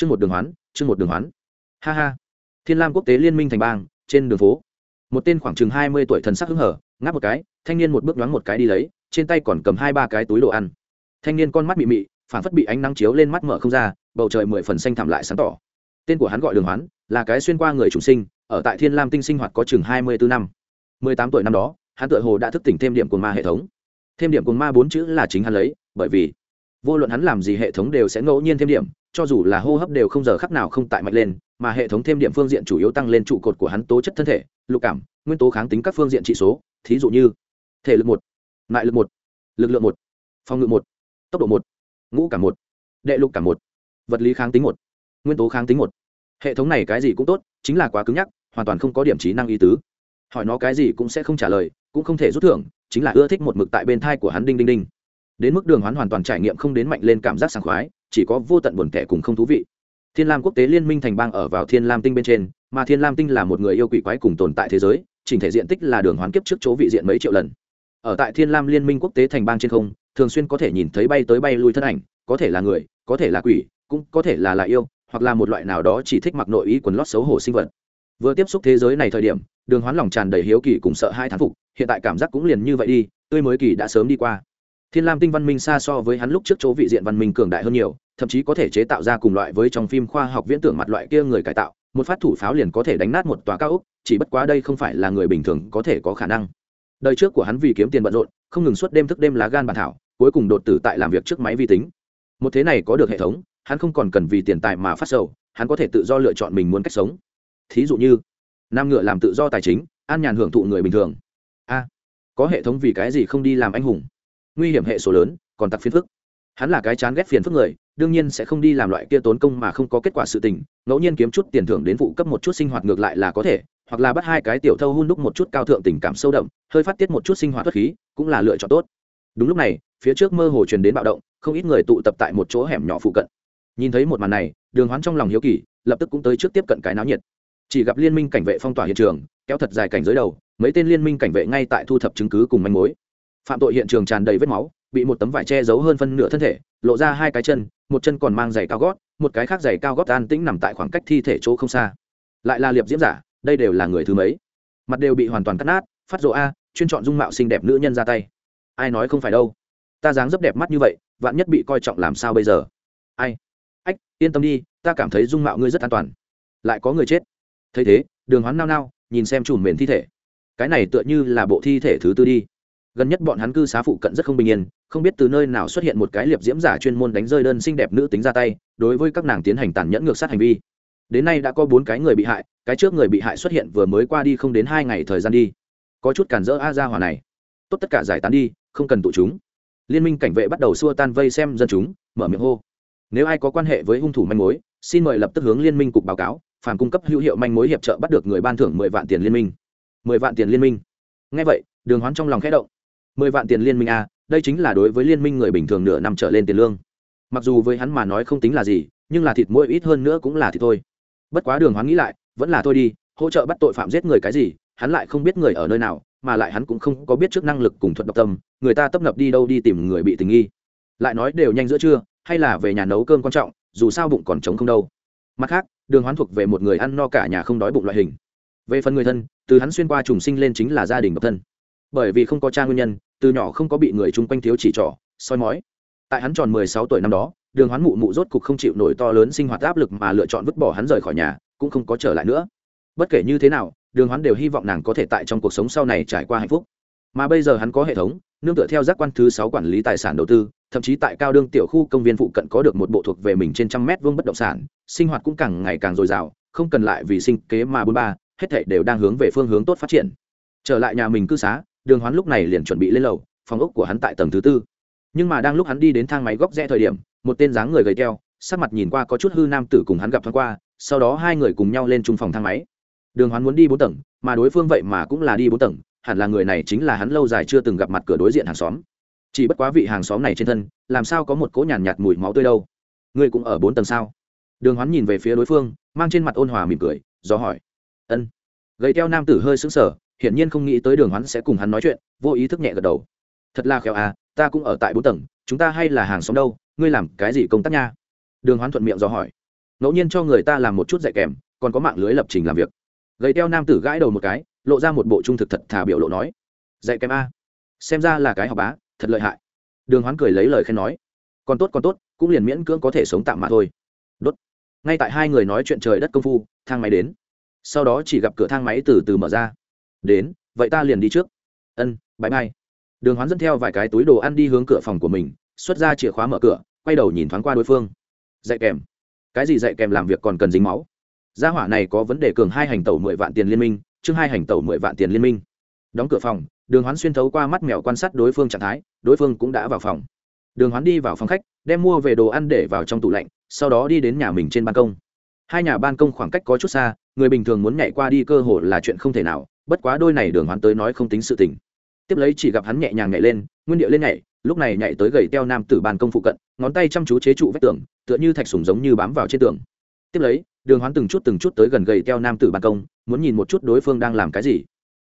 chương một đường hoán, chương một đường hoán. Ha ha. Thiên lam quốc tế liên minh thành bang, trên đường phố. Một tên khoảng chừng hai mươi tuổi thần sắc hứng hở, ngáp một cái, thanh niên một bước đoán một cái đi lấy, trên tay còn cầm hai ba cái túi đồ ăn. Thanh niên con mắt mị mị phản phất bị ánh nắng chiếu lên mắt mở không ra, bầu trời mười phần xanh thẳm lại sáng tỏ. Tên của hắn gọi đường hoán, là cái xuyên qua người chủ sinh, ở tại thiên lam tinh sinh hoạt có chừng hai mươi bốn năm. Mười tám tuổi năm đó, hắn tự hồ đã thức tỉnh thêm điểm của ma hệ thống. Thêm điểm của ma bốn chữ là chính hắn lấy, bởi vì, vô luận hắn làm gì hệ thống đều sẽ ngẫu nhiên thêm điểm cho dù là hô hấp đều không giờ khắc nào không tại mạnh lên, mà hệ thống thêm điểm phương diện chủ yếu tăng lên trụ cột của hắn tố chất thân thể, lục cảm, nguyên tố kháng tính các phương diện trị số, thí dụ như thể lực một, mại lực một, lực lượng một, phòng ngự một, tốc độ một, ngũ cảm một, đệ lục cảm một, vật lý kháng tính một, nguyên tố kháng tính một. Hệ thống này cái gì cũng tốt, chính là quá cứng nhắc, hoàn toàn không có điểm trí năng y tứ. Hỏi nó cái gì cũng sẽ không trả lời, cũng không thể rút thưởng, chính là ưa thích một mực tại bên thai của hắn đinh đinh đinh. Đến mức đường hoán hoàn toàn trải nghiệm không đến mạnh lên cảm giác sảng khoái chỉ có vô tận buồn kẻ cùng không thú vị. Thiên lam quốc tế liên minh thành bang ở vào thiên lam tinh bên trên, mà thiên lam tinh là một người yêu quỷ quái cùng tồn tại thế giới, chỉnh thể diện tích là đường hoán kiếp trước chỗ vị diện mấy triệu lần. Ở tại thiên lam liên minh quốc tế thành bang trên không, thường xuyên có thể nhìn thấy bay tới bay lui thân ảnh, có thể là người, có thể là quỷ, cũng có thể là là yêu, hoặc là một loại nào đó chỉ thích mặc nội ý quần lót xấu hổ sinh vật. Vừa tiếp xúc thế giới này thời điểm, đường hoán lòng tràn đầy hiếu kỳ cùng sợ hai thán phục, hiện tại cảm giác cũng liền như vậy đi, tươi mới kỳ đã sớm đi qua thiên lam tinh văn minh xa so với hắn lúc trước chỗ vị diện văn minh cường đại hơn nhiều, thậm chí có thể chế tạo ra cùng loại với trong phim khoa học viễn tưởng mặt loại kia người cải tạo, một phát thủ pháo liền có thể đánh nát một tòa cao ốc, chỉ bất quá đây không phải là người bình thường có thể có khả năng. Đời trước của hắn vì kiếm tiền bận rộn, không ngừng suốt đêm thức đêm lá gan bàn thảo, cuối cùng đột tử tại làm việc trước máy vi tính. Một thế này có được hệ thống, hắn không còn cần vì tiền tài mà phát sầu, hắn có thể tự do lựa chọn mình muốn cách sống. Thí dụ như, nam ngựa làm tự do tài chính, an nhàn hưởng thụ người bình thường. A, có hệ thống vì cái gì không đi làm anh hùng? Nguy hiểm hệ số lớn, còn tặc phiền phức. Hắn là cái chán ghét phiền phức người, đương nhiên sẽ không đi làm loại kia tốn công mà không có kết quả sự tình, ngẫu nhiên kiếm chút tiền thưởng đến vụ cấp một chút sinh hoạt ngược lại là có thể, hoặc là bắt hai cái tiểu thâu hun đúc một chút cao thượng tình cảm sâu đậm, hơi phát tiết một chút sinh hoạt thoát khí, cũng là lựa chọn tốt. Đúng lúc này, phía trước mơ hồ truyền đến bạo động, không ít người tụ tập tại một chỗ hẻm nhỏ phụ cận. Nhìn thấy một màn này, đường hoán trong lòng hiếu kỳ, lập tức cũng tới trước tiếp cận cái náo nhiệt. Chỉ gặp liên minh cảnh vệ phong tỏa hiện trường, kéo thật dài cảnh giới đầu, mấy tên liên minh cảnh vệ ngay tại thu thập chứng cứ cùng manh mối phạm tội hiện trường tràn đầy vết máu, bị một tấm vải che giấu hơn phân nửa thân thể, lộ ra hai cái chân, một chân còn mang giày cao gót, một cái khác giày cao gót an tĩnh nằm tại khoảng cách thi thể chỗ không xa. Lại là liệp diễm giả, đây đều là người thứ mấy? Mặt đều bị hoàn toàn cắt nát, phát rộ a, chuyên chọn dung mạo xinh đẹp nữ nhân ra tay. Ai nói không phải đâu? Ta dáng rất đẹp mắt như vậy, vạn nhất bị coi trọng làm sao bây giờ? Ai? Ách, yên tâm đi, ta cảm thấy dung mạo ngươi rất an toàn. Lại có người chết. Thấy thế, đường hoán nao nao, nhìn xem chùm mền thi thể. Cái này tựa như là bộ thi thể thứ tư đi gần nhất bọn hắn cư xá phụ cận rất không bình yên, không biết từ nơi nào xuất hiện một cái liệp diễm giả chuyên môn đánh rơi đơn xinh đẹp nữ tính ra tay, đối với các nàng tiến hành tàn nhẫn ngược sát hành vi. Đến nay đã có bốn cái người bị hại, cái trước người bị hại xuất hiện vừa mới qua đi không đến hai ngày thời gian đi. Có chút cản rỡ a ra hỏa này. Tốt tất cả giải tán đi, không cần tụ chúng. Liên minh cảnh vệ bắt đầu xua tan vây xem dân chúng, mở miệng hô. Nếu ai có quan hệ với hung thủ manh mối, xin mời lập tức hướng liên minh cục báo cáo phản cung cấp hữu hiệu manh mối hiệp trợ bắt được người ban thưởng mười vạn tiền liên minh. Mười vạn tiền liên minh. Ngay vậy, đường hoán trong lòng khẽ động mười vạn tiền liên minh a, đây chính là đối với liên minh người bình thường nửa năm trở lên tiền lương. Mặc dù với hắn mà nói không tính là gì, nhưng là thịt mỗi ít hơn nữa cũng là thịt thôi. Bất quá đường hoán nghĩ lại, vẫn là thôi đi, hỗ trợ bắt tội phạm giết người cái gì, hắn lại không biết người ở nơi nào, mà lại hắn cũng không có biết trước năng lực cùng thuật độc tâm, người ta tấp nập đi đâu đi tìm người bị tình nghi. Lại nói đều nhanh giữa trưa, hay là về nhà nấu cơm quan trọng, dù sao bụng còn trống không đâu. Mặt khác, đường hoán thuộc về một người ăn no cả nhà không đói bụng loại hình. Về phần người thân, từ hắn xuyên qua trùng sinh lên chính là gia đình độc thân bởi vì không có cha nguyên nhân, từ nhỏ không có bị người chung quanh thiếu chỉ trỏ, soi mói. Tại hắn tròn mười sáu tuổi năm đó, đường hoán mụ mụ rốt cục không chịu nổi to lớn sinh hoạt áp lực mà lựa chọn vứt bỏ hắn rời khỏi nhà, cũng không có trở lại nữa. Bất kể như thế nào, đường hoán đều hy vọng nàng có thể tại trong cuộc sống sau này trải qua hạnh phúc. Mà bây giờ hắn có hệ thống, nương tựa theo giác quan thứ sáu quản lý tài sản đầu tư, thậm chí tại cao đương tiểu khu công viên phụ cận có được một bộ thuộc về mình trên trăm mét vuông bất động sản, sinh hoạt cũng càng ngày càng dồi dào, không cần lại vì sinh kế mà bốn ba, hết thảy đều đang hướng về phương hướng tốt phát triển. Trở lại nhà mình cư xá đường hoán lúc này liền chuẩn bị lên lầu phòng ốc của hắn tại tầng thứ tư. Nhưng mà đang lúc hắn đi đến thang máy góc rẽ thời điểm một tên dáng người gầy teo sắc mặt nhìn qua có chút hư nam tử cùng hắn gặp thoáng qua sau đó hai người cùng nhau lên chung phòng thang máy. Đường hoán muốn đi bốn tầng mà đối phương vậy mà cũng là đi bốn tầng hẳn là người này chính là hắn lâu dài chưa từng gặp mặt cửa đối diện hàng xóm. Chỉ bất quá vị hàng xóm này trên thân làm sao có một cỗ nhàn nhạt, nhạt mùi máu tươi đâu. Ngươi cũng ở bốn tầng sao? Đường hoán nhìn về phía đối phương mang trên mặt ôn hòa mỉm cười do hỏi. Ân. Gầy teo nam tử hơi sững sờ hiển nhiên không nghĩ tới đường hoán sẽ cùng hắn nói chuyện, vô ý thức nhẹ gật đầu. Thật là khéo à ta cũng ở tại bốn tầng, chúng ta hay là hàng xóm đâu, ngươi làm cái gì công tác nha? Đường hoán thuận miệng do hỏi. Ngẫu nhiên cho người ta làm một chút dạy kèm, còn có mạng lưới lập trình làm việc. Gầy teo nam tử gãi đầu một cái, lộ ra một bộ trung thực thật thà biểu lộ nói. Dạy kèm a. Xem ra là cái học bá, thật lợi hại. Đường hoán cười lấy lời khen nói. Còn tốt còn tốt, cũng liền miễn cưỡng có thể sống tạm mà thôi. Đốt. Ngay tại hai người nói chuyện trời đất công phu, thang máy đến. Sau đó chỉ gặp cửa thang máy từ từ mở ra đến, vậy ta liền đi trước. Ân bãi mai. Đường hoán dẫn theo vài cái túi đồ ăn đi hướng cửa phòng của mình, xuất ra chìa khóa mở cửa, quay đầu nhìn thoáng qua đối phương. Dạy kèm. Cái gì dạy kèm làm việc còn cần dính máu? Gia hỏa này có vấn đề cường hai hành tẩu mười vạn tiền liên minh, chương hai hành tẩu mười vạn tiền liên minh. Đóng cửa phòng, đường hoán xuyên thấu qua mắt mèo quan sát đối phương trạng thái, đối phương cũng đã vào phòng. Đường hoán đi vào phòng khách, đem mua về đồ ăn để vào trong tủ lạnh, sau đó đi đến nhà mình trên ban công. Hai nhà ban công khoảng cách có chút xa, người bình thường muốn nhảy qua đi cơ hội là chuyện không thể nào bất quá đôi này đường hoán tới nói không tính sự tình. Tiếp lấy chỉ gặp hắn nhẹ nhàng nhảy lên, nguyên điệu lên nhảy, lúc này nhảy tới gầy teo nam tử ban công phụ cận, ngón tay chăm chú chế trụ vách tường, tựa như thạch sùng giống như bám vào trên tường. Tiếp lấy, đường hoán từng chút từng chút tới gần gầy teo nam tử ban công, muốn nhìn một chút đối phương đang làm cái gì.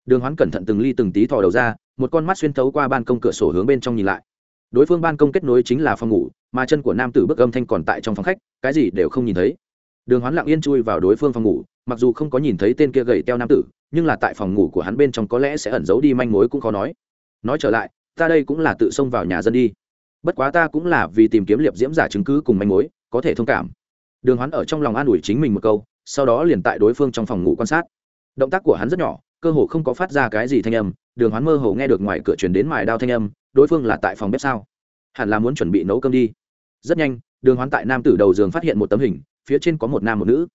Đường hoán cẩn thận từng ly từng tí thò đầu ra, một con mắt xuyên thấu qua ban công cửa sổ hướng bên trong nhìn lại. Đối phương ban công kết nối chính là phòng ngủ, mà chân của nam tử bức âm thanh còn tại trong phòng khách, cái gì đều không nhìn thấy. Đường hoán lặng yên chui vào đối phương phòng ngủ, mặc dù không có nhìn thấy tên kia gầy teo nam tử nhưng là tại phòng ngủ của hắn bên trong có lẽ sẽ ẩn giấu đi manh mối cũng khó nói. Nói trở lại, ta đây cũng là tự xông vào nhà dân đi. Bất quá ta cũng là vì tìm kiếm liệp diễm giả chứng cứ cùng manh mối, có thể thông cảm. Đường hoán ở trong lòng an ủi chính mình một câu, sau đó liền tại đối phương trong phòng ngủ quan sát. Động tác của hắn rất nhỏ, cơ hồ không có phát ra cái gì thanh âm, đường hoán mơ hồ nghe được ngoài cửa chuyển đến mài đao thanh âm, đối phương là tại phòng bếp sao? Hẳn là muốn chuẩn bị nấu cơm đi. Rất nhanh, đường hoán tại nam tử đầu giường phát hiện một tấm hình, phía trên có một nam một nữ.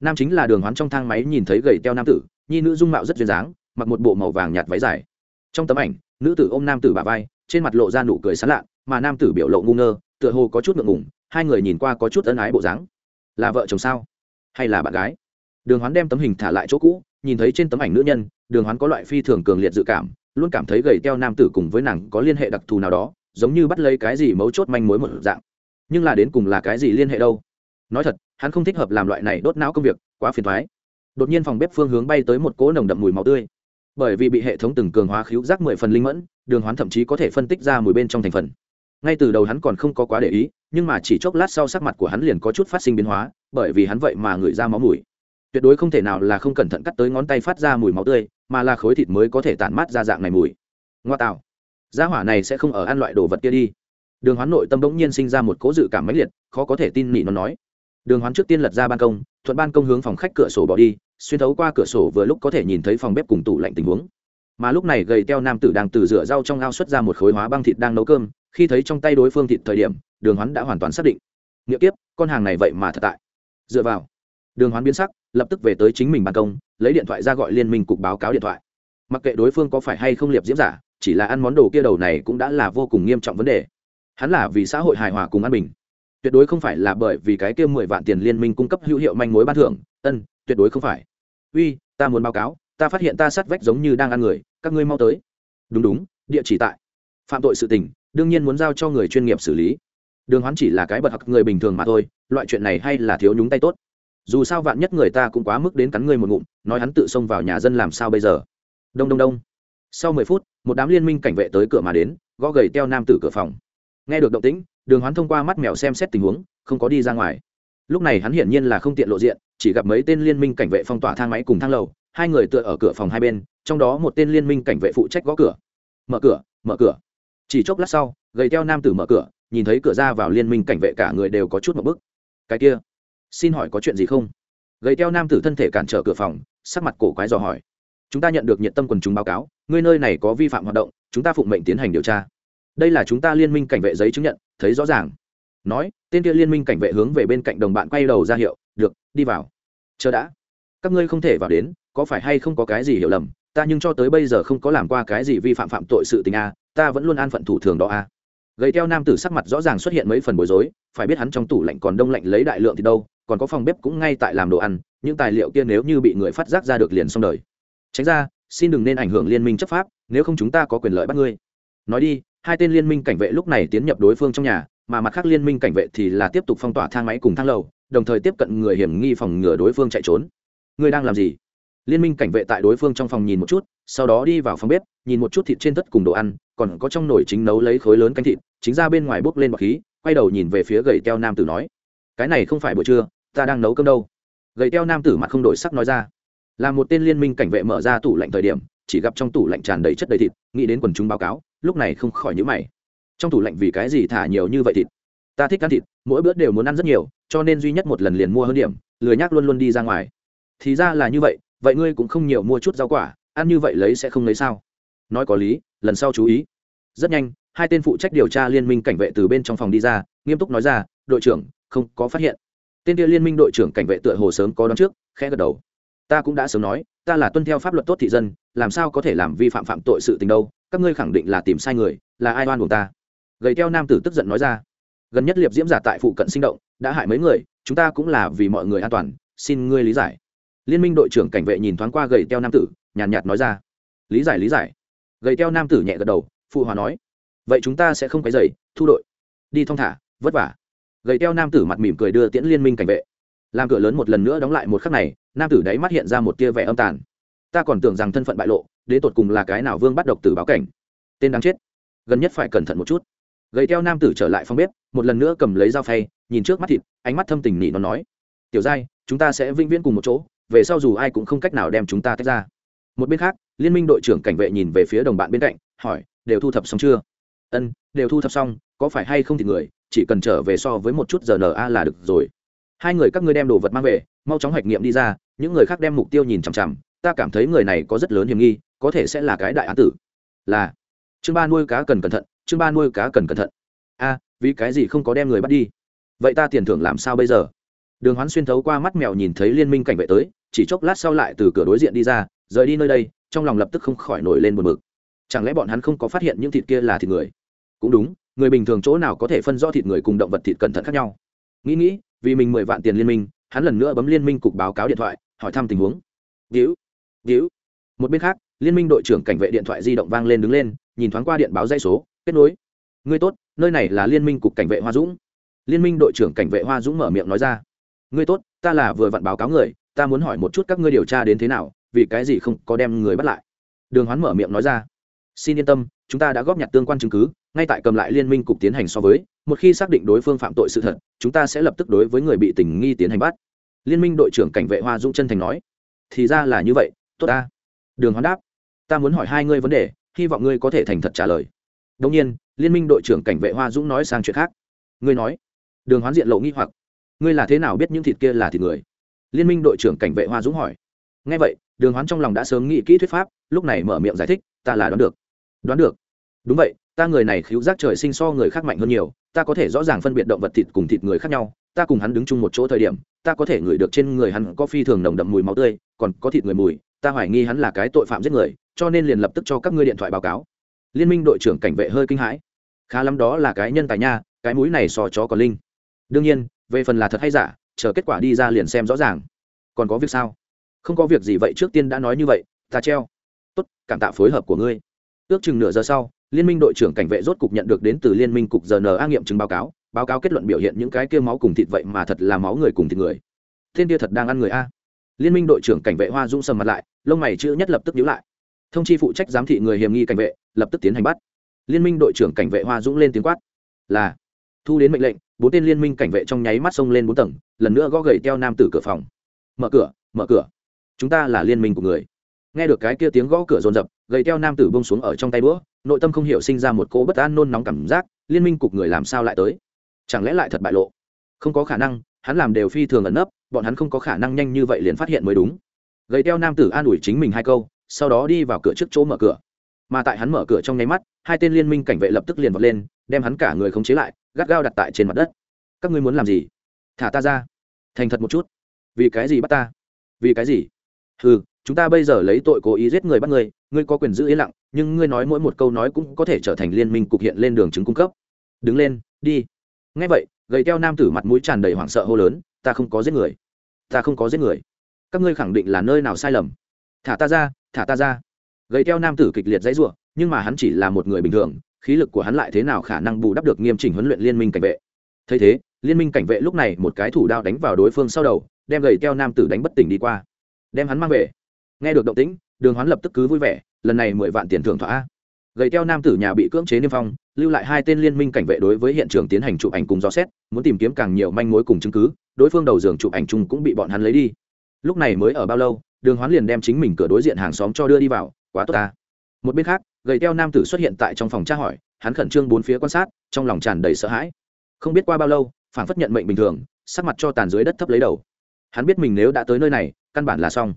Nam chính là đường hoán trong thang máy nhìn thấy gầy teo nam tử nhi nữ dung mạo rất duyên dáng, mặc một bộ màu vàng nhạt váy dài. Trong tấm ảnh, nữ tử ôm nam tử bà vai, trên mặt lộ ra nụ cười sán lạ, mà nam tử biểu lộ ngu ngơ, tựa hồ có chút ngượng ngùng, hai người nhìn qua có chút ân ái bộ dáng. Là vợ chồng sao? Hay là bạn gái? Đường hoán đem tấm hình thả lại chỗ cũ, nhìn thấy trên tấm ảnh nữ nhân, đường hoán có loại phi thường cường liệt dự cảm, luôn cảm thấy gầy teo nam tử cùng với nàng có liên hệ đặc thù nào đó, giống như bắt lấy cái gì mấu chốt manh mối một dạng. Nhưng là đến cùng là cái gì liên hệ đâu? Nói thật, hắn không thích hợp làm loại này đốt não công việc, quá phiền thoái đột nhiên phòng bếp phương hướng bay tới một cỗ nồng đậm mùi máu tươi. Bởi vì bị hệ thống từng cường hóa khíu rác mười phần linh mẫn, đường hoán thậm chí có thể phân tích ra mùi bên trong thành phần. Ngay từ đầu hắn còn không có quá để ý, nhưng mà chỉ chốc lát sau sắc mặt của hắn liền có chút phát sinh biến hóa, bởi vì hắn vậy mà ngửi ra máu mùi. Tuyệt đối không thể nào là không cẩn thận cắt tới ngón tay phát ra mùi máu tươi, mà là khối thịt mới có thể tản mát ra dạng này mùi. Ngoa tạo. Gia hỏa này sẽ không ở ăn loại đồ vật kia đi. Đường hoán nội tâm bỗng nhiên sinh ra một cố dự cảm mãnh liệt, khó có thể tin nị nó nói. Đường hoán trước tiên lật ra ban công thuận ban công hướng phòng khách cửa sổ bỏ đi, xuyên thấu qua cửa sổ vừa lúc có thể nhìn thấy phòng bếp cùng tủ lạnh tình huống. Mà lúc này gầy teo nam tử đang từ rửa rau trong ao xuất ra một khối hóa băng thịt đang nấu cơm, khi thấy trong tay đối phương thịt thời điểm, đường hoán đã hoàn toàn xác định. Nghĩa tiếp con hàng này vậy mà thật tại. Dựa vào, đường hoán biến sắc, lập tức về tới chính mình ban công, lấy điện thoại ra gọi liên minh cục báo cáo điện thoại. Mặc kệ đối phương có phải hay không liệp diễm giả, chỉ là ăn món đồ kia đầu này cũng đã là vô cùng nghiêm trọng vấn đề. Hắn là vì xã hội hài hòa cùng an bình tuyệt đối không phải là bởi vì cái kia mười vạn tiền liên minh cung cấp hữu hiệu manh mối ban thưởng. Ân, tuyệt đối không phải. Uy, ta muốn báo cáo, ta phát hiện ta sát vách giống như đang ăn người, các ngươi mau tới. Đúng đúng, địa chỉ tại. Phạm tội sự tình, đương nhiên muốn giao cho người chuyên nghiệp xử lý. Đường hoán chỉ là cái bật học người bình thường mà thôi, loại chuyện này hay là thiếu nhúng tay tốt. Dù sao vạn nhất người ta cũng quá mức đến cắn người một ngụm, nói hắn tự xông vào nhà dân làm sao bây giờ? Đông đông đông. Sau mười phút, một đám liên minh cảnh vệ tới cửa mà đến, gõ gầy teo nam tử cửa phòng. Nghe được động tĩnh đường hoán thông qua mắt mèo xem xét tình huống, không có đi ra ngoài. Lúc này hắn hiển nhiên là không tiện lộ diện, chỉ gặp mấy tên liên minh cảnh vệ phong tỏa thang máy cùng thang lầu, hai người tựa ở cửa phòng hai bên, trong đó một tên liên minh cảnh vệ phụ trách gõ cửa. Mở cửa mở cửa. Chỉ chốc lát sau, gầy teo nam tử mở cửa, nhìn thấy cửa ra vào liên minh cảnh vệ cả người đều có chút một bức. Cái kia, xin hỏi có chuyện gì không? Gầy teo nam tử thân thể cản trở cửa phòng, sắc mặt cổ quái dò hỏi. Chúng ta nhận được nhiệt tâm quần chúng báo cáo, ngươi nơi này có vi phạm hoạt động, chúng ta phụng mệnh tiến hành điều tra. Đây là chúng ta liên minh cảnh vệ giấy chứng nhận thấy rõ ràng. Nói, tên kia liên minh cảnh vệ hướng về bên cạnh đồng bạn quay đầu ra hiệu, được, đi vào. Chờ đã. Các ngươi không thể vào đến, có phải hay không có cái gì hiểu lầm? Ta nhưng cho tới bây giờ không có làm qua cái gì vi phạm phạm tội sự tình a, ta vẫn luôn an phận thủ thường đó a. Gầy theo nam tử sắc mặt rõ ràng xuất hiện mấy phần bối rối, phải biết hắn trong tủ lạnh còn đông lạnh lấy đại lượng thì đâu, còn có phòng bếp cũng ngay tại làm đồ ăn, những tài liệu kia nếu như bị người phát giác ra được liền xong đời. Tránh ra, xin đừng nên ảnh hưởng liên minh chấp pháp, nếu không chúng ta có quyền lợi bắt ngươi. Nói đi hai tên liên minh cảnh vệ lúc này tiến nhập đối phương trong nhà, mà mặt khác liên minh cảnh vệ thì là tiếp tục phong tỏa thang máy cùng thang lầu, đồng thời tiếp cận người hiểm nghi phòng ngừa đối phương chạy trốn. Người đang làm gì? Liên minh cảnh vệ tại đối phương trong phòng nhìn một chút, sau đó đi vào phòng bếp, nhìn một chút thịt trên tất cùng đồ ăn, còn có trong nồi chính nấu lấy khối lớn canh thịt, chính ra bên ngoài bốc lên bọc khí, quay đầu nhìn về phía gầy teo nam tử nói, cái này không phải buổi trưa, ta đang nấu cơm đâu. Gầy teo nam tử mặt không đổi sắc nói ra. Là một tên liên minh cảnh vệ mở ra tủ lạnh thời điểm, chỉ gặp trong tủ lạnh tràn đầy chất đầy thịt, nghĩ đến quần chúng báo cáo lúc này không khỏi nhữ mày. Trong tủ lạnh vì cái gì thả nhiều như vậy thịt? Ta thích ăn thịt, mỗi bữa đều muốn ăn rất nhiều, cho nên duy nhất một lần liền mua hơn điểm, lười nhác luôn luôn đi ra ngoài. Thì ra là như vậy vậy ngươi cũng không nhiều mua chút rau quả, ăn như vậy lấy sẽ không lấy sao? Nói có lý, lần sau chú ý. Rất nhanh, hai tên phụ trách điều tra liên minh cảnh vệ từ bên trong phòng đi ra, nghiêm túc nói ra, đội trưởng, không có phát hiện. Tên kia liên minh đội trưởng cảnh vệ tựa hồ sớm có đón trước, khẽ gật đầu. Ta cũng đã sớm nói, ta là tuân theo pháp luật tốt thị dân, làm sao có thể làm vi phạm phạm tội sự tình đâu các ngươi khẳng định là tìm sai người, là ai oan buộc ta? Gầy theo nam tử tức giận nói ra. Gần nhất liệp diễm giả tại phụ cận sinh động, đã hại mấy người, chúng ta cũng là vì mọi người an toàn, xin ngươi lý giải. Liên minh đội trưởng cảnh vệ nhìn thoáng qua gầy teo nam tử, nhàn nhạt nói ra. Lý giải lý giải. Gầy teo nam tử nhẹ gật đầu, phụ hòa nói. Vậy chúng ta sẽ không cái dày thu đội. Đi thong thả, vất vả. Gầy teo nam tử mặt mỉm cười đưa tiễn liên minh cảnh vệ. Làm cửa lớn một lần nữa đóng lại một khắc này, nam tử đáy mắt hiện ra một tia vẻ âm tàn. Ta còn tưởng rằng thân phận bại lộ đến tột cùng là cái nào vương bắt độc tử báo cảnh. Tên đáng chết. Gần nhất phải cẩn thận một chút. Gầy theo nam tử trở lại phòng bếp, một lần nữa cầm lấy dao phay, nhìn trước mắt thịt, ánh mắt thâm tình nị nó nói, tiểu giai, chúng ta sẽ vĩnh viễn cùng một chỗ, về sau dù ai cũng không cách nào đem chúng ta tách ra. Một bên khác, liên minh đội trưởng cảnh vệ nhìn về phía đồng bạn bên cạnh, hỏi, đều thu thập xong chưa? Ân, đều thu thập xong, có phải hay không thì người, chỉ cần trở về so với một chút giờ na là được rồi. Hai người các ngươi đem đồ vật mang về, mau chóng hoạch nghiệm đi ra, những người khác đem mục tiêu nhìn chằm chằm ta cảm thấy người này có rất lớn hiểm nghi, có thể sẽ là cái đại án tử. Là, chương ba nuôi cá cần cẩn thận, chương ba nuôi cá cần cẩn thận. A, vì cái gì không có đem người bắt đi? Vậy ta tiền thưởng làm sao bây giờ? Đường hoán xuyên thấu qua mắt mèo nhìn thấy liên minh cảnh vệ tới, chỉ chốc lát sau lại từ cửa đối diện đi ra, rời đi nơi đây, trong lòng lập tức không khỏi nổi lên một mực chẳng lẽ bọn hắn không có phát hiện những thịt kia là thịt người? Cũng đúng, người bình thường chỗ nào có thể phân rõ thịt người cùng động vật thịt cẩn thận khác nhau? Nghĩ nghĩ, vì mình mười vạn tiền liên minh, hắn lần nữa bấm liên minh cục báo cáo điện thoại, hỏi thăm tình huống. Víu víu. Một bên khác, liên minh đội trưởng cảnh vệ điện thoại di động vang lên đứng lên, nhìn thoáng qua điện báo dây số, kết nối. Ngươi tốt, nơi này là liên minh cục cảnh vệ hoa dũng. Liên minh đội trưởng cảnh vệ hoa dũng mở miệng nói ra. Ngươi tốt, ta là vừa vặn báo cáo người, ta muốn hỏi một chút các ngươi điều tra đến thế nào, vì cái gì không có đem người bắt lại. Đường hoán mở miệng nói ra. Xin yên tâm, chúng ta đã góp nhặt tương quan chứng cứ, ngay tại cầm lại liên minh cục tiến hành so với, một khi xác định đối phương phạm tội sự thật, chúng ta sẽ lập tức đối với người bị tình nghi tiến hành bắt. Liên minh đội trưởng cảnh vệ hoa dũng chân thành nói. Thì ra là như vậy tốt ta. Đường hoán đáp, ta muốn hỏi hai ngươi vấn đề, hy vọng ngươi có thể thành thật trả lời. Đông nhiên, liên minh đội trưởng cảnh vệ hoa dũng nói sang chuyện khác. Ngươi nói, đường hoán diện lộ nghi hoặc, ngươi là thế nào biết những thịt kia là thịt người? Liên minh đội trưởng cảnh vệ hoa dũng hỏi. Ngay vậy, đường hoán trong lòng đã sớm nghĩ kỹ thuyết pháp, lúc này mở miệng giải thích, ta là đoán được. Đoán được. Đúng vậy, ta người này khiếu giác trời sinh so người khác mạnh hơn nhiều, ta có thể rõ ràng phân biệt động vật thịt cùng thịt người khác nhau, ta cùng hắn đứng chung một chỗ thời điểm, ta có thể ngửi được trên người hắn có phi thường nồng đậm mùi máu tươi, còn có thịt người mùi ta hoài nghi hắn là cái tội phạm giết người, cho nên liền lập tức cho các ngươi điện thoại báo cáo. Liên minh đội trưởng cảnh vệ hơi kinh hãi. Khá lắm đó là cái nhân tài nha, cái mũi này so chó còn linh. Đương nhiên, về phần là thật hay giả, chờ kết quả đi ra liền xem rõ ràng. Còn có việc sao? Không có việc gì vậy, trước tiên đã nói như vậy, ta treo. Tốt, cảm tạ phối hợp của ngươi. Ước chừng nửa giờ sau, liên minh đội trưởng cảnh vệ rốt cục nhận được đến từ liên minh cục rna nghiệm chứng báo cáo. Báo cáo kết luận biểu hiện những cái kia máu cùng thịt vậy mà thật là máu người cùng thịt người. Thiên kia thật đang ăn người a liên minh đội trưởng cảnh vệ hoa dũng sầm mặt lại, lông mày chữ nhất lập tức nhíu lại. Thông chi phụ trách giám thị người hiểm nghi cảnh vệ, lập tức tiến hành bắt. Liên minh đội trưởng cảnh vệ hoa dũng lên tiếng quát. Là, thu đến mệnh lệnh, bốn tên liên minh cảnh vệ trong nháy mắt xông lên bốn tầng, lần nữa gõ gậy teo nam tử cửa phòng. Mở cửa mở cửa. Chúng ta là liên minh của người. Nghe được cái kia tiếng gõ cửa rồn rập gậy teo nam tử bông xuống ở trong tay bữa nội tâm không hiểu sinh ra một cỗ bất an nôn nóng cảm giác, liên minh cục người làm sao lại tới? Chẳng lẽ lại thật bại lộ? Không có khả năng hắn làm đều phi thường ẩn nấp, bọn hắn không có khả năng nhanh như vậy liền phát hiện mới đúng. Gầy teo nam tử an ủi chính mình hai câu, sau đó đi vào cửa trước chỗ mở cửa. Mà tại hắn mở cửa trong nháy mắt, hai tên liên minh cảnh vệ lập tức liền vọt lên, đem hắn cả người khống chế lại, gắt gao đặt tại trên mặt đất. Các ngươi muốn làm gì? Thả ta ra. Thành thật một chút. Vì cái gì bắt ta? Vì cái gì? Ừ chúng ta bây giờ lấy tội cố ý giết người bắt người, ngươi có quyền giữ yên lặng, nhưng ngươi nói mỗi một câu nói cũng có thể trở thành liên minh cục hiện lên đường chứng cung cấp. Đứng lên, đi. Ngay vậy gầy teo nam tử mặt mũi tràn đầy hoảng sợ hô lớn, ta không có giết người. Ta không có giết người. Các ngươi khẳng định là nơi nào sai lầm. Thả ta ra, thả ta ra. Gầy teo nam tử kịch liệt dãy ruộng nhưng mà hắn chỉ là một người bình thường, khí lực của hắn lại thế nào khả năng bù đắp được nghiêm chỉnh huấn luyện liên minh cảnh vệ. Thấy thế, liên minh cảnh vệ lúc này một cái thủ đao đánh vào đối phương sau đầu, đem gầy teo nam tử đánh bất tỉnh đi qua. Đem hắn mang về. Nghe được động tĩnh, đường hoán lập tức cứ vui vẻ, lần này mười vạn tiền thưởng thỏa gầy teo nam tử nhà bị cưỡng chế niêm phong, lưu lại hai tên liên minh cảnh vệ đối với hiện trường tiến hành chụp ảnh cùng dò xét, muốn tìm kiếm càng nhiều manh mối cùng chứng cứ, đối phương đầu giường chụp ảnh chung cũng bị bọn hắn lấy đi. Lúc này mới ở bao lâu, đường hoán liền đem chính mình cửa đối diện hàng xóm cho đưa đi vào, quá tốt ta. Một bên khác, gầy teo nam tử xuất hiện tại trong phòng tra hỏi, hắn khẩn trương bốn phía quan sát, trong lòng tràn đầy sợ hãi. Không biết qua bao lâu phản phất nhận mệnh bình thường, sắc mặt cho tàn dưới đất thấp lấy đầu. Hắn biết mình nếu đã tới nơi này, căn bản là xong.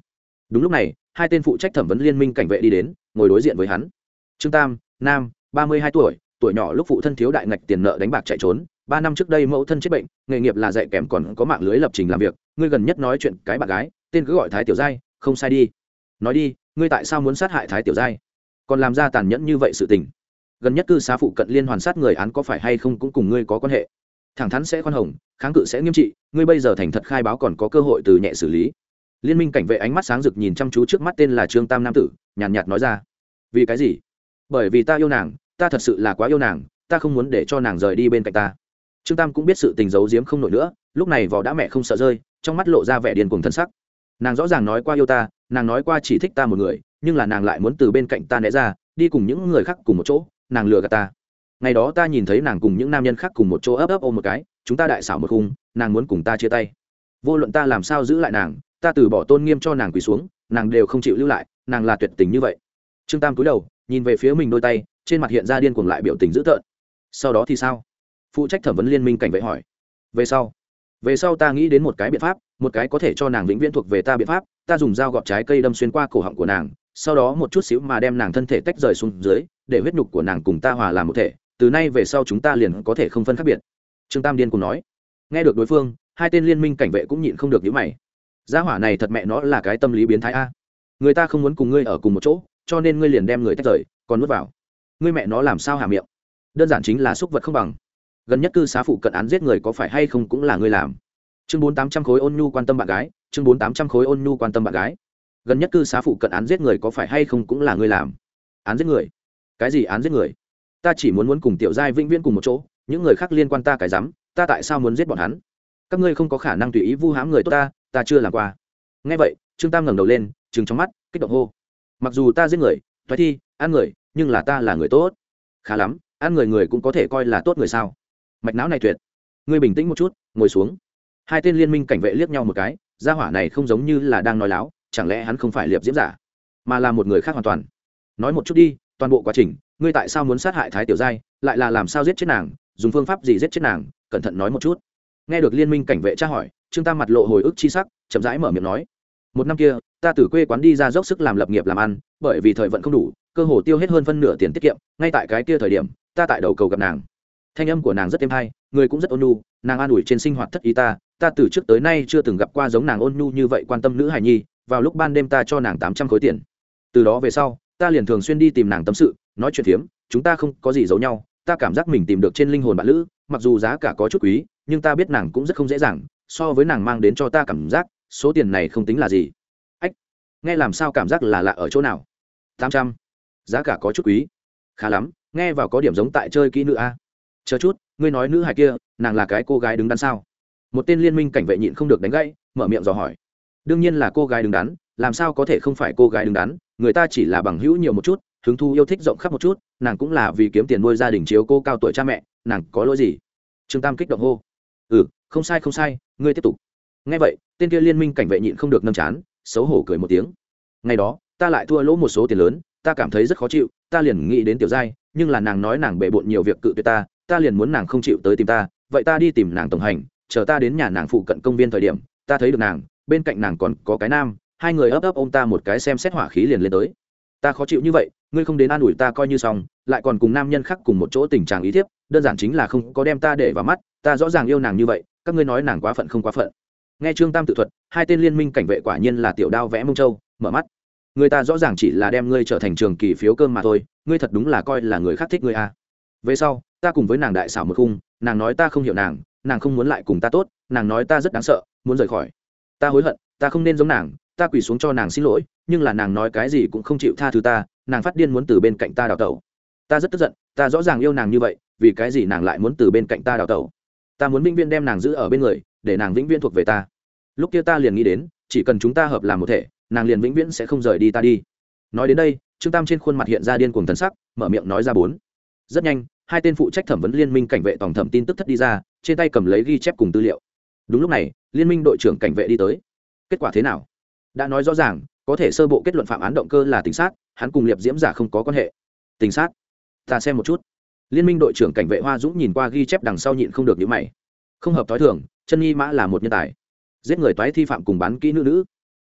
Đúng lúc này, hai tên phụ trách thẩm vấn liên minh cảnh vệ đi đến, ngồi đối diện với hắn trương tam, nam, ba mươi hai tuổi tuổi nhỏ lúc phụ thân thiếu đại ngạch tiền nợ đánh bạc chạy trốn, ba năm trước đây mẫu thân chết bệnh, nghề nghiệp là dạy kèm còn có mạng lưới lập trình làm việc, ngươi gần nhất nói chuyện cái bạn gái, tên cứ gọi thái tiểu giai, không sai đi. Nói đi, ngươi tại sao muốn sát hại thái tiểu giai? Còn làm ra tàn nhẫn như vậy sự tình. Gần nhất cư xá phụ cận liên hoàn sát người án có phải hay không cũng cùng ngươi có quan hệ. Thẳng thắn sẽ khoan hồng, kháng cự sẽ nghiêm trị, ngươi bây giờ thành thật khai báo còn có cơ hội từ nhẹ xử lý. Liên minh cảnh vệ ánh mắt sáng rực nhìn chăm chú trước mắt tên là trương tam nam tử, nhàn nhạt nói ra. Vì cái gì? Bởi vì ta yêu nàng, ta thật sự là quá yêu nàng, ta không muốn để cho nàng rời đi bên cạnh ta. Trương tam cũng biết sự tình giấu giếm không nổi nữa, lúc này vỏ đã mẹ không sợ rơi, trong mắt lộ ra vẻ điên cùng thân sắc. Nàng rõ ràng nói qua yêu ta, nàng nói qua chỉ thích ta một người, nhưng là nàng lại muốn từ bên cạnh ta né ra, đi cùng những người khác cùng một chỗ, nàng lừa gạt ta. Ngày đó ta nhìn thấy nàng cùng những nam nhân khác cùng một chỗ ấp ấp ôm một cái, chúng ta đại xảo một khung, nàng muốn cùng ta chia tay. Vô luận ta làm sao giữ lại nàng, ta từ bỏ tôn nghiêm cho nàng quỳ xuống, nàng đều không chịu lưu lại, nàng là tuyệt tình như vậy. Trương tam cúi đầu nhìn về phía mình đôi tay, trên mặt hiện ra điên cuồng lại biểu tình dữ tợn. Sau đó thì sao? Phụ trách thẩm vấn liên minh cảnh vệ hỏi. Về sau. Về sau ta nghĩ đến một cái biện pháp, một cái có thể cho nàng vĩnh viễn thuộc về ta biện pháp, ta dùng dao gọt trái cây đâm xuyên qua cổ họng của nàng, sau đó một chút xíu mà đem nàng thân thể tách rời xuống dưới, để huyết nhục của nàng cùng ta hòa làm một thể, từ nay về sau chúng ta liền có thể không phân khác biệt. Trương tam điên cùng nói. Nghe được đối phương, hai tên liên minh cảnh vệ cũng nhịn không được nhữ mày. Gia hỏa này thật mẹ nó là cái tâm lý biến thái a. Người ta không muốn cùng ngươi ở cùng một chỗ cho nên ngươi liền đem người tách rời, còn nuốt vào. Ngươi mẹ nó làm sao hà miệng? Đơn giản chính là xúc vật không bằng. Gần nhất cư xá phụ cận án giết người có phải hay không cũng là ngươi làm. Chương bốn tám trăm khối ôn nhu quan tâm bạn gái, chương bốn tám trăm khối ôn nhu quan tâm bạn gái. Gần nhất cư xá phụ cận án giết người có phải hay không cũng là ngươi làm. Án giết người? Cái gì án giết người? Ta chỉ muốn muốn cùng tiểu giai vĩnh viễn cùng một chỗ, những người khác liên quan ta cái dám ta tại sao muốn giết bọn hắn? Các ngươi không có khả năng tùy ý vu hãm người tốt ta ta chưa làm qua. Ngay vậy, trương tam ngẩng đầu lên chừng trong mắt, kích động hô mặc dù ta giết người, thoái thi, ăn người, nhưng là ta là người tốt. Khá lắm, ăn người người cũng có thể coi là tốt người sao. Mạch não này tuyệt. Ngươi bình tĩnh một chút, ngồi xuống. Hai tên liên minh cảnh vệ liếc nhau một cái, gia hỏa này không giống như là đang nói láo, chẳng lẽ hắn không phải liệp diễm giả, mà là một người khác hoàn toàn. Nói một chút đi, toàn bộ quá trình, ngươi tại sao muốn sát hại thái tiểu giai, lại là làm sao giết chết nàng, dùng phương pháp gì giết chết nàng, cẩn thận nói một chút. Nghe được liên minh cảnh vệ tra hỏi, trương tam mặt lộ hồi ức chi sắc, chậm rãi mở miệng nói. Một năm kia ta từ quê quán đi ra dốc sức làm lập nghiệp làm ăn, bởi vì thời vận không đủ, cơ hồ tiêu hết hơn phân nửa tiền tiết kiệm, ngay tại cái kia thời điểm, ta tại đầu cầu gặp nàng. Thanh âm của nàng rất êm hay, người cũng rất ôn nhu, nàng an ủi trên sinh hoạt thất ý ta ta từ trước tới nay chưa từng gặp qua giống nàng ôn nhu như vậy quan tâm nữ hài nhi, vào lúc ban đêm ta cho nàng tám trăm khối tiền. Từ đó về sau, ta liền thường xuyên đi tìm nàng tâm sự, nói chuyện phiếm, chúng ta không có gì giấu nhau, ta cảm giác mình tìm được trên linh hồn bạn lữ, mặc dù giá cả có chút quý, nhưng ta biết nàng cũng rất không dễ dàng, so với nàng mang đến cho ta cảm giác, số tiền này không tính là gì nghe làm sao cảm giác là lạ ở chỗ nào? Tám trăm. Giá cả có chút quý. Khá lắm, nghe vào có điểm giống tại chơi kỹ nữ a. Chờ chút, ngươi nói nữ hài kia, nàng là cái cô gái đứng đắn sao? Một tên liên minh cảnh vệ nhịn không được đánh gãy, mở miệng dò hỏi. Đương nhiên là cô gái đứng đắn, làm sao có thể không phải cô gái đứng đắn? Người ta chỉ là bằng hữu nhiều một chút, hứng thu yêu thích rộng khắp một chút, nàng cũng là vì kiếm tiền nuôi gia đình chiếu cô cao tuổi cha mẹ, nàng có lỗi gì? Trương tam kích động hô. Ừ không sai không sai, ngươi tiếp tục. Nghe vậy, tên kia liên minh cảnh vệ nhịn không được nâm chán xấu hổ cười một tiếng. Ngày đó, ta lại thua lỗ một số tiền lớn, ta cảm thấy rất khó chịu, ta liền nghĩ đến tiểu giai, nhưng là nàng nói nàng bệ bộn nhiều việc cự tuyệt ta ta liền muốn nàng không chịu tới tìm ta, vậy ta đi tìm nàng tổng hành, chờ ta đến nhà nàng phụ cận công viên thời điểm, ta thấy được nàng, bên cạnh nàng còn có cái nam, hai người ấp ấp ô m ta một cái xem xét hỏa khí liền lên tới. Ta khó chịu như vậy, ngươi không đến an ủi ta coi như xong, lại còn cùng nam nhân khác cùng một chỗ tình trạng ý thiếp, đơn giản chính là không có đem ta để vào mắt, ta rõ ràng yêu nàng như vậy, các ngươi nói nàng quá phận không quá phận nghe trương tam tự thuật, hai tên liên minh cảnh vệ quả nhiên là tiểu đao vẽ mông châu mở mắt. Người ta rõ ràng chỉ là đem ngươi trở thành trường kỳ phiếu cơm mà thôi, ngươi thật đúng là coi là người khác thích ngươi à. về sau, ta cùng với nàng đại xảo một khung, nàng nói ta không hiểu nàng nàng không muốn lại cùng ta tốt, nàng nói ta rất đáng sợ, muốn rời khỏi. Ta hối hận, ta không nên giống nàng, ta quỳ xuống cho nàng xin lỗi, nhưng là nàng nói cái gì cũng không chịu tha thứ ta, nàng phát điên muốn từ bên cạnh ta đào tẩu. Ta rất tức giận, ta rõ ràng yêu nàng như vậy, vì cái gì nàng lại muốn từ bên cạnh ta đào tẩu? Ta muốn vĩnh viễn đem nàng giữ ở bên người, để nàng vĩnh viễn thuộc về ta lúc kia ta liền nghĩ đến, chỉ cần chúng ta hợp làm một thể, nàng liền vĩnh viễn sẽ không rời đi ta đi. Nói đến đây, trương tam trên khuôn mặt hiện ra điên cuồng thần sắc, mở miệng nói ra bốn. Rất nhanh, hai tên phụ trách thẩm vấn liên minh cảnh vệ tổng thẩm tin tức thất đi ra, trên tay cầm lấy ghi chép cùng tư liệu. Đúng lúc này, liên minh đội trưởng cảnh vệ đi tới. Kết quả thế nào? Đã nói rõ ràng, có thể sơ bộ kết luận phạm án động cơ là tình sát, hắn cùng liệp diễm giả không có quan hệ. Tình sát? Ta xem một chút. Liên minh đội trưởng cảnh vệ hoa dũng nhìn qua ghi chép đằng sau nhịn không được những mày. Không hợp t h ó i thường, chân nghi mã là một nhân tài giết người toái thi phạm cùng bán kỹ nữ nữ.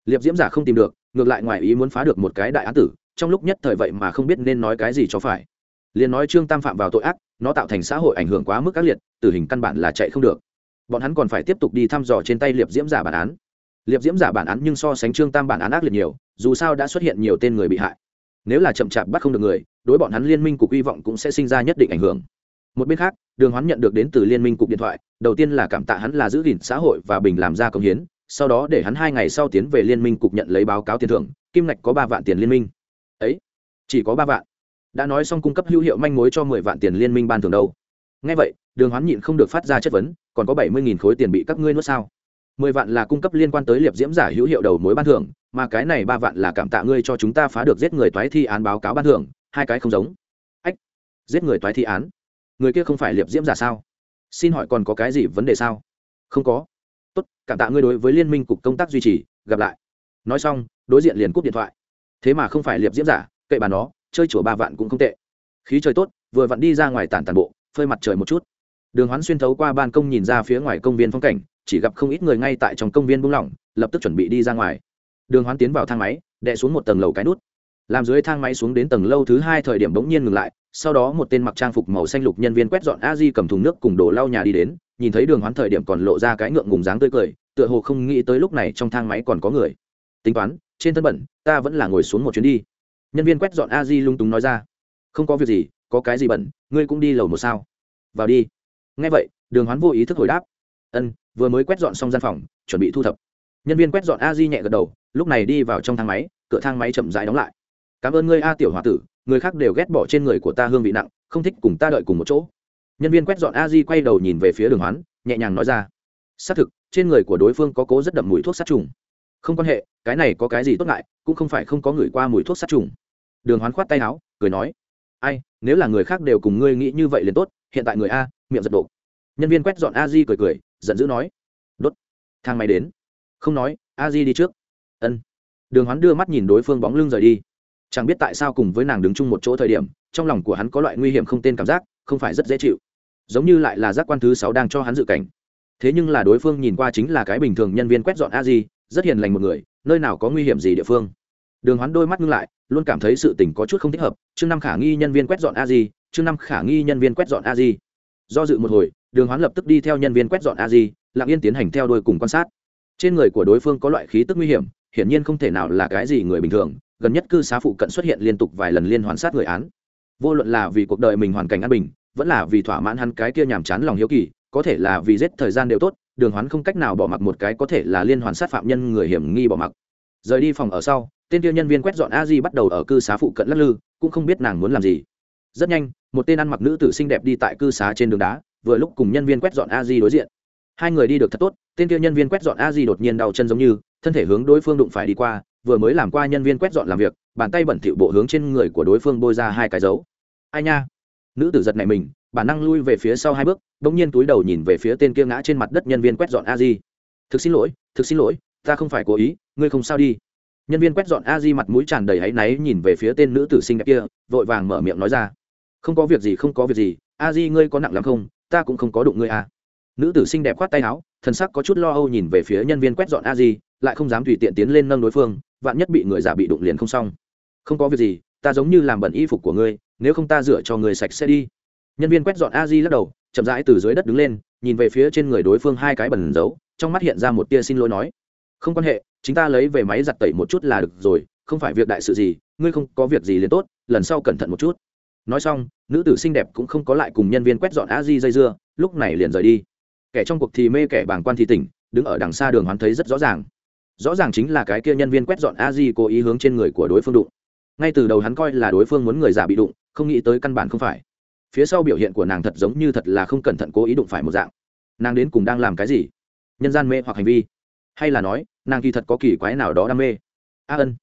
Liệp diễm giả không tìm được, ngược lại ngoài ý muốn phá được một cái đại án tử, trong lúc nhất thời vậy mà không biết nên nói cái gì cho phải. Liền nói trương tam phạm vào tội ác, nó tạo thành xã hội ảnh hưởng quá mức ác liệt, tử hình căn bản là chạy không được. Bọn hắn còn phải tiếp tục đi thăm dò trên tay liệp diễm giả bản án. Liệp diễm giả bản án nhưng so sánh trương tam bản án ác liệt nhiều, dù sao đã xuất hiện nhiều tên người bị hại. Nếu là chậm chạp bắt không được người, đối bọn hắn liên minh cục hy vọng cũng sẽ sinh ra nhất định ảnh hưởng một bên khác, đường hoán nhận được đến từ liên minh cục điện thoại, đầu tiên là cảm tạ hắn là giữ gìn xã hội và bình làm ra công hiến, sau đó để hắn hai ngày sau tiến về liên minh cục nhận lấy báo cáo tiền thưởng, kim ngạch có ba vạn tiền liên minh. Ấy, chỉ có ba vạn. Đã nói xong cung cấp hữu hiệu manh mối cho mười vạn tiền liên minh ban thường đâu. Ngay vậy, đường hoán nhịn không được phát ra chất vấn, còn có bảy mươi nghìn khối tiền bị các ngươi nuốt sao? Mười vạn là cung cấp liên quan tới liệp diễm giả hữu hiệu đầu mối ban thưởng, mà cái này ba vạn là cảm tạ ngươi cho chúng ta phá được giết người toái thi án báo cáo ban thưởng, hai cái không giống. Ách, giết người toái thi án người kia không phải liệp diễm giả sao? Xin hỏi còn có cái gì vấn đề sao? Không có. Tốt, cảm tạ ngươi đối với liên minh cục công tác duy trì, gặp lại. Nói xong, đối diện liền cúp điện thoại. Thế mà không phải liệp diễm giả cậy bà nó, chơi chùa ba vạn cũng không tệ. Khí trời tốt, vừa vặn đi ra ngoài tản tàn bộ, phơi mặt trời một chút. Đường hoán xuyên thấu qua ban công nhìn ra phía ngoài công viên phong cảnh, chỉ gặp không ít người ngay tại trong công viên buông lỏng, lập tức chuẩn bị đi ra ngoài. Đường hoán tiến vào thang máy, đè xuống một tầng lầu cái nút làm dưới thang máy xuống đến tầng lâu thứ hai thời điểm bỗng nhiên ngừng lại, sau đó một tên mặc trang phục màu xanh lục nhân viên quét dọn a di cầm thùng nước cùng đổ lau nhà đi đến, nhìn thấy đường hoán thời điểm còn lộ ra cái ngượng ngùng dáng tươi cười, tựa hồ không nghĩ tới lúc này trong thang máy còn có người. Tính toán, trên thân bẩn, ta vẫn là ngồi xuống một chuyến đi. Nhân viên quét dọn a di lung túng nói ra. Không có việc gì, có cái gì bẩn, ngươi cũng đi lầu một sao? Vào đi. Ngay vậy, đường hoán vô ý thức hồi đáp. Ân, vừa mới quét dọn xong gian phòng, chuẩn bị thu thập. Nhân viên quét dọn a di nhẹ gật đầu, lúc này đi vào trong thang máy, cửa thang máy chậm rãi đóng lại cảm ơn ngươi a tiểu h o a tử, người khác đều ghét bỏ trên người của ta hương vị nặng, không thích cùng ta đợi cùng một chỗ. Nhân viên quét dọn a di quay đầu nhìn về phía đường hoán, nhẹ nhàng nói ra. Xác thực, trên người của đối phương có cố rất đậm mùi thuốc sát trùng. Không quan hệ, cái này có cái gì tốt ngại, cũng không phải không có người qua mùi thuốc sát trùng. Đường hoán khoát tay áo, cười nói. Ai, nếu là người khác đều cùng ngươi nghĩ như vậy liền tốt, hiện tại người a, miệng giật độ nhân viên quét dọn a di cười cười, giận dữ nói. Đốt, thang máy đến. Không nói, a di đi trước. Ân. Đường hoán đưa mắt nhìn đối phương bóng lưng rời đi chẳng biết tại sao cùng với nàng đứng chung một chỗ thời điểm, trong lòng của hắn có loại nguy hiểm không tên cảm giác, không phải rất dễ chịu. Giống như lại là giác quan thứ sáu đang cho hắn dự cảnh. Thế nhưng là đối phương nhìn qua chính là cái bình thường nhân viên quét dọn a di, rất hiền lành một người, nơi nào có nguy hiểm gì địa phương. Đường hoán đôi mắt ngưng lại, luôn cảm thấy sự tình có chút không thích hợp. Chương năm khả nghi nhân viên quét dọn a di, chương năm khả nghi nhân viên quét dọn a di. Do dự một hồi, đường hoán lập tức đi theo nhân viên quét dọn a di, lặng yên tiến hành theo đuôi cùng quan sát. Trên người của đối phương có loại khí tức nguy hiểm, hiển nhiên không thể nào là cái gì người bình thường gần nhất cư xá phụ cận xuất hiện liên tục vài lần liên hoàn sát người án. Vô luận là vì cuộc đời mình hoàn cảnh an bình, vẫn là vì thỏa mãn hắn cái kia nhàm chán lòng hiếu kỳ, có thể là vì giết thời gian đều tốt, đường hoán không cách nào bỏ mặc một cái có thể là liên hoàn sát phạm nhân người hiểm nghi bỏ mặc. Rời đi phòng ở sau, tên kia nhân viên quét dọn a di bắt đầu ở cư xá phụ cận lắc lư, cũng không biết nàng muốn làm gì. Rất nhanh, một tên ăn mặc nữ tử xinh đẹp đi tại cư xá trên đường đá, vừa lúc cùng nhân viên quét dọn a di đối diện. Hai người đi được thật tốt, tên kia nhân viên quét dọn a di đột nhiên đau chân giống như, thân thể hướng đối phương đụng phải đi qua vừa mới làm qua nhân viên quét dọn làm việc, bàn tay bẩn thỉu bộ hướng trên người của đối phương bôi ra hai cái dấu. Ai nha? Nữ tử giật này mình, bản năng lui về phía sau hai bước đ ỗ n g nhiên túi đầu nhìn về phía tên kia ngã trên mặt đất nhân viên quét dọn a di thực xin lỗi, thực xin lỗi, ta không phải cố ý, ngươi không sao đi. Nhân viên quét dọn a di mặt mũi tràn đầy áy náy nhìn về phía tên nữ tử xinh đẹp kia, vội vàng mở miệng nói ra. Không có việc gì, không có việc gì, a di ngươi có nặng lắm không? Ta cũng không có đụng ngươi à. Nữ tử xinh đẹp khoát tay áo, thần sắc có chút lo âu nhìn về phía nhân viên quét dọn a di lại không dám tùy tiện tiến lên nâng đối phương vạn nhất bị người giả bị đụng liền không xong. Không có việc gì, ta giống như làm bẩn y phục của ngươi, nếu không ta rửa cho người sạch sẽ đi. Nhân viên quét dọn a di lắc đầu, chậm rãi từ dưới đất đứng lên, nhìn về phía trên người đối phương hai cái bẩn giấu, trong mắt hiện ra một tia xin lỗi nói. Không quan hệ chúng ta lấy về máy giặt tẩy một chút là được rồi, không phải việc đại sự gì, ngươi không có việc gì liền tốt, lần sau cẩn thận một chút. Nói xong, nữ tử xinh đẹp cũng không có lại cùng nhân viên quét dọn a di dây dưa, lúc này liền rời đi. Kẻ trong cuộc thì mê kẻ bàng quan thì tỉnh, đứng ở đằng xa đường hoán thấy rất rõ ràng rõ ràng chính là cái kia nhân viên quét dọn a di cố ý hướng trên người của đối phương đụng. Ngay từ đầu hắn coi là đối phương muốn người già bị đụng, không nghĩ tới căn bản không phải. Phía sau biểu hiện của nàng thật giống như thật là không cẩn thận cố ý đụng phải một dạng. Nàng đến cùng đang làm cái gì? Nhân gian mê hoặc hành vi. Hay là nói, nàng kỳ thật có kỳ quái nào đó đam mê? A ân.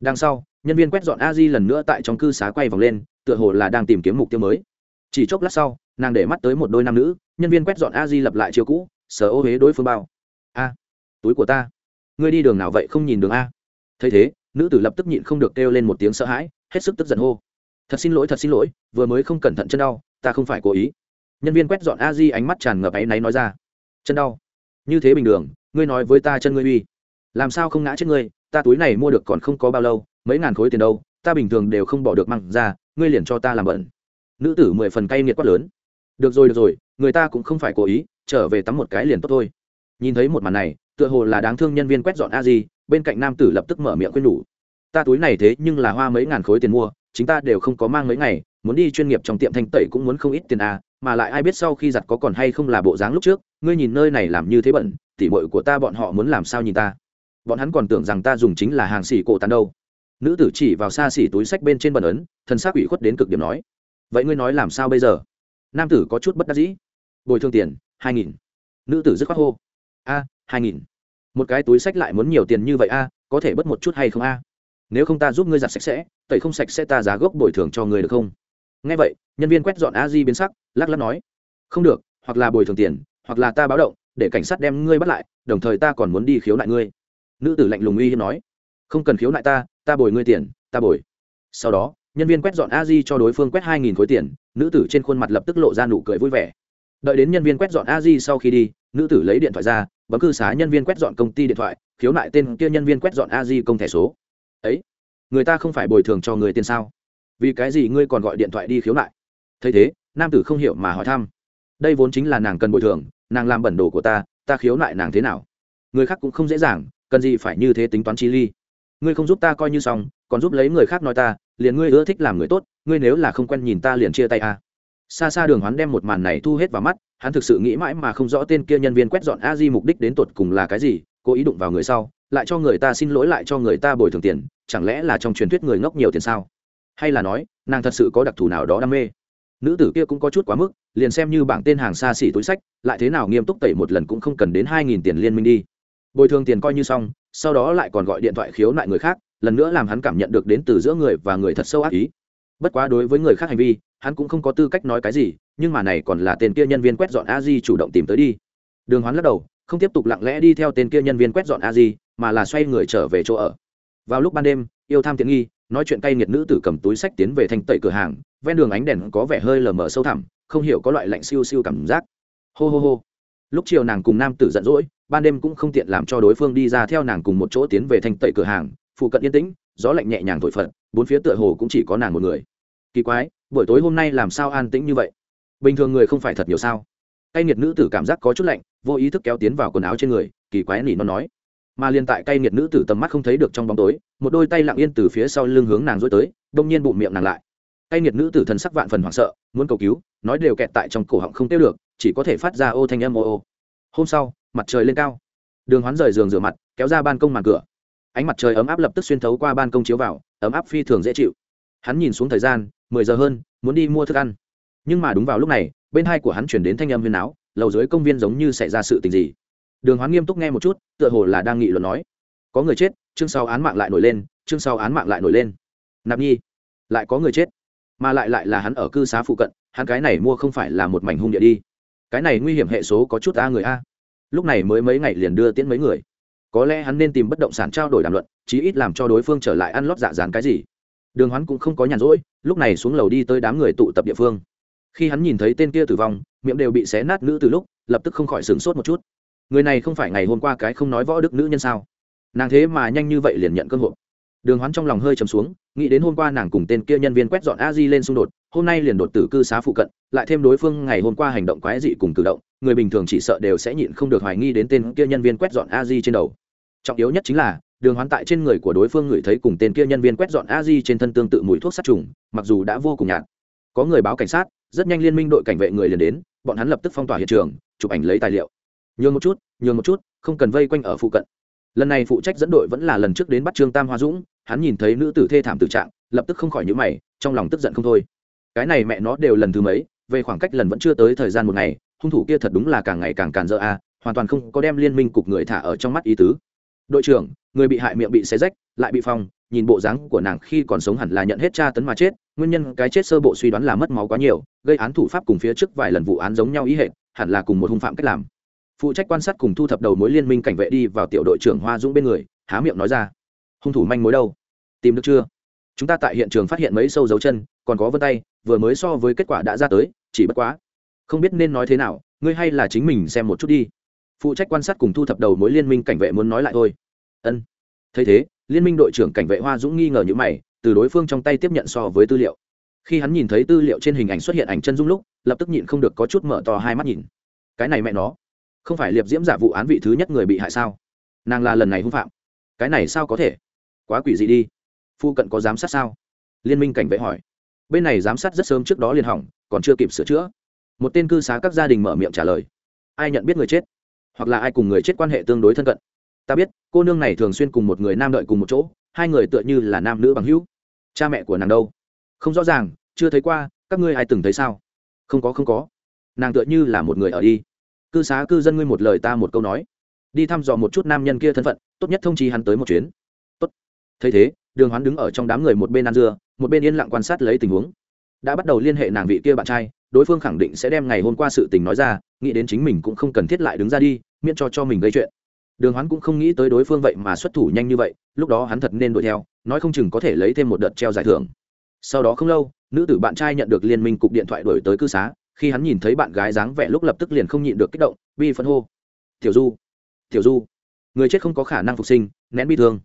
Đằng sau, nhân viên quét dọn a di lần nữa tại trong cư xá quay vòng lên, tựa hồ là đang tìm kiếm mục tiêu mới. Chỉ chốc lát sau, nàng để mắt tới một đôi nam nữ, nhân viên quét dọn a di lập lại chiều cũ sở ô huế đối phương bao. A, túi của ta ngươi đi đường nào vậy không nhìn đường a? Thấy thế, nữ tử lập tức nhịn không được kêu lên một tiếng sợ hãi, hết sức tức giận hô. Thật xin lỗi, thật xin lỗi, vừa mới không cẩn thận chân đau, ta không phải cố ý. Nhân viên quét dọn a di ánh mắt tràn ngập áy náy nói ra. Chân đau? Như thế bình thường, ngươi nói với ta chân ngươi uy. Làm sao không ngã chết ngươi, ta túi này mua được còn không có bao lâu, mấy ngàn khối tiền đâu, ta bình thường đều không bỏ được măng ra, ngươi liền cho ta làm bẩn. Nữ tử mười phần cay nghiệt quát lớn. Được rồi được rồi, người ta cũng không phải cố ý, trở về tắm một cái liền tốt thôi. Nhìn thấy một màn này tựa hồ là đáng thương nhân viên quét dọn a di, bên cạnh nam tử lập tức mở miệng khuyên nhủ. Ta túi này thế nhưng là hoa mấy ngàn khối tiền mua, chính ta đều không có mang mấy ngày, muốn đi chuyên nghiệp trong tiệm thanh tẩy cũng muốn không ít tiền à mà lại ai biết sau khi giặt có còn hay không là bộ dáng lúc trước, ngươi nhìn nơi này làm như thế bẩn, tỉ mội của ta bọn họ muốn làm sao nhìn ta? Bọn hắn còn tưởng rằng ta dùng chính là hàng xỉ cổ tàn đâu. Nữ tử chỉ vào xa xỉ túi sách bên trên bẩn ấn thân xác ủy khuất đến cực điểm nói, vậy ngươi nói làm sao bây giờ? Nam tử có chút bất đắc dĩ. Bồi thương tiền, hai nghìn. Nữ tử dứt khoát hô, a hai nghìn. Một cái túi sách lại muốn nhiều tiền như vậy a, có thể bớt một chút hay không a? Nếu không ta giúp ngươi giặt sạch sẽ, tẩy không sạch sẽ ta giá gốc bồi thường cho ngươi được không? Nghe vậy, nhân viên quét dọn a di biến sắc, lắc lắc nói, không được, hoặc là bồi thường tiền, hoặc là ta báo động, để cảnh sát đem ngươi bắt lại, đồng thời ta còn muốn đi khiếu nại ngươi. Nữ tử lạnh lùng uy hiếp nói, không cần khiếu nại ta ta bồi ngươi tiền, ta bồi. Sau đó, nhân viên quét dọn a di cho đối phương quét hai nghìn khối tiền, nữ tử trên khuôn mặt lập tức lộ ra nụ cười vui vẻ. Đợi đến nhân viên quét dọn a di sau khi đi, nữ tử lấy điện thoại ra bấm cư xá nhân viên quét dọn công ty điện thoại, khiếu nại tên kia nhân viên quét dọn a di công thẻ số. Ấy, người ta không phải bồi thường cho người tiền sao? Vì cái gì ngươi còn gọi điện thoại đi khiếu nại? Thấy thế, nam tử không hiểu mà hỏi thăm. Đây vốn chính là nàng cần bồi thường, nàng làm bẩn đồ của ta ta khiếu nại nàng thế nào? Người khác cũng không dễ dàng, cần gì phải như thế tính toán chi ly? Ngươi không giúp ta coi như xong, còn giúp lấy người khác nói ta, liền ngươi ưa thích làm người tốt, ngươi nếu là không quen nhìn ta liền chia tay a. à xa xa đường hoán đem một màn này thu hết vào mắt, hắn thực sự nghĩ mãi mà không rõ tên kia nhân viên quét dọn a di mục đích đến tột cùng là cái gì, cố ý đụng vào người sau, lại cho người ta xin lỗi lại cho người ta bồi thường tiền, chẳng lẽ là trong truyền thuyết người ngốc nhiều tiền sao? Hay là nói, nàng thật sự có đặc thù nào đó đam mê? Nữ tử kia cũng có chút quá mức, liền xem như bảng tên hàng xa xỉ túi sách, lại thế nào nghiêm túc tẩy một lần cũng không cần đến hai nghìn tiền liên minh đi. Bồi thường tiền coi như xong, sau đó lại còn gọi điện thoại khiếu nại người khác, lần nữa làm hắn cảm nhận được đến từ giữa người và người thật sâu ác ý. Bất quá đối với người khác hành vi hắn cũng không có tư cách nói cái gì, nhưng mà này còn là tên kia nhân viên quét dọn a di chủ động tìm tới đi. Đường hoán lắc đầu, không tiếp tục lặng lẽ đi theo tên kia nhân viên quét dọn a di mà là xoay người trở về chỗ ở. Vào lúc ban đêm, yêu tham tiện nghi nói chuyện cay nghiệt nữ tử cầm túi sách tiến về thành tẩy cửa hàng, ven đường ánh đèn có vẻ hơi lờ mờ sâu thẳm, không hiểu có loại lạnh siêu siêu cảm giác. Hô hô hô. Lúc chiều nàng cùng nam tử giận dỗi, ban đêm cũng không tiện làm cho đối phương đi ra theo nàng cùng một chỗ tiến về thành tẩy cửa hàng, phụ cận yên tĩnh, gió lạnh nhẹ nhàng thổi phật, bốn phía tựa hồ cũng chỉ có nàng một người. Kỳ quái buổi tối hôm nay làm sao an tĩnh như vậy? Bình thường người không phải thật nhiều sao? Cay nghiệt nữ tử cảm giác có chút lạnh, vô ý thức kéo tiến vào quần áo trên người, kỳ quái nỉ nó nói. Mà liền tại cay nghiệt nữ tử tầm mắt không thấy được trong bóng tối, một đôi tay lặng yên từ phía sau lưng hướng nàng dối tới, đông nhiên bụng miệng nàng lại. Cay nghiệt nữ tử thần sắc vạn phần hoảng sợ, muốn cầu cứu, nói đều kẹt tại trong cổ họng không tiêu được, chỉ có thể phát ra ô thanh âm ô ô. Hôm sau, mặt trời lên cao. Đường hoán rời giường rửa mặt, kéo ra ban công màn cửa. Ánh mặt trời ấm áp lập tức xuyên thấu qua ban công chiếu vào, ấm áp phi thường dễ chịu. Hắn nhìn xuống thời gian mười giờ hơn, muốn đi mua thức ăn. Nhưng mà đúng vào lúc này, bên hai của hắn chuyển đến thanh âm huyền áo, lầu dưới công viên giống như xảy ra sự tình gì. Đường hoán nghiêm túc nghe một chút, tựa hồ là đang nghị luận nói. Có người chết, chương sau án mạng lại nổi lên, chương sau án mạng lại nổi lên. Nạp nhi, lại có người chết. Mà lại lại là hắn ở cư xá phụ cận, hắn cái này mua không phải là một mảnh hung địa đi. Cái này nguy hiểm hệ số có chút a người a. Lúc này mới mấy ngày liền đưa tiễn mấy người. Có lẽ hắn nên tìm bất động sản trao đổi đàm luận, chí ít làm cho đối phương trở lại ăn lót dạ dán cái gì đường Hoán cũng không có nhàn rỗi, lúc này xuống lầu đi tới đám người tụ tập địa phương. Khi hắn nhìn thấy tên kia tử vong, miệng đều bị xé nát nữ từ lúc, lập tức không khỏi sửng sốt một chút. Người này không phải ngày hôm qua cái không nói võ đức nữ nhân sao? Nàng thế mà nhanh như vậy liền nhận cơ hội đường hoán trong lòng hơi chấm xuống, nghĩ đến hôm qua nàng cùng tên kia nhân viên quét dọn a di lên xung đột, hôm nay liền đột tử cư xá phụ cận, lại thêm đối phương ngày hôm qua hành động quái dị cùng cử động, người bình thường chỉ sợ đều sẽ nhịn không được hoài nghi đến tên kia nhân viên quét dọn a di trên đầu trọng yếu nhất chính là, đường hoán tại trên người của đối phương ngửi thấy cùng tên kia nhân viên quét dọn a di trên thân tương tự mùi thuốc sát trùng, mặc dù đã vô cùng nhạt. Có người báo cảnh sát, rất nhanh liên minh đội cảnh vệ người liền đến, bọn hắn lập tức phong tỏa hiện trường, chụp ảnh lấy tài liệu. Nhường một chút, nhường một chút, không cần vây quanh ở phụ cận. Lần này phụ trách dẫn đội vẫn là lần trước đến bắt trương tam hoa dũng, hắn nhìn thấy nữ tử thê thảm tử trạng, lập tức không khỏi nhữ mày, trong lòng tức giận không thôi. Cái này mẹ nó đều lần thứ mấy, về khoảng cách lần vẫn chưa tới thời gian một ngày, hung thủ kia thật đúng là càng ngày càng càn dỡ a, hoàn toàn không có đem liên minh cục người thả ở trong mắt ý tứ đội trưởng, người bị hại miệng bị xé rách, lại bị phong, nhìn bộ dáng của nàng khi còn sống hẳn là nhận hết tra tấn mà chết, nguyên nhân cái chết sơ bộ suy đoán là mất máu quá nhiều, gây án thủ pháp cùng phía trước vài lần vụ án giống nhau ý hệ hẳn là cùng một hung phạm cách làm. Phụ trách quan sát cùng thu thập đầu mối liên minh cảnh vệ đi vào tiểu đội trưởng hoa dũng bên người, há miệng nói ra, hung thủ manh mối đâu? Tìm được chưa? Chúng ta tại hiện trường phát hiện mấy sâu dấu chân, còn có vân tay, vừa mới so với kết quả đã ra tới, chỉ bất quá, không biết nên nói thế nào, ngươi hay là chính mình xem một chút đi phụ trách quan sát cùng thu thập đầu mối liên minh cảnh vệ muốn nói lại thôi. Ân. Thấy thế, liên minh đội trưởng cảnh vệ hoa dũng nghi ngờ như mày, từ đối phương trong tay tiếp nhận so với tư liệu. Khi hắn nhìn thấy tư liệu trên hình ảnh xuất hiện ảnh chân dung lúc, lập tức nhịn không được có chút mở to hai mắt nhìn. Cái này mẹ nó, không phải liệp diễm giả vụ án vị thứ nhất người bị hại sao? Nàng là lần này hung phạm. Cái này sao có thể? Quá quỷ dị đi. Phu cận có giám sát sao? Liên minh cảnh vệ hỏi. Bên này giám sát rất sớm trước đó liền hỏng, còn chưa kịp sửa chữa. Một tên cư xá các gia đình mở miệng trả lời. Ai nhận biết người chết? Hoặc là ai cùng người chết quan hệ tương đối thân cận. Ta biết, cô nương này thường xuyên cùng một người nam đợi cùng một chỗ, hai người tựa như là nam nữ bằng hữu. Cha mẹ của nàng đâu? Không rõ ràng, chưa thấy qua, các ngươi ai từng thấy sao? Không có không có. Nàng tựa như là một người ở đi. Cư xá cư dân ngươi một lời ta một câu nói. Đi thăm dò một chút nam nhân kia thân phận, tốt nhất thông chi hắn tới một chuyến. Tốt. Thấy thế, đường hoán đứng ở trong đám người một bên ăn dưa, một bên yên lặng quan sát lấy tình huống. Đã bắt đầu liên hệ nàng vị kia bạn trai đối phương khẳng định sẽ đem ngày hôm qua sự tình nói ra, nghĩ đến chính mình cũng không cần thiết lại đứng ra đi, miễn cho cho mình gây chuyện. Đường hoán cũng không nghĩ tới đối phương vậy mà xuất thủ nhanh như vậy, lúc đó hắn thật nên đuổi theo, nói không chừng có thể lấy thêm một đợt treo giải thưởng. Sau đó không lâu, nữ tử bạn trai nhận được liên minh cục điện thoại đổi tới cư xá, khi hắn nhìn thấy bạn gái dáng vẻ lúc lập tức liền không nhịn được kích động, bi phân hô. Tiểu du tiểu du, người chết không có khả năng phục sinh, nén bi thương.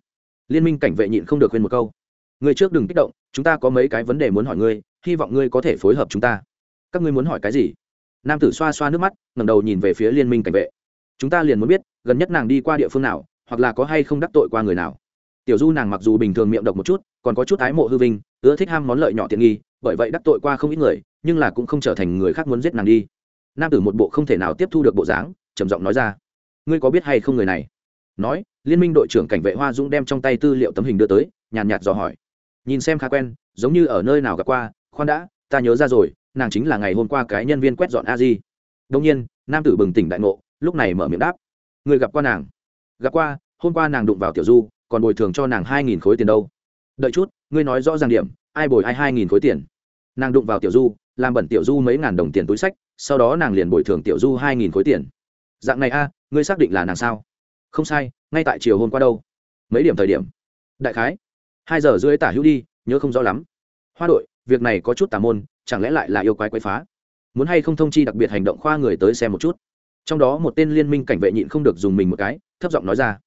Liên minh cảnh vệ nhịn không được khuyên một câu. Người trước đừng kích động, chúng ta có mấy cái vấn đề muốn hỏi ngươi, hy vọng ngươi có thể phối hợp chúng ta các ngươi muốn hỏi cái gì? Nam tử xoa xoa nước mắt, ngẩng đầu nhìn về phía liên minh cảnh vệ. Chúng ta liền muốn biết, gần nhất nàng đi qua địa phương nào, hoặc là có hay không đắc tội qua người nào. Tiểu du nàng mặc dù bình thường miệng độc một chút, còn có chút ái mộ hư vinh, ưa thích ham món lợi nhỏ tiện nghi, bởi vậy đắc tội qua không ít người, nhưng là cũng không trở thành người khác muốn giết nàng đi. Nam tử một bộ không thể nào tiếp thu được bộ dáng, trầm giọng nói ra. Ngươi có biết hay không người này? Nói, liên minh đội trưởng cảnh vệ hoa dũng đem trong tay tư liệu tấm hình đưa tới, nhàn nhạt dò hỏi. Nhìn xem khá quen, giống như ở nơi nào gặp qua, khoan đã, ta nhớ ra rồi nàng chính là ngày hôm qua cái nhân viên quét dọn a di. Đông nhiên, nam tử bừng tỉnh đại ngộ, lúc này mở miệng đáp. Người gặp qua nàng? Gặp qua, hôm qua nàng đụng vào tiểu du, còn bồi thường cho nàng hai nghìn khối tiền đâu. Đợi chút, ngươi nói rõ ràng điểm, ai bồi ai hai nghìn khối tiền? Nàng đụng vào tiểu du, làm bẩn tiểu du mấy ngàn đồng tiền túi sách, sau đó nàng liền bồi thường tiểu du hai nghìn khối tiền. Dạng này a, ngươi xác định là nàng sao? Không sai, ngay tại chiều hôm qua đâu. Mấy điểm thời điểm? Đại khái. Hai giờ rưỡi tả hữu đi, nhớ không rõ lắm. Hoa đội, việc này có chút tà môn chẳng lẽ lại là yêu quái quái phá? Muốn hay không thông chi đặc biệt hành động khoa người tới xem một chút? Trong đó một tên liên minh cảnh vệ nhịn không được dùng mình một cái, thấp giọng nói ra.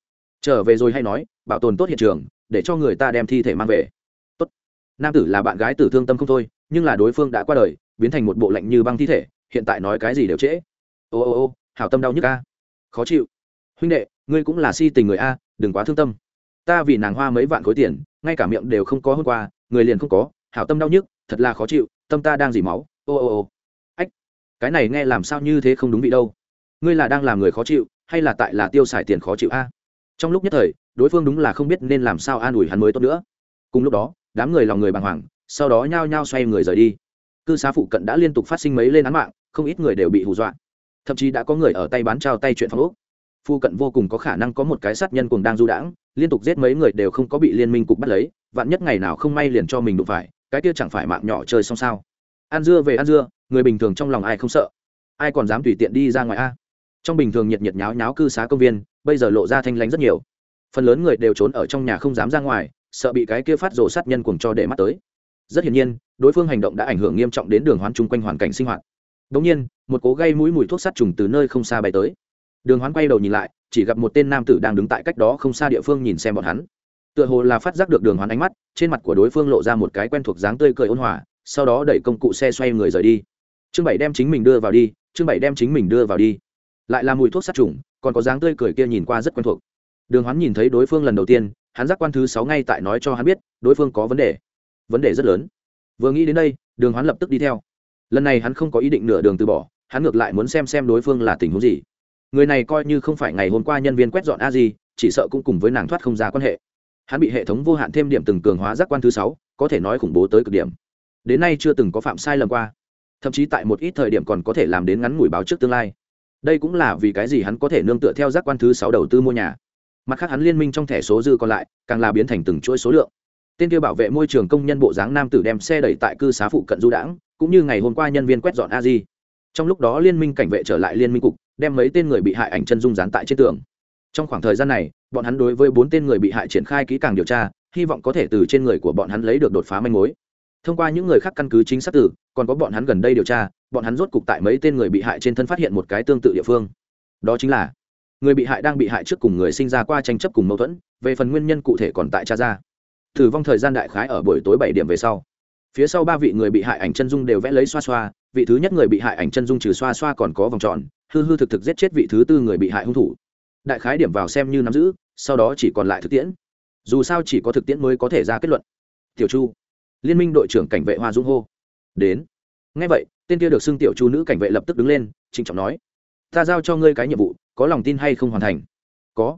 Trở về rồi hay nói, bảo tồn tốt hiện trường, để cho người ta đem thi thể mang về. Tốt. Nam tử là bạn gái tử thương tâm không thôi, nhưng là đối phương đã qua đời, biến thành một bộ lạnh như băng thi thể, hiện tại nói cái gì đều trễ. Ô ô ô, hảo tâm đau nhức a. Khó chịu. Huynh đệ, ngươi cũng là si tình người a, đừng quá thương tâm. Ta vì nàng hoa mấy vạn khối tiền, ngay cả miệng đều không có hôm qua, người liền không có, hảo tâm đau nhức, thật là khó chịu tâm ta đang dỉ máu, ô ô ô. Ách, cái này nghe làm sao như thế không đúng vị đâu. Ngươi là đang làm người khó chịu, hay là tại là tiêu xài tiền khó chịu a? Trong lúc nhất thời, đối phương đúng là không biết nên làm sao an ủi hắn mới tốt nữa. Cùng lúc đó, đám người lòng người bàng hoàng, sau đó nhao nhao xoay người rời đi. Cư xá phụ cận đã liên tục phát sinh mấy lên án mạng, không ít người đều bị hù dọa. Thậm chí đã có người ở tay bán trao tay chuyện phong úc phụ cận vô cùng có khả năng có một cái sát nhân cùng đang du đãng, liên tục giết mấy người đều không có bị liên minh cục bắt lấy, vạn nhất ngày nào không may liền cho mình đụng phải cái kia chẳng phải mạng nhỏ chơi xong sao? Ăn dưa về ăn dưa, người bình thường trong lòng ai không sợ? Ai còn dám tùy tiện đi ra ngoài a? Trong bình thường nhiệt nhiệt nháo nháo cư xá công viên, bây giờ lộ ra thanh lánh rất nhiều. Phần lớn người đều trốn ở trong nhà không dám ra ngoài, sợ bị cái kia phát rồ sát nhân cuồng cho để mắt tới. Rất hiển nhiên, đối phương hành động đã ảnh hưởng nghiêm trọng đến đường hoán chung quanh hoàn cảnh sinh hoạt. Đ nhiên, một cố gây mũi mùi thuốc sát trùng từ nơi không xa bay tới. Đường hoán quay đầu nhìn lại, chỉ gặp một tên nam tử đang đứng tại cách đó không xa địa phương nhìn xem bọn hắn. Tựa hồ là phát giác được đường hoán ánh mắt trên mặt của đối phương lộ ra một cái quen thuộc dáng tươi cười ôn hòa, sau đó đẩy công cụ xe xoay người rời đi. Chương bảy đem chính mình đưa vào đi chương bảy đem chính mình đưa vào đi. Lại là mùi thuốc sát trùng, còn có dáng tươi cười kia nhìn qua rất quen thuộc. Đường hoán nhìn thấy đối phương lần đầu tiên, hắn giác quan thứ sáu ngay tại nói cho hắn biết, đối phương có vấn đề. Vấn đề rất lớn. Vừa nghĩ đến đây, đường hoán lập tức đi theo. Lần này hắn không có ý định nửa đường từ bỏ, hắn ngược lại muốn xem xem đối phương là tình huống gì. Người này coi như không phải ngày hôm qua nhân viên quét dọn a gì chỉ sợ cũng cùng với nàng thoát không ra quan hệ hắn bị hệ thống vô hạn thêm điểm từng cường hóa giác quan thứ sáu, có thể nói khủng bố tới cực điểm. Đến nay chưa từng có phạm sai lầm qua. Thậm chí tại một ít thời điểm còn có thể làm đến ngắn ngủi báo trước tương lai. Đây cũng là vì cái gì hắn có thể nương tựa theo giác quan thứ sáu đầu tư mua nhà. Mặt khác hắn liên minh trong thẻ số dư còn lại, càng là biến thành từng chuỗi số lượng. Tên kia bảo vệ môi trường công nhân bộ dáng nam tử đem xe đẩy tại cư xá phụ cận du đãng, cũng như ngày hôm qua nhân viên quét dọn a di. Trong lúc đó liên minh cảnh vệ trở lại liên minh cục, đem mấy tên người bị hại ảnh chân dung dán tại trên tường trong khoảng thời gian này, bọn hắn đối với bốn tên người bị hại triển khai kỹ càng điều tra, hy vọng có thể từ trên người của bọn hắn lấy được đột phá manh mối. Thông qua những người khác căn cứ chính xác tử còn có bọn hắn gần đây điều tra, bọn hắn rốt cục tại mấy tên người bị hại trên thân phát hiện một cái tương tự địa phương. Đó chính là, người bị hại đang bị hại trước cùng người sinh ra qua tranh chấp cùng mâu thuẫn, về phần nguyên nhân cụ thể còn tại cha ra. Thử vong thời gian đại khái ở buổi tối bảy điểm về sau. Phía sau ba vị người bị hại ảnh chân dung đều vẽ lấy xoa xoa, vị thứ nhất người bị hại ảnh chân dung trừ xoa xoa còn có vòng tròn, hư hư thực thực giết chết vị thứ tư người bị hại hung thủ đại khái điểm vào xem như nắm giữ, sau đó chỉ còn lại thực tiễn. Dù sao chỉ có thực tiễn mới có thể ra kết luận. Tiểu chu. Liên minh đội trưởng cảnh vệ hoa dung hô. Đến. Ngay vậy, tên kia được xưng tiểu chu nữ cảnh vệ lập tức đứng lên, trịnh trọng nói. Ta giao cho ngươi cái nhiệm vụ, có lòng tin hay không hoàn thành? Có.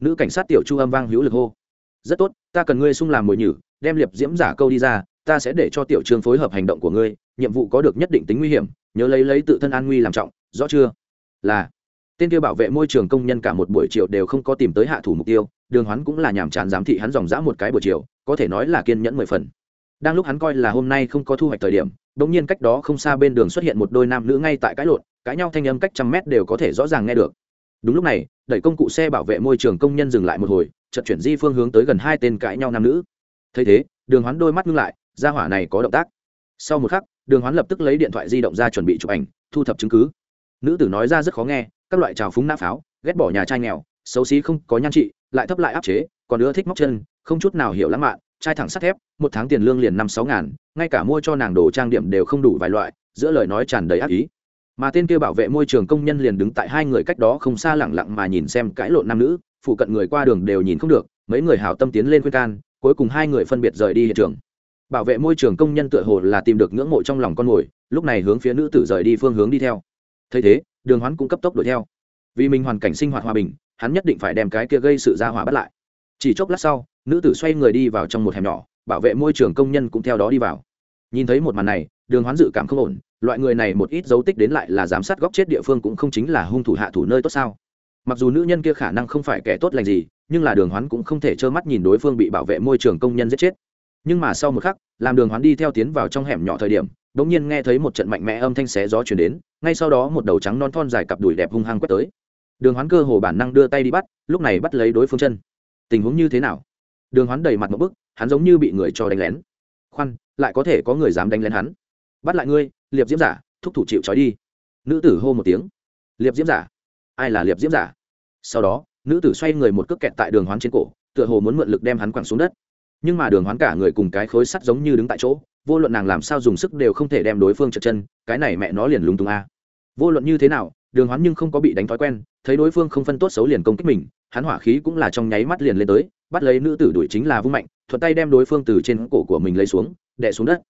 Nữ cảnh sát tiểu chu âm vang hữu lực hô. Rất tốt, ta cần ngươi sung làm mồi nhử, đem liệp diễm giả câu đi ra, ta sẽ để cho tiểu trương phối hợp hành động của ngươi, nhiệm vụ có được nhất định tính nguy hiểm, nhớ lấy lấy tự thân an nguy làm trọng, rõ chưa? Là tên kia bảo vệ môi trường công nhân cả một buổi chiều đều không có tìm tới hạ thủ mục tiêu, đường hoán cũng là nhàm chán giám thị hắn dòng dã một cái buổi chiều, có thể nói là kiên nhẫn mười phần. Đang lúc hắn coi là hôm nay không có thu hoạch thời điểm đ ỗ n g nhiên cách đó không xa bên đường xuất hiện một đôi nam nữ ngay tại cãi lộn, cãi nhau thanh âm cách trăm mét đều có thể rõ ràng nghe được. Đúng lúc này, đẩy công cụ xe bảo vệ môi trường công nhân dừng lại một hồi chật chuyển di phương hướng tới gần hai tên cãi nhau nam nữ. Thấy thế, đường hoán đôi mắt ngưng lại ra hỏa này có động tác. Sau một khắc, đường hoán lập tức lấy điện thoại di động ra chuẩn bị chụp ảnh, thu thập chứng cứ. Nữ tử nói ra rất khó nghe các loại trào phúng nã pháo, ghét bỏ nhà trai nghèo, xấu xí không có nhan trị, lại thấp lại áp chế, còn ưa thích móc chân, không chút nào hiểu lãng mạn, trai thẳng sắt thép, một tháng tiền lương liền năm sáu ngàn, ngay cả mua cho nàng đồ trang điểm đều không đủ vài loại, giữa lời nói tràn đầy ác ý. Mà tên kia bảo vệ môi trường công nhân liền đứng tại hai người cách đó không xa lẳng lặng mà nhìn xem cãi lộn nam nữ, phụ cận người qua đường đều nhìn không được, mấy người hào tâm tiến lên khuyên can, cuối cùng hai người phân biệt rời đi hiện trường. Bảo vệ môi trường công nhân tựa hồ là tìm được ngưỡng mộ trong lòng con mồi, lúc này hướng phía nữ tử rời đi phương hướng đi theo. Thấy thế đường hoán cũng cấp tốc đuổi theo. Vì mình hoàn cảnh sinh hoạt hòa bình, hắn nhất định phải đem cái kia gây sự ra hỏa bắt lại. Chỉ chốc lát sau, nữ tử xoay người đi vào trong một hẻm nhỏ, bảo vệ môi trường công nhân cũng theo đó đi vào. Nhìn thấy một màn này, đường hoán dự cảm không ổn, loại người này một ít dấu tích đến lại là giám sát góc chết địa phương cũng không chính là hung thủ hạ thủ nơi tốt sao. Mặc dù nữ nhân kia khả năng không phải kẻ tốt lành gì, nhưng là đường hoán cũng không thể trơ mắt nhìn đối phương bị bảo vệ môi trường công nhân giết chết. Nhưng mà sau một khắc, làm đường hoán đi theo tiến vào trong hẻm nhỏ thời điểm đ ỗ n g nhiên nghe thấy một trận mạnh mẽ âm thanh xé gió chuyển đến ngay sau đó một đầu trắng non thon dài cặp đùi đẹp hung hăng quét tới. Đường hoán cơ hồ bản năng đưa tay đi bắt, lúc này bắt lấy đối phương chân. Tình huống như thế nào? Đường hoán đầy mặt một bức hắn giống như bị người cho đánh lén. Khoan, lại có thể có người dám đánh lén hắn. Bắt lại ngươi, liệp diễm giả, thúc thủ chịu trói đi. Nữ tử hô một tiếng. Liệp diễm giả. Ai là liệp diễm giả? Sau đó, nữ tử xoay người một cước kẹt tại đường hoán trên cổ, tựa hồ muốn mượn lực đem hắn quẳng xuống đất nhưng mà đường hoán cả người cùng cái khối sắt giống như đứng tại chỗ, vô luận nàng làm sao dùng sức đều không thể đem đối phương trượt chân, cái này mẹ nó liền lúng túng a. Vô luận như thế nào, đường hoán nhưng không có bị đánh thói quen, thấy đối phương không phân tốt xấu liền công kích mình, hắn hỏa khí cũng là trong nháy mắt liền lên tới, bắt lấy nữ tử đuổi chính là vung mạnh, thuận tay đem đối phương từ trên cổ của mình lấy xuống đẻ xuống đất.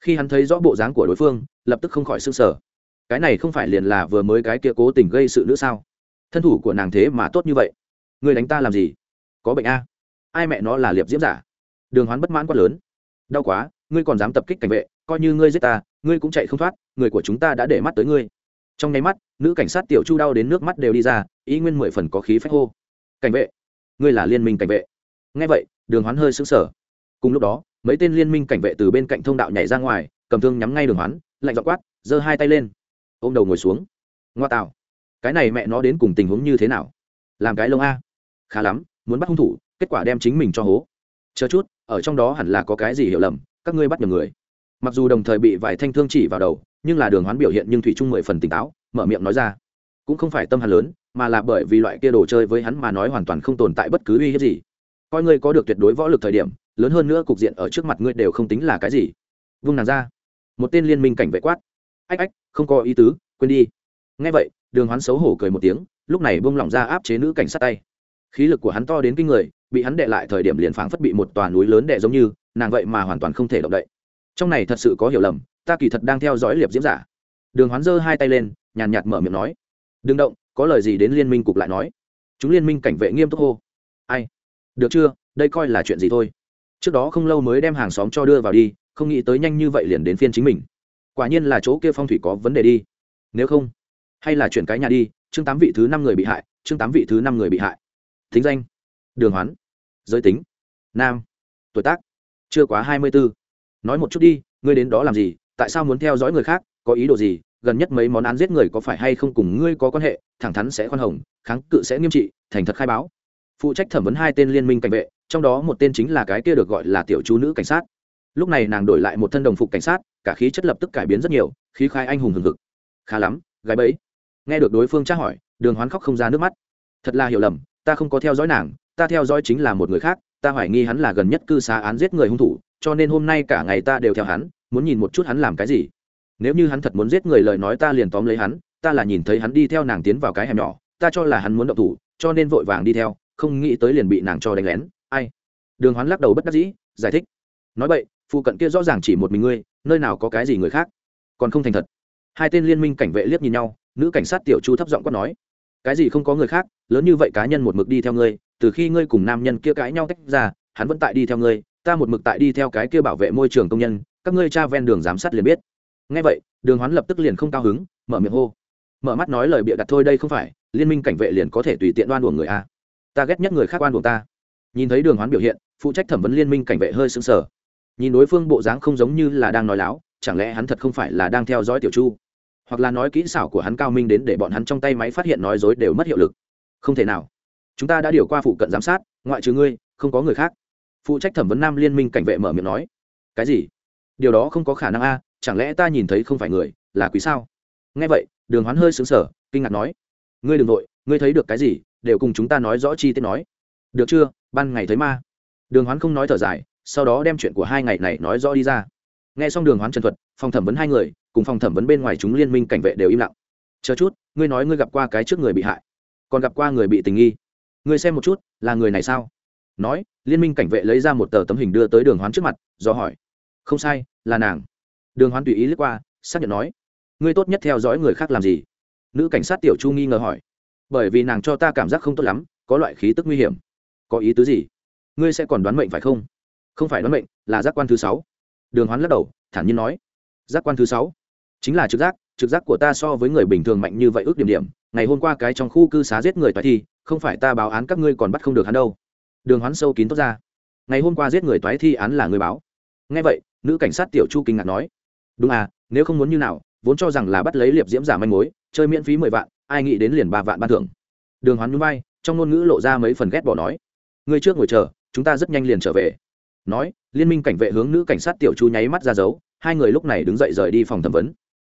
Khi hắn thấy rõ bộ dáng của đối phương, lập tức không khỏi s ư n g sở. Cái này không phải liền là vừa mới cái kia cố tình gây sự nữa sao? Thân thủ của nàng thế mà tốt như vậy. Người đánh ta làm gì? Có bệnh a. Ai mẹ nó là liệp diễm giả? Đường hoán bất mãn quá lớn. Đau quá, ngươi còn dám tập kích cảnh vệ, coi như ngươi giết ta, ngươi cũng chạy không thoát, người của chúng ta đã để mắt tới ngươi. Trong nháy mắt, nữ cảnh sát tiểu chu đau đến nước mắt đều đi ra, ý nguyên mười phần có khí phách hô. Cảnh vệ, ngươi là liên minh cảnh vệ. Nghe vậy, đường hoán hơi sững sờ. Cùng lúc đó, mấy tên liên minh cảnh vệ từ bên cạnh thông đạo nhảy ra ngoài, cầm thương nhắm ngay đường hoán, lạnh dọ quát, giơ hai tay lên. Ôm đầu ngồi xuống. Ngoa tạo cái này mẹ nó đến cùng tình huống như thế nào? Làm cái lông a. Khá lắm, muốn bắt hung thủ, kết quả đem chính mình cho hố. Chờ chút ở trong đó hẳn là có cái gì hiểu lầm, các ngươi bắt nhầm người. Mặc dù đồng thời bị vài thanh thương chỉ vào đầu, nhưng là đường hoán biểu hiện nhưng thủy trung mười phần tỉnh táo, mở miệng nói ra. Cũng không phải tâm hắn lớn, mà là bởi vì loại kia đồ chơi với hắn mà nói hoàn toàn không tồn tại bất cứ uy hiếp gì. Coi ngươi có được tuyệt đối võ lực thời điểm, lớn hơn nữa cục diện ở trước mặt ngươi đều không tính là cái gì. Vung nàng ra. Một tên liên minh cảnh vệ quát. Ách ách, không có ý tứ, quên đi. Ngay vậy, đường hoán xấu hổ cười một tiếng, lúc này bông lỏng ra áp chế nữ cảnh sát tay. Khí lực của hắn to đến kinh người bị hắn đệ lại thời điểm liền phảng phất bị một tòa núi lớn đệ giống như, nàng vậy mà hoàn toàn không thể động đậy. Trong này thật sự có hiểu lầm, ta kỳ thật đang theo dõi liệp diễm giả. Đường hoán giơ hai tay lên, nhàn nhạt mở miệng nói. Đừng động, có lời gì đến liên minh cục lại nói. Chúng liên minh cảnh vệ nghiêm túc hô. Ai? Được chưa? Đây coi là chuyện gì thôi? Trước đó không lâu mới đem hàng xóm cho đưa vào đi, không nghĩ tới nhanh như vậy liền đến phiên chính mình. Quả nhiên là chỗ kia phong thủy có vấn đề đi. Nếu không, hay là chuyển cái nhà đi, chương tám vị thứ năm người bị hại, chương tám vị thứ năm người bị hại. Thính danh đường hoán. Giới tính, nam. Tuổi tác, chưa quá hai mươi bốn nói một chút đi, ngươi đến đó làm gì? Tại sao muốn theo dõi người khác? Có ý đồ gì? Gần nhất mấy món án giết người có phải hay không cùng ngươi có quan hệ? Thẳng thắn sẽ khoan hồng, kháng cự sẽ nghiêm trị, thành thật khai báo. Phụ trách thẩm vấn hai tên liên minh cảnh vệ, trong đó một tên chính là cái kia được gọi là tiểu chú nữ cảnh sát. Lúc này nàng đổi lại một thân đồng phục cảnh sát, cả khí chất lập tức cải biến rất nhiều, khí khai anh hùng hừng hực. Khá lắm, gái bấy nghe được đối phương tra hỏi, đường hoán khóc không ra nước mắt. Thật là hiểu lầm, ta không có theo dõi nàng ta theo dõi chính là một người khác, ta hoài nghi hắn là gần nhất cư xá án giết người hung thủ, cho nên hôm nay cả ngày ta đều theo hắn, muốn nhìn một chút hắn làm cái gì. Nếu như hắn thật muốn giết người lời nói ta liền tóm lấy hắn, ta là nhìn thấy hắn đi theo nàng tiến vào cái hẻm nhỏ, ta cho là hắn muốn động thủ, cho nên vội vàng đi theo, không nghĩ tới liền bị nàng cho đánh lén, ai? Đường hoán lắc đầu bất đắc dĩ, giải thích. Nói vậy phụ cận kia rõ ràng chỉ một mình ngươi, nơi nào có cái gì người khác? Còn không thành thật. Hai tên liên minh cảnh vệ liếc nhìn nhau, nữ cảnh sát tiểu chu thấp giọng quát nói. Cái gì không có người khác, lớn như vậy cá nhân một mực đi theo ngươi từ khi ngươi cùng nam nhân kia cãi nhau tách ra, hắn vẫn tại đi theo ngươi, ta một mực tại đi theo cái kia bảo vệ môi trường công nhân, các ngươi cha ven đường giám sát liền biết. Ngay vậy, đường hoán lập tức liền không cao hứng, mở miệng hô. Mở mắt nói lời bịa đặt thôi đây không phải, liên minh cảnh vệ liền có thể tùy tiện đoan của người a. Ta ghét nhất người khác oan của ta. Nhìn thấy đường hoán biểu hiện, phụ trách thẩm vấn liên minh cảnh vệ hơi sững sờ. Nhìn đối phương bộ dáng không giống như là đang nói láo, chẳng lẽ hắn thật không phải là đang theo dõi tiểu chu? Hoặc là nói kỹ xảo của hắn cao minh đến để bọn hắn trong tay máy phát hiện nói dối đều mất hiệu lực. Không thể nào chúng ta đã điều qua phụ cận giám sát, ngoại trừ ngươi, không có người khác. Phụ trách thẩm vấn nam liên minh cảnh vệ mở miệng nói. Cái gì? Điều đó không có khả năng a, chẳng lẽ ta nhìn thấy không phải người, là quý sao? Nghe vậy, đường hoán hơi xứng sở kinh ngạc nói. Ngươi đ ừ n g nội ngươi thấy được cái gì, đều cùng chúng ta nói rõ chi tiết nói. Được chưa, ban ngày thấy ma. Đường hoán không nói thở dài, sau đó đem chuyện của hai ngày này nói rõ đi ra. N g h e xong đường hoán trần thuật, phòng thẩm vấn hai người, cùng phòng thẩm vấn bên ngoài chúng liên minh cảnh vệ đều im lặng. Chờ chút, ngươi nói ngươi gặp qua cái trước người bị hại. Còn gặp qua người bị tình nghi ngươi xem một chút, là người này sao? Nói, liên minh cảnh vệ lấy ra một tờ tấm hình đưa tới đường hoán trước mặt, do hỏi. Không sai, là nàng. Đường hoán tùy ý lướt qua, xác nhận nói. Ngươi tốt nhất theo dõi người khác làm gì? Nữ cảnh sát tiểu chu nghi ngờ hỏi. Bởi vì nàng cho ta cảm giác không tốt lắm, có loại khí tức nguy hiểm. Có ý tứ gì? Ngươi sẽ còn đoán mệnh phải không? Không phải đoán mệnh, là giác quan thứ sáu. Đường hoán lắc đầu, thản nhiên nói. Giác quan thứ sáu? Chính là trực giác trực giác của ta so với người bình thường mạnh như vậy ước điểm điểm ngày hôm qua cái trong khu cư xá giết người toại thi, không phải ta báo án các ngươi còn bắt không được hắn đâu. Đường hoán sâu kín tốt ra. Ngày hôm qua giết người toái thi án là người báo. Ngay vậy, nữ cảnh sát tiểu chu kinh ngạc nói. Đúng à nếu không muốn như nào, vốn cho rằng là bắt lấy liệp diễm giả manh mối, chơi miễn phí mười vạn, ai nghĩ đến liền ba vạn ban thưởng. Đường hoán núi bay trong ngôn ngữ lộ ra mấy phần ghét bỏ nói. Ngươi trước ngồi chờ, chúng ta rất nhanh liền trở về. Nói, liên minh cảnh vệ hướng nữ cảnh sát tiểu chu nháy mắt ra dấu, hai người lúc này đứng dậy rời đi phòng thẩm vấn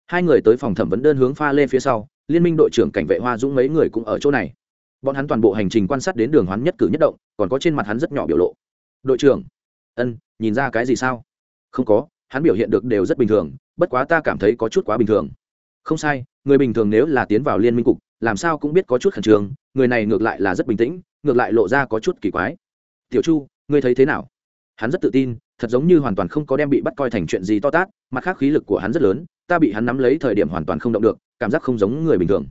hai người tới phòng thẩm vấn đơn hướng pha lê phía sau, liên minh đội trưởng cảnh vệ hoa dũng mấy người cũng ở chỗ này. Bọn hắn toàn bộ hành trình quan sát đến đường hoán nhất cử nhất động, còn có trên mặt hắn rất nhỏ biểu lộ. Đội trưởng. Ân, nhìn ra cái gì sao? Không có, hắn biểu hiện được đều rất bình thường, bất quá ta cảm thấy có chút quá bình thường. Không sai, người bình thường nếu là tiến vào liên minh cục, làm sao cũng biết có chút khẩn trương, người này ngược lại là rất bình tĩnh, ngược lại lộ ra có chút kỳ quái. Tiểu chu, ngươi thấy thế nào? Hắn rất tự tin thật giống như hoàn toàn không có đem bị bắt coi thành chuyện gì to tát, mặt khác khí lực của hắn rất lớn, ta bị hắn nắm lấy thời điểm hoàn toàn không động được, cảm giác không giống người bình thường.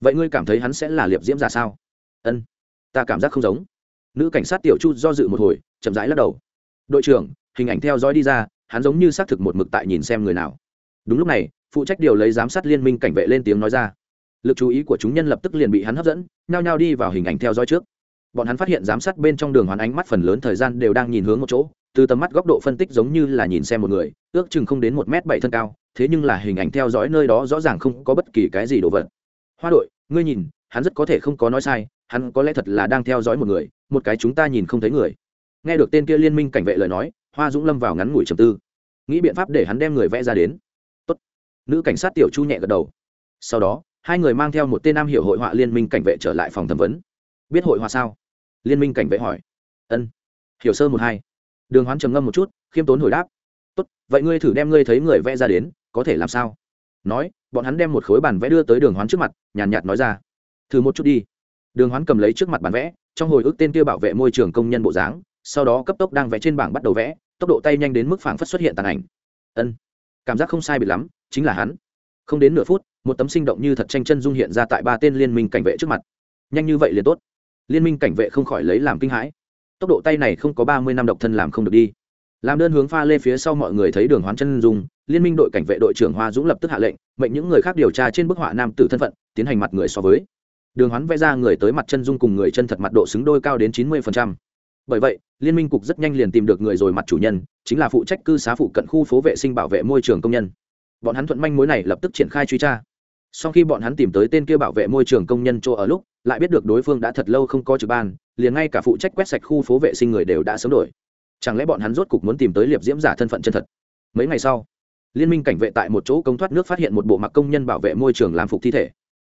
Vậy ngươi cảm thấy hắn sẽ là liệp diễm ra sao? Ân, ta cảm giác không giống. Nữ cảnh sát tiểu chu do dự một hồi, chậm rãi lắc đầu. Đội trưởng, hình ảnh theo dõi đi ra, hắn giống như xác thực một mực tại nhìn xem người nào. Đúng lúc này, phụ trách điều lấy giám sát liên minh cảnh vệ lên tiếng nói ra. Lực chú ý của chúng nhân lập tức liền bị hắn hấp dẫn, nhao nhao đi vào hình ảnh theo dõi trước. Bọn hắn phát hiện giám sát bên trong đường hoàn ánh mắt phần lớn thời gian đều đang nhìn hướng một chỗ từ tầm mắt góc độ phân tích giống như là nhìn xem một người, ước chừng không đến một m bảy thân cao, thế nhưng là hình ảnh theo dõi nơi đó rõ ràng không có bất kỳ cái gì đồ vật. Hoa đội, ngươi nhìn, hắn rất có thể không có nói sai, hắn có lẽ thật là đang theo dõi một người, một cái chúng ta nhìn không thấy người. Nghe được tên kia liên minh cảnh vệ lời nói, hoa dũng lâm vào ngắn ngủi trầm tư. Nghĩ biện pháp để hắn đem người vẽ ra đến. Tốt. nữ cảnh sát tiểu chu nhẹ gật đầu. Sau đó, hai người mang theo một tên nam hiệu hội họa liên minh cảnh vệ trở lại phòng thẩm vấn. Biết hội họa sao? Liên minh cảnh vệ hỏi. Ân. Hiểu sơ một hai đường hoán trầm ngâm một chút, khiêm tốn hồi đáp. Tốt, vậy ngươi thử đem ngươi thấy người vẽ ra đến, có thể làm sao? Nói, bọn hắn đem một khối bản vẽ đưa tới đường hoán trước mặt, nhàn nhạt nói ra. Thử một chút đi. Đường hoán cầm lấy trước mặt bản vẽ, trong hồi ức tên kia bảo vệ môi trường công nhân bộ dáng, sau đó cấp tốc đang vẽ trên bảng bắt đầu vẽ, tốc độ tay nhanh đến mức phảng phất xuất hiện tàn ảnh. Ân, cảm giác không sai biệt lắm, chính là hắn. Không đến nửa phút, một tấm sinh động như thật tranh chân dung hiện ra tại ba tên liên minh cảnh vệ trước mặt. Nhanh như vậy liền tốt. Liên minh cảnh vệ không khỏi lấy làm kinh hãi tốc độ tay này không có ba mươi năm độc thân làm không được đi. Làm đơn hướng pha lê phía sau mọi người thấy đường hoán chân dung, liên minh đội cảnh vệ đội trưởng hoa dũng lập tức hạ lệnh, mệnh những người khác điều tra trên bức họa nam tử thân phận, tiến hành mặt người so với. Đường hoán vẽ ra người tới mặt chân dung cùng người chân thật mặt độ xứng đôi cao đến chín mươi bởi vậy, liên minh cục rất nhanh liền tìm được người rồi mặt chủ nhân, chính là phụ trách cư xá phụ cận khu phố vệ sinh bảo vệ môi trường công nhân. Bọn hắn thuận manh mối này lập tức triển khai truy tra. Sau khi bọn hắn tìm tới tên kia bảo vệ môi trường công nhân chỗ ở lúc lại biết được đối phương đã thật lâu không có trực ban, liền ngay cả phụ trách quét sạch khu phố vệ sinh người đều đã sớm đổi. Chẳng lẽ bọn hắn rốt cục muốn tìm tới liệp diễm giả thân phận chân thật? Mấy ngày sau, liên minh cảnh vệ tại một chỗ công thoát nước phát hiện một bộ mặc công nhân bảo vệ môi trường làm phục thi thể.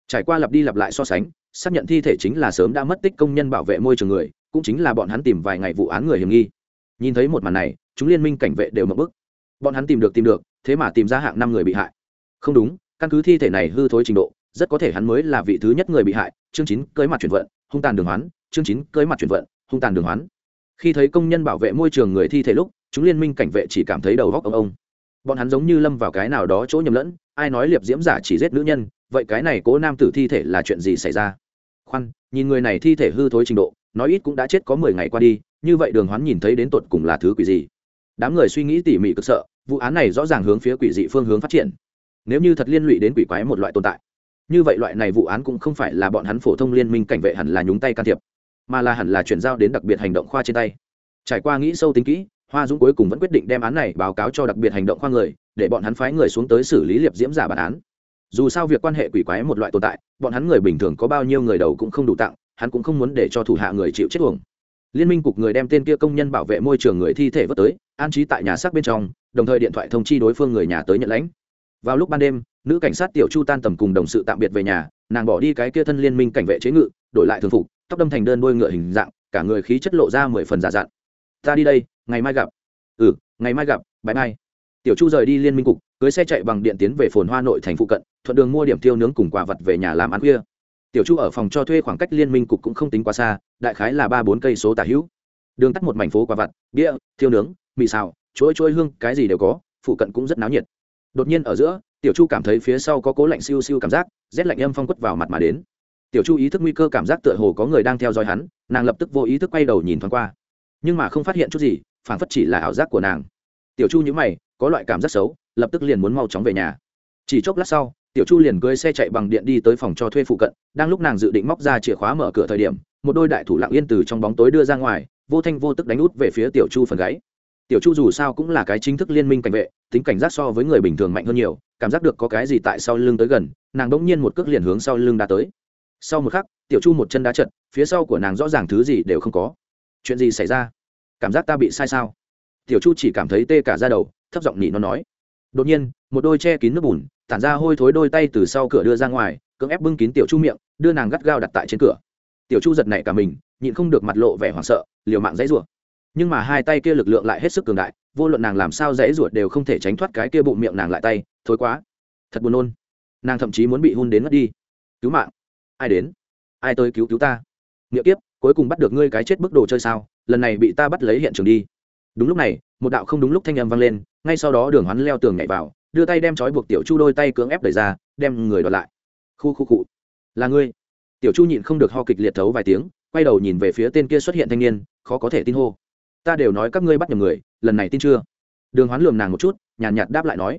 Trải qua lặp đi lặp lại so sánh, xác nhận thi thể chính là sớm đã mất tích công nhân bảo vệ môi trường người, cũng chính là bọn hắn tìm vài ngày vụ án người hiểm nghi. Nhìn thấy một màn này, chúng liên minh cảnh vệ đều mập bức. Bọn hắn tìm được tìm được, thế mà tìm ra hạng năm người bị hại. Không đúng, căn cứ thi thể này hư thối trình độ rất có thể hắn mới là vị thứ nhất người bị hại, chương chín, cưới mặt chuyển vận, hung tàn đường hoán, chương chín, cưới mặt chuyển vận, hung tàn đường hoán. Khi thấy công nhân bảo vệ môi trường người thi thể lúc, chúng liên minh cảnh vệ chỉ cảm thấy đầu góc ông ông. Bọn hắn giống như lâm vào cái nào đó chỗ nhầm lẫn, ai nói liệp diễm giả chỉ giết nữ nhân, vậy cái này cố nam tử thi thể là chuyện gì xảy ra? Khoan, nhìn người này thi thể hư thối trình độ, nói ít cũng đã chết có mười ngày qua đi, như vậy đường hoán nhìn thấy đến tột cùng là thứ quỷ gì? Đám người suy nghĩ tỉ mỉ cực sợ, vụ án này rõ ràng hướng phía quỷ dị phương hướng phát triển. Nếu như thật liên lụy đến quỷ quái một loại tồn tại như vậy loại này vụ án cũng không phải là bọn hắn phổ thông liên minh cảnh vệ hẳn là nhúng tay can thiệp, mà là hẳn là chuyển giao đến đặc biệt hành động khoa trên tay. Trải qua nghĩ sâu tính kỹ, hoa dũng cuối cùng vẫn quyết định đem án này báo cáo cho đặc biệt hành động khoa người, để bọn hắn phái người xuống tới xử lý liệp diễm giả bản án. Dù sao việc quan hệ quỷ quái một loại tồn tại, bọn hắn người bình thường có bao nhiêu người đầu cũng không đủ tặng, hắn cũng không muốn để cho thủ hạ người chịu chết uổng. Liên minh cục người đem tên kia công nhân bảo vệ môi trường người thi thể vớt tới, an trí tại nhà xác bên trong, đồng thời điện thoại thông chi đối phương người nhà tới nhận lãnh vào lúc ban đêm, nữ cảnh sát tiểu chu tan tầm cùng đồng sự tạm biệt về nhà, nàng bỏ đi cái kia thân liên minh cảnh vệ chế ngự, đổi lại thường phục, tóc đâm thành đơn đôi ngựa hình dạng, cả người khí chất lộ ra mười phần giả dặn ta đi đây, ngày mai gặp. Ừ ngày mai gặp bãi mai tiểu chu rời đi liên minh cục, cưới xe chạy bằng điện tiến về phồn hoa nội thành phụ cận, thuận đường mua điểm tiêu nướng cùng quà vật về nhà làm ăn khuya. Tiểu chu ở phòng cho thuê khoảng cách liên minh cục cũng không tính quá xa, đại khái là ba bốn cây số tả hữu. Đường tắt một mảnh phố quả vặt, bia thiêu nướng, mì xào chuỗi chuỗi hương, cái gì đều có, phụ cận cũng rất náo nhiệt đột nhiên ở giữa, tiểu chu cảm thấy phía sau có cố lạnh siêu siêu cảm giác, rét lạnh âm phong quất vào mặt mà đến. Tiểu chu ý thức nguy cơ cảm giác tựa hồ có người đang theo dõi hắn, nàng lập tức vô ý thức quay đầu nhìn thoáng qua. Nhưng mà không phát hiện chút gì phản phất chỉ là ảo giác của nàng. Tiểu chu nhữ mày, có loại cảm giác xấu, lập tức liền muốn mau chóng về nhà. Chỉ chốc lát sau, tiểu chu liền cưới xe chạy bằng điện đi tới phòng cho thuê phụ cận, đang lúc nàng dự định móc ra chìa khóa mở cửa thời điểm, một đôi đại thủ lặng yên từ trong bóng tối đưa ra ngoài, vô thanh vô tức đánh út về phía tiểu chu phần gáy tiểu chu dù sao cũng là cái chính thức liên minh cảnh vệ, tính cảnh giác so với người bình thường mạnh hơn nhiều, cảm giác được có cái gì tại sau lưng tới gần, nàng đỗng nhiên một cước liền hướng sau lưng đã tới. Sau một khắc, tiểu chu một chân đá trận phía sau của nàng rõ ràng thứ gì đều không có. Chuyện gì xảy ra? Cảm giác ta bị sai sao? Tiểu chu chỉ cảm thấy tê cả ra đầu, thấp giọng nhị nó nói. Đột nhiên, một đôi che kín nước bùn, tản ra hôi thối đôi tay từ sau cửa đưa ra ngoài, cưỡng ép bưng kín tiểu chu miệng, đưa nàng gắt gao đặt tại trên cửa. Tiểu chu giật nảy cả mình, nhịn không được mặt lộ vẻ hoảng sợ, liều mạng dãy rủa nhưng mà hai tay kia lực lượng lại hết sức cường đại, vô luận nàng làm sao dãy ruột đều không thể tránh thoát cái kia bụng miệng nàng lại tay, thối quá. Thật buồn nôn. Nàng thậm chí muốn bị hôn đến mất đi. Cứu mạng. Ai đến? Ai tới cứu cứu ta? Nghĩa kiếp, cuối cùng bắt được ngươi cái chết bức đồ chơi sao? Lần này bị ta bắt lấy hiện trường đi. Đúng lúc này, một đạo không đúng lúc thanh âm vang lên, ngay sau đó đường hoán leo tường nhảy vào, đưa tay đem trói buộc tiểu chu đôi tay cưỡng ép đẩy ra, đem người đọt lại. Khu khu cụ là ngươi. Tiểu chu nhịn không được ho kịch liệt thấu vài tiếng, quay đầu nhìn về phía tên kia xuất hiện thanh niên, khó có thể tin hô ta đều nói các ngươi bắt nhầm người lần này tin chưa? Đường hoán lườm nàng một chút nhàn nhạt, nhạt đáp lại nói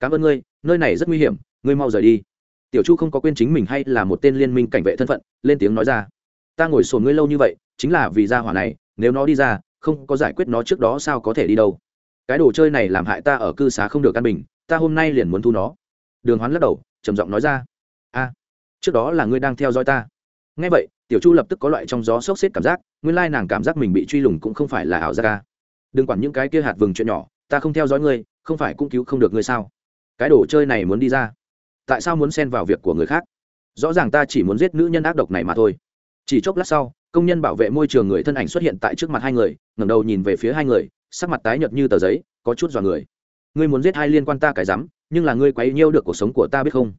cảm ơn ngươi nơi này rất nguy hiểm ngươi mau rời đi. Tiểu chu không có quên chính mình hay là một tên liên minh cảnh vệ thân phận lên tiếng nói ra ta ngồi sồn ngươi lâu như vậy chính là vì ra hỏa này nếu nó đi ra không có giải quyết nó trước đó sao có thể đi đâu? Cái đồ chơi này làm hại ta ở cư xá không được căn bình ta hôm nay liền muốn thu nó. Đường hoán lắc đầu trầm giọng nói ra a trước đó là ngươi đang theo dõi ta ngay vậy, tiểu chu lập tức có loại trong gió sốc xếp cảm giác, nguyên lai nàng cảm giác mình bị truy lùng cũng không phải là ảo giác ca đừng quản những cái kia hạt vừng chuyện nhỏ, ta không theo dõi ngươi, không phải cũng cứu không được ngươi sao? Cái đồ chơi này muốn đi ra. Tại sao muốn xen vào việc của người khác? Rõ ràng ta chỉ muốn giết nữ nhân ác độc này mà thôi. Chỉ chốc lát sau, công nhân bảo vệ môi trường người thân ảnh xuất hiện tại trước mặt hai người, ngẩng đầu nhìn về phía hai người, sắc mặt tái nhợt như tờ giấy, có chút dọa người. Ngươi muốn giết hai liên quan ta cái rắm, nhưng là ngươi quấy nhiêu được cuộc sống của ta biết không?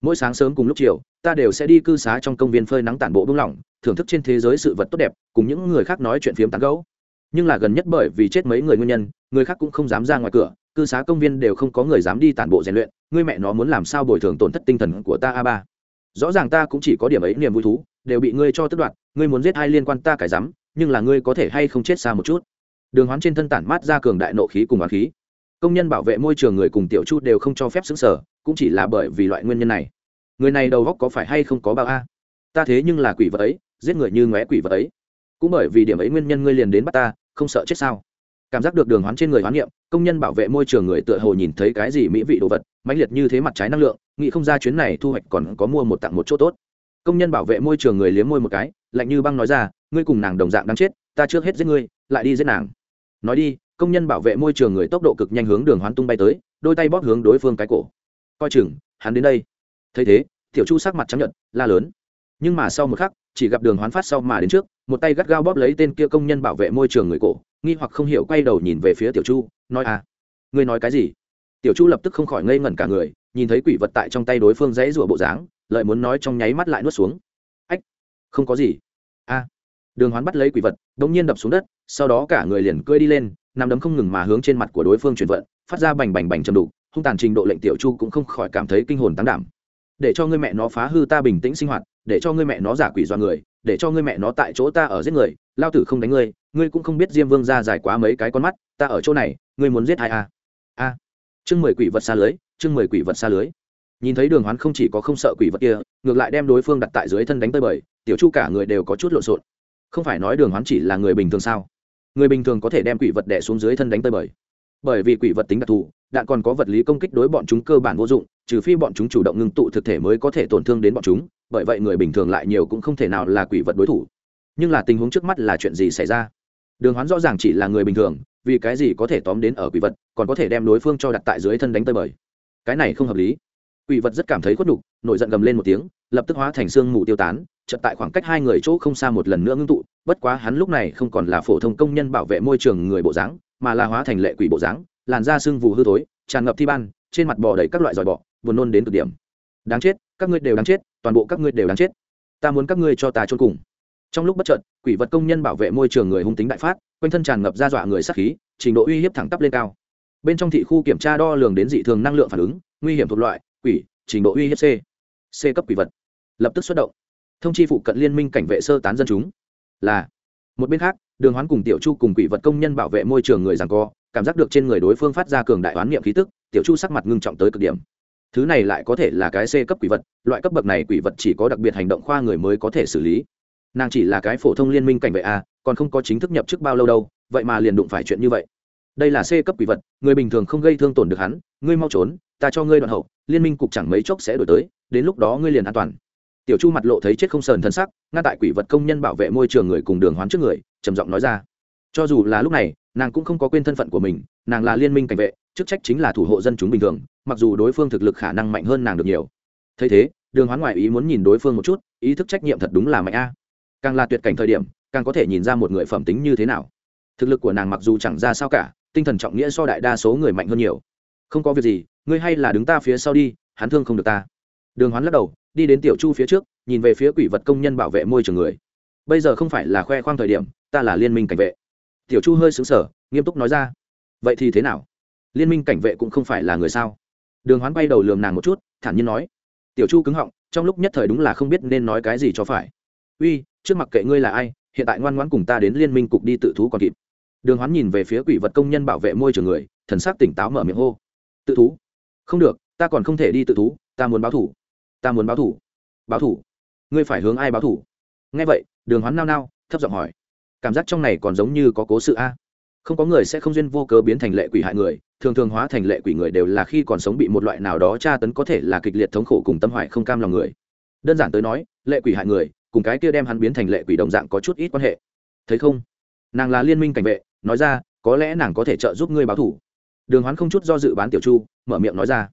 Mỗi sáng sớm cùng lúc chiều, ta đều sẽ đi cư xá trong công viên phơi nắng tản bộ bung lỏng, thưởng thức trên thế giới sự vật tốt đẹp, cùng những người khác nói chuyện phiếm tán gấu nhưng là gần nhất bởi vì chết mấy người nguyên nhân, người khác cũng không dám ra ngoài cửa, cư xá công viên đều không có người dám đi tản bộ rèn luyện, ngươi mẹ nó muốn làm sao bồi thường tổn thất tinh thần của ta a ba? Rõ ràng ta cũng chỉ có điểm ấy niềm vui thú, đều bị ngươi cho tất đoạt, ngươi muốn giết hai liên quan ta cải dám nhưng là ngươi có thể hay không chết xa một chút. Đường hoán trên thân tản mát ra cường đại nộ khí cùng á khí. Công nhân bảo vệ môi trường người cùng tiểu chu đều không cho phép xứng sở cũng chỉ là bởi vì loại nguyên nhân này. Người này đầu góc có phải hay không có bao a? Ta thế nhưng là quỷ vật ấy, giết người như ngóe quỷ vật ấy. Cũng bởi vì điểm ấy nguyên nhân ngươi liền đến bắt ta, không sợ chết sao? Cảm giác được đường hoán trên người hoán niệm, công nhân bảo vệ môi trường người tựa hồ nhìn thấy cái gì mỹ vị đồ vật, mãnh liệt như thế mặt trái năng lượng, nghĩ không ra chuyến này thu hoạch còn có mua một tặng một chỗ tốt. Công nhân bảo vệ môi trường người liếm môi một cái, lạnh như băng nói ra, ngươi cùng nàng đồng dạng đáng chết, ta trước hết giết ngươi, lại đi giết nàng. Nói đi, công nhân bảo vệ môi trường người tốc độ cực nhanh hướng đường hoán tung bay tới, đôi tay bóp hướng đối phương cái cổ coi chừng, hắn đến đây. Thấy thế, tiểu chu sắc mặt trắng nhận la lớn. Nhưng mà sau một khắc, chỉ gặp đường hoán phát sau mà đến trước, một tay gắt gao bóp lấy tên kia công nhân bảo vệ môi trường người cổ, nghi hoặc không hiểu quay đầu nhìn về phía tiểu chu, nói à ngươi nói cái gì? Tiểu chu lập tức không khỏi ngây ngẩn cả người, nhìn thấy quỷ vật tại trong tay đối phương dãy rủa bộ dáng lợi muốn nói trong nháy mắt lại nuốt xuống. Ách, không có gì. A. Đường hoán bắt lấy quỷ vật đ ỗ n g nhiên đập xuống đất, sau đó cả người liền cưỡi đi lên, nằm đấm không ngừng mà hướng trên mặt của đối phương chuyển vận, phát ra bành bành bành chầm đục hung tàn trình độ lệnh tiểu chu cũng không khỏi cảm thấy kinh hồn tăng đảm. Để cho ngươi mẹ nó phá hư ta bình tĩnh sinh hoạt, để cho ngươi mẹ nó giả quỷ do người, để cho ngươi mẹ nó tại chỗ ta ở giết người, lao tử không đánh ngươi ngươi cũng không biết diêm vương ra dài quá mấy cái con mắt, ta ở chỗ này, ngươi muốn giết ai a a. Chương mười quỷ vật xa lưới, chương mười quỷ vật xa lưới. Nhìn thấy đường hoán không chỉ có không sợ quỷ vật kia, ngược lại đem đối phương đặt tại dưới thân đánh tơi bời, tiểu chu cả người đều có chút lộn xộn. Không phải nói đường hoán chỉ là người bình thường sao? Người bình thường có thể đem quỷ vật đẻ xuống dưới thân đánh tơi bời. Bởi vì quỷ vật tính đặc thù đạn còn có vật lý công kích đối bọn chúng cơ bản vô dụng, trừ phi bọn chúng chủ động ngưng tụ thực thể mới có thể tổn thương đến bọn chúng, bởi vậy người bình thường lại nhiều cũng không thể nào là quỷ vật đối thủ. Nhưng là tình huống trước mắt là chuyện gì xảy ra? Đường hoán rõ ràng chỉ là người bình thường, vì cái gì có thể tóm đến ở quỷ vật, còn có thể đem đối phương cho đặt tại dưới thân đánh tơi bời? Cái này không hợp lý. Quỷ vật rất cảm thấy khuất nhục, nổi giận gầm lên một tiếng, lập tức hóa thành xương mù tiêu tán, chợt tại khoảng cách hai người chỗ không xa một lần nữa ngưng tụ, bất quá hắn lúc này không còn là phổ thông công nhân bảo vệ môi trường người bộ dáng, mà là hóa thành lệ quỷ bộ dáng làn da sưng vù hư thối, tràn ngập thi ban, trên mặt bò đầy các loại giỏi bọ, buồn nôn đến cực điểm. Đáng chết, các ngươi đều đáng chết, toàn bộ các ngươi đều đáng chết. Ta muốn các ngươi cho ta chôn cùng. Trong lúc bất chợt, quỷ vật công nhân bảo vệ môi trường người hung tính đại phát, quanh thân tràn ngập ra dọa người sát khí, trình độ uy hiếp thẳng tắp lên cao. Bên trong thị khu kiểm tra đo lường đến dị thường năng lượng phản ứng, nguy hiểm thuộc loại, quỷ, trình độ uy hiếp c. C cấp quỷ vật. Lập tức xuất động. Thông chi phụ cận liên minh cảnh vệ sơ tán dân chúng. Là một bên khác, đường hoán cùng tiểu chu cùng quỷ vật công nhân bảo vệ môi trường người rằng co, cảm giác được trên người đối phương phát ra cường đại oán niệm khí tức, tiểu chu sắc mặt ngưng trọng tới cực điểm. Thứ này lại có thể là cái c cấp quỷ vật, loại cấp bậc này quỷ vật chỉ có đặc biệt hành động khoa người mới có thể xử lý. Nàng chỉ là cái phổ thông liên minh cảnh vệ a, còn không có chính thức nhập chức bao lâu đâu, vậy mà liền đụng phải chuyện như vậy. Đây là c cấp quỷ vật, người bình thường không gây thương tổn được hắn, ngươi mau trốn, ta cho ngươi đoạn hậu, liên minh cục chẳng mấy chốc sẽ đổi tới, đến lúc đó ngươi liền an toàn tiểu chu mặt lộ thấy chết không sờn thân sắc, ngăn tại quỷ vật công nhân bảo vệ môi trường người cùng đường hoán trước người, trầm giọng nói ra. Cho dù là lúc này, nàng cũng không có quên thân phận của mình, nàng là liên minh cảnh vệ, chức trách chính là thủ hộ dân chúng bình thường, mặc dù đối phương thực lực khả năng mạnh hơn nàng được nhiều. Thấy thế, đường hoán ngoại ý muốn nhìn đối phương một chút, ý thức trách nhiệm thật đúng là mạnh a. Càng là tuyệt cảnh thời điểm, càng có thể nhìn ra một người phẩm tính như thế nào. Thực lực của nàng mặc dù chẳng ra sao cả, tinh thần trọng nghĩa so đại đa số người mạnh hơn nhiều. Không có việc gì, ngươi hay là đứng ta phía sau đi, hắn thương không được ta. Đường hoán lắc đầu đi đến tiểu chu phía trước, nhìn về phía quỷ vật công nhân bảo vệ môi trường người. Bây giờ không phải là khoe khoang thời điểm, ta là liên minh cảnh vệ. Tiểu chu hơi xứng sở nghiêm túc nói ra. Vậy thì thế nào? Liên minh cảnh vệ cũng không phải là người sao? Đường hoán bay đầu lườm nàng một chút, thản nhiên nói. Tiểu chu cứng họng, trong lúc nhất thời đúng là không biết nên nói cái gì cho phải. Uy, trước mặt kệ ngươi là ai, hiện tại ngoan ngoãn cùng ta đến liên minh cục đi tự thú còn kịp. Đường hoán nhìn về phía quỷ vật công nhân bảo vệ môi trường người, thần sắc tỉnh táo mở miệng hô. Tự thú? Không được, ta còn không thể đi tự thú, ta muốn báo thủ ta muốn báo thủ. Báo thủ? Ngươi phải hướng ai báo thủ? Nghe vậy, đường hoán nao nao, thấp giọng hỏi. Cảm giác trong này còn giống như có cố sự a. Không có người sẽ không duyên vô cớ biến thành lệ quỷ hại người, thường thường hóa thành lệ quỷ người đều là khi còn sống bị một loại nào đó tra tấn có thể là kịch liệt thống khổ cùng tâm hoại không cam lòng người. Đơn giản tới nói, lệ quỷ hại người, cùng cái kia đem hắn biến thành lệ quỷ đồng dạng có chút ít quan hệ. Thấy không? Nàng là liên minh cảnh vệ, nói ra, có lẽ nàng có thể trợ giúp ngươi báo thủ. Đường hoán không chút do dự bán tiểu chu, mở miệng nói ra.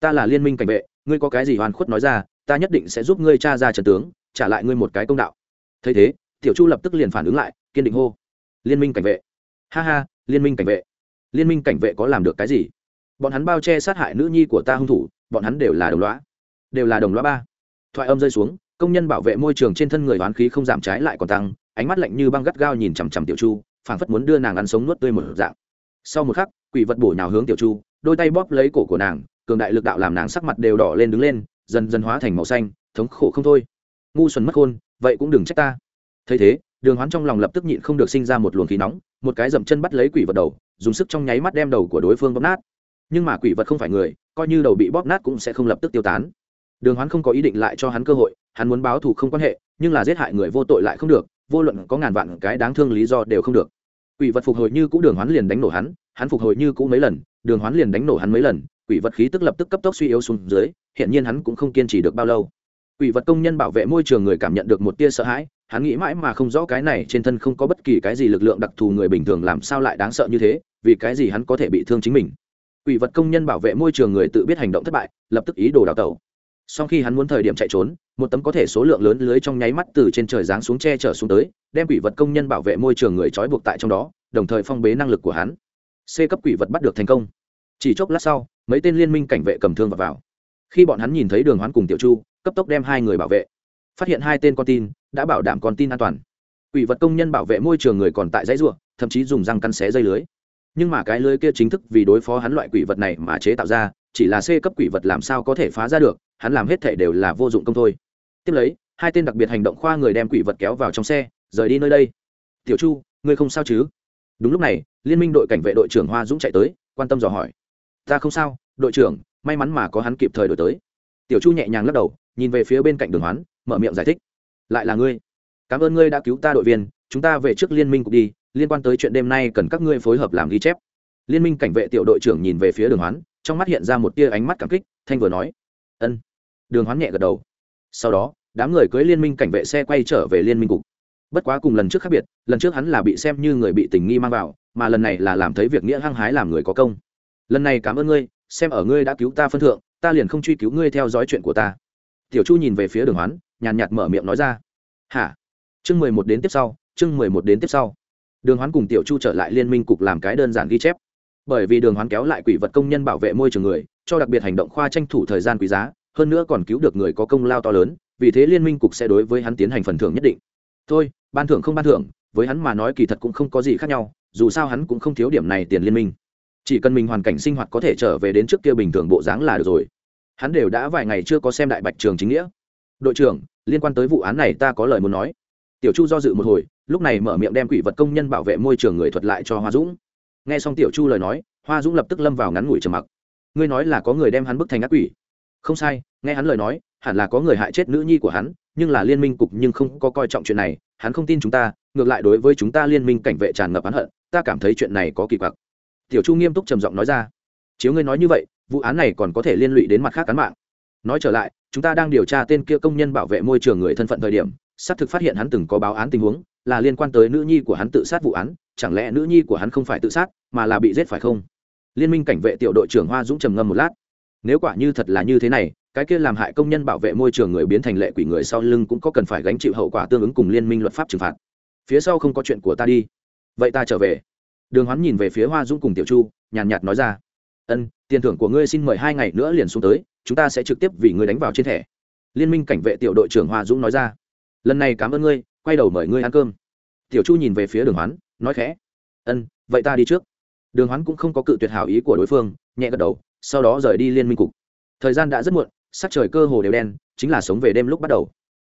Ta là liên minh cảnh vệ ngươi có cái gì hoàn khuất nói ra, ta nhất định sẽ giúp ngươi cha ra trần tướng, trả lại ngươi một cái công đạo. Thấy thế, tiểu chu lập tức liền phản ứng lại, kiên định hô. Liên minh cảnh vệ. Ha ha, liên minh cảnh vệ. Liên minh cảnh vệ có làm được cái gì? Bọn hắn bao che sát hại nữ nhi của ta hung thủ, bọn hắn đều là đồng loá đều là đồng loá ba. Thoại âm rơi xuống, công nhân bảo vệ môi trường trên thân người oán khí không giảm trái lại còn tăng, ánh mắt lạnh như băng gắt gao nhìn chằm chằm tiểu chu, phảng phất muốn đưa nàng ăn sống nuốt tươi một dạng. Sau một khắc, quỷ vật bổ nhào hướng tiểu chu, đôi tay bóp lấy cổ của nàng cường đại lực đạo làm nàng sắc mặt đều đỏ lên đứng lên, dần dần hóa thành màu xanh, thống khổ không thôi. Ngu xuẩn mất khôn vậy cũng đừng trách ta. Thấy thế, đường hoán trong lòng lập tức nhịn không được sinh ra một luồng khí nóng, một cái dậm chân bắt lấy quỷ vật đầu, dùng sức trong nháy mắt đem đầu của đối phương bóp nát. Nhưng mà quỷ vật không phải người, coi như đầu bị bóp nát cũng sẽ không lập tức tiêu tán. Đường hoán không có ý định lại cho hắn cơ hội, hắn muốn báo thù không quan hệ, nhưng là giết hại người vô tội lại không được, vô luận có ngàn vạn cái đáng thương lý do đều không được. Quỷ vật phục hồi như cũ đường hoán liền đánh nổ hắn hắn phục hồi như cũ mấy lần, đường hoán liền đánh nổ hắn mấy lần quỷ vật khí tức lập tức cấp tốc suy yếu xuống dưới hiện nhiên hắn cũng không kiên trì được bao lâu. Quỷ vật công nhân bảo vệ môi trường người cảm nhận được một tia sợ hãi, hắn nghĩ mãi mà không rõ cái này trên thân không có bất kỳ cái gì lực lượng đặc thù người bình thường làm sao lại đáng sợ như thế, vì cái gì hắn có thể bị thương chính mình. Quỷ vật công nhân bảo vệ môi trường người tự biết hành động thất bại, lập tức ý đồ đào tẩu. Sau khi hắn muốn thời điểm chạy trốn, một tấm có thể số lượng lớn lưới trong nháy mắt từ trên trời giáng xuống che chở xuống tới, đem quỷ vật công nhân bảo vệ môi trường người trói buộc tại trong đó, đồng thời phong bế năng lực của hắn. C cấp quỷ vật bắt được thành công chỉ chốc lát sau mấy tên liên minh cảnh vệ cầm thương vào, vào. khi bọn hắn nhìn thấy đường hoán cùng tiểu chu cấp tốc đem hai người bảo vệ. Phát hiện hai tên con tin đã bảo đảm con tin an toàn. Quỷ vật công nhân bảo vệ môi trường người còn tại dãy ruộng thậm chí dùng răng căn xé dây lưới. Nhưng mà cái lưới kia chính thức vì đối phó hắn loại quỷ vật này mà chế tạo ra chỉ là c cấp quỷ vật làm sao có thể phá ra được hắn làm hết thể đều là vô dụng công thôi. Tiếp lấy hai tên đặc biệt hành động khoa người đem quỷ vật kéo vào trong xe rời đi nơi đây. Tiểu chu ngươi không sao chứ? Đúng lúc này liên minh đội cảnh vệ đội trưởng hoa dũng chạy tới quan tâm dò hỏi ta không sao, đội trưởng, may mắn mà có hắn kịp thời đổi tới. Tiểu chu nhẹ nhàng lắc đầu, nhìn về phía bên cạnh đường hoán, mở miệng giải thích. Lại là ngươi. Cảm ơn ngươi đã cứu ta đội viên, chúng ta về trước liên minh cục đi, liên quan tới chuyện đêm nay cần các ngươi phối hợp làm ghi chép. Liên minh cảnh vệ tiểu đội trưởng nhìn về phía đường hoán, trong mắt hiện ra một tia ánh mắt cảm kích, thanh vừa nói. Ân. Đường hoán nhẹ gật đầu. Sau đó, đám người cưới liên minh cảnh vệ xe quay trở về liên minh cục. Bất quá cùng lần trước khác biệt, lần trước hắn là bị xem như người bị tình nghi mang vào, mà lần này là làm thấy việc nghĩa hăng hái làm người có công lần này cảm ơn ngươi, xem ở ngươi đã cứu ta phân thượng, ta liền không truy cứu ngươi theo dõi chuyện của ta. Tiểu chu nhìn về phía đường hoán, nhàn nhạt mở miệng nói ra. Hả? Chương mười một đến tiếp sau, chương mười một đến tiếp sau. Đường hoán cùng tiểu chu trở lại liên minh cục làm cái đơn giản ghi chép. Bởi vì đường hoán kéo lại quỷ vật công nhân bảo vệ môi trường người, cho đặc biệt hành động khoa tranh thủ thời gian quý giá, hơn nữa còn cứu được người có công lao to lớn, vì thế liên minh cục sẽ đối với hắn tiến hành phần thưởng nhất định. Thôi, ban thưởng không ban thưởng, với hắn mà nói kỳ thật cũng không có gì khác nhau, dù sao hắn cũng không thiếu điểm này tiền liên minh chỉ cần mình hoàn cảnh sinh hoạt có thể trở về đến trước kia bình thường bộ dáng là được rồi. Hắn đều đã vài ngày chưa có xem đại bạch trường chính nghĩa. Đội trưởng, liên quan tới vụ án này ta có lời muốn nói. Tiểu chu do dự một hồi, lúc này mở miệng đem quỷ vật công nhân bảo vệ môi trường người thuật lại cho hoa dũng. Nghe xong tiểu chu lời nói, hoa dũng lập tức lâm vào ngắn ngủi trầm mặc. Ngươi nói là có người đem hắn bức thành ác quỷ. Không sai, nghe hắn lời nói, hẳn là có người hại chết nữ nhi của hắn, nhưng là liên minh cục nhưng không có coi trọng chuyện này, hắn không tin chúng ta, ngược lại đối với chúng ta liên minh cảnh vệ tràn ngập hắn hận, ta cảm thấy chuyện này có kỳ quặc tiểu chu nghiêm túc trầm giọng nói ra. Chiếu ngươi nói như vậy, vụ án này còn có thể liên lụy đến mặt khác cán mạng. Nói trở lại, chúng ta đang điều tra tên kia công nhân bảo vệ môi trường người thân phận thời điểm, xác thực phát hiện hắn từng có báo án tình huống, là liên quan tới nữ nhi của hắn tự sát vụ án, chẳng lẽ nữ nhi của hắn không phải tự sát, mà là bị giết phải không? Liên minh cảnh vệ tiểu đội trưởng hoa dũng trầm ngâm một lát. Nếu quả như thật là như thế này, cái kia làm hại công nhân bảo vệ môi trường người biến thành lệ quỷ người sau lưng cũng có cần phải gánh chịu hậu quả tương ứng cùng liên minh luật pháp trừng phạt. Phía sau không có chuyện của ta đi. Vậy ta trở về đường hoán nhìn về phía hoa dũng cùng tiểu chu, nhàn nhạt nói ra, ân, tiền thưởng của ngươi xin mời hai ngày nữa liền xuống tới, chúng ta sẽ trực tiếp vì ngươi đánh vào trên thẻ. Liên minh cảnh vệ tiểu đội trưởng hoa dũng nói ra, lần này cảm ơn ngươi, quay đầu mời ngươi ăn cơm. Tiểu chu nhìn về phía đường hoán, nói khẽ, ân, vậy ta đi trước. Đường hoán cũng không có cự tuyệt hảo ý của đối phương, nhẹ gật đầu, sau đó rời đi liên minh cục. Thời gian đã rất muộn, sắc trời cơ hồ đều đen, chính là sống về đêm lúc bắt đầu.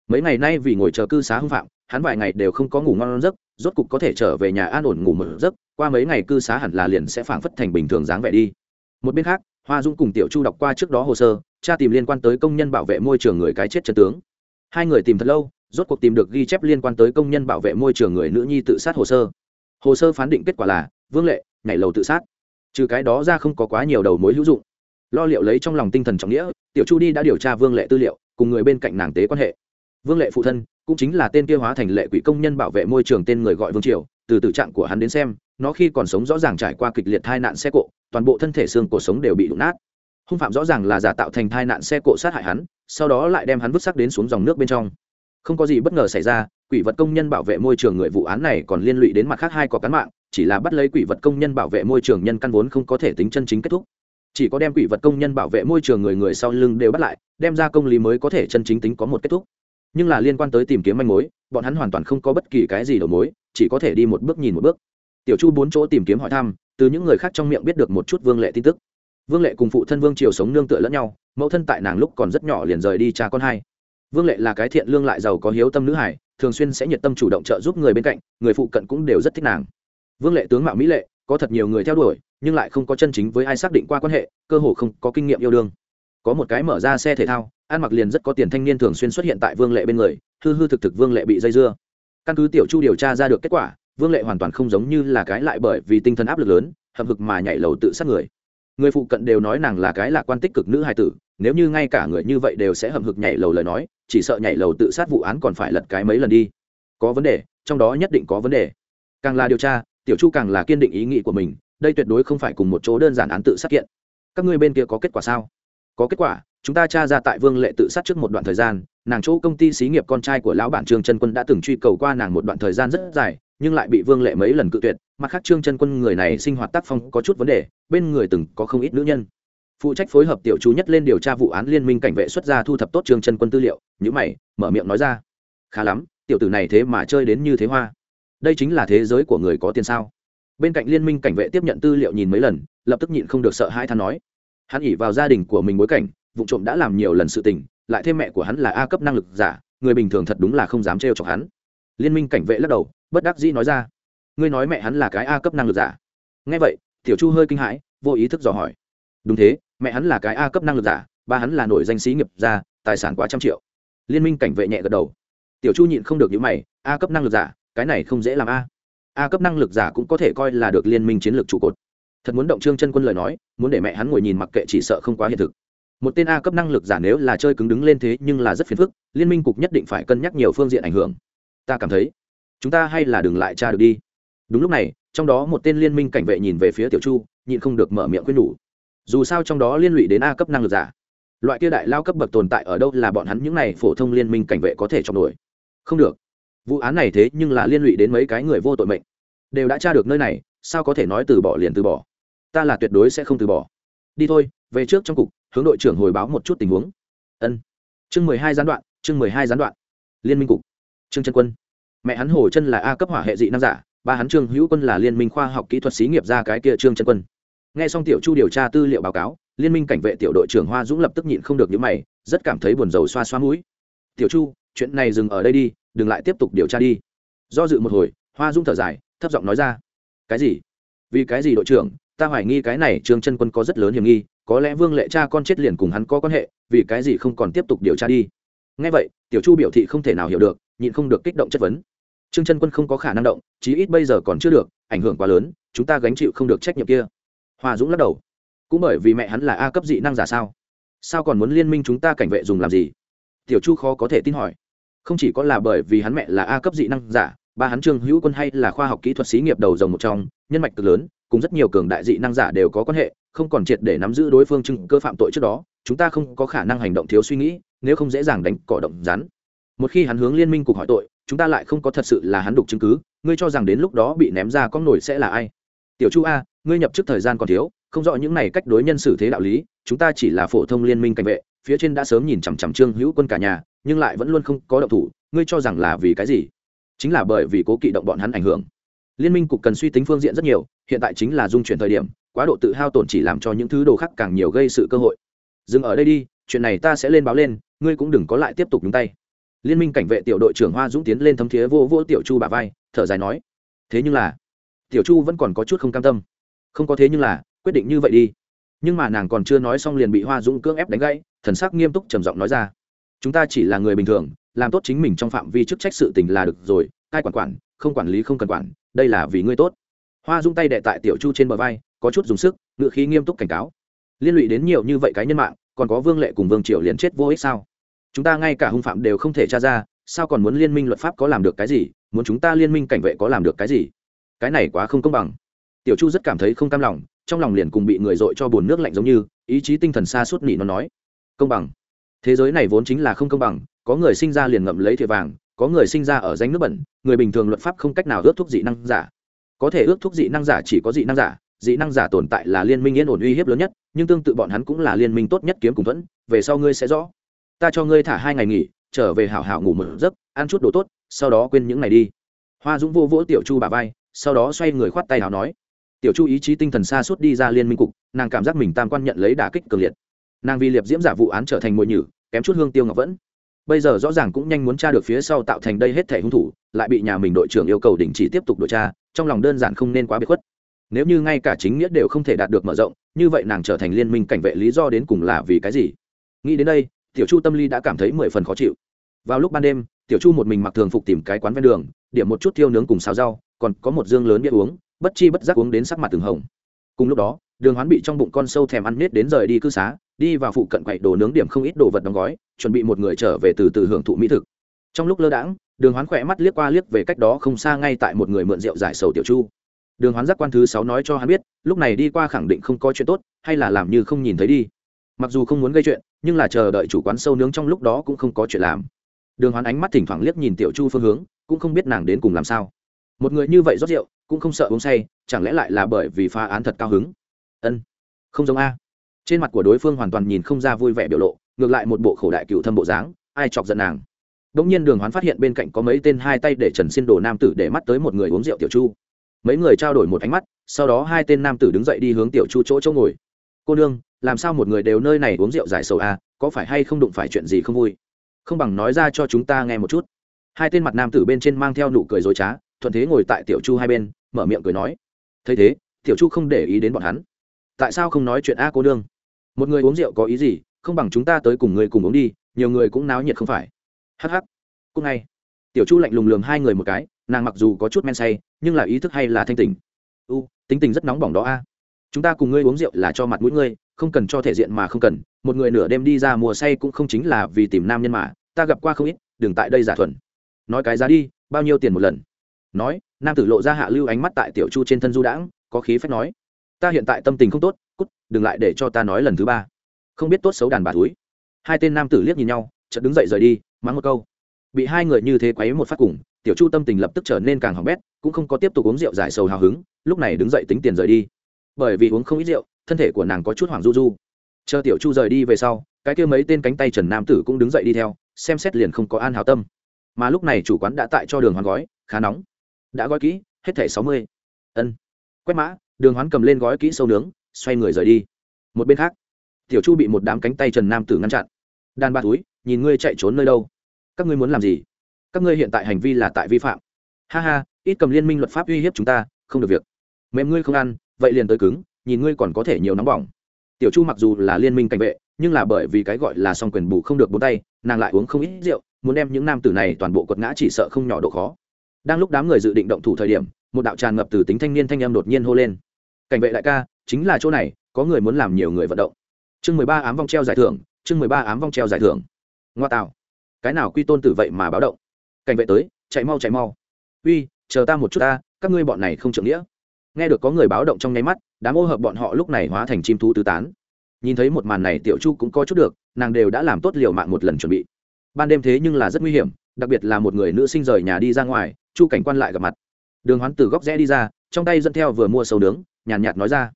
Mấy ngày nay vì ngồi chờ cư xá hưng phạm hắn vài ngày đều không có ngủ ngon giấc, rốt cục có thể trở về nhà an ổn ngủ một giấc, qua mấy ngày cư xá hẳn là liền sẽ phảng phất thành bình thường dáng vẻ đi. Một bên khác, hoa dung cùng tiểu chu đọc qua trước đó hồ sơ cha tìm liên quan tới công nhân bảo vệ môi trường người cái chết chân tướng. Hai người tìm thật lâu, rốt cuộc tìm được ghi chép liên quan tới công nhân bảo vệ môi trường người nữ nhi tự sát hồ sơ. Hồ sơ phán định kết quả là, vương lệ, nhảy lầu tự sát. Trừ cái đó ra không có quá nhiều đầu mối hữu dụng. Lo liệu lấy trong lòng tinh thần trọng nghĩa, tiểu chu đi đã điều tra vương lệ tư liệu, cùng người bên cạnh nàng tế quan hệ. Vương lệ phụ thân cũng chính là tên kia hóa thành lệ quỷ công nhân bảo vệ môi trường tên người gọi vương triều, từ tử trạng của hắn đến xem, nó khi còn sống rõ ràng trải qua kịch liệt tai nạn xe cộ, toàn bộ thân thể xương cuộc sống đều bị đụng nát. Hung phạm rõ ràng là giả tạo thành tai nạn xe cộ sát hại hắn, sau đó lại đem hắn vứt sắc đến xuống dòng nước bên trong. Không có gì bất ngờ xảy ra, quỷ vật công nhân bảo vệ môi trường người vụ án này còn liên lụy đến mặt khác hai có cán mạng, chỉ là bắt lấy quỷ vật công nhân bảo vệ môi trường nhân căn vốn không có thể tính chân chính kết thúc. Chỉ có đem quỷ vật công nhân bảo vệ môi trường người người sau lưng đều bắt lại, đem ra công lý mới có thể chân chính tính có một kết thúc nhưng là liên quan tới tìm kiếm manh mối, bọn hắn hoàn toàn không có bất kỳ cái gì đầu mối, chỉ có thể đi một bước nhìn một bước. Tiểu chu bốn chỗ tìm kiếm hỏi thăm, từ những người khác trong miệng biết được một chút vương lệ tin tức. Vương lệ cùng phụ thân vương triều sống nương tựa lẫn nhau, mẫu thân tại nàng lúc còn rất nhỏ liền rời đi cha con hai. Vương lệ là cái thiện lương lại giàu có hiếu tâm nữ hải thường xuyên sẽ nhiệt tâm chủ động trợ giúp người bên cạnh, người phụ cận cũng đều rất thích nàng. Vương lệ tướng mạo mỹ lệ, có thật nhiều người theo đuổi, nhưng lại không có chân chính với ai xác định qua quan hệ, cơ hồ không có kinh nghiệm yêu đương. Có một cái mở ra xe thể thao ăn mặc liền rất có tiền thanh niên thường xuyên xuất hiện tại vương lệ bên người, hư hư thực thực vương lệ bị dây dưa. Căn cứ tiểu chu điều tra ra được kết quả, vương lệ hoàn toàn không giống như là cái lại bởi vì tinh thần áp lực lớn, hậm hực mà nhảy lầu tự sát người. Người phụ cận đều nói nàng là cái lạc quan tích cực nữ hài tử, nếu như ngay cả người như vậy đều sẽ hậm hực nhảy lầu lời nói, chỉ sợ nhảy lầu tự sát vụ án còn phải lật cái mấy lần đi. Có vấn đề, trong đó nhất định có vấn đề. Càng là điều tra, tiểu chu càng là kiên định ý nghĩ của mình, đây tuyệt đối không phải cùng một chỗ đơn giản án tự sát kiện. Các ngươi bên kia có kết quả sao? Có kết quả chúng ta tra ra tại vương lệ tự sát trước một đoạn thời gian, nàng chỗ công ty xí nghiệp con trai của lão bản trương trân quân đã từng truy cầu qua nàng một đoạn thời gian rất dài, nhưng lại bị vương lệ mấy lần cự tuyệt. Mặt khác trương trân quân người này sinh hoạt tác phong có chút vấn đề, bên người từng có không ít nữ nhân. Phụ trách phối hợp tiểu chú nhất lên điều tra vụ án liên minh cảnh vệ xuất ra thu thập tốt trương trân quân tư liệu nhữ mày, mở miệng nói ra. Khá lắm, tiểu tử này thế mà chơi đến như thế hoa. Đây chính là thế giới của người có tiền sao? Bên cạnh liên minh cảnh vệ tiếp nhận tư liệu nhìn mấy lần, lập tức nhịn không được sợ hai than nói. Hắn ỉ vào gia đình của mình bối cảnh vụ trộm đã làm nhiều lần sự tình, lại thêm mẹ của hắn là a cấp năng lực giả, người bình thường thật đúng là không dám trêu chọc hắn. Liên minh cảnh vệ lắc đầu, bất đắc dĩ nói ra, ngươi nói mẹ hắn là cái a cấp năng lực giả? Ngay vậy, tiểu chu hơi kinh hãi, vô ý thức dò hỏi. Đúng thế, mẹ hắn là cái a cấp năng lực giả, ba hắn là nổi danh sĩ nghiệp gia, tài sản quá trăm triệu. Liên minh cảnh vệ nhẹ gật đầu. Tiểu chu nhịn không được những mày, a cấp năng lực giả, cái này không dễ làm a. A cấp năng lực giả cũng có thể coi là được liên minh chiến lược trụ cột. Thật muốn động trương chân quân lời nói, muốn để mẹ hắn ngồi nhìn mặc kệ chỉ sợ không quá hiện thực một tên a cấp năng lực giả nếu là chơi cứng đứng lên thế nhưng là rất phiền phức, liên minh cục nhất định phải cân nhắc nhiều phương diện ảnh hưởng. Ta cảm thấy, chúng ta hay là đừng lại tra được đi. Đúng lúc này, trong đó một tên liên minh cảnh vệ nhìn về phía tiểu chu, nhịn không được mở miệng khuyên nhủ. Dù sao trong đó liên lụy đến a cấp năng lực giả. Loại kia đại lao cấp bậc tồn tại ở đâu là bọn hắn những này phổ thông liên minh cảnh vệ có thể chọn nổi? Không được. Vụ án này thế nhưng là liên lụy đến mấy cái người vô tội mệnh. Đều đã tra được nơi này, sao có thể nói từ bỏ liền từ bỏ? Ta là tuyệt đối sẽ không từ bỏ. Đi thôi, về trước trong cục hướng đội trưởng hồi báo một chút tình huống. Ân. Chương mười hai gián đoạn, chương mười hai gián đoạn. Liên minh cục. Trương trân quân. Mẹ hắn hồ chân là a cấp hỏa hệ dị năng giả, ba hắn trương hữu quân là liên minh khoa học kỹ thuật xí nghiệp ra cái kia trương trân quân. N g h e xong tiểu chu điều tra tư liệu báo cáo, liên minh cảnh vệ tiểu đội trưởng hoa dũng lập tức nhịn không được những mày, rất cảm thấy buồn rầu xoa xoa mũi. Tiểu chu, chuyện này dừng ở đây đi, đừng lại tiếp tục điều tra đi. Do dự một hồi, hoa dũng thở dài, thấp giọng nói ra. Cái gì? Vì cái gì đội trưởng? Ta hoài nghi cái này trương chân quân có rất lớn hiểm nghi có lẽ vương lệ cha con chết liền cùng hắn có quan hệ, vì cái gì không còn tiếp tục điều tra đi? Ngay vậy, tiểu chu biểu thị không thể nào hiểu được, nhịn không được kích động chất vấn. Trương chân quân không có khả năng động, chí ít bây giờ còn chưa được, ảnh hưởng quá lớn, chúng ta gánh chịu không được trách nhiệm kia. Hòa dũng lắc đầu. Cũng bởi vì mẹ hắn là a cấp dị năng giả sao? Sao còn muốn liên minh chúng ta cảnh vệ dùng làm gì? Tiểu chu khó có thể tin hỏi. Không chỉ có là bởi vì hắn mẹ là a cấp dị năng giả, ba hắn trương hữu quân hay là khoa học kỹ thuật xí nghiệp đầu dòng một trong, nhân mạch cực lớn, cùng rất nhiều cường đại dị năng giả đều có quan hệ không còn triệt để nắm giữ đối phương chứng cơ phạm tội trước đó, chúng ta không có khả năng hành động thiếu suy nghĩ, nếu không dễ dàng đánh cỏ động rắn. Một khi hắn hướng liên minh cục hỏi tội, chúng ta lại không có thật sự là hắn đục chứng cứ, ngươi cho rằng đến lúc đó bị ném ra con nổi sẽ là ai? Tiểu chu a, ngươi nhập chức thời gian còn thiếu, không rõ những này cách đối nhân xử thế đạo lý, chúng ta chỉ là phổ thông liên minh cảnh vệ, phía trên đã sớm nhìn chằm chằm trương hữu quân cả nhà, nhưng lại vẫn luôn không có động thủ, ngươi cho rằng là vì cái gì? Chính là bởi vì cố kỵ động bọn hắn ảnh hưởng liên minh cục cần suy tính phương diện rất nhiều, hiện tại chính là dung chuyển thời điểm, quá độ tự hao tổn chỉ làm cho những thứ đồ khác càng nhiều gây sự cơ hội. Dừng ở đây đi, chuyện này ta sẽ lên báo lên, ngươi cũng đừng có lại tiếp tục nhúng tay. Liên minh cảnh vệ tiểu đội trưởng hoa dũng tiến lên thấm thiế vô vô tiểu chu bà vai, thở dài nói, thế nhưng là, tiểu chu vẫn còn có chút không cam tâm. Không có thế nhưng là, quyết định như vậy đi. Nhưng mà nàng còn chưa nói xong liền bị hoa dũng cưỡng ép đánh gãy, thần sắc nghiêm túc trầm giọng nói ra, chúng ta chỉ là người bình thường, làm tốt chính mình trong phạm vi chức trách sự tình là được rồi cai quản quản không quản lý không cần quản, đây là vì ngươi tốt. Hoa dung tay đệ tại tiểu chu trên bờ vai, có chút dùng sức, ngựa khí nghiêm túc cảnh cáo. Liên lụy đến nhiều như vậy cái nhân mạng, còn có vương lệ cùng vương triều liền chết vô ích sao? Chúng ta ngay cả hung phạm đều không thể tra ra, sao còn muốn liên minh luật pháp có làm được cái gì? Muốn chúng ta liên minh cảnh vệ có làm được cái gì? Cái này quá không công bằng. Tiểu chu rất cảm thấy không cam lòng, trong lòng liền cùng bị người dội cho bồn nước lạnh giống như, ý chí tinh thần xa suốt nỉ nó nói. Công bằng. Thế giới này vốn chính là không công bằng, có người sinh ra liền ngậm lấy thìa vàng có người sinh ra ở danh nước bẩn, người bình thường luật pháp không cách nào ước thúc dị năng giả. Có thể ước thúc dị năng giả chỉ có dị năng giả, dị năng giả tồn tại là liên minh yên ổn uy hiếp lớn nhất, nhưng tương tự bọn hắn cũng là liên minh tốt nhất kiếm cùng thuẫn, về sau ngươi sẽ rõ. Ta cho ngươi thả hai ngày nghỉ, trở về hảo hảo ngủ một giấc, ăn chút đồ tốt, sau đó quên những ngày đi. Hoa dũng vô vỗ tiểu chu bà vai, sau đó xoay người khoát tay nào nói. Tiểu chu ý chí tinh thần xa suốt đi ra liên minh cục, nàng cảm giác mình tam quan nhận lấy đả kích cường liệt. Nàng vì liệp diễm giả vụ án trở thành mội nhử, kém chút hương tiêu ngọc vẫn bây giờ rõ ràng cũng nhanh muốn tra được phía sau tạo thành đây hết thẻ hung thủ, lại bị nhà mình đội trưởng yêu cầu đình chỉ tiếp tục điều tra, trong lòng đơn giản không nên quá bị khuất. Nếu như ngay cả chính nghĩa đều không thể đạt được mở rộng, như vậy nàng trở thành liên minh cảnh vệ lý do đến cùng là vì cái gì? Nghĩ đến đây, tiểu chu tâm lý đã cảm thấy mười phần khó chịu. Vào lúc ban đêm, tiểu chu một mình mặc thường phục tìm cái quán ven đường, điểm một chút thiêu nướng cùng xào rau, còn có một dương lớn bia uống, bất chi bất giác uống đến sắc mặt từng hồng. Cùng lúc đó đường hoán bị trong bụng con sâu thèm ăn nết đến rời đi cư xá, đi vào phụ cận quậy đồ nướng điểm không ít đồ vật đóng gói, chuẩn bị một người trở về từ từ hưởng thụ mỹ thực. Trong lúc lơ đãng, đường hoán khỏe mắt liếc qua liếc về cách đó không xa ngay tại một người mượn rượu giải sầu tiểu chu. Đường hoán giác quan thứ sáu nói cho hắn biết, lúc này đi qua khẳng định không có chuyện tốt, hay là làm như không nhìn thấy đi. Mặc dù không muốn gây chuyện, nhưng là chờ đợi chủ quán sâu nướng trong lúc đó cũng không có chuyện làm. Đường hoán ánh mắt thỉnh thoảng liếc nhìn tiểu chu phương hướng, cũng không biết nàng đến cùng làm sao. Một người như vậy rót rượu, cũng không sợ uống say, chẳng lẽ lại là bởi vì phá án thật cao hứng? Ân. Không giống a. Trên mặt của đối phương hoàn toàn nhìn không ra vui vẻ biểu lộ, ngược lại một bộ khổ đại cựu thâm bộ dáng, ai chọc giận nàng. Đ ỗ n g nhiên đường hoán phát hiện bên cạnh có mấy tên hai tay để trần xin đồ nam tử để mắt tới một người uống rượu tiểu chu. Mấy người trao đổi một ánh mắt, sau đó hai tên nam tử đứng dậy đi hướng tiểu chu chỗ chỗ ngồi. Cô nương, làm sao một người đều nơi này uống rượu giải sầu a, có phải hay không đụng phải chuyện gì không vui? Không bằng nói ra cho chúng ta nghe một chút. Hai tên mặt nam tử bên trên mang theo nụ cười dối trá, thuận thế ngồi tại tiểu chu hai bên, mở miệng cười nói. Thấy thế, tiểu chu không để ý đến bọn hắn tại sao không nói chuyện a cô nương? Một người uống rượu có ý gì? Không bằng chúng ta tới cùng người cùng uống đi, nhiều người cũng náo nhiệt không phải. Hh cúc ngay. Tiểu chu lạnh lùng lường hai người một cái, nàng mặc dù có chút men say, nhưng là ý thức hay là thanh tình u, tính tình rất nóng bỏng đó a. Chúng ta cùng ngươi uống rượu là cho mặt mũi ngươi, không cần cho thể diện mà không cần. Một người nửa đêm đi ra mùa say cũng không chính là vì tìm nam nhân mà. Ta gặp qua không ít, đừng tại đây giả thuần. Nói cái giá đi, bao nhiêu tiền một lần? Nói, nam tử lộ ra hạ lưu ánh mắt tại tiểu chu trên thân du đãng, có khí phép nói ta hiện tại tâm tình không tốt, cút, đừng lại để cho ta nói lần thứ ba. Không biết tốt xấu đàn bà túi hai tên nam tử liếc nhìn nhau, chợt đứng dậy rời đi, mắng một câu. Bị hai người như thế quấy một phát cùng, tiểu chu tâm tình lập tức trở nên càng hỏng bét, cũng không có tiếp tục uống rượu giải sầu hào hứng, lúc này đứng dậy tính tiền rời đi. Bởi vì uống không ít rượu, thân thể của nàng có chút hoảng du du. Chờ tiểu chu rời đi về sau, cái kia mấy tên cánh tay trần nam tử cũng đứng dậy đi theo, xem xét liền không có an hào tâm. Mà lúc này chủ quán đã tại cho đường hoàn gói, khá nóng. Đã gói kỹ, hết thẻ sáu mươi. Ân. Quét mã đường hoán cầm lên gói kỹ sâu nướng, xoay người rời đi. Một bên khác, tiểu chu bị một đám cánh tay trần nam tử ngăn chặn. Đàn ba túi, nhìn ngươi chạy trốn nơi đâu? Các ngươi muốn làm gì? Các ngươi hiện tại hành vi là tại vi phạm. Ha ha, ít cầm liên minh luật pháp uy hiếp chúng ta, không được việc. Mềm ngươi không ăn, vậy liền tới cứng, nhìn ngươi còn có thể nhiều nóng bỏng. Tiểu chu mặc dù là liên minh cảnh vệ, nhưng là bởi vì cái gọi là song quyền bù không được bốn tay, nàng lại uống không ít rượu, muốn đem những nam tử này toàn bộ quật ngã chỉ sợ không nhỏ độ khó. Đang lúc đám người dự định động thủ thời điểm, một đạo tràn ngập từ tính thanh niên thanh âm đột nhiên hô lên cảnh vệ đại ca, chính là chỗ này, có người muốn làm nhiều người vận động. Chương mười ba ám vong treo giải thưởng, chương mười ba ám vong treo giải thưởng. Ngoa tạo. Cái nào quy tôn tử vậy mà báo động? Cảnh vệ tới, chạy mau chạy mau. Uy, chờ ta một chút ta, các ngươi bọn này không trưởng nghĩa. Nghe được có người báo động trong nháy mắt, đám ô hợp bọn họ lúc này hóa thành chim thú tứ tán. Nhìn thấy một màn này tiểu chu cũng có chút được, nàng đều đã làm tốt liều mạng một lần chuẩn bị. Ban đêm thế nhưng là rất nguy hiểm, đặc biệt là một người nữ sinh rời nhà đi ra ngoài, chu cảnh quan lại gặp mặt. Đường hoán từ góc rẽ đi ra, trong tay dẫn theo vừa mua sầu nướng nhàn nhạt, nói ra.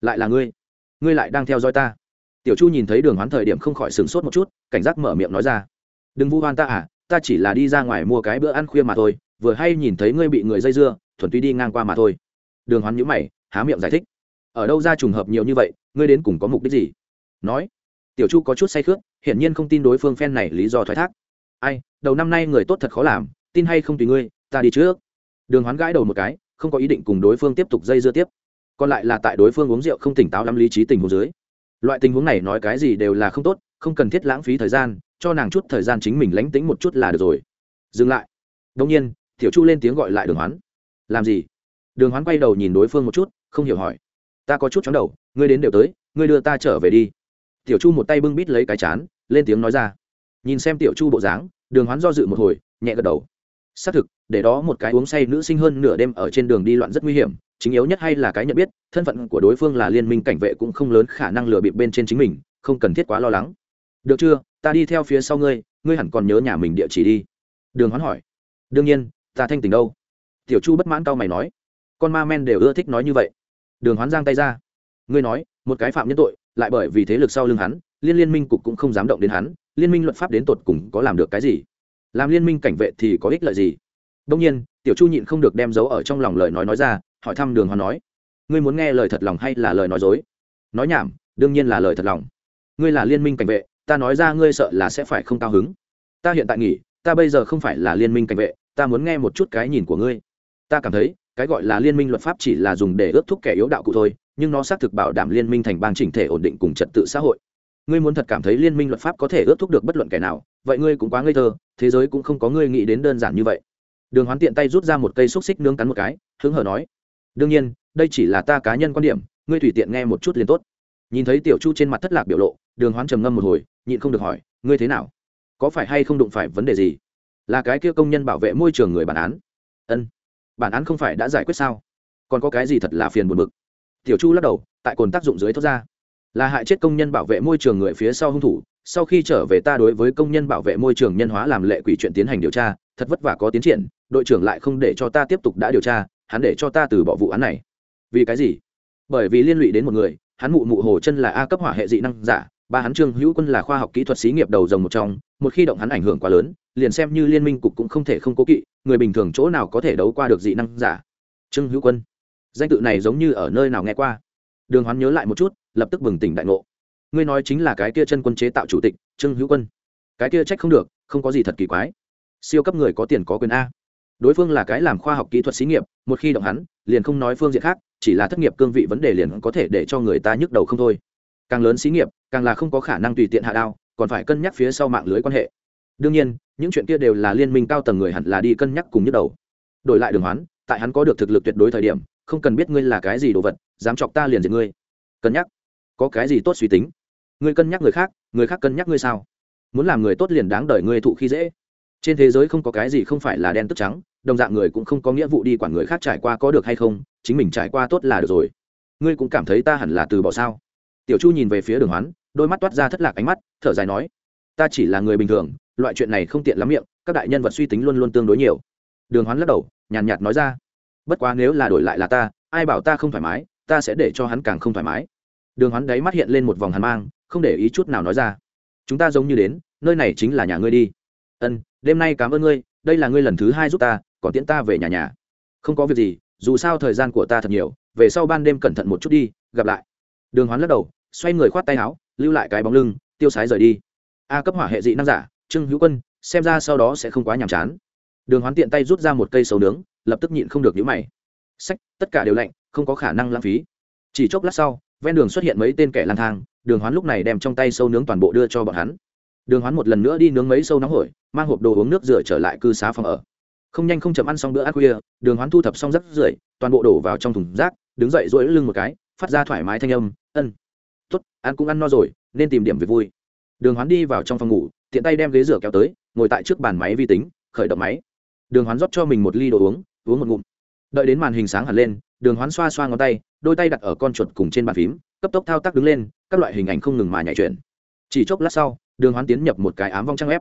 Lại là ngươi. Ngươi lại đang theo dõi ta. Tiểu chu nhìn thấy đường hoán thời điểm không khỏi sửng sốt một chút cảnh giác mở miệng nói ra. Đừng vu hoan ta à ta chỉ là đi ra ngoài mua cái bữa ăn khuya mà thôi vừa hay nhìn thấy ngươi bị người dây dưa thuần túy đi ngang qua mà thôi. Đường hoán nhữ mày há miệng giải thích. Ở đâu ra trùng hợp nhiều như vậy ngươi đến cùng có mục đích gì? Nói. Tiểu chu có chút say khướt hiển nhiên không tin đối phương phen này lý do thoái thác. Ai đầu năm nay người tốt thật khó làm tin hay không tùy ngươi ta đi trước. Đường hoán gãi đầu một cái không có ý định cùng đối phương tiếp tục dây dưa tiếp còn lại là tại đối phương uống rượu không tỉnh táo lắm lý trí tình huống dưới. Loại tình huống này nói cái gì đều là không tốt, không cần thiết lãng phí thời gian, cho nàng chút thời gian chính mình lánh tính một chút là được rồi. Dừng lại. Đông nhiên, tiểu chu lên tiếng gọi lại đường hoán. Làm gì? Đường hoán quay đầu nhìn đối phương một chút, không hiểu hỏi. Ta có chút chóng đầu, ngươi đến đều tới, ngươi đưa ta trở về đi. Tiểu chu một tay bưng bít lấy cái chán, lên tiếng nói ra. Nhìn xem tiểu chu bộ dáng, đường hoán do dự một hồi, nhẹ gật đầu. Xác thực, để đó một cái uống say nữ sinh hơn nửa đêm ở trên đường đi loạn rất nguy hiểm chính yếu nhất hay là cái nhận biết, thân phận của đối phương là liên minh cảnh vệ cũng không lớn khả năng lừa bịp bên trên chính mình, không cần thiết quá lo lắng. Được chưa? Ta đi theo phía sau ngươi ngươi hẳn còn nhớ nhà mình địa chỉ đi. Đường hoán hỏi. Đương nhiên, ta thanh tình đâu? Tiểu chu bất mãn cao mày nói. Con ma men đều ưa thích nói như vậy. Đường hoán giang tay ra. Ngươi nói, một cái phạm nhân tội, lại bởi vì thế lực sau lưng hắn, liên liên minh cục cũng không dám động đến hắn, liên minh luật pháp đến tột cùng có làm được cái gì? Làm liên minh cảnh vệ thì có ích lợi gì? Đông nhiên, tiểu chu nhịn không được đem dấu ở trong lòng lời nói nói ra hỏi thăm đường hoàn nói, ngươi muốn nghe lời thật lòng hay là lời nói dối? Nói nhảm, đương nhiên là lời thật lòng. Ngươi là liên minh cảnh vệ, ta nói ra ngươi sợ là sẽ phải không cao hứng. Ta hiện tại nghỉ, ta bây giờ không phải là liên minh cảnh vệ, ta muốn nghe một chút cái nhìn của ngươi. Ta cảm thấy, cái gọi là liên minh luật pháp chỉ là dùng để ước thúc kẻ yếu đạo cụ thôi, nhưng nó xác thực bảo đảm liên minh thành bang chỉnh thể ổn định cùng trật tự xã hội. Ngươi muốn thật cảm thấy liên minh luật pháp có thể ước thúc được bất luận kẻ nào, vậy ngươi cũng quá ngây thơ, thế giới cũng không có ngươi nghĩ đến đơn giản như vậy. Đường hoán tiện tay rút ra một cây xúc xích nướng cắn một cái, hứng hở nói đương nhiên, đây chỉ là ta cá nhân quan điểm, ngươi tùy tiện nghe một chút liền tốt. Nhìn thấy tiểu chu trên mặt thất lạc biểu lộ, đường hoán trầm ngâm một hồi, nhịn không được hỏi, ngươi thế nào? Có phải hay không đụng phải vấn đề gì? Là cái kia công nhân bảo vệ môi trường người bản án. Ân, bản án không phải đã giải quyết sao? Còn có cái gì thật là phiền buồn bực? Tiểu chu lắc đầu, tại cồn tác dụng dưới thoát ra. Là hại chết công nhân bảo vệ môi trường người phía sau hung thủ, sau khi trở về ta đối với công nhân bảo vệ môi trường nhân hóa làm lệ quỷ chuyện tiến hành điều tra, thật vất vả có tiến triển, đội trưởng lại không để cho ta tiếp tục đã điều tra hắn để cho ta từ bỏ vụ án này. Vì cái gì? Bởi vì liên lụy đến một người, hắn mụ mụ hồ chân là a cấp hỏa hệ dị năng giả, ba hắn trương hữu quân là khoa học kỹ thuật xí nghiệp đầu rồng một trong, một khi động hắn ảnh hưởng quá lớn, liền xem như liên minh cục cũng không thể không cố kỵ, người bình thường chỗ nào có thể đấu qua được dị năng giả? Trương hữu quân, danh tự này giống như ở nơi nào nghe qua? Đường hoán nhớ lại một chút, lập tức bừng tỉnh đại ngộ. Ngươi nói chính là cái kia chân quân chế tạo chủ tịch, trương hữu quân. Cái kia trách không được, không có gì thật kỳ quái. Siêu cấp người có tiền có quyền a đối phương là cái làm khoa học kỹ thuật xí nghiệp, một khi động hắn, liền không nói phương diện khác, chỉ là thất nghiệp cương vị vấn đề liền có thể để cho người ta nhức đầu không thôi. Càng lớn xí nghiệp, càng là không có khả năng tùy tiện hạ đao, còn phải cân nhắc phía sau mạng lưới quan hệ. Đương nhiên, những chuyện kia đều là liên minh cao tầng người hẳn là đi cân nhắc cùng nhức đầu. Đổi lại đường hoán, tại hắn có được thực lực tuyệt đối thời điểm, không cần biết ngươi là cái gì đồ vật, dám chọc ta liền diệt ngươi. Cân nhắc. Có cái gì tốt suy tính? Ngươi cân nhắc người khác người khác cân nhắc ngươi sao? Muốn làm người tốt liền đáng đợi ngươi thụ khi dễ trên thế giới không có cái gì không phải là đen tức trắng, đồng dạng người cũng không có nghĩa vụ đi quản người khác trải qua có được hay không, chính mình trải qua tốt là được rồi. Ngươi cũng cảm thấy ta hẳn là từ bỏ sao? Tiểu chu nhìn về phía đường hoán, đôi mắt toát ra thất lạc ánh mắt, thở dài nói, ta chỉ là người bình thường, loại chuyện này không tiện lắm miệng, các đại nhân vật suy tính luôn luôn tương đối nhiều. Đường hoán lắc đầu, nhàn nhạt nói ra, bất quá nếu là đổi lại là ta, ai bảo ta không thoải mái, ta sẽ để cho hắn càng không thoải mái. Đường hoán đáy mắt hiện lên một vòng hàn mang, không để ý chút nào nói ra, chúng ta giống như đến, nơi này chính là nhà ngươi đi. Ân đêm nay cảm ơn ngươi, đây là ngươi lần thứ hai giúp ta, còn tiễn ta về nhà nhà. Không có việc gì, dù sao thời gian của ta thật nhiều, về sau ban đêm cẩn thận một chút đi, gặp lại. Đường hoán lắc đầu, xoay người khoát tay áo, lưu lại cái bóng lưng, tiêu sái rời đi. A cấp hỏa hệ dị năng giả, trương hữu quân, xem ra sau đó sẽ không quá nhàm chán. Đường hoán tiện tay rút ra một cây sầu nướng, lập tức nhịn không được nhíu mày. Sách, tất cả đều lạnh, không có khả năng lãng phí. Chỉ chốc lát sau, ven đường xuất hiện mấy tên kẻ lang thang, đường hoán lúc này đem trong tay sâu nướng toàn bộ đưa cho bọn hắn đường hoán một lần nữa đi nướng mấy sâu nóng hổi, mang hộp đồ uống nước rửa trở lại cư xá phòng ở. Không nhanh không chậm ăn xong bữa ăn khuya, đường hoán thu thập xong rắc rưởi, toàn bộ đổ vào trong thùng rác, đứng dậy dỗi lưng một cái, phát ra thoải mái thanh âm, ân tuất ăn cũng ăn no rồi, nên tìm điểm về vui. Đường hoán đi vào trong phòng ngủ, tiện tay đem ghế rửa kéo tới, ngồi tại trước bàn máy vi tính, khởi động máy. Đường hoán rót cho mình một ly đồ uống uống một ngụm. Đợi đến màn hình sáng hẳn lên, đường hoán xoa xoa ngón tay, đôi tay đặt ở con chuột cùng trên bàn phím, cấp tốc thao tác đứng lên, các loại hình ảnh không ngừng mà nhảy chuyển. Chỉ chốc lát sau đường hoán tiến nhập một cái ám vong trang web.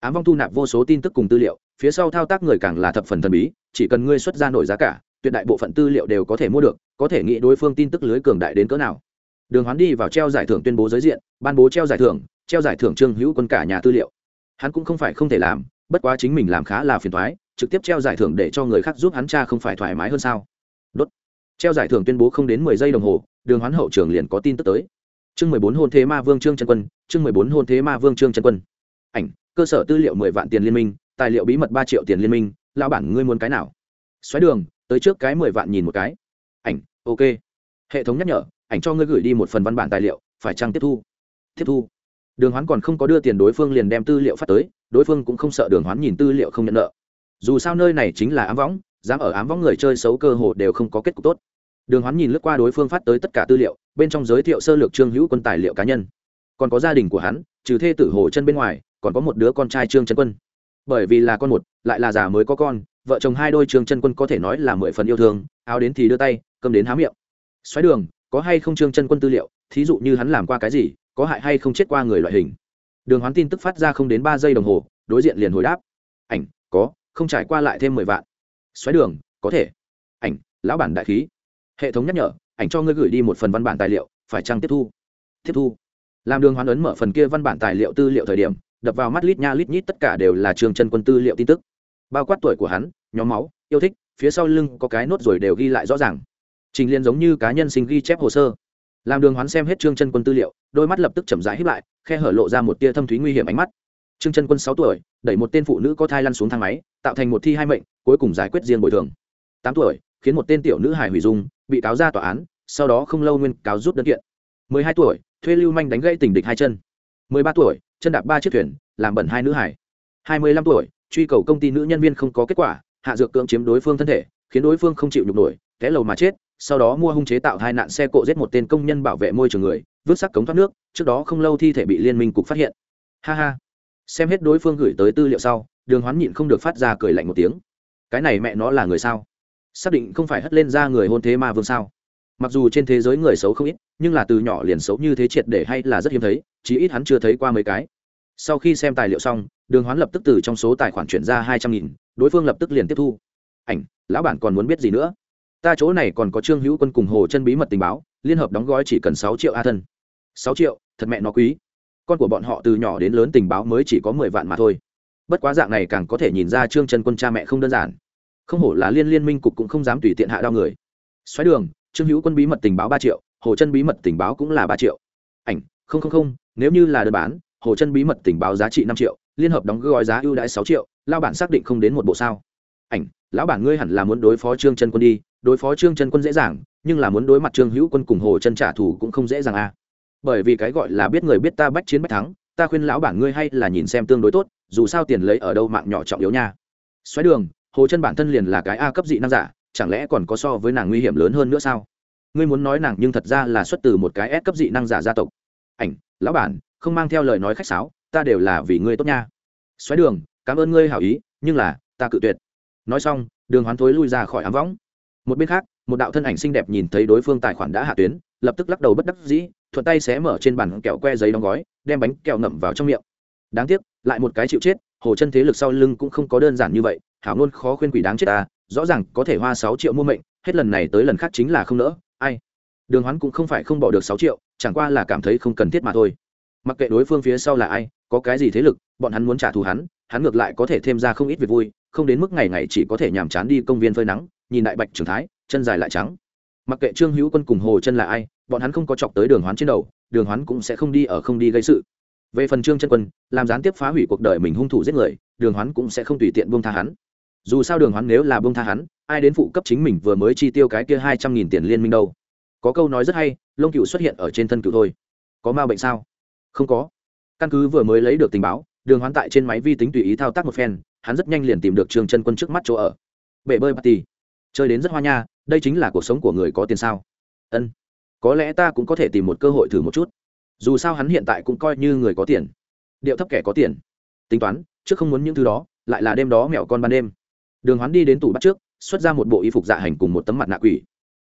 Ám vong thu nạp vô số tin tức cùng tư liệu, phía sau thao tác người càng là thập phần thần bí, chỉ cần ngươi xuất ra nổi giá cả, tuyệt đại bộ phận tư liệu đều có thể mua được, có thể nghĩ đối phương tin tức lưới cường đại đến cỡ nào. Đường hoán đi vào treo giải thưởng tuyên bố giới diện, ban bố treo giải thưởng, treo giải thưởng trương hữu quân cả nhà tư liệu. Hắn cũng không phải không thể làm, bất quá chính mình làm khá là phiền thoái trực tiếp treo giải thưởng để cho người khác giúp hắn cha không phải thoải mái hơn sao. Đốt. Treo giải thưởng tuyên bố không đến mười giây đồng hồ, đường hoán hậu trường liền có tin tức tới chương mười bốn hôn thế ma vương trương trần quân, chương mười bốn hôn thế ma vương trương trần quân. Ảnh, cơ sở tư liệu mười vạn tiền liên minh, tài liệu bí mật ba triệu tiền liên minh lao bản ngươi muốn cái nào? Xoáy đường, tới trước cái mười vạn nhìn một cái. Ảnh, ok. Hệ thống nhắc nhở, ảnh cho ngươi gửi đi một phần văn bản tài liệu, phải chăng tiếp thu? Tiếp thu. Đường hoán còn không có đưa tiền đối phương liền đem tư liệu phát tới, đối phương cũng không sợ đường hoán nhìn tư liệu không nhận nợ. Dù sao nơi này chính là ám võng, dám ở ám võng người chơi xấu cơ hồ đều không có kết cục tốt đường hoán nhìn lướt qua đối phương phát tới tất cả tư liệu, bên trong giới thiệu sơ lược trương hữu quân tài liệu cá nhân. Còn có gia đình của hắn, trừ thê tử hồ chân bên ngoài, còn có một đứa con trai trương trần quân. Bởi vì là con một, lại là già mới có con, vợ chồng hai đôi trương chân quân có thể nói là mười phần yêu thương, áo đến thì đưa tay cầm đến há miệng. Xoáy đường, có hay không trương chân quân tư liệu, thí dụ như hắn làm qua cái gì, có hại hay không chết qua người loại hình. Đường hoán tin tức phát ra không đến ba giây đồng hồ, đối diện liền hồi đáp. Ảnh, có, không trải qua lại thêm mười vạn. Xoáy đường, có thể. Ảnh, lão bản đại khí hệ thống nhắc nhở, ảnh cho ngươi gửi đi một phần văn bản tài liệu, phải chăng tiếp thu? Tiếp thu. Làm đường hoán ấn mở phần kia văn bản tài liệu tư liệu thời điểm, đập vào mắt lít nha lít nhít tất cả đều là trường chân quân tư liệu tin tức. Bao quát tuổi của hắn, nhóm máu, yêu thích, phía sau lưng có cái nốt rồi đều ghi lại rõ ràng. Trình liên giống như cá nhân sinh ghi chép hồ sơ. Làm đường hoán xem hết trương chân quân tư liệu, đôi mắt lập tức chậm rãi hít lại, khe hở lộ ra một tia thâm thúy nguy hiểm ánh mắt. Trương chân quân sáu tuổi, đẩy một tên phụ nữ có thai lăn xuống thang máy, tạo thành một thi hai mệnh, cuối cùng giải quyết riêng bồi thường. Tám tuổi, khiến một tên tiểu nữ hài hủy dung bị cáo ra tòa án, sau đó không lâu nguyên cáo rút đơn kiện. Mười hai tuổi, thuê lưu manh đánh gãy tình địch hai chân. Mười ba tuổi, chân đạp ba chiếc thuyền, làm bẩn hai nữ hải hai mươi lăm tuổi, truy cầu công ty nữ nhân viên không có kết quả, hạ dược cưỡng chiếm đối phương thân thể, khiến đối phương không chịu nhục nổi, té lầu mà chết, sau đó mua hung chế tạo hai nạn xe cộ giết một tên công nhân bảo vệ môi trường người, vứt sắc cống thoát nước, trước đó không lâu thi thể bị liên minh cục phát hiện. Ha ha. Xem hết đối phương gửi tới tư liệu sau, đường hoán nhịn không được phát ra cười lạnh một tiếng. Cái này mẹ nó là người sao? Xác định không phải hất lên ra người hôn thế ma vương sao? Mặc dù trên thế giới người xấu không ít, nhưng là từ nhỏ liền xấu như thế triệt để hay là rất hiếm thấy, chí ít hắn chưa thấy qua mấy cái. Sau khi xem tài liệu xong, đường hoán lập tức từ trong số tài khoản chuyển ra hai trăm nghìn, đối phương lập tức liền tiếp thu. Ảnh, lão bản còn muốn biết gì nữa? Ta chỗ này còn có trương hữu quân cùng hồ chân bí mật tình báo, liên hợp đóng gói chỉ cần sáu triệu a thân. Sáu triệu? Thật mẹ nó quý. Con của bọn họ từ nhỏ đến lớn tình báo mới chỉ có mười vạn mà thôi. Bất quá dạng này càng có thể nhìn ra trương chân quân cha mẹ không đơn giản không hổ là liên liên minh cục cũng không dám tùy tiện hạ đao người. Xoáy đường, trương hữu quân bí mật tình báo ba triệu, hồ chân bí mật tình báo cũng là ba triệu. Ảnh, không không không, nếu như là đơn bán, hồ chân bí mật tình báo giá trị năm triệu, liên hợp đóng gói giá ưu đãi sáu triệu lao bản xác định không đến một bộ sao. Ảnh, lão bản ngươi hẳn là muốn đối phó trương chân quân đi, đối phó trương chân quân dễ dàng, nhưng là muốn đối mặt trương hữu quân cùng hồ chân trả thù cũng không dễ dàng à. Bởi vì cái gọi là biết người biết ta bách chiến bách thắng, ta khuyên lão bản ngươi hay là nhìn xem tương đối tốt, dù sao tiền lấy ở đâu mạng nhỏ trọng yếu nha. Xoáy đường hồ chân bản thân liền là cái a cấp dị năng giả, chẳng lẽ còn có so với nàng nguy hiểm lớn hơn nữa sao? Ngươi muốn nói nàng nhưng thật ra là xuất từ một cái S cấp dị năng giả gia tộc. Ảnh, lão bản, không mang theo lời nói khách sáo, ta đều là vì ngươi tốt nha. Xoáy đường, cảm ơn ngươi hảo ý, nhưng là, ta cự tuyệt. Nói xong, đường hoán thối lui ra khỏi ám võng. Một bên khác, một đạo thân ảnh xinh đẹp nhìn thấy đối phương tài khoản đã hạ tuyến, lập tức lắc đầu bất đắc dĩ, thuận tay xé mở trên bàn kẹo que giấy đóng gói, đem bánh kẹo ngậm vào trong miệng. Đáng tiếc, lại một cái chịu chết hồ chân thế lực sau lưng cũng không có đơn giản như vậy, hảo ngôn khó khuyên quỷ đáng chết ta, rõ ràng có thể hoa sáu triệu mua mệnh, hết lần này tới lần khác chính là không nỡ, ai? Đường hoán cũng không phải không bỏ được sáu triệu, chẳng qua là cảm thấy không cần thiết mà thôi. Mặc kệ đối phương phía sau là ai, có cái gì thế lực, bọn hắn muốn trả thù hắn hắn ngược lại có thể thêm ra không ít việc vui, không đến mức ngày ngày chỉ có thể nhàm chán đi công viên phơi nắng, nhìn đại bạch trưởng thái, chân dài lại trắng. Mặc kệ trương hữu quân cùng hồ chân là ai, bọn hắn không có chọc tới đường hoán trên đầu, đường hoán cũng sẽ không đi ở không đi gây sự về phần trương chân quân, làm gián tiếp phá hủy cuộc đời mình hung thủ giết người, đường hoán cũng sẽ không tùy tiện buông tha hắn. Dù sao đường hoán nếu là buông tha hắn, ai đến phụ cấp chính mình vừa mới chi tiêu cái kia hai trăm nghìn tiền liên minh đâu? Có câu nói rất hay, lông cựu xuất hiện ở trên thân cựu thôi. Có ma bệnh sao? Không có. Căn cứ vừa mới lấy được tình báo, đường hoán tại trên máy vi tính tùy ý thao tác một phen, hắn rất nhanh liền tìm được trường chân quân trước mắt chỗ ở. Bể bơi party. Chơi đến rất hoa nha, đây chính là cuộc sống của người có tiền sao? Ân. Có lẽ ta cũng có thể tìm một cơ hội thử một chút dù sao hắn hiện tại cũng coi như người có tiền. Điệu thấp kẻ có tiền. Tính toán, trước không muốn những thứ đó, lại là đêm đó mẹo con ban đêm. Đường hoán đi đến tủ bắt trước, xuất ra một bộ y phục dạ hành cùng một tấm mặt nạ quỷ.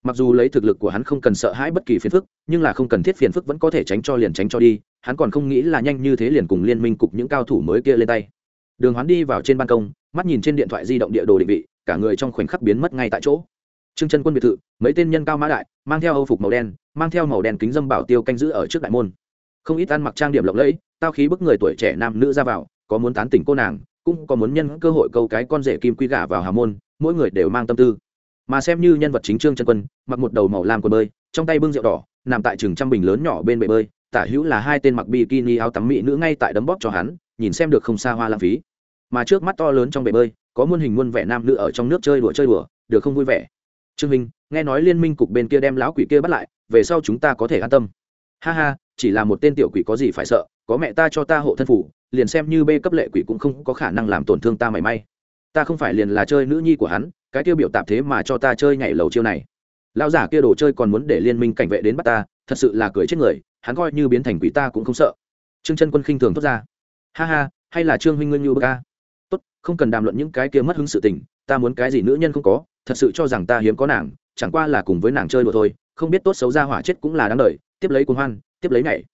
Mặc dù lấy thực lực của hắn không cần sợ hãi bất kỳ phiền phức, nhưng là không cần thiết phiền phức vẫn có thể tránh cho liền tránh cho đi, hắn còn không nghĩ là nhanh như thế liền cùng liên minh cục những cao thủ mới kia lên tay. Đường hoán đi vào trên ban công, mắt nhìn trên điện thoại di động địa đồ định vị, cả người trong khoảnh khắc biến mất ngay tại chỗ trương chân quân biệt thự, mấy tên nhân cao mã đại, mang theo âu phục màu đen, mang theo màu đen kính dâm bảo tiêu canh giữ ở trước đại môn. Không ít ăn mặc trang điểm lộng lẫy, tao khí bức người tuổi trẻ nam nữ ra vào, có muốn tán tỉnh cô nàng, cũng có muốn nhân cơ hội câu cái con rể kim quy gả vào hà môn, mỗi người đều mang tâm tư. Mà xem như nhân vật chính trương chân quân, mặc một đầu màu lam quần bơi, trong tay bưng rượu đỏ, nằm tại trường trăm bình lớn nhỏ bên bể bơi, tả hữu là hai tên mặc bikini áo tắm mỹ nữ ngay tại đấm bóp cho hắn, nhìn xem được không xa hoa lãng phí. Mà trước mắt to lớn trong bể bơi, có muôn hình muôn vẻ nam nữ ở trong nước chơi đùa chơi đùa, được không vui vẻ? Trương minh, nghe nói liên minh cục bên kia đem lão quỷ kia bắt lại, về sau chúng ta có thể an tâm. Ha ha, chỉ là một tên tiểu quỷ có gì phải sợ, có mẹ ta cho ta hộ thân phủ, liền xem như bê cấp lệ quỷ cũng không có khả năng làm tổn thương ta mảy may. Ta không phải liền là chơi nữ nhi của hắn, cái tiêu biểu tạp thế mà cho ta chơi nhảy lầu chiêu này. Lão giả kia đồ chơi còn muốn để liên minh cảnh vệ đến bắt ta, thật sự là cười chết người, hắn coi như biến thành quỷ ta cũng không sợ. Trương chân quân khinh thường tốt ra. Ha ha, hay là trương huynh nguyên như bơ ca tốt, không cần đàm luận những cái kia mất hứng sự tình, ta muốn cái gì nữ nhân không có thật sự cho rằng ta hiếm có nàng, chẳng qua là cùng với nàng chơi đùa thôi, không biết tốt xấu ra hỏa chết cũng là đáng đời, tiếp lấy cuốn hoan, tiếp lấy nhảy.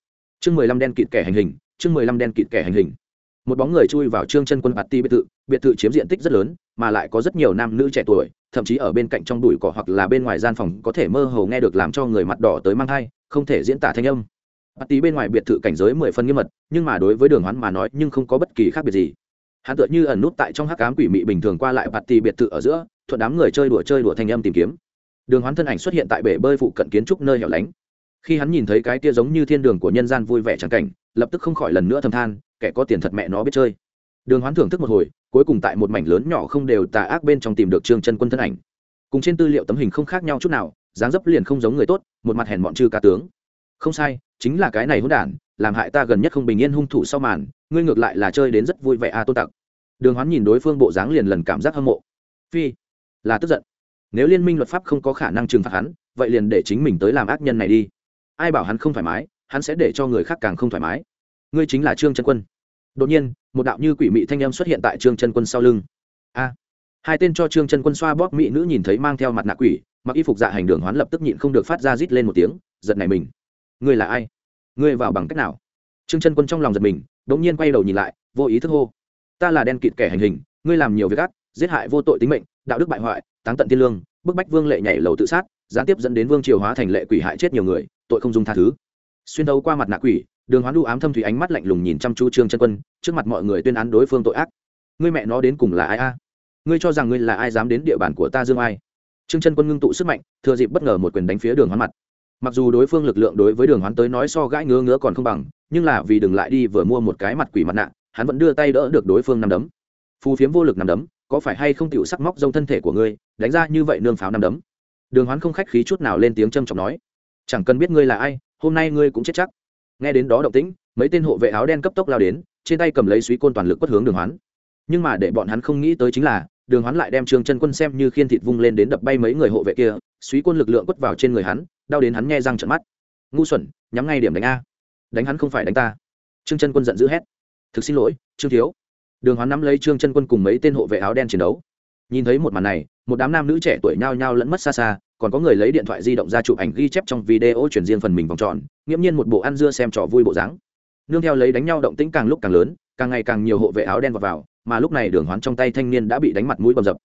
Chương mười lăm đen kịt kẻ hành hình, chương mười lăm đen kịt kẻ hành hình. Một bóng người chui vào trương chân quân bạt ti biệt thự biệt thự chiếm diện tích rất lớn, mà lại có rất nhiều nam nữ trẻ tuổi, thậm chí ở bên cạnh trong đùi cỏ hoặc là bên ngoài gian phòng có thể mơ hồ nghe được làm cho người mặt đỏ tới mang thai, không thể diễn tả thanh âm. Bạt ti bên ngoài biệt thự cảnh giới mười phân nghiêm mật, nhưng mà đối với đường hoán mà nói nhưng không có bất kỳ khác biệt gì. Hắn tựa như ẩn nút tại trong hắc cám quỷ mị bình thường qua lại bạt ti biệt thự ở giữa thuận đám người chơi đùa chơi đùa thanh âm tìm kiếm. Đường hoán thân ảnh xuất hiện tại bể bơi phụ cận kiến trúc nơi hẻo lánh. Khi hắn nhìn thấy cái kia giống như thiên đường của nhân gian vui vẻ trắng cảnh, lập tức không khỏi lần nữa thầm than, kẻ có tiền thật mẹ nó biết chơi. Đường hoán thưởng thức một hồi, cuối cùng tại một mảnh lớn nhỏ không đều tà ác bên trong tìm được trương chân quân thân ảnh. Cùng trên tư liệu tấm hình không khác nhau chút nào, dáng dấp liền không giống người tốt, một mặt hèn mọn chư ca tướng. Không sai, chính là cái này hỗn đản, làm hại ta gần nhất không bình yên hung thủ sau màn, ngươi ngược lại là chơi đến rất vui vẻ a à tôn tặc. Đường hoán nhìn đối phương bộ dáng liền lần cảm giác hâm mộ. Phi là tức giận. Nếu liên minh luật pháp không có khả năng trừng phạt hắn, vậy liền để chính mình tới làm ác nhân này đi. Ai bảo hắn không thoải mái, hắn sẽ để cho người khác càng không thoải mái. Ngươi chính là trương chân quân. Đột nhiên, một đạo như quỷ mị thanh em xuất hiện tại trương chân quân sau lưng. A! Hai tên cho trương chân quân xoa bóp mỹ nữ nhìn thấy mang theo mặt nạ quỷ, mặc y phục dạ hành đường hoán lập tức nhịn không được phát ra rít lên một tiếng, giật này mình. Ngươi là ai? Ngươi vào bằng cách nào? Trương chân quân trong lòng giật mình đ ỗ n g nhiên quay đầu nhìn lại, vô ý thức hô. Ta là đen kịt kẻ hành hình, ngươi làm nhiều việc ác, giết hại vô tội tính mệnh đạo đức bại hoại, táng tận thiên lương, bức bách vương lệ nhảy lầu tự sát, gián tiếp dẫn đến vương triều hóa thành lệ quỷ hại chết nhiều người, tội không dung tha thứ. Xuyên đầu qua mặt nạ quỷ, đường hoán đu ám thâm thủy ánh mắt lạnh lùng nhìn chăm chú trương chân quân, trước mặt mọi người tuyên án đối phương tội ác. Ngươi mẹ nó đến cùng là ai a? Ngươi cho rằng ngươi là ai dám đến địa bàn của ta dương ai? Trương chân quân ngưng tụ sức mạnh, thừa dịp bất ngờ một quyền đánh phía đường hoán mặt. Mặc dù đối phương lực lượng đối với đường hoán tới nói so gãi ngứa ngứa còn không bằng, nhưng là vì đừng lại đi vừa mua một cái mặt quỷ mặt nạ, hắn vẫn đưa tay đỡ được đối phương nằm đấm. Phù phiếm vô lực nằm đấm có phải hay không tiểu sắc móc dông thân thể của ngươi, đánh ra như vậy nương pháo năm đấm. Đường hoán không khách khí chút nào lên tiếng trầm trọng nói, chẳng cần biết ngươi là ai, hôm nay ngươi cũng chết chắc. Nghe đến đó động tĩnh, mấy tên hộ vệ áo đen cấp tốc lao đến, trên tay cầm lấy suý côn toàn lực quất hướng đường hoán. Nhưng mà để bọn hắn không nghĩ tới chính là, đường hoán lại đem trương chân quân xem như khiên thịt vung lên đến đập bay mấy người hộ vệ kia suý côn lực lượng quất vào trên người hắn, đau đến hắn nghe răng trận mắt. Ngu xuẩn, nhắm ngay điểm đánh a. Đánh hắn không phải đánh ta. Trương chân quân giận dữ hét. Thực xin lỗi, trương thiếu đường hoán nắm lấy trương chân quân cùng mấy tên hộ vệ áo đen chiến đấu. Nhìn thấy một màn này một đám nam nữ trẻ tuổi nhao nhao lẫn mất xa xa còn có người lấy điện thoại di động ra chụp ảnh ghi chép trong video chuyển riêng phần mình vòng tròn nghiễm nhiên một bộ ăn dưa xem trò vui bộ dáng. Nương theo lấy đánh nhau động tĩnh càng lúc càng lớn càng ngày càng nhiều hộ vệ áo đen vào, vào mà lúc này đường hoán trong tay thanh niên đã bị đánh mặt mũi bầm dập.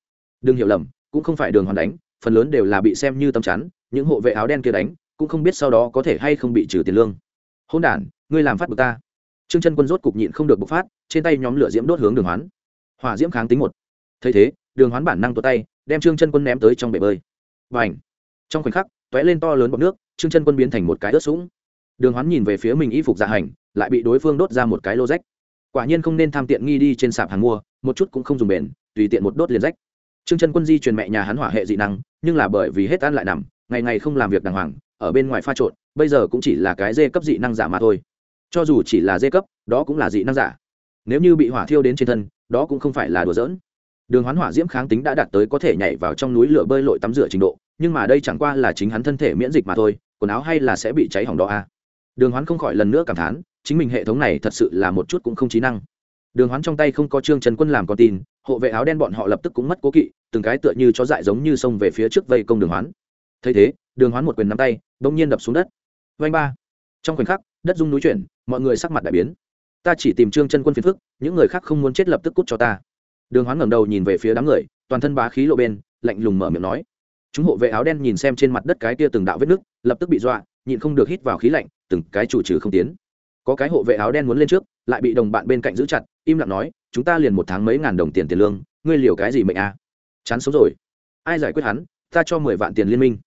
Đừng hiểu lầm cũng không phải đường hoán đánh phần lớn đều là bị xem như tâm chắn những hộ vệ áo đen kia đánh cũng không biết sau đó có thể hay không bị trừ tiền lương. Hôn đản ngươi làm phát bực ta trương chân quân rốt cục nhịn không được bộc phát, trên tay nhóm lửa diễm đốt hướng đường hoán. Hỏa diễm kháng tính một. Thấy thế, đường hoán bản năng tuột tay, đem trương chân quân ném tới trong bể bơi. Và ảnh trong khoảnh khắc t ó é lên to lớn bọc nước, trương chân quân biến thành một cái ướt sũng. Đường hoán nhìn về phía mình y phục dạ hành, lại bị đối phương đốt ra một cái lô rách. Quả nhiên không nên tham tiện nghi đi trên sạp hàng mua, một chút cũng không dùng bền, tùy tiện một đốt liền rách. Trương chân quân di truyền mẹ nhà hắn hỏa hệ dị năng, nhưng là bởi vì hết ăn lại nằm, ngày ngày không làm việc đàng hoàng, ở bên ngoài pha trộn, bây giờ cũng chỉ là cái dê cấp dị năng giả mà thôi cho dù chỉ là dê cấp, đó cũng là dị năng giả. Nếu như bị hỏa thiêu đến trên thân, đó cũng không phải là đùa giỡn. Đường hoán hỏa diễm kháng tính đã đạt tới có thể nhảy vào trong núi lửa bơi lội tắm rửa trình độ, nhưng mà đây chẳng qua là chính hắn thân thể miễn dịch mà thôi, quần áo hay là sẽ bị cháy hỏng đó à. đường hoán không khỏi lần nữa cảm thán, chính mình hệ thống này thật sự là một chút cũng không trí năng. Đường hoán trong tay không có trương trần quân làm con tin, hộ vệ áo đen bọn họ lập tức cũng mất cố kỵ, từng cái tựa như chó dại giống như xông về phía trước vây công đường hoán. Thấy thế, đường hoán một quyền nắm tay bỗng nhiên đập xuống đất. Vanh ba. Trong khoảnh khắc đất rung núi chuyển mọi người sắc mặt đại biến. Ta chỉ tìm trương chân quân phiền phức những người khác không muốn chết lập tức cút cho ta. Đường hoán ngẩng đầu nhìn về phía đám người toàn thân bá khí lộ bên lạnh lùng mở miệng nói. Chúng hộ vệ áo đen nhìn xem trên mặt đất cái kia từng đạo vết nước, lập tức bị dọa nhịn không được hít vào khí lạnh từng cái chủ trừ không tiến. Có cái hộ vệ áo đen muốn lên trước lại bị đồng bạn bên cạnh giữ chặt im lặng nói chúng ta liền một tháng mấy ngàn đồng tiền tiền lương ngươi liều cái gì mệnh à? chán sống rồi. Ai giải quyết hắn ta cho mười vạn tiền liên minh.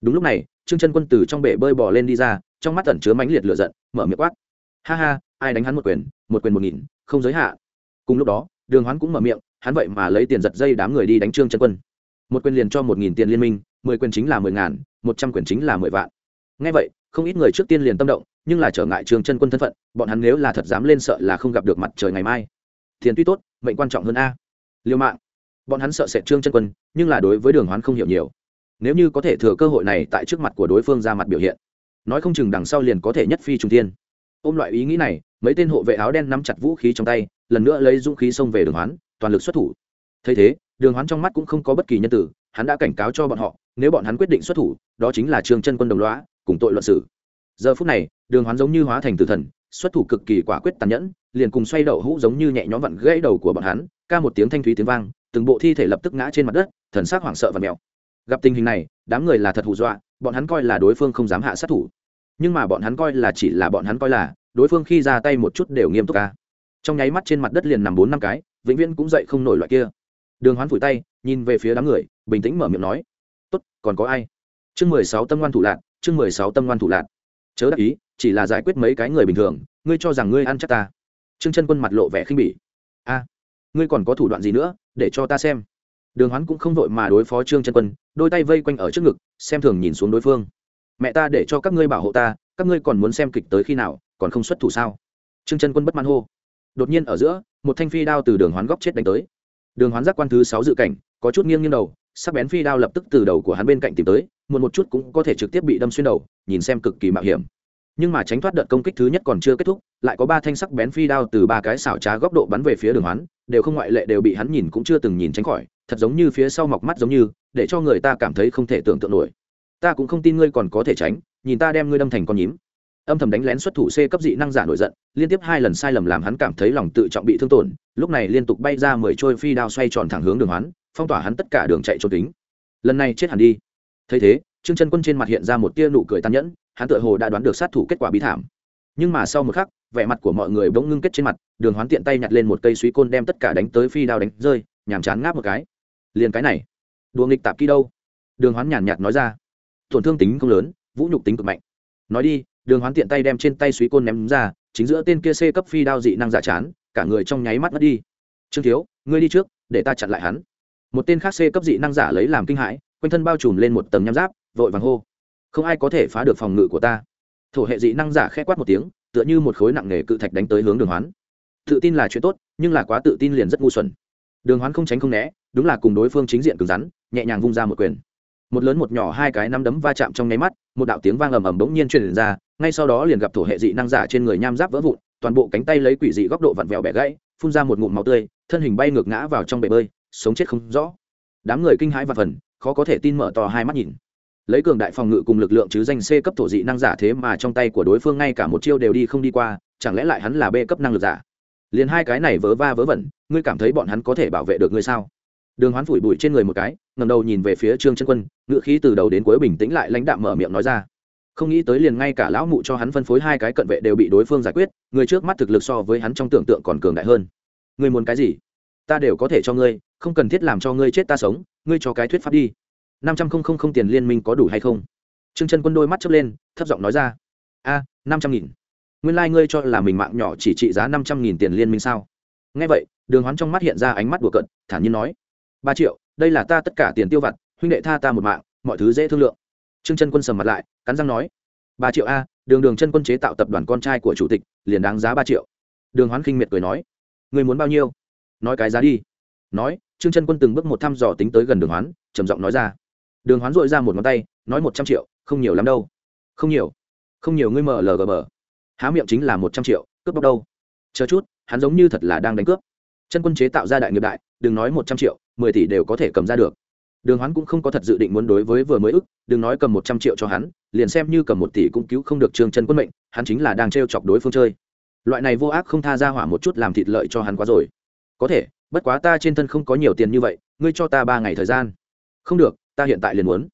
Đúng lúc này trương chân quân từ trong bể bơi bò lên đi ra trong mắt tẩn chứa mãnh liệt lửa giận, mở miệng quát. Ha ha, ai đánh hắn một quyền một quyền một nghìn, không giới hạ. Cùng lúc đó, đường hoán cũng mở miệng, hắn vậy mà lấy tiền giật dây đám người đi đánh trương chân quân. Một quyền liền cho một nghìn tiền liên minh, mười quyền chính là mười ngàn, một trăm quyền chính là mười vạn. Ngay vậy, không ít người trước tiên liền tâm động, nhưng là trở ngại trương chân quân thân phận, bọn hắn nếu là thật dám lên sợ là không gặp được mặt trời ngày mai. Tiền tuy tốt, mệnh quan trọng hơn a. Liêu mạng. Bọn hắn sợ sệt trương chân quân, nhưng là đối với đường hoán không hiểu nhiều. Nếu như có thể thừa cơ hội này tại trước mặt của đối phương ra mặt biểu hiện nói không chừng đằng sau liền có thể nhất phi trung tiên ôm loại ý nghĩ này, mấy tên hộ vệ áo đen nắm chặt vũ khí trong tay, lần nữa lấy dũng khí xông về đường hoán, toàn lực xuất thủ. Thấy thế, đường hoán trong mắt cũng không có bất kỳ nhân tử, hắn đã cảnh cáo cho bọn họ, nếu bọn hắn quyết định xuất thủ, đó chính là trương chân quân đồng loá cùng tội luận sử giờ phút này, đường hoán giống như hóa thành tử thần, xuất thủ cực kỳ quả quyết tàn nhẫn, liền cùng xoay đậu hũ giống như nhẹ nhõm vặn gãy đầu của bọn hắn, ca một tiếng thanh thúy tiếng vang, từng bộ thi thể lập tức ngã trên mặt đất, thần sắc hoảng sợ và mèo gặp tình hình này, đám người là thật hù dọa, bọn hắn coi là đối phương không dám hạ sát thủ nhưng mà bọn hắn coi là chỉ là bọn hắn coi là, đối phương khi ra tay một chút đều nghiêm túc ca trong nháy mắt trên mặt đất liền nằm bốn năm cái, vĩnh viễn cũng dậy không nổi loại kia. Đường hoán phủi tay, nhìn về phía đám người, bình tĩnh mở miệng nói, tốt, còn có ai? Chương mười sáu tâm ngoan thủ lạc chương mười sáu tâm ngoan thủ lạc chớ đắc ý, chỉ là giải quyết mấy cái người bình thường, ngươi cho rằng ngươi ăn chắc ta. Trương chân quân mặt lộ vẻ khinh bỉ. A, ngươi còn có thủ đoạn gì nữa, để cho ta xem? Đường hoán cũng không vội mà đối phó trương chân quân, đôi tay vây quanh ở trước ngực, xem thường nhìn xuống đối phương mẹ ta để cho các ngươi bảo hộ ta, các ngươi còn muốn xem kịch tới khi nào, còn không xuất thủ sao? Trương chân quân bất mãn hô. Đột nhiên ở giữa, một thanh phi đao từ đường hoán góc chết đánh tới. Đường hoán giác quan thứ sáu dự cảnh, có chút nghiêng nghiêng đầu, sắc bén phi đao lập tức từ đầu của hắn bên cạnh tìm tới, một một chút cũng có thể trực tiếp bị đâm xuyên đầu, nhìn xem cực kỳ mạo hiểm. Nhưng mà tránh thoát đợt công kích thứ nhất còn chưa kết thúc, lại có ba thanh sắc bén phi đao từ ba cái xảo trá góc độ bắn về phía đường hoán, đều không ngoại lệ đều bị hắn nhìn cũng chưa từng nhìn tránh khỏi, thật giống như phía sau mọc mắt giống như, để cho người ta cảm thấy không thể tưởng tượng nổi ta cũng không tin ngươi còn có thể tránh, nhìn ta đem ngươi đâm thành con nhím. Âm thầm đánh lén xuất thủ c cấp dị năng giả nổi giận, liên tiếp hai lần sai lầm làm hắn cảm thấy lòng tự trọng bị thương tổn, lúc này liên tục bay ra mười trôi phi đao xoay tròn thẳng hướng đường hoán, phong tỏa hắn tất cả đường chạy trốn tính lần này chết hẳn đi. Thấy thế, trương chân quân trên mặt hiện ra một tia nụ cười tàn nhẫn, hắn tựa hồ đã đoán được sát thủ kết quả bí thảm. Nhưng mà sau một khắc, vẻ mặt của mọi người bỗng ngưng kết trên mặt, đường hoán tiện tay nhặt lên một cây suý côn đem tất cả đánh tới phi đao đánh rơi, nhàm chán ngáp một cái. Liền cái này, đùa nghịch tạp kỹ đâu? Đường hoán nhàn nhạt nói ra tổn thương tính không lớn, vũ nhục tính cực mạnh. Nói đi, đường hoán tiện tay đem trên tay suý côn ném ra, chính giữa tên kia c cấp phi đao dị năng giả chán, cả người trong nháy mắt mất đi. Trương thiếu, ngươi đi trước, để ta chặn lại hắn. Một tên khác c cấp dị năng giả lấy làm kinh hãi, quanh thân bao trùm lên một tầng nham giáp, vội vàng hô. Không ai có thể phá được phòng ngự của ta. Thổ hệ dị năng giả khẽ quát một tiếng, tựa như một khối nặng nề cự thạch đánh tới hướng đường hoán. Tự tin là chuyện tốt, nhưng là quá tự tin liền rất ngu xuẩn. Đường hoán không tránh không né, đúng là cùng đối phương chính diện cứng rắn, nhẹ nhàng vung ra một quyền một lớn một nhỏ hai cái nắm đấm va chạm trong nháy mắt, một đạo tiếng vang ầm ầm bỗng nhiên truyền ra, ngay sau đó liền gặp thổ hệ dị năng giả trên người nham giáp vỡ vụn, toàn bộ cánh tay lấy quỷ dị góc độ vặn vẹo bẻ gãy, phun ra một ngụm máu tươi, thân hình bay ngược ngã vào trong bể bơi, sống chết không rõ. Đám người kinh hãi và phần, khó có thể tin mở to hai mắt nhìn. Lấy cường đại phòng ngự cùng lực lượng chứ danh c cấp thổ dị năng giả thế mà trong tay của đối phương ngay cả một chiêu đều đi không đi qua, chẳng lẽ lại hắn là b cấp năng lực giả? Liền hai cái này vớ va vớ vẩn, ngươi cảm thấy bọn hắn có thể bảo vệ được ngươi sao? Đường hoán phủi bụi trên người một cái ngầm đầu nhìn về phía trương chân quân ngự khí từ đầu đến cuối bình tĩnh lại lãnh đạm mở miệng nói ra. Không nghĩ tới liền ngay cả lão mụ cho hắn phân phối hai cái cận vệ đều bị đối phương giải quyết, người trước mắt thực lực so với hắn trong tưởng tượng còn cường đại hơn. Ngươi muốn cái gì? Ta đều có thể cho ngươi, không cần thiết làm cho ngươi chết ta sống, ngươi cho cái thuyết pháp đi. Năm trăm không không không tiền liên minh có đủ hay không? Trương chân quân đôi mắt chớp lên, thấp giọng nói ra. A, năm trăm nghìn. Nguyên lai、like、ngươi cho là mình mạng nhỏ chỉ trị giá năm trăm nghìn tiền liên minh sao? Nghe vậy, đường hoán trong mắt hiện ra ánh mắt đùa cận thản nhiên nói ba triệu, đây là ta tất cả tiền tiêu vặt, huynh đệ tha ta một mạng, mọi thứ dễ thương lượng. Trương chân quân sầm mặt lại, cắn răng nói, ba triệu a, đường đường chân quân chế tạo tập đoàn con trai của chủ tịch, liền đáng giá ba triệu. Đường hoán khinh miệt cười nói, người muốn bao nhiêu? Nói cái giá đi. Nói, trương chân quân từng bước một thăm dò tính tới gần đường hoán, trầm giọng nói ra. Đường hoán dội ra một ngón tay, nói một trăm triệu, không nhiều lắm đâu. Không nhiều. Không nhiều ngươi mở lgm há miệng chính là một trăm triệu, cướp bóc đâu? Chờ chút, hắn giống như thật là đang đánh cướp chân quân chế tạo ra đại nghiệp đại, đừng nói một trăm triệu, mười tỷ đều có thể cầm ra được. Đường hoán cũng không có thật dự định muốn đối với vừa mới ức, đừng nói cầm một trăm triệu cho hắn, liền xem như cầm một tỷ cũng cứu không được trương chân quân mệnh, hắn chính là đang t chọc đối phương chơi. Loại này vô ác không tha ra hỏa một chút làm thịt lợi cho hắn quá rồi. Có thể, bất quá ta trên thân không có nhiều tiền như vậy, ngươi cho ta ba ngày thời gian. Không được, ta hiện tại liền muốn.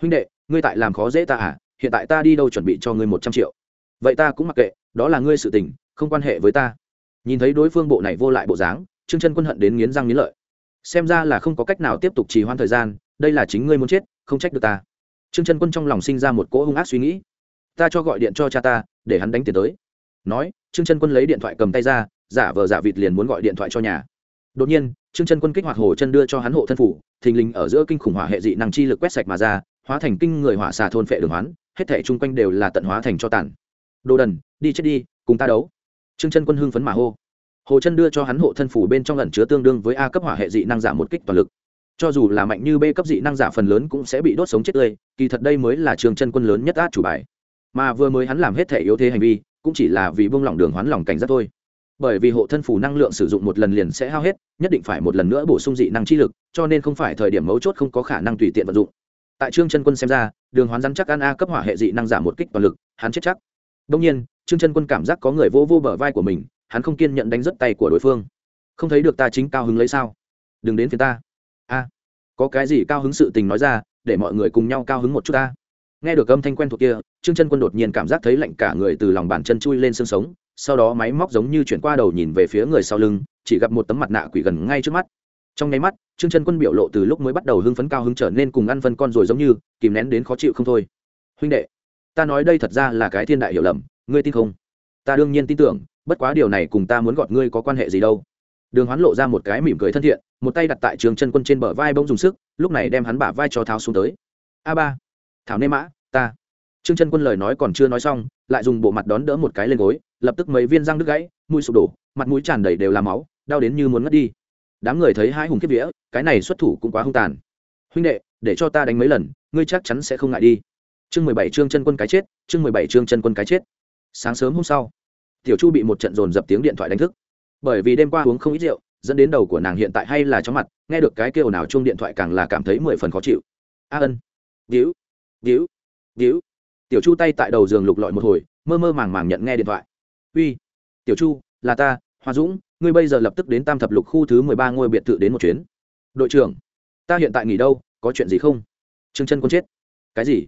Huynh đệ, ngươi tại làm khó dễ ta à hiện tại ta đi đâu chuẩn bị cho ngươi một trăm triệu? Vậy ta cũng mặc kệ, đó là ngươi sự tình, không quan hệ với ta. Nhìn thấy đối phương bộ này vô lại bộ dáng trương chân quân hận đến nghiến răng nghiến lợi. Xem ra là không có cách nào tiếp tục trì hoãn thời gian, đây là chính ngươi muốn chết, không trách được ta. Trương chân quân trong lòng sinh ra một cỗ hung ác suy nghĩ. Ta cho gọi điện cho cha ta, để hắn đánh tiền tới. Nói, trương chân quân lấy điện thoại cầm tay ra, giả vờ giả vịt liền muốn gọi điện thoại cho nhà. Đột nhiên, trương chân quân kích hoạt hồ chân đưa cho hắn hộ thân phủ, thình lình ở giữa kinh khủng hỏa hệ dị năng chi lực quét sạch mà ra, hóa thành kinh người hỏa xà thôn phệ đường hoán, hết thể chung quanh đều là tận hóa thành cho tàn. Đồ đần, đi chết đi, cùng ta đấu. Trương chân quân hưng phấn mà hô hồ chân đưa cho hắn hộ thân phủ bên trong lần chứa tương đương với a cấp hỏa hệ dị năng giả một kích toàn lực. Cho dù là mạnh như b cấp dị năng giả phần lớn cũng sẽ bị đốt sống chết tươi, kỳ thật đây mới là trường chân quân lớn nhất át chủ bài. Mà vừa mới hắn làm hết thể yếu thế hành vi, cũng chỉ là vì buông lỏng đường hoán lỏng cảnh giác thôi. Bởi vì hộ thân phủ năng lượng sử dụng một lần liền sẽ hao hết, nhất định phải một lần nữa bổ sung dị năng chi lực, cho nên không phải thời điểm mấu chốt không có khả năng tùy tiện vận dụng. Tại trương chân quân xem ra, đường hoán rắn chắc ăn a cấp hỏa hệ dị năng giảm một kích toàn lực, hắn chết chắc. Đông nhiên, trương chân quân cảm giác có người vô vô bờ vai của mình hắn không kiên nhận đánh rất tay của đối phương. Không thấy được ta chính cao hứng lấy sao? Đừng đến phía ta. A, có cái gì cao hứng sự tình nói ra, để mọi người cùng nhau cao hứng một chút ta. Nghe được âm thanh quen thuộc kia, trương chân quân đột nhiên cảm giác thấy lạnh cả người từ lòng bàn chân chui lên xương sống, sau đó máy móc giống như chuyển qua đầu nhìn về phía người sau lưng, chỉ gặp một tấm mặt nạ quỷ gần ngay trước mắt. Trong nháy mắt, trương chân quân biểu lộ từ lúc mới bắt đầu hưng phấn cao hứng trở nên cùng ăn phân con rồi giống như, kìm nén đến khó chịu không thôi. Huynh đệ, ta nói đây thật ra là cái thiên đại hiểu lầm, ngươi tin không? Ta đương nhiên tin tưởng bất quá điều này cùng ta muốn gọt ngươi có quan hệ gì đâu. Đường hoán lộ ra một cái mỉm cười thân thiện, một tay đặt tại trường chân quân trên bờ vai bông dùng sức, lúc này đem hắn bả vai cho tháo xuống tới. A ba, thảo nê mã, ta. Trương chân quân lời nói còn chưa nói xong, lại dùng bộ mặt đón đỡ một cái lên gối, lập tức mấy viên răng đứt gãy, mũi sụp đổ, mặt mũi tràn đầy đều là máu, đau đến như muốn ngất đi. Đám người thấy hai hùng kiếp vía, cái này xuất thủ cũng quá hung tàn. Huynh đệ, để cho ta đánh mấy lần, ngươi chắc chắn sẽ không ngại đi. Chương mười bảy chương chân quân cái chết, chương mười bảy chương chân quân cái chết. Sáng sớm hôm sau tiểu chu bị một trận dồn dập tiếng điện thoại đánh thức. Bởi vì đêm qua uống không ít rượu, dẫn đến đầu của nàng hiện tại hay là chóng mặt, nghe được cái kêu nào chung điện thoại càng là cảm thấy mười phần khó chịu. A ân. Víu víu víu. Tiểu chu tay tại đầu giường lục lọi một hồi, mơ mơ màng màng nhận nghe điện thoại. Uy, tiểu chu, là ta, hoa dũng, ngươi bây giờ lập tức đến tam thập lục khu thứ mười ba ngôi biệt thự đến một chuyến. Đội trưởng, ta hiện tại nghỉ đâu, có chuyện gì không? Trương chân con chết. Cái gì?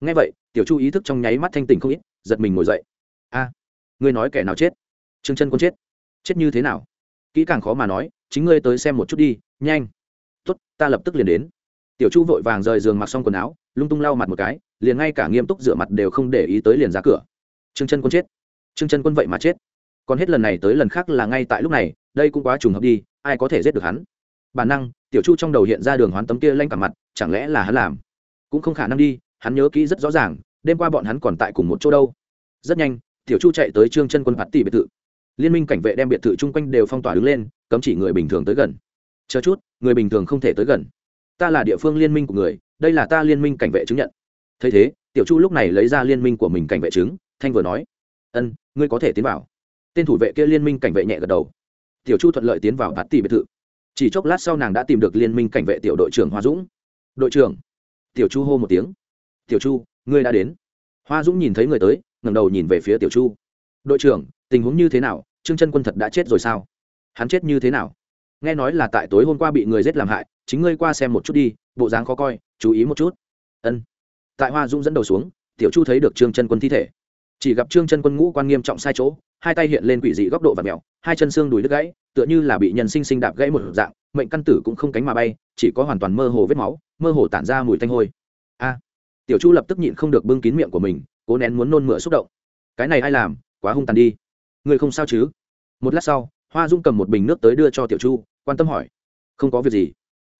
Nghe vậy, tiểu chu ý thức trong nháy mắt thanh tỉnh không ít, giật mình ngồi dậy. A ngươi nói kẻ nào chết? Trương chân quân chết. Chết như thế nào? Kỹ càng khó mà nói, chính ngươi tới xem một chút đi, nhanh. Tốt, ta lập tức liền đến. Tiểu chu vội vàng rời giường mặc xong quần áo, lung tung lau mặt một cái, liền ngay cả nghiêm túc rửa mặt đều không để ý tới liền ra cửa. Trương chân quân chết. Trương chân quân vậy mà chết. Còn hết lần này tới lần khác là ngay tại lúc này, đây cũng quá trùng hợp đi, ai có thể giết được hắn? Bản năng, tiểu chu trong đầu hiện ra đường hoán tấm kia lanh cả mặt, chẳng lẽ là hắn làm? Cũng không khả năng đi, hắn nhớ kỹ rất rõ ràng, đêm qua bọn hắn còn tại cùng một chỗ đâu. Rất nhanh tiểu chu chạy tới trương chân quân phạt tỷ biệt thự. Liên minh cảnh vệ đem biệt thự chung quanh đều phong tỏa đứng lên, cấm chỉ người bình thường tới gần. Chờ chút, người bình thường không thể tới gần. Ta là địa phương liên minh của người, đây là ta liên minh cảnh vệ chứng nhận. Thấy thế, tiểu chu lúc này lấy ra liên minh của mình cảnh vệ chứng, thanh vừa nói. Ân, ngươi có thể tiến vào. Tên thủ vệ kia liên minh cảnh vệ nhẹ gật đầu. Tiểu chu thuận lợi tiến vào bạt tỷ biệt thự. Chỉ chốc lát sau nàng đã tìm được liên minh cảnh vệ tiểu đội trưởng hoa dũng. Đội trưởng. Tiểu chu hô một tiếng. Tiểu chu, ngươi đã đến. Hoa dũng nhìn thấy người tới ngẩng đầu nhìn về phía tiểu chu. Đội trưởng, tình huống như thế nào? Trương chân quân thật đã chết rồi sao? Hắn chết như thế nào? Nghe nói là tại tối hôm qua bị người giết làm hại, chính ngươi qua xem một chút đi, bộ dáng khó coi, chú ý một chút. Ân. Tại hoa Dung dẫn đầu xuống, tiểu chu thấy được trương chân quân thi thể. Chỉ gặp trương chân quân ngũ quan nghiêm trọng sai chỗ, hai tay hiện lên quỷ dị góc độ và mèo, hai chân xương đùi đứt gãy, tựa như là bị nhân sinh sinh đạp gãy một dạng, mệnh căn tử cũng không cánh mà bay, chỉ có hoàn toàn mơ hồ vết máu, mơ hồ tản ra mùi tanh hôi. A! Tiểu chu lập tức nhịn không được bưng kín miệng của mình cố nén muốn nôn mửa xúc động. Cái này ai làm? Quá hung tàn đi. Người không sao chứ? Một lát sau, hoa dung cầm một bình nước tới đưa cho tiểu chu, quan tâm hỏi. Không có việc gì.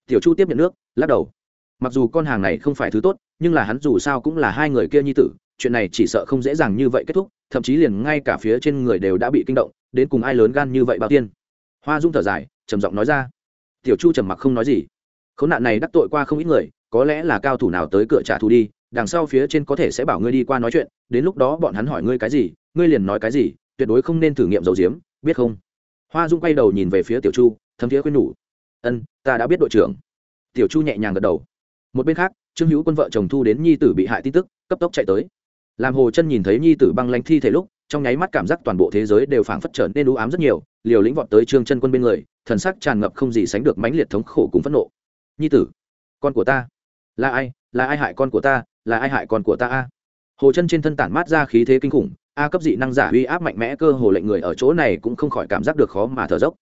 Tiểu chu tiếp nhận nước, lắc đầu. Mặc dù con hàng này không phải thứ tốt, nhưng là hắn dù sao cũng là hai người kia nhi tử, chuyện này chỉ sợ không dễ dàng như vậy kết thúc, thậm chí liền ngay cả phía trên người đều đã bị kinh động, đến cùng ai lớn gan như vậy bao tiên hoa dung thở dài, trầm giọng nói ra. Tiểu chu trầm mặc không nói gì. K h ố n nạn này đắc tội qua không ít người, có lẽ là cao thủ nào tới cửa trả thù đi đằng sau phía trên có thể sẽ bảo ngươi đi qua nói chuyện, đến lúc đó bọn hắn hỏi ngươi cái gì, ngươi liền nói cái gì, tuyệt đối không nên thử nghiệm dầu diếm, biết không? Hoa dung quay đầu nhìn về phía tiểu chu, thấm thiế khuyên nhủ. Ân, ta đã biết đội trưởng. Tiểu chu nhẹ nhàng gật đầu. Một bên khác, trương hữu quân vợ chồng thu đến nhi tử bị hại tin tức, cấp tốc chạy tới. Làm hồ chân nhìn thấy nhi tử băng lanh thi thể lúc, trong nháy mắt cảm giác toàn bộ thế giới đều phảng phất trở nên u ám rất nhiều, liều lĩnh vọt tới trương chân quân bên người, thần sắc tràn ngập không gì sánh được mãnh liệt thống khổ cùng phẫn nộ. Nhi tử, con của ta. Là ai? Là ai hại con của ta? Là ai hại con của ta a? Hồ chân trên thân tản mát ra khí thế kinh khủng, a cấp dị năng giả uy áp mạnh mẽ cơ hồ lệnh người ở chỗ này cũng không khỏi cảm giác được khó mà thở dốc.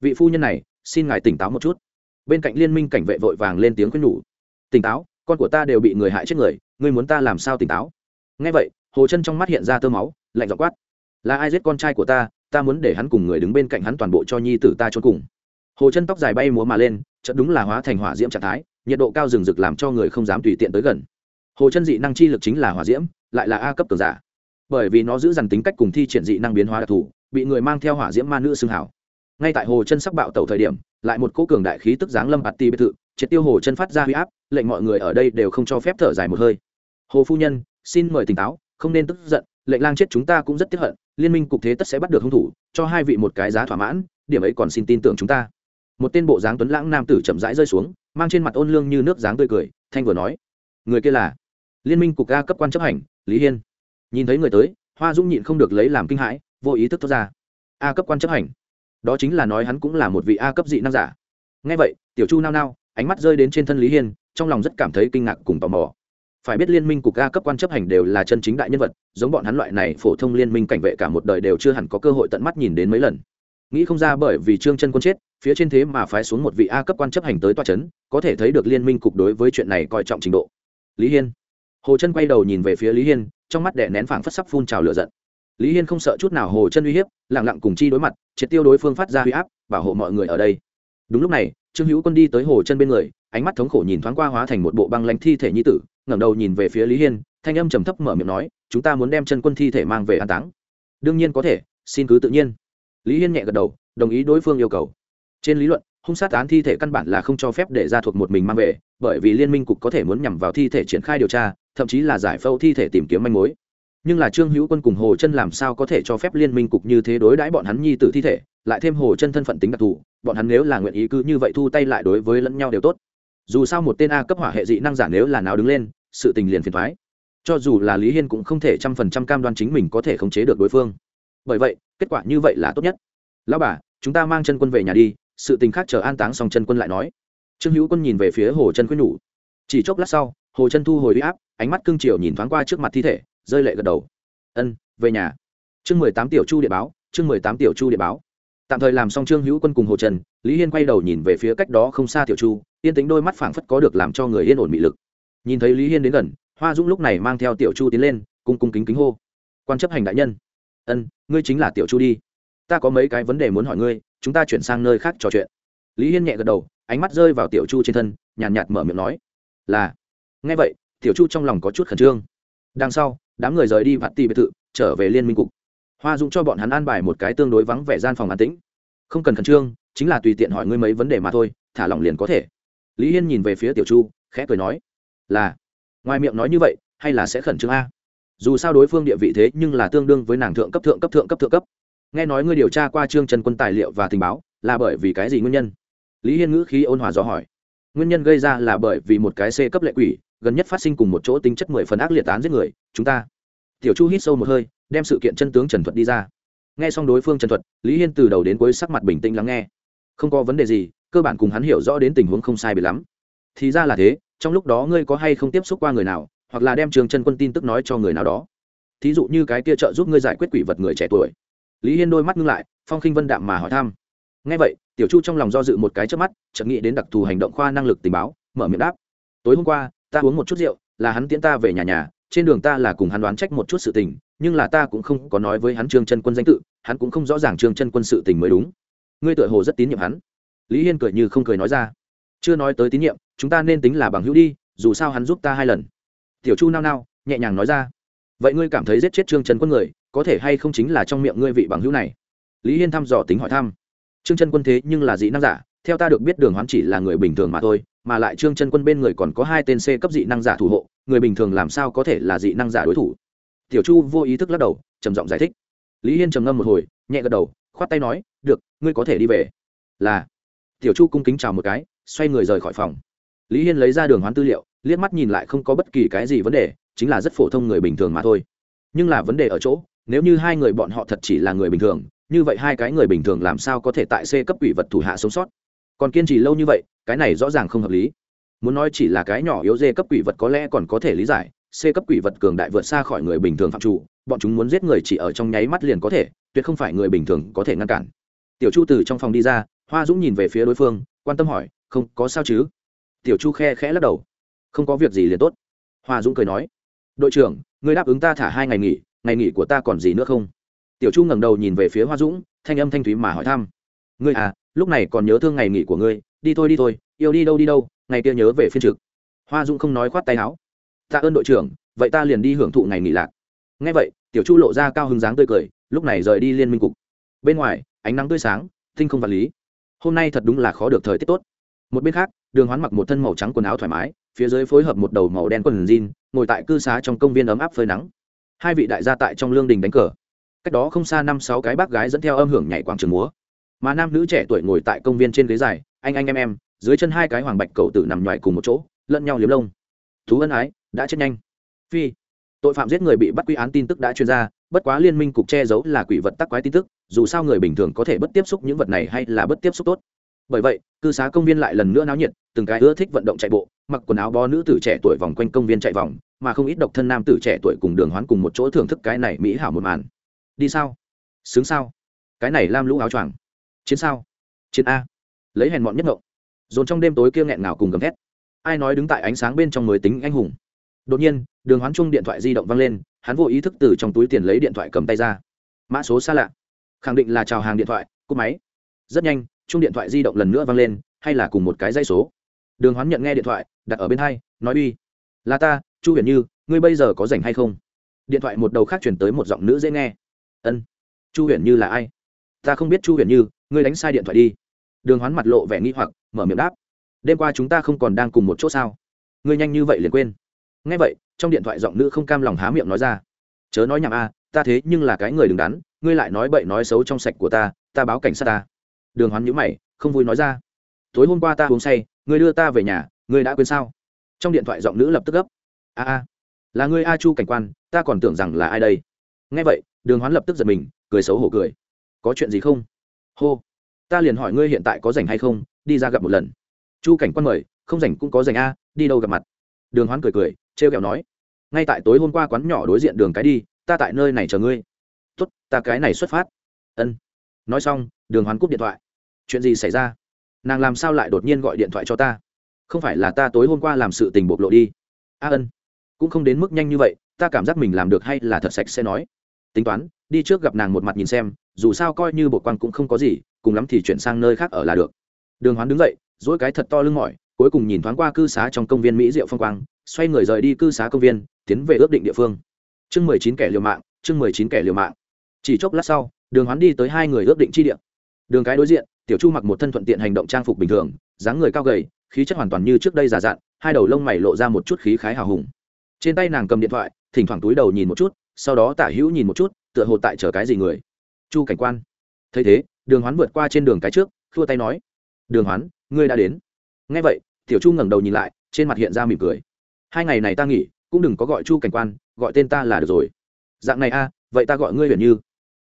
Vị phu nhân này, xin ngài tỉnh táo một chút. Bên cạnh liên minh cảnh vệ vội vàng lên tiếng khuyên nhủ. Tỉnh táo, con của ta đều bị người hại chết người, ngươi muốn ta làm sao tỉnh táo? Ngay vậy, hồ chân trong mắt hiện ra tơ máu, lạnh dọc quát. Là ai giết con trai của ta ta muốn để hắn cùng người đứng bên cạnh hắn toàn bộ cho nhi tử ta cho cùng. Hồ chân tóc dài bay múa mà lên, chợt đúng là hóa thành hỏa diễm trạng thái, nhiệt độ cao rừng rực làm cho người không dám tùy tiện tới gần hồ chân dị năng chi lực chính là hỏa diễm, lại là a cấp cường giả. Bởi vì nó giữ dằn tính cách cùng thi triển dị năng biến hóa đặc thù, bị người mang theo hỏa diễm ma nữ xưng hảo. Ngay tại hồ chân sắc bạo tẩu thời điểm, lại một cỗ cường đại khí tức giáng lâm bạt ti biệt thự, triệt tiêu hồ chân phát ra huy áp, lệnh mọi người ở đây đều không cho phép thở dài một hơi. Hồ phu nhân, xin mời tỉnh táo, không nên tức giận, lệnh lang chết chúng ta cũng rất tiếc hận, liên minh cục thế tất sẽ bắt được hung thủ, cho hai vị một cái giá thỏa mãn, điểm ấy còn xin tin tưởng chúng ta. Một tên bộ dáng tuấn lãng nam tử chậm rãi rơi xuống, mang trên mặt ôn lương như nước dáng tươi cười, thanh vừa nói, người kia là liên minh cục Ga cấp quan chấp hành, lý hiên. Nhìn thấy người tới, hoa dũng nhịn không được lấy làm kinh hãi, vô ý thức thoát ra. A cấp quan chấp hành. Đó chính là nói hắn cũng là một vị a cấp dị năng giả. Ngay vậy, tiểu chu nao nao, ánh mắt rơi đến trên thân lý hiên, trong lòng rất cảm thấy kinh ngạc cùng tò mò. Phải biết liên minh cục a cấp quan chấp hành đều là chân chính đại nhân vật, giống bọn hắn loại này phổ thông liên minh cảnh vệ cả một đời đều chưa hẳn có cơ hội tận mắt nhìn đến mấy lần. Nghĩ không ra bởi vì trương chân quân chết, phía trên thế mà phái xuống một vị a cấp quan chấp hành tới toa c h ấ n có thể thấy được liên minh cục đối với chuyện này coi trọng trình độ. Lý hiên hồ chân quay đầu nhìn về phía lý hiên, trong mắt đẻ nén phảng phất sắp phun trào lửa giận. Lý hiên không sợ chút nào hồ chân uy hiếp lẳng lặng cùng chi đối mặt, triệt tiêu đối phương phát ra huy áp, bảo hộ mọi người ở đây. Đúng lúc này, trương hữu quân đi tới hồ chân bên người, ánh mắt thống khổ nhìn thoáng qua hóa thành một bộ băng lãnh thi thể nhi tử, ngẩng đầu nhìn về phía lý hiên, thanh âm trầm thấp mở miệng nói, chúng ta muốn đem chân quân thi thể mang về an táng. Đương nhiên có thể, xin cứ tự nhiên. Lý hiên nhẹ gật đầu, đồng ý đối phương yêu cầu. Trên lý luận, hung sát án thi thể căn bản là không cho phép để ra thuộc một mình mang về, bởi vì liên minh cục có thể muốn nhằm vào thi thể triển khai điều tra thậm chí là giải phẫu thi thể tìm kiếm manh mối. Nhưng là trương hữu quân cùng hồ chân làm sao có thể cho phép liên minh cục như thế đối đãi bọn hắn nhi tử thi thể, lại thêm hồ chân thân phận tính đặc thù, bọn hắn nếu là nguyện ý cứ như vậy thu tay lại đối với lẫn nhau đều tốt. Dù sao một tên a cấp hỏa hệ dị năng giả nếu là nào đứng lên, sự tình liền phiền thoái cho dù là lý hiên cũng không thể trăm phần trăm cam đoan chính mình có thể khống chế được đối phương. Bởi vậy, kết quả như vậy là tốt nhất. Lão bà, chúng ta mang chân quân về nhà đi, sự tình khác chờ an táng xong chân quân lại nói. Trương hữu quân nhìn về phía hồ chân quyết nhủ. Chỉ chốc lát sau hồ chân thu hồi huy áp ánh mắt cưng chiều nhìn thoáng qua trước mặt thi thể rơi lệ gật đầu. Ân về nhà. Chương mười tám tiểu chu địa báo chương mười tám tiểu chu địa báo. Tạm thời làm xong trương hữu quân cùng hồ trần lý hiên quay đầu nhìn về phía cách đó không xa tiểu chu yên tính đôi mắt phảng phất có được làm cho người yên ổn mị lực. Nhìn thấy lý hiên đến gần hoa dũng lúc này mang theo tiểu chu tiến lên cung cung kính kính hô. Quan chấp hành đại nhân. Ân ngươi chính là tiểu chu đi. Ta có mấy cái vấn đề muốn hỏi ngươi chúng ta chuyển sang nơi khác trò chuyện. Lý hiên nhẹ gật đầu ánh mắt rơi vào tiểu chu trên thân nhàn nhạt, nhạt mở miệng nói là nghe vậy, tiểu chu trong lòng có chút khẩn trương. Đằng sau, đám người rời đi vặt tì biệt thự, trở về liên minh cục. Hoa dũng cho bọn hắn an bài một cái tương đối vắng vẻ gian phòng an tĩnh. Không cần khẩn trương, chính là tùy tiện hỏi ngươi mấy vấn đề mà thôi, thả lỏng liền có thể. Lý hiên nhìn về phía tiểu chu, khẽ cười nói, là, ngoài miệng nói như vậy, hay là sẽ khẩn trương a? Dù sao đối phương địa vị thế nhưng là tương đương với nàng thượng cấp thượng cấp thượng cấp thượng cấp. Nghe nói ngươi điều tra qua trương trần quân tài liệu và tình báo, là bởi vì cái gì nguyên nhân? Lý hiên ngữ khí ôn hòa dò hỏi, nguyên nhân gây ra là bởi vì một cái c cấp lệ quỷ gần nhất phát sinh cùng một chỗ tính chất mười phần ác liệt án giết người, chúng ta. Tiểu chu hít sâu một hơi, đem sự kiện chân tướng trần thuật đi ra. Nghe xong đối phương trần thuật, lý hiên từ đầu đến cuối sắc mặt bình tĩnh lắng nghe. Không có vấn đề gì, cơ bản cùng hắn hiểu rõ đến tình huống không sai bị lắm. Thì ra là thế, trong lúc đó ngươi có hay không tiếp xúc qua người nào, hoặc là đem trường chân quân tin tức nói cho người nào đó. Thí dụ như cái kia trợ giúp ngươi giải quyết quỷ vật người trẻ tuổi. Lý hiên đôi mắt ngưng lại, phong khinh vân đạm mà hỏi thăm. Ngay vậy, tiểu chu trong lòng do dự một cái trước mắt, chợt nghĩ đến đặc thù hành động khoa năng lực tình báo, mở miệng đáp. Tối hôm qua ta uống một chút rượu, là hắn tiễn ta về nhà nhà, trên đường ta là cùng hắn đoán trách một chút sự tình, nhưng là ta cũng không có nói với hắn trương chân quân danh tự, hắn cũng không rõ ràng trương chân quân sự tình mới đúng. Ngươi tựa hồ rất tín nhiệm hắn. Lý hiên cười như không cười nói ra. Chưa nói tới tín nhiệm, chúng ta nên tính là bằng hữu đi, dù sao hắn giúp ta hai lần. Tiểu chu nao nao, nhẹ nhàng nói ra. Vậy ngươi cảm thấy giết chết trương trần quân người, có thể hay không chính là trong miệng ngươi vị bằng hữu này? Lý hiên thăm dò tính hỏi thăm. Trương trần quân thế nhưng là dị năng giả, theo ta được biết đường hoán chỉ là người bình thường mà thôi mà lại trương chân quân bên người còn có hai tên c cấp dị năng giả thủ hộ, người bình thường làm sao có thể là dị năng giả đối thủ? Tiểu chu vô ý thức lắc đầu, trầm giọng giải thích. Lý hiên trầm ngâm một hồi, nhẹ gật đầu, khoát tay nói, được, ngươi có thể đi về. Là. Tiểu chu cung kính chào một cái, xoay người rời khỏi phòng. Lý hiên lấy ra đường hoán tư liệu, liếc mắt nhìn lại không có bất kỳ cái gì vấn đề, chính là rất phổ thông người bình thường mà thôi. Nhưng là vấn đề ở chỗ, nếu như hai người bọn họ thật chỉ là người bình thường, như vậy hai cái người bình thường làm sao có thể tại c cấp quỷ vật thủ hạ sống sót? Còn kiên trì lâu như vậy, cái này rõ ràng không hợp lý. Muốn nói chỉ là cái nhỏ yếu dê cấp quỷ vật có lẽ còn có thể lý giải, c cấp quỷ vật cường đại vượt xa khỏi người bình thường phạm chủ, bọn chúng muốn giết người chỉ ở trong nháy mắt liền có thể, tuyệt không phải người bình thường có thể ngăn cản. Tiểu chu từ trong phòng đi ra, hoa dũng nhìn về phía đối phương, quan tâm hỏi, không, có sao chứ? Tiểu chu khe khẽ lắc đầu, không có việc gì liền tốt. Hoa dũng cười nói, đội trưởng người đáp ứng ta thả hai ngày nghỉ ngày nghỉ của ta còn gì nữa không? Tiểu chu ngẩng đầu nhìn về phía hoa dũng, thanh âm thanh thúy mà hỏi thăm, ngươi à lúc này còn nhớ thương ngày nghỉ của ngươi, đi thôi đi thôi, yêu đi đâu đi đâu, ngày kia nhớ về phiên trực. Hoa Dung không nói khoát tay áo. Tạ ơn đội trưởng, vậy ta liền đi hưởng thụ ngày nghỉ lạc. Ngay vậy, tiểu chu lộ ra cao hứng dáng tươi cười, lúc này rời đi liên minh cục. Bên ngoài, ánh nắng tươi sáng tinh không vật lý. Hôm nay thật đúng là khó được thời tiết tốt. Một bên khác, đường hoán mặc một thân màu trắng quần áo thoải mái, phía dưới phối hợp một đầu màu đen quần jean, ngồi tại cư xá trong công viên ấm áp phơi nắng. Hai vị đại gia tại trong lương đình đánh cờ. Cách đó không xa năm sáu cái bác gái dẫn theo âm hưởng nhảy quảng trường múa mà nam nữ trẻ tuổi ngồi tại công viên trên ghế dài, anh anh, em em, dưới chân hai cái hoàng bạch cậu tử nằm nhoài cùng một chỗ, lẫn nhau liếm lông. Thú ân ái, đã chết nhanh. Phi, tội phạm giết người bị bắt quy án tin tức đã chuyên ra, bất quá liên minh cục che giấu là quỷ vật tắc quái tin tức, dù sao người bình thường có thể bất tiếp xúc những vật này hay là bất tiếp xúc tốt. Bởi vậy, cư xá công viên lại lần nữa náo nhiệt, từng cái ưa thích vận động chạy bộ, mặc quần áo bó nữ tử trẻ tuổi vòng quanh công viên chạy vòng, mà không ít độc thân nam tử trẻ tuổi cùng đường hoán cùng một chỗ thưởng thức cái này mỹ hảo một màn. Đi sao? Sướng sao? Cái này lam lũ áo choàng chiến sao? Chiến a. Lấy hèn mọn nhất ngộng dồn trong đêm tối kia nghẹn nào cùng gầm thét. Ai nói đứng tại ánh sáng bên trong mới tính anh hùng? Đột nhiên, đường hoán chung điện thoại di động văng lên, hắn vô ý thức từ trong túi tiền lấy điện thoại cầm tay ra. Mã số xa lạ. Khẳng định là chào hàng điện thoại, cúp máy. Rất nhanh chung điện thoại di động lần nữa văng lên, hay là cùng một cái dây số. Đường hoán nhận nghe điện thoại, đặt ở bên hai, nói uy. Là ta, chu huyền như, ngươi bây giờ có rảnh hay không? Điện thoại một đầu khác chuyển tới một giọng nữ dễ nghe. Ân. Chu huyền như là ai? Ta không biết chu huyền như, ngươi đánh sai điện thoại đi. Đường hoán mặt lộ vẻ nghi hoặc, mở miệng đáp. Đêm qua chúng ta không còn đang cùng một chỗ sao? Ngươi nhanh như vậy liền quên. Ngay vậy, trong điện thoại giọng nữ không cam lòng há miệng nói ra. Chớ nói nhảm a, ta thế nhưng là cái người đứng đắn, ngươi lại nói bậy nói xấu trong sạch của ta ta báo cảnh sát ta. Đường hoán nhữ mày, không vui nói ra. Tối hôm qua ta uống say, ngươi đưa ta về nhà, ngươi đã quên sao? Trong điện thoại giọng nữ lập tức gấp. A a, là ngươi a chu cảnh quan, ta còn tưởng rằng là ai đây? Nghe vậy, đường hoán lập tức giật mình, cười xấu hổ cười có chuyện gì không? Hô. Ta liền hỏi ngươi hiện tại có rảnh hay không, đi ra gặp một lần. Chu cảnh quan mời, không rảnh cũng có rảnh a, đi đâu gặp mặt? Đường hoán cười cười, trêu kẹo nói. Ngay tại tối hôm qua quán nhỏ đối diện đường cái đi, ta tại nơi này chờ ngươi. Tốt, ta cái này xuất phát. Ân. Nói xong, đường hoán cúp điện thoại. Chuyện gì xảy ra? Nàng làm sao lại đột nhiên gọi điện thoại cho ta? Không phải là ta tối hôm qua làm sự tình bộc lộ đi? A, ân. Cũng không đến mức nhanh như vậy, ta cảm giác mình làm được hay là thật sạch sẽ nói. Tính toán, đi trước gặp nàng một mặt nhìn xem dù sao coi như bộ quan cũng không có gì, cùng lắm thì chuyển sang nơi khác ở là được. Đường hoán đứng dậy dỗi cái thật to lưng mỏi, cuối cùng nhìn thoáng qua cư xá trong công viên mỹ diệu phong quang, xoay người rời đi cư xá công viên, tiến về ước định địa phương. Chương mười chín kẻ liều mạng, chương mười chín kẻ liều mạng. Chỉ chốc lát sau, đường hoán đi tới hai người ước định chi địa. Đường cái đối diện, tiểu chu mặc một thân thuận tiện hành động trang phục bình thường, dáng người cao gầy, khí chất hoàn toàn như trước đây già dặn, hai đầu lông mày lộ ra một chút khí khái hào hùng. Trên tay nàng cầm điện thoại, thỉnh thoảng túi đầu nhìn một chút, sau đó tả hữu nhìn một chút, tựa hồ tại chờ cái gì người chu cảnh quan. Thấy thế, đường hoán vượt qua trên đường cái trước thua tay nói, đường hoán, ngươi đã đến. Ngay vậy, tiểu chu ngẩng đầu nhìn lại, trên mặt hiện ra mỉm cười. Hai ngày này ta nghỉ, cũng đừng có gọi chu cảnh quan, gọi tên ta là được rồi. Dạng này a, vậy ta gọi ngươi huyền như.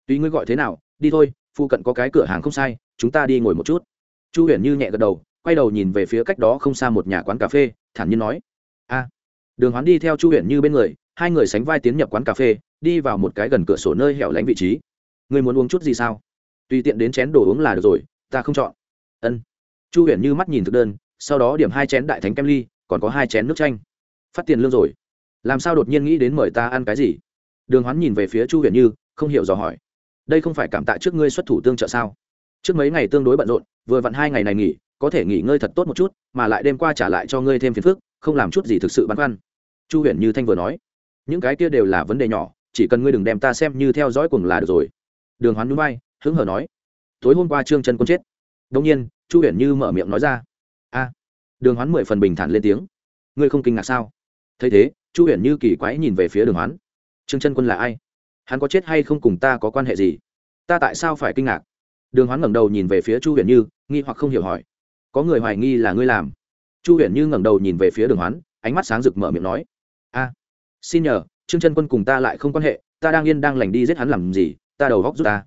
Tuy ngươi gọi thế nào, đi thôi phụ cận có cái cửa hàng không sai, chúng ta đi ngồi một chút. Chu huyền như nhẹ gật đầu, quay đầu nhìn về phía cách đó không xa một nhà quán cà phê, thản nhiên nói, a. Đường hoán đi theo chu huyền như bên người, hai người sánh vai tiến nhập quán cà phê, đi vào một cái gần cửa sổ nơi hẻo lánh vị trí ngươi muốn uống chút gì sao? Tùy tiện đến chén đồ uống là được rồi, ta không chọn. Ân. Chu huyền như mắt nhìn thực đơn, sau đó điểm hai chén đại thánh kem ly, còn có hai chén nước chanh. Phát tiền lương rồi. Làm sao đột nhiên nghĩ đến mời ta ăn cái gì? Đường hoán nhìn về phía chu huyền như, không hiểu dò hỏi. Đây không phải cảm tạ trước ngươi xuất thủ tương trợ sao? Trước mấy ngày tương đối bận rộn, vừa vặn hai ngày này nghỉ, có thể nghỉ ngơi thật tốt một chút, mà lại đêm qua trả lại cho ngươi thêm phiền phức, không làm chút gì thực sự băn khoăn. Chu huyền như thanh vừa nói. Những cái kia đều là vấn đề nhỏ, chỉ cần ngươi đừng đem ta xem như theo dõi cùng là được rồi đường hoán núi bay hứng hở nói, tối hôm qua trương chân quân chết. Đông nhiên, chu huyền như mở miệng nói ra, a, đường hoán mười phần bình thản lên tiếng. Ngươi không kinh ngạc sao? Thấy thế, chu huyền như kỳ quái nhìn về phía đường hoán, trương chân quân là ai? Hắn có chết hay không cùng ta có quan hệ gì? Ta tại sao phải kinh ngạc? Đường hoán ngẩng đầu nhìn về phía chu huyền như, nghi hoặc không hiểu hỏi, có người hoài nghi là ngươi làm? Chu huyền như ngẩng đầu nhìn về phía đường hoán, ánh mắt sáng rực mở miệng nói, a, xin nhờ, trương chân quân cùng ta lại không quan hệ, ta đang yên đang lành đi giết hắn làm gì ta đầu góc giúp ta.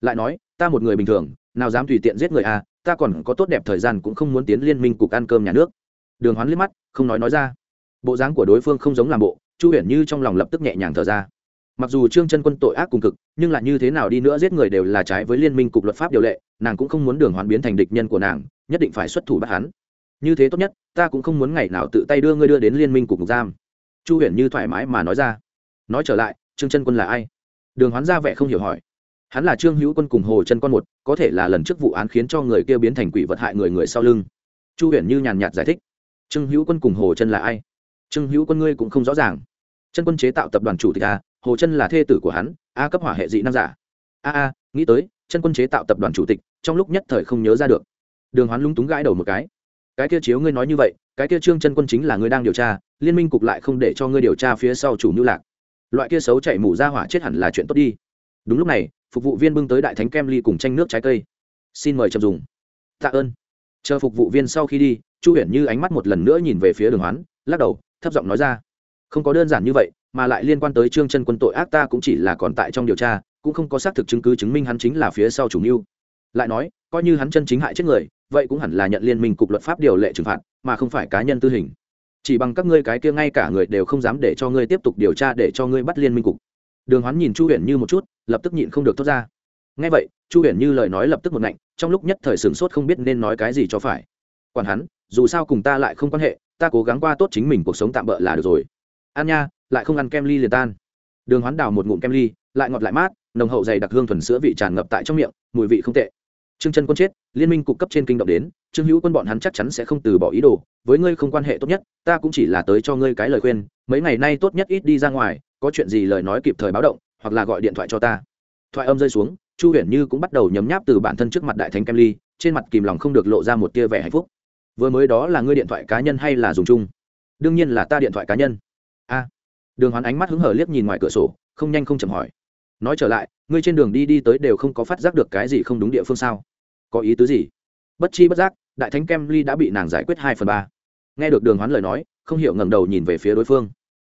Lại nói, ta một người bình thường, nào dám tùy tiện giết người a ta còn có tốt đẹp thời gian cũng không muốn tiến liên minh cục ăn cơm nhà nước. Đường hoán liếc mắt, không nói nói ra. Bộ dáng của đối phương không giống làm bộ, chu huyền như trong lòng lập tức nhẹ nhàng thở ra. Mặc dù trương chân quân tội ác cùng cực, nhưng là như thế nào đi nữa giết người đều là trái với liên minh cục luật pháp điều lệ, nàng cũng không muốn đường hoán biến thành địch nhân của nàng, nhất định phải xuất thủ bắt hắn. Như thế tốt nhất, ta cũng không muốn ngày nào tự tay đưa ngươi đưa đến liên minh cục giam. Chu huyền như thoải mái mà nói ra. Nói trở lại, trương chân quân là ai? Đường hoán ra vẻ không hiểu hỏi. Hắn là trương hữu quân cùng hồ chân con một, có thể là lần trước vụ án khiến cho người kia biến thành quỷ vật hại người người sau lưng. Chu huyền như nhàn nhạt giải thích. Trương hữu quân cùng hồ chân là ai? Trương hữu quân ngươi cũng không rõ ràng. Chân quân chế tạo tập đoàn chủ tịch a, hồ chân là thê tử của hắn, a cấp hỏa hệ dị nam giả. A a, nghĩ tới, chân quân chế tạo tập đoàn chủ tịch, trong lúc nhất thời không nhớ ra được. Đường hoán lúng túng gãi đầu một cái. Cái kia chiếu ngươi nói như vậy, cái kia trương chân quân chính là ngươi đang điều tra, liên minh cục lại không để cho ngươi điều tra phía sau chủ nhu lạc loại kia xấu chạy mủ ra hỏa chết hẳn là chuyện tốt đi. Đúng lúc này, phục vụ viên bưng tới đại thánh kem ly cùng tranh nước trái cây. Xin mời chậm dùng. Tạ ơn. Chờ phục vụ viên sau khi đi, chu huyền như ánh mắt một lần nữa nhìn về phía đường hoán, lắc đầu, thấp giọng nói ra. Không có đơn giản như vậy, mà lại liên quan tới trương chân quân tội ác ta cũng chỉ là còn tại trong điều tra, cũng không có xác thực chứng cứ chứng minh hắn chính là phía sau chủ mưu. Lại nói, coi như hắn chân chính hại chết người, vậy cũng hẳn là nhận liên minh cục luật pháp điều lệ trừng phạt, mà không phải cá nhân tư hình chỉ bằng các ngươi cái kia ngay cả người đều không dám để cho ngươi tiếp tục điều tra để cho ngươi bắt liên minh cục. Đường hoán nhìn chu huyền như một chút, lập tức nhịn không được thốt ra. Ngay vậy, chu huyền như lời nói lập tức một ngạnh, trong lúc nhất thời sửng sốt không biết nên nói cái gì cho phải. Còn hắn, dù sao cùng ta lại không quan hệ, ta cố gắng qua tốt chính mình cuộc sống tạm bỡ là được rồi. Ăn nha, lại không ăn kem ly liền tan. Đường hoán đào một ngụm kem ly, lại ngọt lại mát, nồng hậu dày đặc hương thuần sữa vị tràn ngập tại trong miệng, mùi vị không tệ trương chân quân chết, liên minh cục cấp trên kinh động đến, trương hữu quân bọn hắn chắc chắn sẽ không từ bỏ ý đồ, với ngươi không quan hệ tốt nhất, ta cũng chỉ là tới cho ngươi cái lời khuyên, mấy ngày nay tốt nhất ít đi ra ngoài, có chuyện gì lời nói kịp thời báo động, hoặc là gọi điện thoại cho ta. Thoại âm rơi xuống, chu huyền như cũng bắt đầu nhấm nháp từ bản thân trước mặt đại thánh kem ly, trên mặt kìm lòng không được lộ ra một tia vẻ hạnh phúc. Vừa mới đó là ngươi điện thoại cá nhân hay là dùng chung? Đương nhiên là ta điện thoại cá nhân. A. Đường hoán ánh mắt hứng hở liếc nhìn ngoài cửa sổ, không nhanh không chậm hỏi. Nói trở lại, ngươi trên đường đi đi tới đều không có phát giác được cái gì không đúng địa phương sao? Có ý tứ gì? Bất chi bất giác, đại thánh kem ly đã bị nàng giải quyết hai phần ba. Nghe được đường hoán lời nói, không hiểu ngẩng đầu nhìn về phía đối phương.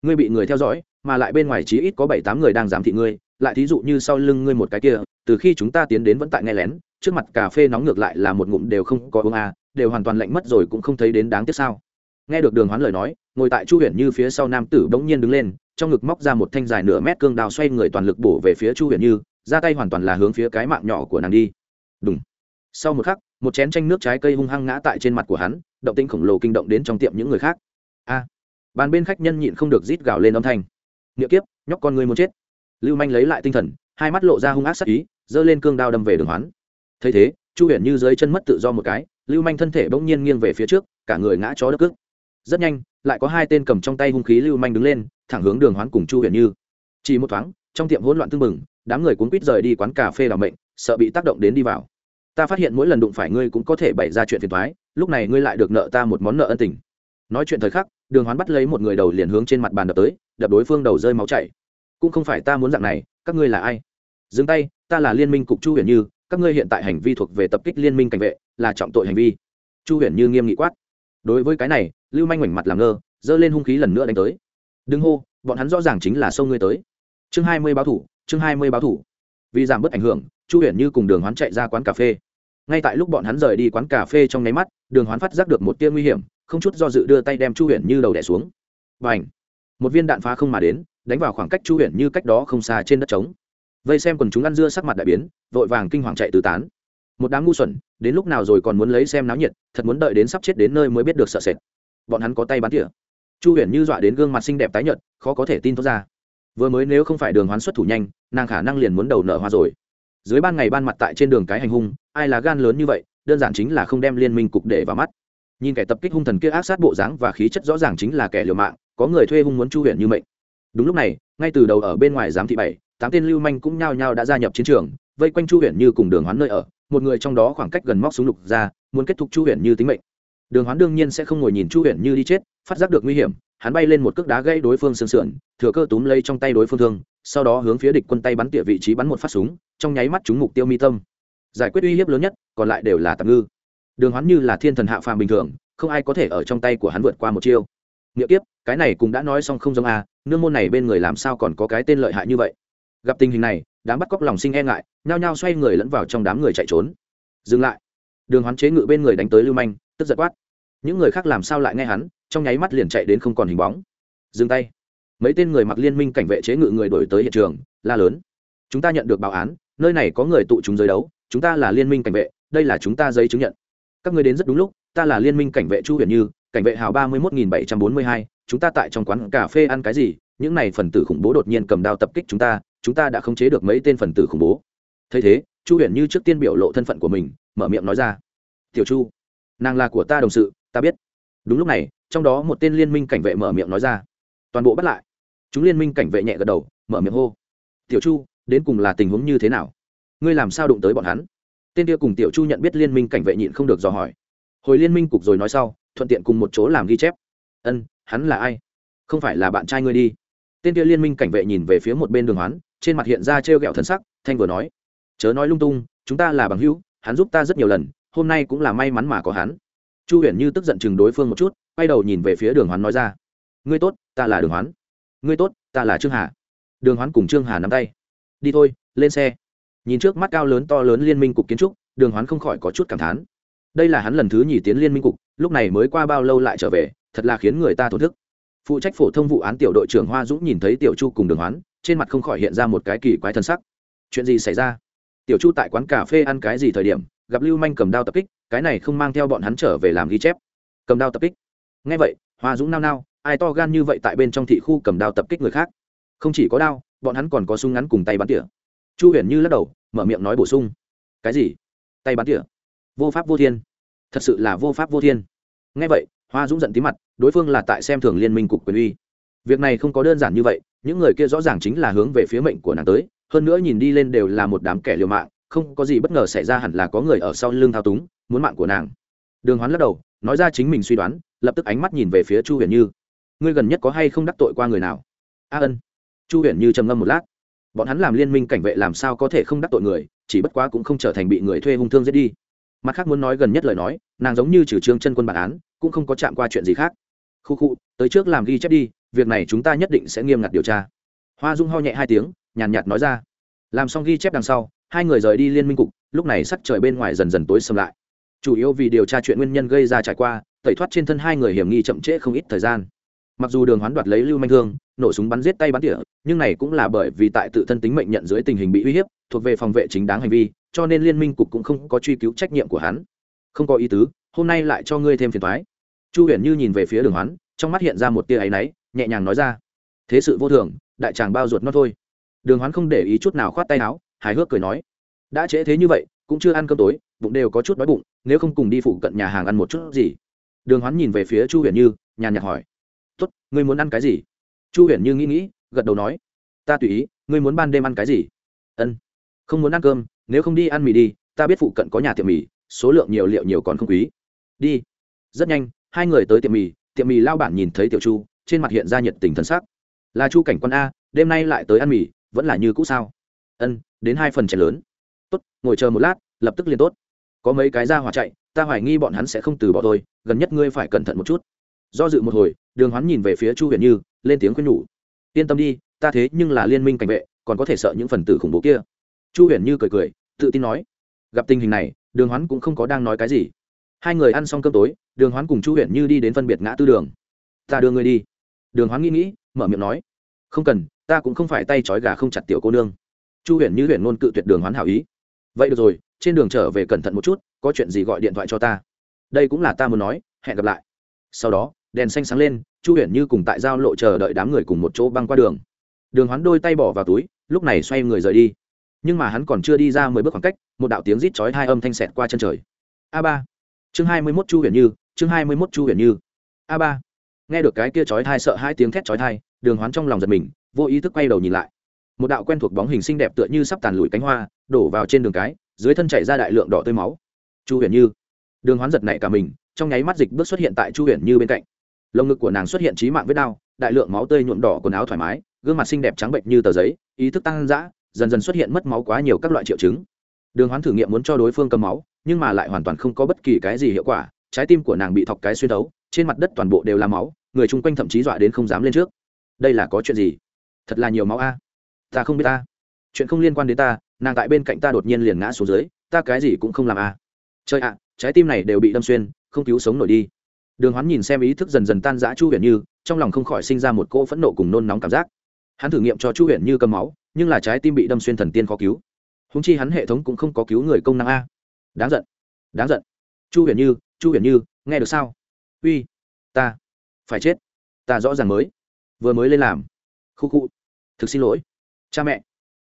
Ngươi bị người theo dõi, mà lại bên ngoài chí ít có bảy tám người đang giám thị ngươi, lại thí dụ như sau lưng ngươi một cái kia, từ khi chúng ta tiến đến vẫn tại nghe lén, trước mặt cà phê nóng ngược lại là một ngụm đều không có uống à đều hoàn toàn lạnh mất rồi cũng không thấy đến đáng tiếc sao. Nghe được đường hoán lời nói, ngồi tại chu huyền như phía sau nam tử bỗng nhiên đứng lên, trong ngực móc ra một thanh dài nửa mét cương đào xoay người toàn lực bổ về phía chu huyền như, ra tay hoàn toàn là hướng phía cái mạng nhỏ của nàng đi. Đúng sau một khắc, một chén chanh nước trái cây hung hăng ngã tại trên mặt của hắn, động tinh khổng lồ kinh động đến trong tiệm những người khác. A! Bàn bên khách nhân nhịn không được rít gào lên âm thanh. Nghĩa kiếp, nhóc con người muốn chết. Lưu manh lấy lại tinh thần, hai mắt lộ ra hung ác sắc ý, giơ lên cương đao đâm về đường hoán. Thấy thế, chu huyền như dưới chân mất tự do một cái, lưu manh thân thể bỗng nhiên nghiêng về phía trước, cả người ngã chó đất cước. Rất nhanh, lại có hai tên cầm trong tay hung khí lưu manh đứng lên, thẳng hướng đường hoán cùng chu huyền như. Chỉ một thoáng, trong tiệm hỗn loạn tưng bừng, đám người cuốn quýt rời đi quán cà phê đ mệnh, sợ bị tác động đến đi vào ta phát hiện mỗi lần đụng phải ngươi cũng có thể bày ra chuyện phiền thoái, lúc này ngươi lại được nợ ta một món nợ ân tình. Nói chuyện thời khắc, đường hoán bắt lấy một người đầu liền hướng trên mặt bàn đập tới, đập đối phương đầu rơi máu chảy. Cũng không phải ta muốn dạng này, các ngươi là ai? Dừng tay, ta là liên minh cục chu huyền như, các ngươi hiện tại hành vi thuộc về tập kích liên minh cảnh vệ, là trọng tội hành vi. Chu huyền như nghiêm nghị quát. Đối với cái này, lưu manh ngoảnh mặt làm ngơ, giơ lên hung khí lần nữa đánh tới. Đừng hô, bọn hắn rõ ràng chính là sâu ngươi tới. Chương hai mươi báo thủ, chương hai mươi báo thủ. Vì giảm bớt ảnh hưởng chu huyền như cùng đường hoán chạy ra quán cà phê. Ngay tại lúc bọn hắn rời đi quán cà phê trong nháy mắt, đường hoán phát giác được một tia nguy hiểm, không chút do dự đưa tay đem chu huyền như đầu đẻ xuống. Và ảnh một viên đạn phá không mà đến, đánh vào khoảng cách chu huyền như cách đó không xa trên đất trống. Vây xem quần chúng ăn dưa sắc mặt đại biến, vội vàng kinh hoàng chạy tứ tán. Một đám ngu xuẩn, đến lúc nào rồi còn muốn lấy xem náo nhiệt, thật muốn đợi đến sắp chết đến nơi mới biết được sợ sệt. Bọn hắn có tay bắn tỉa. Chu huyền như dọa đến gương mặt xinh đẹp tái nhợt, khó có thể tin thốt ra. Vừa mới nếu không phải đường hoán xuất thủ nhanh, nàng khả năng liền muốn đầu nở hoa rồi dưới ban ngày ban mặt tại trên đường cái hành hung, ai là gan lớn như vậy, đơn giản chính là không đem liên minh cục để vào mắt. Nhìn kẻ tập kích hung thần kia ác sát bộ dáng và khí chất rõ ràng chính là kẻ liều mạng, có người thuê hung muốn chu huyền như mệnh. Đúng lúc này, ngay từ đầu ở bên ngoài giám thị bảy, tám tên lưu manh cũng nhao nhao đã gia nhập chiến trường, vây quanh chu huyền như cùng đường hoán nơi ở, một người trong đó khoảng cách gần móc súng lục ra, muốn kết thúc chu huyền như tính mệnh. Đường hoán đương nhiên sẽ không ngồi nhìn chu huyền như đi chết, phát giác được nguy hiểm, hắn bay lên một cước đá gây đối phương sương sườn, thừa cơ túm lấy trong tay đối phương thương sau đó hướng phía địch quân tay bắn tỉa vị trí bắn một phát súng trong nháy mắt trúng mục tiêu mi tâm. Giải quyết uy hiếp lớn nhất còn lại đều là tạm ngư. Đường hoán như là thiên thần hạ phàm bình thường không ai có thể ở trong tay của hắn vượt qua một chiêu. Nghĩa tiếp cái này cũng đã nói xong không giống a à, nương môn này bên người làm sao còn có cái tên lợi hại như vậy? Gặp tình hình này đám bắt cóc lòng sinh e ngại nhao nhao xoay người lẫn vào trong đám người chạy trốn. Dừng lại. Đường hoán chế ngự bên người đánh tới lưu manh tức giật quát. Những người khác làm sao lại nghe hắn trong nháy mắt liền chạy đến không còn hình bóng. Dừng tay mấy tên người mặc liên minh cảnh vệ chế ngự người đổi tới hiện trường, la lớn. Chúng ta nhận được báo án, nơi này có người tụ chúng giới đấu, chúng ta là liên minh cảnh vệ, đây là chúng ta giấy chứng nhận. Các người đến rất đúng lúc, ta là liên minh cảnh vệ chu huyền như, cảnh vệ hào ba mươi một nghìn bảy trăm bốn mươi hai, chúng ta tại trong quán cà phê ăn cái gì, những này phần tử khủng bố đột nhiên cầm đao tập kích chúng ta chúng ta đã khống chế được mấy tên phần tử khủng bố. Thấy thế, chu huyền như trước tiên biểu lộ thân phận của mình, mở miệng nói ra. Tiểu chu, nàng là của ta đồng sự, ta biết. Đúng lúc này, trong đó một tên liên minh cảnh vệ mở miệng nói ra. Toàn bộ bắt lại chúng liên minh cảnh vệ nhẹ gật đầu, mở miệng hô. Tiểu chu, đến cùng là tình huống như thế nào? Ngươi làm sao đụng tới bọn hắn? Tên kia cùng tiểu chu nhận biết liên minh cảnh vệ nhịn không được dò hỏi. Hồi liên minh cục rồi nói sau, thuận tiện cùng một chỗ làm ghi chép. Ân, hắn là ai? Không phải là bạn trai ngươi đi. Tên kia liên minh cảnh vệ nhìn về phía một bên đường hoán, trên mặt hiện ra trêu ghẹo thần sắc, thanh vừa nói. Chớ nói lung tung, chúng ta là bằng hữu, hắn giúp ta rất nhiều lần, hôm nay cũng là may mắn mà có hắn. Chu huyền như tức giận chừng đối phương một chút, quay đầu nhìn về phía đường hoán nói ra. Ngươi tốt, ta là đường hoán ngươi tốt, ta là trương hà. Đường hoán cùng trương hà nắm tay. Đi thôi, lên xe. Nhìn trước mắt cao lớn to lớn liên minh cục kiến trúc, đường hoán không khỏi có chút cảm thán. Đây là hắn lần thứ nhì tiến liên minh cục, lúc này mới qua bao lâu lại trở về, thật là khiến người ta thổn thức. Phụ trách phổ thông vụ án tiểu đội trưởng hoa dũng nhìn thấy tiểu chu cùng đường hoán, trên mặt không khỏi hiện ra một cái kỳ quái thân sắc. Chuyện gì xảy ra? Tiểu chu tại quán cà phê ăn cái gì thời điểm, gặp lưu manh cầm đao tập kích, cái này không mang theo bọn hắn trở về làm ghi chép. Cầm đao tập kích. Ngay vậy, hoa dũng nao nao ai to gan như vậy tại bên trong thị khu cầm đao tập kích người khác? Không chỉ có đao, bọn hắn còn có súng ngắn cùng tay bắn tỉa. Chu huyền như lắc đầu, mở miệng nói bổ sung. Cái gì? Tay bắn tỉa? Vô pháp vô thiên. Thật sự là vô pháp vô thiên. Ngay vậy, hoa dũng giận tí mặt, đối phương là tại xem thường liên minh cục quyền uy. Việc này không có đơn giản như vậy, những người kia rõ ràng chính là hướng về phía mệnh của nàng tới, hơn nữa nhìn đi lên đều là một đám kẻ liều mạng, không có gì bất ngờ xảy ra hẳn là có người ở sau lưng thao túng, muốn mạng của nàng. Đường hoán lắc đầu, nói ra chính mình suy đoán, lập tức ánh mắt nhìn về phía chu huyền như ngươi gần nhất có hay không đắc tội qua người nào? A ân. Chu huyền như trầm ngâm một lát. Bọn hắn làm liên minh cảnh vệ làm sao có thể không đắc tội người, chỉ bất quá cũng không trở thành bị người thuê hung thương giết đi. Mặt khác muốn nói gần nhất lời nói, nàng giống như trừ trương chân quân bản án, cũng không có chạm qua chuyện gì khác. Khu khu, tới trước làm ghi chép đi, việc này chúng ta nhất định sẽ nghiêm ngặt điều tra. Hoa dung ho nhẹ hai tiếng, nhàn nhạt nói ra. Làm xong ghi chép đằng sau, hai người rời đi liên minh cục, lúc này sắc trời bên ngoài dần dần tối xâm lại. Chủ yếu vì điều tra chuyện nguyên nhân gây ra trải qua, tẩy thoát trên thân hai người hiểm nghi chậm trễ không ít thời gian mặc dù đường hoán đoạt lấy lưu manh thương, nổ súng bắn giết tay bắn tỉa, nhưng này cũng là bởi vì tại tự thân tính mệnh nhận dưới tình hình bị uy hiếp, thuộc về phòng vệ chính đáng hành vi, cho nên liên minh cục cũng không có truy cứu trách nhiệm của hắn. Không có ý tứ, hôm nay lại cho ngươi thêm phiền thoái chu huyền như nhìn về phía đường hoán, trong mắt hiện ra một tia áy náy, nhẹ nhàng nói ra, thế sự vô thường, đại tràng bao ruột nó thôi. Đường hoán không để ý chút nào khoát tay áo, hài hước cười nói, đã trễ thế như vậy, cũng chưa ăn cơm tối, bụng đều có chút đói bụng, nếu không cùng đi phụ cận nhà hàng ăn một chút gì. Đường hoán nhìn về phía chu huyền như, nhàn nhạt hỏi tốt, ngươi muốn ăn cái gì? Chu huyền như nghĩ nghĩ, gật đầu nói. Ta tùy ý, ngươi muốn ban đêm ăn cái gì? Ân. Không muốn ăn cơm, nếu không đi ăn mì đi, ta biết phụ cận có nhà tiệm mì, số lượng nhiều liệu nhiều còn không quý. Đi. Rất nhanh, hai người tới tiệm mì tiệm mì lao bản nhìn thấy tiểu chu, trên mặt hiện ra nhiệt tình thân sắc. Là chu cảnh quân a, đêm nay lại tới ăn mì, vẫn là như cũ sao? Ân, đến hai phần chén lớn. Tốt, ngồi chờ một lát, lập tức liền tốt. Có mấy cái ra hỏa chạy, ta hoài nghi bọn hắn sẽ không từ bỏ tôi gần nhất ngươi phải cẩn thận một chút do dự một hồi, đường hoán nhìn về phía chu huyền như, lên tiếng khuyên nhủ. Yên tâm đi, ta thế nhưng là liên minh cảnh vệ, còn có thể sợ những phần tử khủng bố kia. Chu huyền như cười cười, tự tin nói. Gặp tình hình này, đường hoán cũng không có đang nói cái gì. Hai người ăn xong cơm tối, đường hoán cùng chu huyền như đi đến phân biệt ngã tư đường. Ta đưa ngươi đi. Đường hoán nghĩ nghĩ, mở miệng nói. Không cần, ta cũng không phải tay trói gà không chặt tiểu cô nương. Chu huyền như huyền ngôn cự tuyệt đường hoán hảo ý. Vậy được rồi, trên đường trở về cẩn thận một chút, có chuyện gì gọi điện thoại cho ta. Đây cũng là ta muốn nói, hẹn gặp lại. Sau đó đèn xanh sáng lên, chu huyền như cùng tại giao lộ chờ đợi đám người cùng một chỗ băng qua đường. Đường hoán đôi tay bỏ vào túi, lúc này xoay người rời đi. Nhưng mà hắn còn chưa đi ra mười bước khoảng cách, một đạo tiếng rít chói hai âm thanh xẹt qua chân trời. A ba. Chương hai mươi mốt chu huyền như, chương hai mươi mốt chu huyền như. A ba. Nghe được cái kia chói thai sợ hai tiếng thét chói thai đường hoán trong lòng giật mình, vô ý thức quay đầu nhìn lại. Một đạo quen thuộc bóng hình xinh đẹp tựa như sắp tàn lùi cánh hoa, đổ vào trên đường cái, dưới thân chảy ra đại lượng đỏ tươi máu. Chu huyền như. Đường hoán giật nảy cả mình, trong nháy mắt dịch bước xuất hiện tại chu huyền như bên cạnh lồng ngực của nàng xuất hiện trí mạng vết đau, đại lượng máu tươi nhuộm đỏ quần áo thoải mái, gương mặt xinh đẹp trắng bệnh như tờ giấy, ý thức tăng dã, dần dần xuất hiện mất máu quá nhiều các loại triệu chứng. Đường hoán thử nghiệm muốn cho đối phương cầm máu, nhưng mà lại hoàn toàn không có bất kỳ cái gì hiệu quả, trái tim của nàng bị thọc cái xuyên thấu, trên mặt đất toàn bộ đều là máu, người chung quanh thậm chí dọa đến không dám lên trước. Đây là có chuyện gì? Thật là nhiều máu a. Ta không biết ta. Chuyện không liên quan đến ta, nàng tại bên cạnh ta đột nhiên liền ngã xuống dưới, ta cái gì cũng không làm a. Chơi ạ, trái tim này đều bị đâm xuyên, không cứu sống nổi đi đường hoán nhìn xem ý thức dần dần tan rã chu huyền như, trong lòng không khỏi sinh ra một cỗ phẫn nộ cùng nôn nóng cảm giác. Hắn thử nghiệm cho chu huyền như cầm máu, nhưng là trái tim bị đâm xuyên thần tiên khó cứu. Húng chi hắn hệ thống cũng không có cứu người công năng a. Đáng giận đáng giận. Chu huyền như, chu huyền như, nghe được sao? Uy, ta phải chết. Ta rõ ràng mới, vừa mới lên làm. Khu khu, thực xin lỗi. Cha mẹ,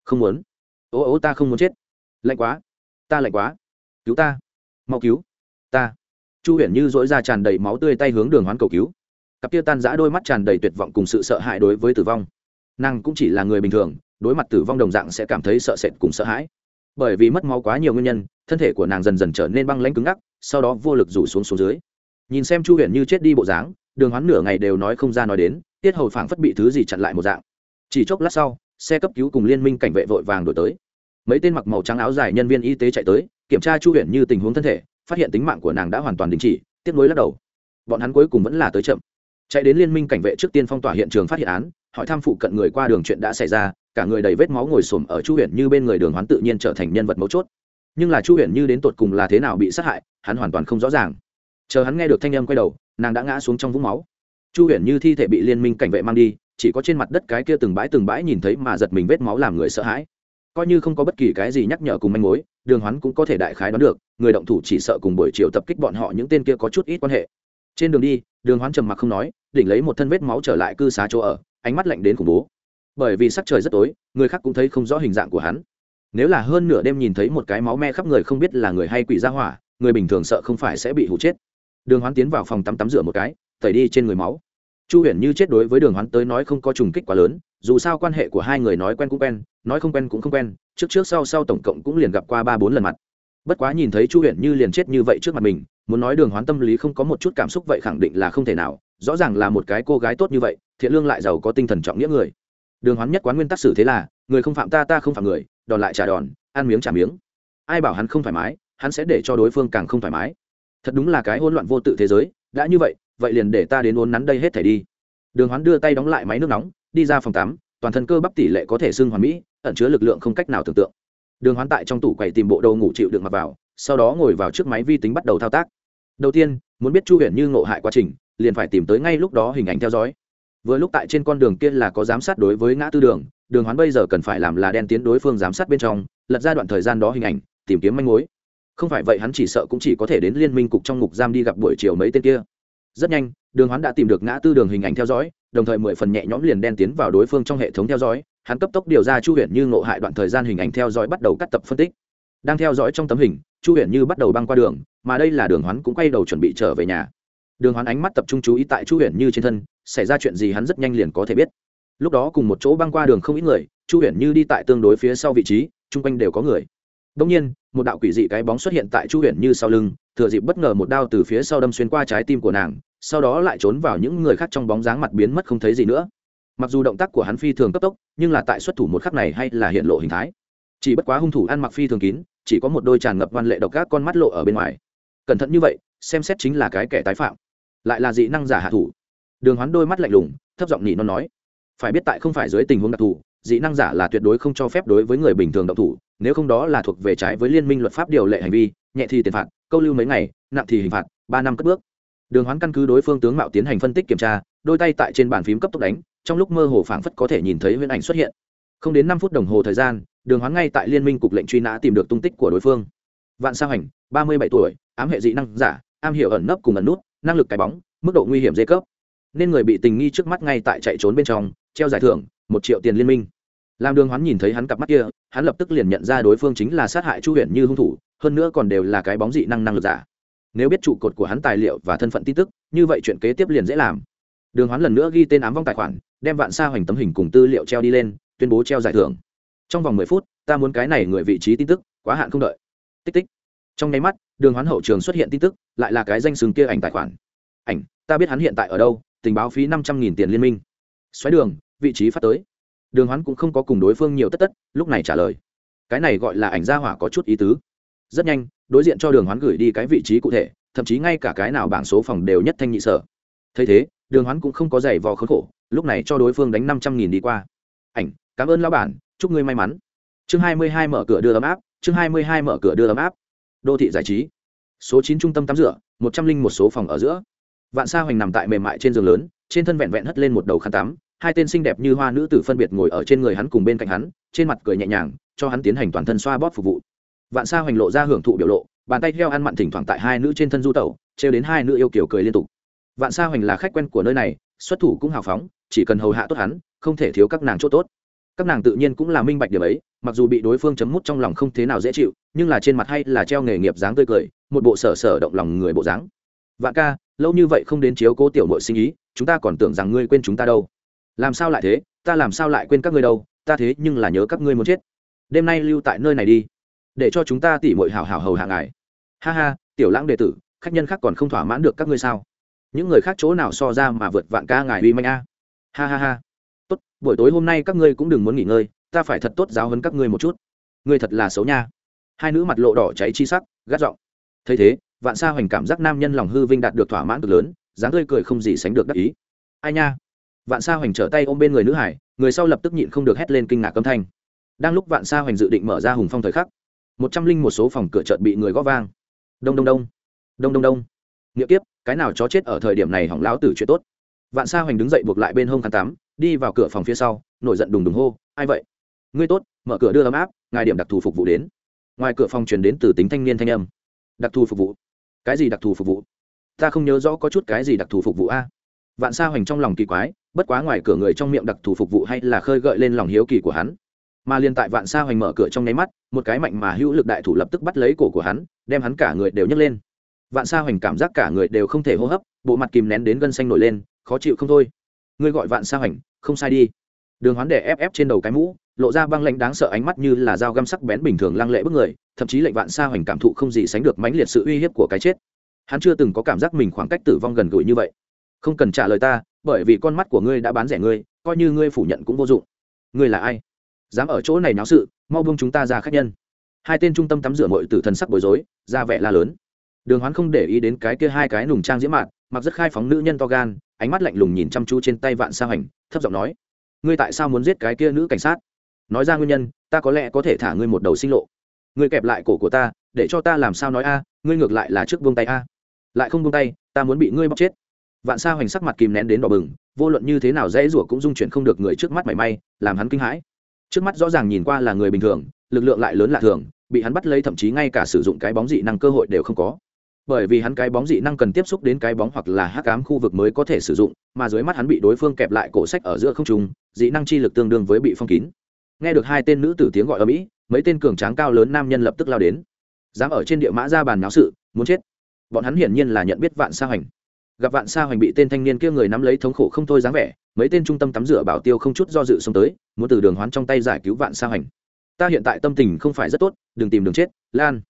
không muốn. Ố ố ta không muốn chết. Lạnh quá, ta lạnh quá. Cứu ta, mau cứu ta chu huyền như dỗi ra tràn đầy máu tươi tay hướng đường hoán cầu cứu. Cặp tia tan giã đôi mắt tràn đầy tuyệt vọng cùng sự sợ hãi đối với tử vong. Nàng cũng chỉ là người bình thường, đối mặt tử vong đồng dạng sẽ cảm thấy sợ sệt cùng sợ hãi. Bởi vì mất máu quá nhiều nguyên nhân, thân thể của nàng dần dần trở nên băng lãnh cứng ngắc, sau đó vô lực rủ xuống xuống dưới. Nhìn xem chu huyền như chết đi bộ dáng, đường hoán nửa ngày đều nói không ra nói đến, tiết hầu phảng phất bị thứ gì chặn lại một dạng. Chỉ chốc lát sau, xe cấp cứu cùng liên minh cảnh vệ vội vàng đổi tới. Mấy tên mặc màu trắng áo dài nhân viên y tế chạy tới, kiểm tra chu huyền như tình huống thân thể phát hiện tính mạng của nàng đã hoàn toàn đình chỉ, tiếc nuối lắc đầu. Bọn hắn cuối cùng vẫn là tới chậm. Chạy đến liên minh cảnh vệ trước tiên phong tỏa hiện trường phát hiện án, hỏi thăm phụ cận người qua đường chuyện đã xảy ra, cả người đầy vết máu ngồi xổm ở chu huyền như bên người đường hoán tự nhiên trở thành nhân vật mấu chốt. Nhưng là chu huyền như đến tột cùng là thế nào bị sát hại, hắn hoàn toàn không rõ ràng. Chờ hắn nghe được thanh âm quay đầu, nàng đã ngã xuống trong vũng máu. Chu huyền như thi thể bị liên minh cảnh vệ mang đi, chỉ có trên mặt đất cái kia từng bãi từng bãi nhìn thấy mà giật mình vết máu làm người sợ hãi. Coi như không có bất kỳ cái gì nhắc nhở cùng manh mối đường hoán cũng có thể đại khái đoán được, người động thủ chỉ sợ cùng buổi chiều tập kích bọn họ những tên kia có chút ít quan hệ. Trên đường đi, đường hoán trầm mặc không nói, đỉnh lấy một thân vết máu trở lại cư xá chỗ ở, ánh mắt lạnh đến khủng bố. Bởi vì sắc trời rất tối, người khác cũng thấy không rõ hình dạng của hắn. Nếu là hơn nửa đêm nhìn thấy một cái máu me khắp người không biết là người hay quỷ ra hỏa, người bình thường sợ không phải sẽ bị hụ chết. Đường hoán tiến vào phòng tắm tắm rửa một cái, tẩy đi trên người máu. Chu huyền như chết đối với đường hoán tới nói không có trùng kích quá lớn, dù sao quan hệ của hai người nói quen cũng quen nói không quen cũng không quen, trước trước sau sau tổng cộng cũng liền gặp qua ba bốn lần mặt. Bất quá nhìn thấy chu huyện như liền chết như vậy trước mặt mình, muốn nói đường hoán tâm lý không có một chút cảm xúc vậy khẳng định là không thể nào, rõ ràng là một cái cô gái tốt như vậy, thiện lương lại giàu có tinh thần trọng nghĩa người. Đường hoán nhất quán nguyên tắc xử thế là, người không phạm ta ta không phạm người, đòn lại trả đòn, ăn miếng trả miếng. Ai bảo hắn không thoải mái, hắn sẽ để cho đối phương càng không thoải mái. Thật đúng là cái hỗn loạn vô tự thế giới, đã như vậy vậy liền để ta đến uốn nắn đây hết thể đi. Đường hoán đưa tay đóng lại máy nước nóng, đi ra phòng tắm, toàn thân cơ bắp tỷ lệ có thể xưng hoàn mỹ ẩn chứa lực lượng không cách nào tưởng tượng. Đường hoán tại trong tủ quầy tìm bộ đồ ngủ chịu đựng mặc vào, sau đó ngồi vào trước máy vi tính bắt đầu thao tác. Đầu tiên, muốn biết chu huyền như ngộ hại quá trình, liền phải tìm tới ngay lúc đó hình ảnh theo dõi. Vừa lúc tại trên con đường kia là có giám sát đối với ngã tư đường đường hoán bây giờ cần phải làm là đen tiến đối phương giám sát bên trong, lật ra đoạn thời gian đó hình ảnh, tìm kiếm manh mối. Không phải vậy hắn chỉ sợ cũng chỉ có thể đến liên minh cục trong ngục giam đi gặp buổi chiều mấy tên kia. Rất nhanh, đường hoán đã tìm được ngã tư đường hình ảnh theo dõi, đồng thời mười phần nhẹ nhõm liền đen tiến vào đối phương trong hệ thống theo dõi hắn cấp tốc điều ra chu huyện như ngộ hại đoạn thời gian hình ảnh theo dõi bắt đầu cắt tập phân tích. Đang theo dõi trong tấm hình, chu huyện như bắt đầu băng qua đường, mà đây là đường hoán cũng quay đầu chuẩn bị trở về nhà. Đường hoán ánh mắt tập trung chú ý tại chu huyện như trên thân, xảy ra chuyện gì hắn rất nhanh liền có thể biết. Lúc đó cùng một chỗ băng qua đường không ít người, chu huyện như đi tại tương đối phía sau vị trí, chung quanh đều có người. Đông nhiên, một đạo quỷ dị cái bóng xuất hiện tại chu huyện như sau lưng, thừa dịp bất ngờ một đao từ phía sau đâm xuyên qua trái tim của nàng, sau đó lại trốn vào những người khác trong bóng dáng mặt biến mất không thấy gì nữa mặc dù động tác của hắn phi thường cấp tốc, nhưng là tại xuất thủ một khắc này hay là hiện lộ hình thái. Chỉ bất quá hung thủ ăn mặc phi thường kín, chỉ có một đôi tràn ngập văn lệ độc các con mắt lộ ở bên ngoài. Cẩn thận như vậy, xem xét chính là cái kẻ tái phạm. Lại là dị năng giả hạ thủ. Đường hoán đôi mắt lạnh lùng, thấp giọng nhị nó nói, phải biết tại không phải dưới tình huống đặc thù, dị năng giả là tuyệt đối không cho phép đối với người bình thường độc thủ, nếu không đó là thuộc về trái với liên minh luật pháp điều lệ hành vi, nhẹ thì tiền phạt, câu lưu mấy ngày, nặng thì hình phạt, ba năm cất bước. Đường hoán căn cứ đối phương tướng mạo tiến hành phân tích kiểm tra, đôi tay tại trên bàn phím cấp tốc đánh trong lúc mơ hồ phảng phất có thể nhìn thấy huyễn ảnh xuất hiện. Không đến năm phút đồng hồ thời gian, đường hoán ngay tại liên minh cục lệnh truy nã tìm được tung tích của đối phương. Vạn sa hành, ba mươi bảy tuổi, ám hệ dị năng giả, am hiểu ẩn nấp cùng ẩn nút, năng lực cái bóng, mức độ nguy hiểm dây cấp. Nên người bị tình nghi trước mắt ngay tại chạy trốn bên trong, treo giải thưởng, một triệu tiền liên minh. Làm đường hoán nhìn thấy hắn cặp mắt kia, hắn lập tức liền nhận ra đối phương chính là sát hại chu huyện như hung thủ, hơn nữa còn đều là cái bóng dị năng năng lực giả. Nếu biết trụ cột của hắn tài liệu và thân phận tin tức, như vậy chuyện kế tiếp liền dễ làm đường hoán lần nữa ghi tên ám vong tài khoản, đem vạn sa hoành tấm hình cùng tư liệu treo đi lên, tuyên bố treo giải thưởng. Trong vòng mười phút, ta muốn cái này người vị trí tin tức, quá hạn không đợi. Tích tích. Trong nháy mắt, đường hoán hậu trường xuất hiện tin tức, lại là cái danh sừng kia ảnh tài khoản. Ảnh, ta biết hắn hiện tại ở đâu, tình báo phí năm trăm nghìn tiền liên minh. Xoáy đường, vị trí phát tới. Đường hoán cũng không có cùng đối phương nhiều tất tất, lúc này trả lời. Cái này gọi là ảnh gia hỏa có chút ý tứ. Rất nhanh, đối diện cho đường hoán gửi đi cái vị trí cụ thể, thậm chí ngay cả cái nào bảng số phòng đều nhất thanh nhị sở thấy thế, đường hoán cũng không có giày vò khốn khổ, lúc này cho đối phương đánh năm trăm nghìn đi qua. Ảnh, cảm ơn lão bản, chúc ngươi may mắn. Chương hai mươi hai mở cửa đưa ấm áp, chương hai mươi hai mở cửa đưa ấm áp. Đô thị giải trí. Số chín trung tâm tắm rửa, một trăm linh một số phòng ở giữa. Vạn sa hoành nằm tại mềm mại trên giường lớn, trên thân vẹn vẹn hất lên một đầu khăn tắm, hai tên xinh đẹp như hoa nữ tử phân biệt ngồi ở trên người hắn cùng bên cạnh hắn, trên mặt cười nhẹ nhàng, cho hắn tiến hành toàn thân xoa bóp phục vụ. Vạn sa hoành lộ ra hưởng thụ biểu lộ, bàn tay theo ăn mặn thỉnh thoảng tại hai nữ trên thân du tẩu, trêu đến hai nữ yêu kiểu cười liên tục vạn sa hoành là khách quen của nơi này, xuất thủ cũng hào phóng, chỉ cần hầu hạ tốt hắn, không thể thiếu các nàng chỗ tốt. Các nàng tự nhiên cũng là minh bạch điểm ấy, mặc dù bị đối phương chấm mút trong lòng không thế nào dễ chịu, nhưng là trên mặt hay là treo nghề nghiệp dáng tươi cười, một bộ sở sở động lòng người bộ dáng. Vạn ca, lâu như vậy không đến chiếu cố tiểu mội sinh ý, chúng ta còn tưởng rằng ngươi quên chúng ta đâu. Làm sao lại thế? Ta làm sao lại quên các ngươi đâu? Ta thế nhưng là nhớ các ngươi muốn chết. Đêm nay lưu tại nơi này đi, để cho chúng ta tỉ mội hào hào hầu hạ ngài. Ha ha, tiểu lãng đệ tử, khách nhân khác còn không thỏa mãn được các ngươi sao? Những người khác chỗ nào so ra mà vượt vạn ca ngài uy manh a? Ha ha ha. Tốt, buổi tối hôm nay các ngươi cũng đừng muốn nghỉ ngơi, ta phải thật tốt giáo hấn các ngươi một chút. Ngươi thật là xấu nha. Hai nữ mặt lộ đỏ cháy chi sắc, gắt giọng. Thấy thế, vạn sa hoành cảm giác nam nhân lòng hư vinh đạt được thỏa mãn cực lớn, dáng tươi cười không gì sánh được đắc ý. Ai nha? Vạn sa hoành trở tay ôm bên người nữ hải, người sau lập tức nhịn không được hét lên kinh ngạc âm thanh. Đang lúc vạn sa hoành dự định mở ra hùng phong thời khắc, một trăm linh một số phòng cửa chợt bị người gõ vang. Đông đông đông. Đông đông đông. Nghĩa tiếp cái nào chó chết ở thời điểm này hỏng lão tử chuyện tốt. Vạn sa hoành đứng dậy buộc lại bên hông khăn tắm, đi vào cửa phòng phía sau, nổi giận đùng đùng hô, ai vậy? Ngươi tốt, mở cửa đưa ấm áp, ngài điểm đặc thù phục vụ đến. Ngoài cửa phòng truyền đến từ tính thanh niên thanh âm. Đặc thù phục vụ? Cái gì đặc thù phục vụ? Ta không nhớ rõ có chút cái gì đặc thù phục vụ a. Vạn sa hoành trong lòng kỳ quái, bất quá ngoài cửa người trong miệng đặc thù phục vụ hay là khơi gợi lên lòng hiếu kỳ của hắn. Mà liền tại vạn sa hoành mở cửa trong nháy mắt, một cái mạnh mà hữu lực đại thủ lập tức bắt lấy cổ của hắn, đem hắn cả người đều nhấc lên vạn sa hoành cảm giác cả người đều không thể hô hấp, bộ mặt kìm nén đến gân xanh nổi lên, khó chịu không thôi. Ngươi gọi vạn sa hoành, không sai đi. Đường hoán đè ép ép trên đầu cái mũ, lộ ra băng lãnh đáng sợ ánh mắt như là dao găm sắc bén bình thường lăng lệ bức người, thậm chí lệnh vạn Sa hoành cảm thụ không gì sánh được mãnh liệt sự uy hiếp của cái chết. Hắn chưa từng có cảm giác mình khoảng cách tử vong gần gũi như vậy. Không cần trả lời ta, bởi vì con mắt của ngươi đã bán rẻ ngươi, coi như ngươi phủ nhận cũng vô dụng. Ngươi là ai? Dám ở chỗ này náo sự, mau buông chúng ta ra khách nhân. Hai tên trung tâm tắm rửa mội tử thần sắc bối rối, ra vẻ la lớn đường hoán không để ý đến cái kia hai cái nùng trang diễm mạn, mặc rất khai phóng nữ nhân to gan, ánh mắt lạnh lùng nhìn chăm chú trên tay vạn sa hành thấp giọng nói, ngươi tại sao muốn giết cái kia nữ cảnh sát? Nói ra nguyên nhân, ta có lẽ có thể thả ngươi một đầu sinh lộ. Ngươi kẹp lại cổ của ta, để cho ta làm sao nói a, ngươi ngược lại là trước buông tay a. Lại không buông tay, ta muốn bị ngươi bóc chết. Vạn sa hoành sắc mặt kìm nén đến đỏ bừng, vô luận như thế nào dễ rủa cũng dung chuyển không được người trước mắt mảy may, làm hắn kinh hãi. Trước mắt rõ ràng nhìn qua là người bình thường, lực lượng lại lớn lạ thường, bị hắn bắt lấy thậm chí ngay cả sử dụng cái bóng dị năng cơ hội đều không có bởi vì hắn cái bóng dị năng cần tiếp xúc đến cái bóng hoặc là hắc ám khu vực mới có thể sử dụng, mà dưới mắt hắn bị đối phương kẹp lại cổ sách ở giữa không trung, dị năng chi lực tương đương với bị phong kín. Nghe được hai tên nữ tử tiếng gọi ở mỹ, mấy tên cường tráng cao lớn nam nhân lập tức lao đến. Dám ở trên địa mã ra bàn náo sự, muốn chết. Bọn hắn hiển nhiên là nhận biết vạn sa hoành. Gặp vạn sa hoành bị tên thanh niên kia người nắm lấy thống khổ không thôi dáng vẻ, mấy tên trung tâm tắm rửa bảo tiêu không chút do dự xông tới, muốn từ đường hoán trong tay giải cứu vạn sa hoành. Ta hiện tại tâm tình không phải rất tốt, đừng tìm đường chết, lan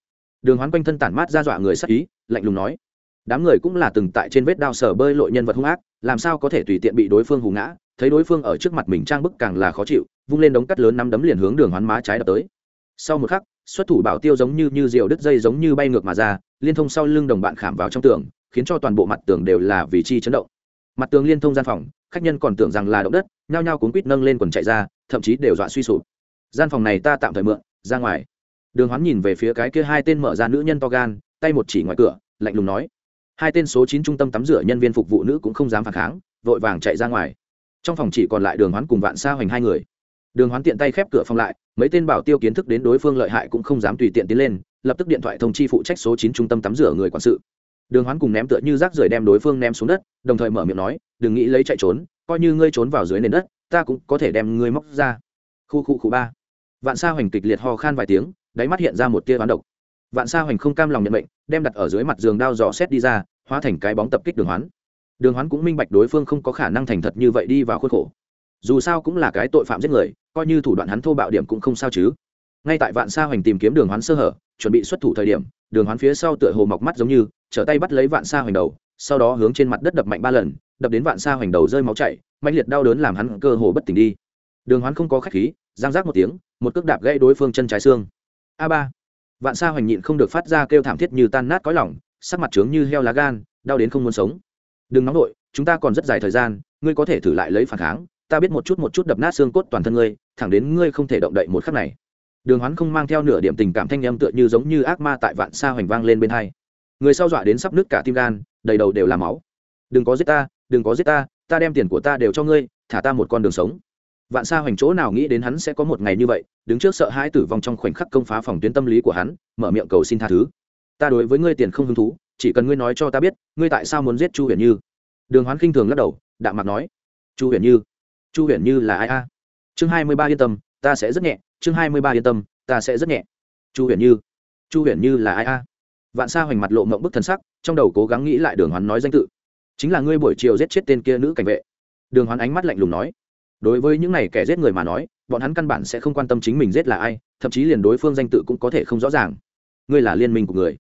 đường hoán quanh thân tản mát ra dọa người sắc ý, lạnh lùng nói, đám người cũng là từng tại trên vết đao sở bơi lội nhân vật hung ác, làm sao có thể tùy tiện bị đối phương hù ngã? Thấy đối phương ở trước mặt mình trang bức càng là khó chịu, vung lên đống cắt lớn nắm đấm liền hướng đường hoán má trái đập tới. Sau một khắc, xuất thủ bảo tiêu giống như như diều đứt dây giống như bay ngược mà ra, liên thông sau lưng đồng bạn khảm vào trong tường, khiến cho toàn bộ mặt tường đều là vì chi chấn động. Mặt tường liên thông gian phòng, khách nhân còn tưởng rằng là động đất, nhao nhao cuốn quít nâng lên quần chạy ra, thậm chí đều dọa suy sụp. Gian phòng này ta tạm thời mượn, ra ngoài đường hoán nhìn về phía cái kia hai tên mở ra nữ nhân to gan, tay một chỉ ngoài cửa, lạnh lùng nói, hai tên số chín trung tâm tắm rửa nhân viên phục vụ nữ cũng không dám phản kháng, vội vàng chạy ra ngoài. Trong phòng chỉ còn lại đường hoán cùng vạn sa hoành hai người. Đường hoán tiện tay khép cửa phòng lại, mấy tên bảo tiêu kiến thức đến đối phương lợi hại cũng không dám tùy tiện tiến lên, lập tức điện thoại thông chi phụ trách số chín trung tâm tắm rửa người quản sự. Đường hoán cùng ném tựa như rác rưởi đem đối phương ném xuống đất, đồng thời mở miệng nói, đừng nghĩ lấy chạy trốn, coi như ngươi trốn vào dưới nền đất, ta cũng có thể đem ngươi móc ra. Khu khu khu ba. Vạn sa hoành kịch liệt ho khan vài tiếng đáy mắt hiện ra một tia bán độc. Vạn sa hoành không cam lòng nhận bệnh đem đặt ở dưới mặt giường đao dò xét đi ra, hóa thành cái bóng tập kích đường hoán. Đường hoán cũng minh bạch đối phương không có khả năng thành thật như vậy đi vào khuôn khổ. Dù sao cũng là cái tội phạm giết người, coi như thủ đoạn hắn thô bạo điểm cũng không sao chứ. Ngay tại vạn sa hoành tìm kiếm đường hoán sơ hở, chuẩn bị xuất thủ thời điểm, đường hoán phía sau tựa hồ mọc mắt giống như, trở tay bắt lấy vạn sa hoành đầu, sau đó hướng trên mặt đất đập mạnh ba lần, đập đến vạn sa hoành đầu rơi máu chảy mạnh liệt đau đớn làm hắn cơ hồ bất tỉnh đi. Đường hoán không có khách khí, giang giác một tiếng, một cước đạp gãy đối phương chân trái xương a ba. Vạn sa hoành nhịn không được phát ra kêu thảm thiết như tan nát cõi lỏng sắc mặt trướng như heo lá gan, đau đến không muốn sống. Đừng nóng nổi chúng ta còn rất dài thời gian, ngươi có thể thử lại lấy phản kháng, ta biết một chút một chút đập nát xương cốt toàn thân ngươi, thẳng đến ngươi không thể động đậy một khắc này. Đường hoán không mang theo nửa điểm tình cảm thanh âm tựa như giống như ác ma tại vạn sa hoành vang lên bên hai. Người sau dọa đến sắp nứt cả tim gan, đầy đầu đều là máu. Đừng có giết ta, đừng có giết ta ta đem tiền của ta đều cho ngươi, thả ta một con đường sống. Vạn sa hoành chỗ nào nghĩ đến hắn sẽ có một ngày như vậy đứng trước sợ hãi tử vong trong khoảnh khắc công phá phòng tuyến tâm lý của hắn, mở miệng cầu xin tha thứ. Ta đối với ngươi tiền không hứng thú, chỉ cần ngươi nói cho ta biết, ngươi tại sao muốn giết chu huyền như? Đường hoán khinh thường lắc đầu, đạm mạc nói, chu huyền như, chu huyền như là ai a? Chương hai mươi ba yên tâm, ta sẽ rất nhẹ, chương hai mươi ba yên tâm, ta sẽ rất nhẹ. Chu huyền như, chu huyền như là ai a? Vạn sa hoành mặt lộ mộng bức thần sắc, trong đầu cố gắng nghĩ lại đường hoán nói danh tự. Chính là ngươi buổi chiều giết chết tên kia nữ cảnh vệ. Đường hoán ánh mắt lạnh lùng nói, đối với những này kẻ giết người mà nói bọn hắn căn bản sẽ không quan tâm chính mình giết là ai, thậm chí liền đối phương danh tự cũng có thể không rõ ràng. Ngươi là liên minh của người.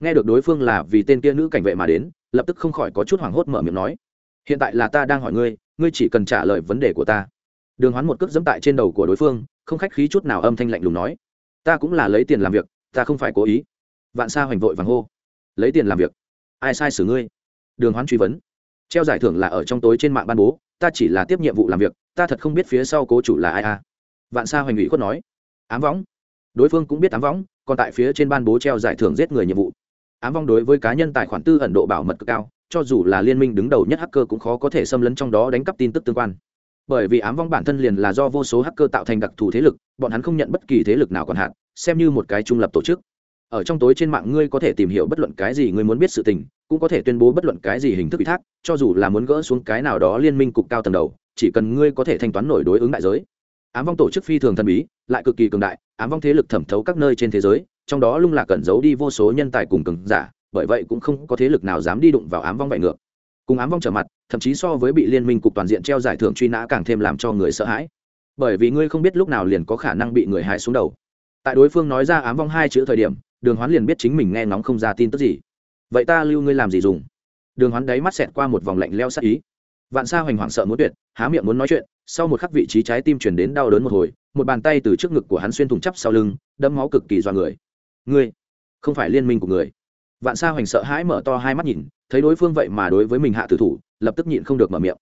Nghe được đối phương là vì tên kia nữ cảnh vệ mà đến, lập tức không khỏi có chút hoảng hốt mở miệng nói, hiện tại là ta đang hỏi ngươi ngươi chỉ cần trả lời vấn đề của ta. Đường hoán một cước dẫm tại trên đầu của đối phương, không khách khí chút nào âm thanh lạnh lùng nói, ta cũng là lấy tiền làm việc, ta không phải cố ý. Vạn sa hoành vội vàng hô, lấy tiền làm việc? Ai sai xử ngươi? Đường hoán truy vấn, treo giải thưởng là ở trong tối trên mạng ban bố, ta chỉ là tiếp nhiệm vụ làm việc, ta thật không biết phía sau cố chủ là ai a vạn sa hoành ủy khuất nói, ám võng. Đối phương cũng biết ám võng, còn tại phía trên ban bố treo giải thưởng giết người nhiệm vụ. Ám vong đối với cá nhân tài khoản tư ẩn độ bảo mật cực cao, cho dù là liên minh đứng đầu nhất hacker cũng khó có thể xâm lấn trong đó đánh cắp tin tức tương quan. Bởi vì ám vong bản thân liền là do vô số hacker tạo thành đặc thù thế lực, bọn hắn không nhận bất kỳ thế lực nào còn hạn xem như một cái trung lập tổ chức. Ở trong tối trên mạng ngươi có thể tìm hiểu bất luận cái gì ngươi muốn biết sự tình, cũng có thể tuyên bố bất luận cái gì hình thức ủy thác, cho dù là muốn gỡ xuống cái nào đó liên minh cục cao tầng đầu, chỉ cần ngươi có thể thanh toán nổi đối ứng đại giới ám vong tổ chức phi thường thần bí, lại cực kỳ cường đại, ám vong thế lực thẩm thấu các nơi trên thế giới, trong đó lung lạc cẩn giấu đi vô số nhân tài cùng cường giả, bởi vậy cũng không có thế lực nào dám đi đụng vào ám vong vạy ngược. Cùng ám vong trở mặt, thậm chí so với bị liên minh cục toàn diện treo giải thưởng truy nã càng thêm làm cho người sợ hãi. Bởi vì ngươi không biết lúc nào liền có khả năng bị người hái xuống đầu. Tại đối phương nói ra ám vong hai chữ thời điểm, đường hoán liền biết chính mình nghe ngóng không ra tin tức gì. Vậy ta lưu ngươi làm gì dùng? Đường hoán đáy mắt xẹt qua một vòng lạnh leo sắc ý. Vạn sa hoành hoảng sợ muốn tuyệt, há miệng muốn nói chuyện sau một khắc vị trí trái tim chuyển đến đau đớn một hồi, một bàn tay từ trước ngực của hắn xuyên thủng chắp sau lưng đâm máu cực kỳ do người. Ngươi, không phải liên minh của người. Vạn sa hoành sợ hãi mở to hai mắt nhìn, thấy đối phương vậy mà đối với mình hạ tử thủ, lập tức nhịn không được mở miệng.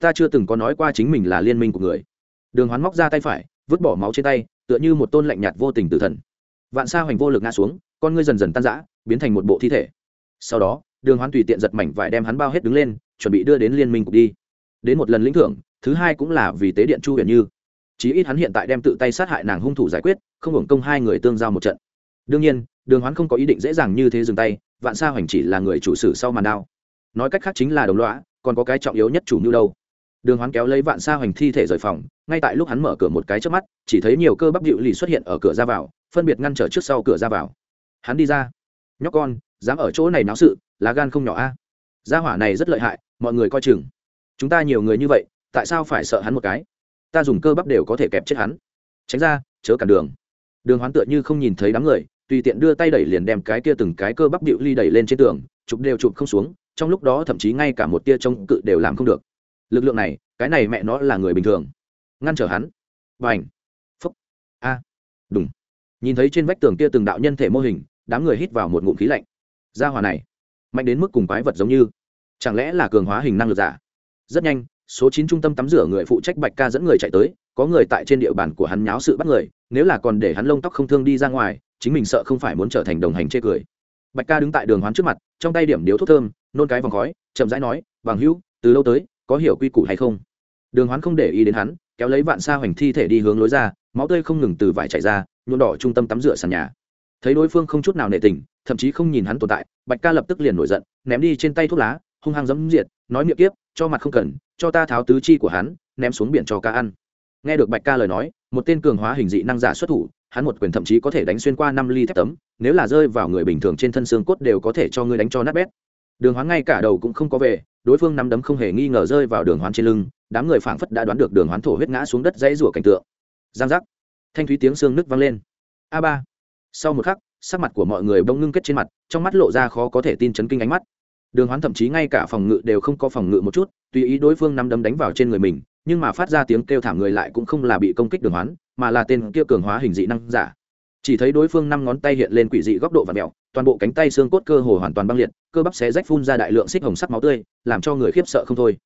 Ta chưa từng có nói qua chính mình là liên minh của người. Đường hoán móc ra tay phải, vứt bỏ máu trên tay, tựa như một tôn lạnh nhạt vô tình tử thần. Vạn sa hoành vô lực ngã xuống, con ngươi dần dần tan rã, biến thành một bộ thi thể. Sau đó, đường hoán tùy tiện giật mảnh vải đem hắn bao hết đứng lên, chuẩn bị đưa đến liên minh cục đi đến một lần lĩnh thưởng, thứ hai cũng là vì tế điện chu huyền như. Chí ít hắn hiện tại đem tự tay sát hại nàng hung thủ giải quyết, không hưởng công hai người tương giao một trận. Đương nhiên, đường hoán không có ý định dễ dàng như thế dừng tay, vạn sa hoành chỉ là người chủ sử sau màn đao. Nói cách khác chính là đồng lõa, còn có cái trọng yếu nhất chủ mưu đâu. Đường hoán kéo lấy vạn sa hoành thi thể rời phòng, ngay tại lúc hắn mở cửa một cái trước mắt, chỉ thấy nhiều cơ bắp điệu lì xuất hiện ở cửa ra vào, phân biệt ngăn trở trước sau cửa ra vào. Hắn đi ra. Nhóc con, dám ở chỗ này náo sự, lá gan không nhỏ a. Gia hỏa này rất lợi hại, mọi người coi chừng chúng ta nhiều người như vậy, tại sao phải sợ hắn một cái? Ta dùng cơ bắp đều có thể kẹp chết hắn. Tránh ra, chớ cản đường. Đường hoán tựa như không nhìn thấy đám người, tùy tiện đưa tay đẩy liền đem cái kia từng cái cơ bắp điệu ly đẩy lên trên tường, chụp đều chụp không xuống, trong lúc đó thậm chí ngay cả một tia trông cự đều làm không được. Lực lượng này, cái này mẹ nó là người bình thường. Ngăn trở hắn. Và ảnh phúc. A. À. đúng nhìn thấy trên vách tường kia từng đạo nhân thể mô hình, đám người hít vào một ngụm khí lạnh. Gia hòa này, mạnh đến mức cùng quái vật giống như. Chẳng lẽ là cường hóa hình năng lực giả? Rất nhanh, số chín trung tâm tắm rửa người phụ trách bạch ca dẫn người chạy tới, có người tại trên địa bàn của hắn nháo sự bắt người, nếu là còn để hắn lông tóc không thương đi ra ngoài, chính mình sợ không phải muốn trở thành đồng hành chê cười. Bạch ca đứng tại đường hoán trước mặt, trong tay điểm điếu thuốc thơm, nôn cái vòng khói, chậm rãi nói, bằng hữu, từ lâu tới, có hiểu quy củ hay không? Đường hoán không để ý đến hắn, kéo lấy vạn sa hoành thi thể đi hướng lối ra, máu tươi không ngừng từ vải chảy ra, nhuộm đỏ trung tâm tắm rửa sàn nhà. Thấy đối phương không chút nào nệ tình, thậm chí không nhìn hắn tồn tại, bạch ca lập tức liền nổi giận, ném đi trên tay thuốc lá, hung hăng dẫm diệt, nói miệng kiếp cho mặt không cần, cho ta tháo tứ chi của hắn, ném xuống biển cho ca ăn. Nghe được bạch ca lời nói, một tên cường hóa hình dị năng giả xuất thủ, hắn một quyền thậm chí có thể đánh xuyên qua năm ly thép tấm, nếu là rơi vào người bình thường trên thân xương cốt đều có thể cho ngươi đánh cho nát bét. Đường hoán ngay cả đầu cũng không có về, đối phương nắm đấm không hề nghi ngờ rơi vào đường hoán trên lưng, đám người phảng phất đã đoán được đường hoán thổ huyết ngã xuống đất dãy rủa cảnh tượng. Giang giác. Thanh thúy tiếng xương nứt vang lên. A ba. Sau một khắc, sắc mặt của mọi người bông ngưng kết trên mặt, trong mắt lộ ra khó có thể tin chấn kinh ánh mắt đường hoán thậm chí ngay cả phòng ngự đều không có phòng ngự một chút, tùy ý đối phương nắm đấm đánh vào trên người mình, nhưng mà phát ra tiếng kêu thảm người lại cũng không là bị công kích đường hoán, mà là tên kia cường hóa hình dị năng giả. Chỉ thấy đối phương năm ngón tay hiện lên quỷ dị góc độ và mẹo, toàn bộ cánh tay xương cốt cơ hồ hoàn toàn băng liệt, cơ bắp xé rách phun ra đại lượng xích hồng sắc máu tươi, làm cho người khiếp sợ không thôi.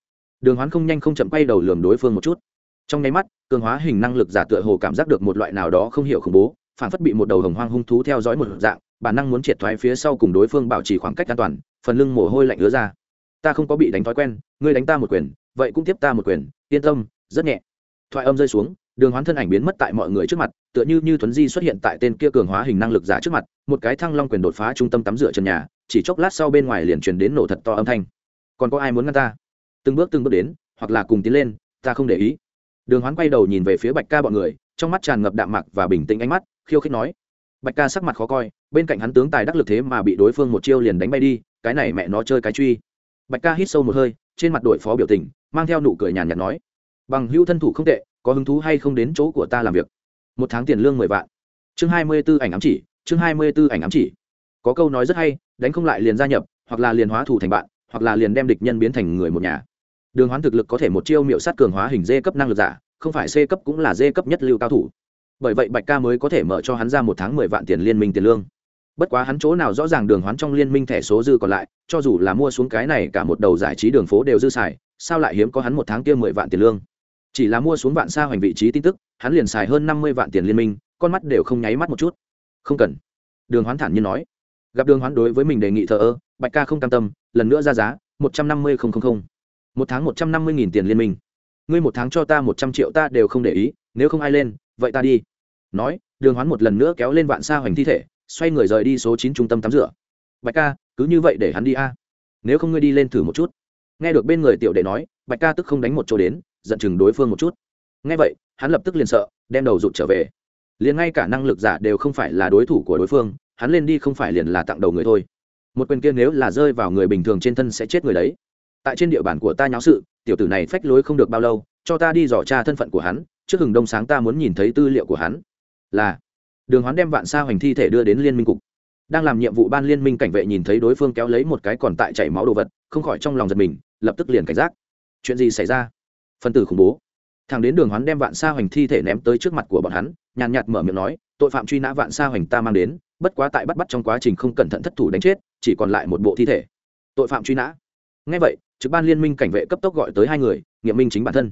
Đường hoán không nhanh không chậm quay đầu lườm đối phương một chút. Trong nháy mắt, cường hóa hình năng lực giả tựa hồ cảm giác được một loại nào đó không hiểu khủng bố phản phất bị một đầu hồng hoang hung thú theo dõi một dạng bản năng muốn triệt thoái phía sau cùng đối phương bảo trì khoảng cách an toàn, phần lưng mồ hôi lạnh ứa ra. Ta không có bị đánh thói quen, ngươi đánh ta một quyền, vậy cũng tiếp ta một quyền, yên tâm, rất nhẹ. Thoại âm rơi xuống, đường hoán thân ảnh biến mất tại mọi người trước mặt, tựa như như thuấn di xuất hiện tại tên kia cường hóa hình năng lực giả trước mặt, một cái thăng long quyền đột phá trung tâm tắm rửa trần nhà, chỉ chốc lát sau bên ngoài liền truyền đến nổ thật to âm thanh. Còn có ai muốn ngăn ta? Từng bước từng bước đến, hoặc là cùng tiến lên, ta không để ý. Đường hoán quay đầu nhìn về phía bạch ca bọn người, trong mắt tràn ngập đạm mạc và bình tĩnh ánh mắt, khiêu khích nói bạch ca sắc mặt khó coi, bên cạnh hắn tướng tài đắc lực thế mà bị đối phương một chiêu liền đánh bay đi, cái này mẹ nó chơi cái truy. Bạch ca hít sâu một hơi, trên mặt đội phó biểu tình, mang theo nụ cười nhàn nhạt nói, bằng hữu thân thủ không tệ, có hứng thú hay không đến chỗ của ta làm việc? Một tháng tiền lương mười vạn. Chương hai mươi b ố ảnh ám chỉ, chương hai mươi b ố ảnh ám chỉ. Có câu nói rất hay, đánh không lại liền gia nhập, hoặc là liền hóa thủ thành bạn, hoặc là liền đem địch nhân biến thành người một nhà. Đường hoán thực lực có thể một chiêu miệu sát cường hóa hình dê cấp năng lực giả, không phải c cấp cũng là d cấp nhất lưu cao thủ bởi vậy bạch ca mới có thể mở cho hắn ra một tháng mười vạn tiền liên minh tiền lương. Bất quá hắn chỗ nào rõ ràng đường hoán trong liên minh thẻ số dư còn lại, cho dù là mua xuống cái này cả một đầu giải trí đường phố đều dư xài, sao lại hiếm có hắn một tháng kia mười vạn tiền lương? Chỉ là mua xuống vạn xa hoành vị trí tin tức, hắn liền xài hơn năm mươi vạn tiền liên minh, con mắt đều không nháy mắt một chút. Không cần. Đường hoán thản nhiên nói. Gặp đường hoán đối với mình đề nghị thờ ơ, bạch ca không cam tâm, lần nữa ra giá, một trăm năm mươi một tháng một trăm năm mươi nghìn tiền liên minh. Ngươi một tháng cho ta một trăm triệu ta đều không để ý, nếu không ai lên, vậy ta đi nói, đường hoán một lần nữa kéo lên vạn xa hoành thi thể, xoay người rời đi số chín trung tâm tắm rửa. Bạch ca, cứ như vậy để hắn đi a. Nếu không ngươi đi lên thử một chút. Nghe được bên người tiểu đệ nói, bạch ca tức không đánh một chỗ đến, giận chừng đối phương một chút. Nghe vậy, hắn lập tức liền sợ, đem đầu rụt trở về. Liền ngay cả năng lực giả đều không phải là đối thủ của đối phương, hắn lên đi không phải liền là tặng đầu người thôi. Một quyền kia nếu là rơi vào người bình thường trên thân sẽ chết người đấy. Tại trên địa bàn của ta nháo sự, tiểu tử này phách lối không được bao lâu, cho ta đi dò tra thân phận của hắn, trước hừng đông sáng ta muốn nhìn thấy tư liệu của hắn là đường hoán đem vạn sa hoành thi thể đưa đến liên minh cục, đang làm nhiệm vụ ban liên minh cảnh vệ nhìn thấy đối phương kéo lấy một cái còn tại chảy máu đồ vật, không khỏi trong lòng giật mình, lập tức liền cảnh giác. Chuyện gì xảy ra? Phân tử khủng bố. Thằng đến đường hoán đem vạn sa hoành thi thể ném tới trước mặt của bọn hắn, nhàn nhạt mở miệng nói, tội phạm truy nã vạn sa hoành ta mang đến, bất quá tại bắt bắt trong quá trình không cẩn thận thất thủ đánh chết, chỉ còn lại một bộ thi thể. Tội phạm truy nã. Ngay vậy, trực ban liên minh cảnh vệ cấp tốc gọi tới hai người, nghiệm minh chính bản thân.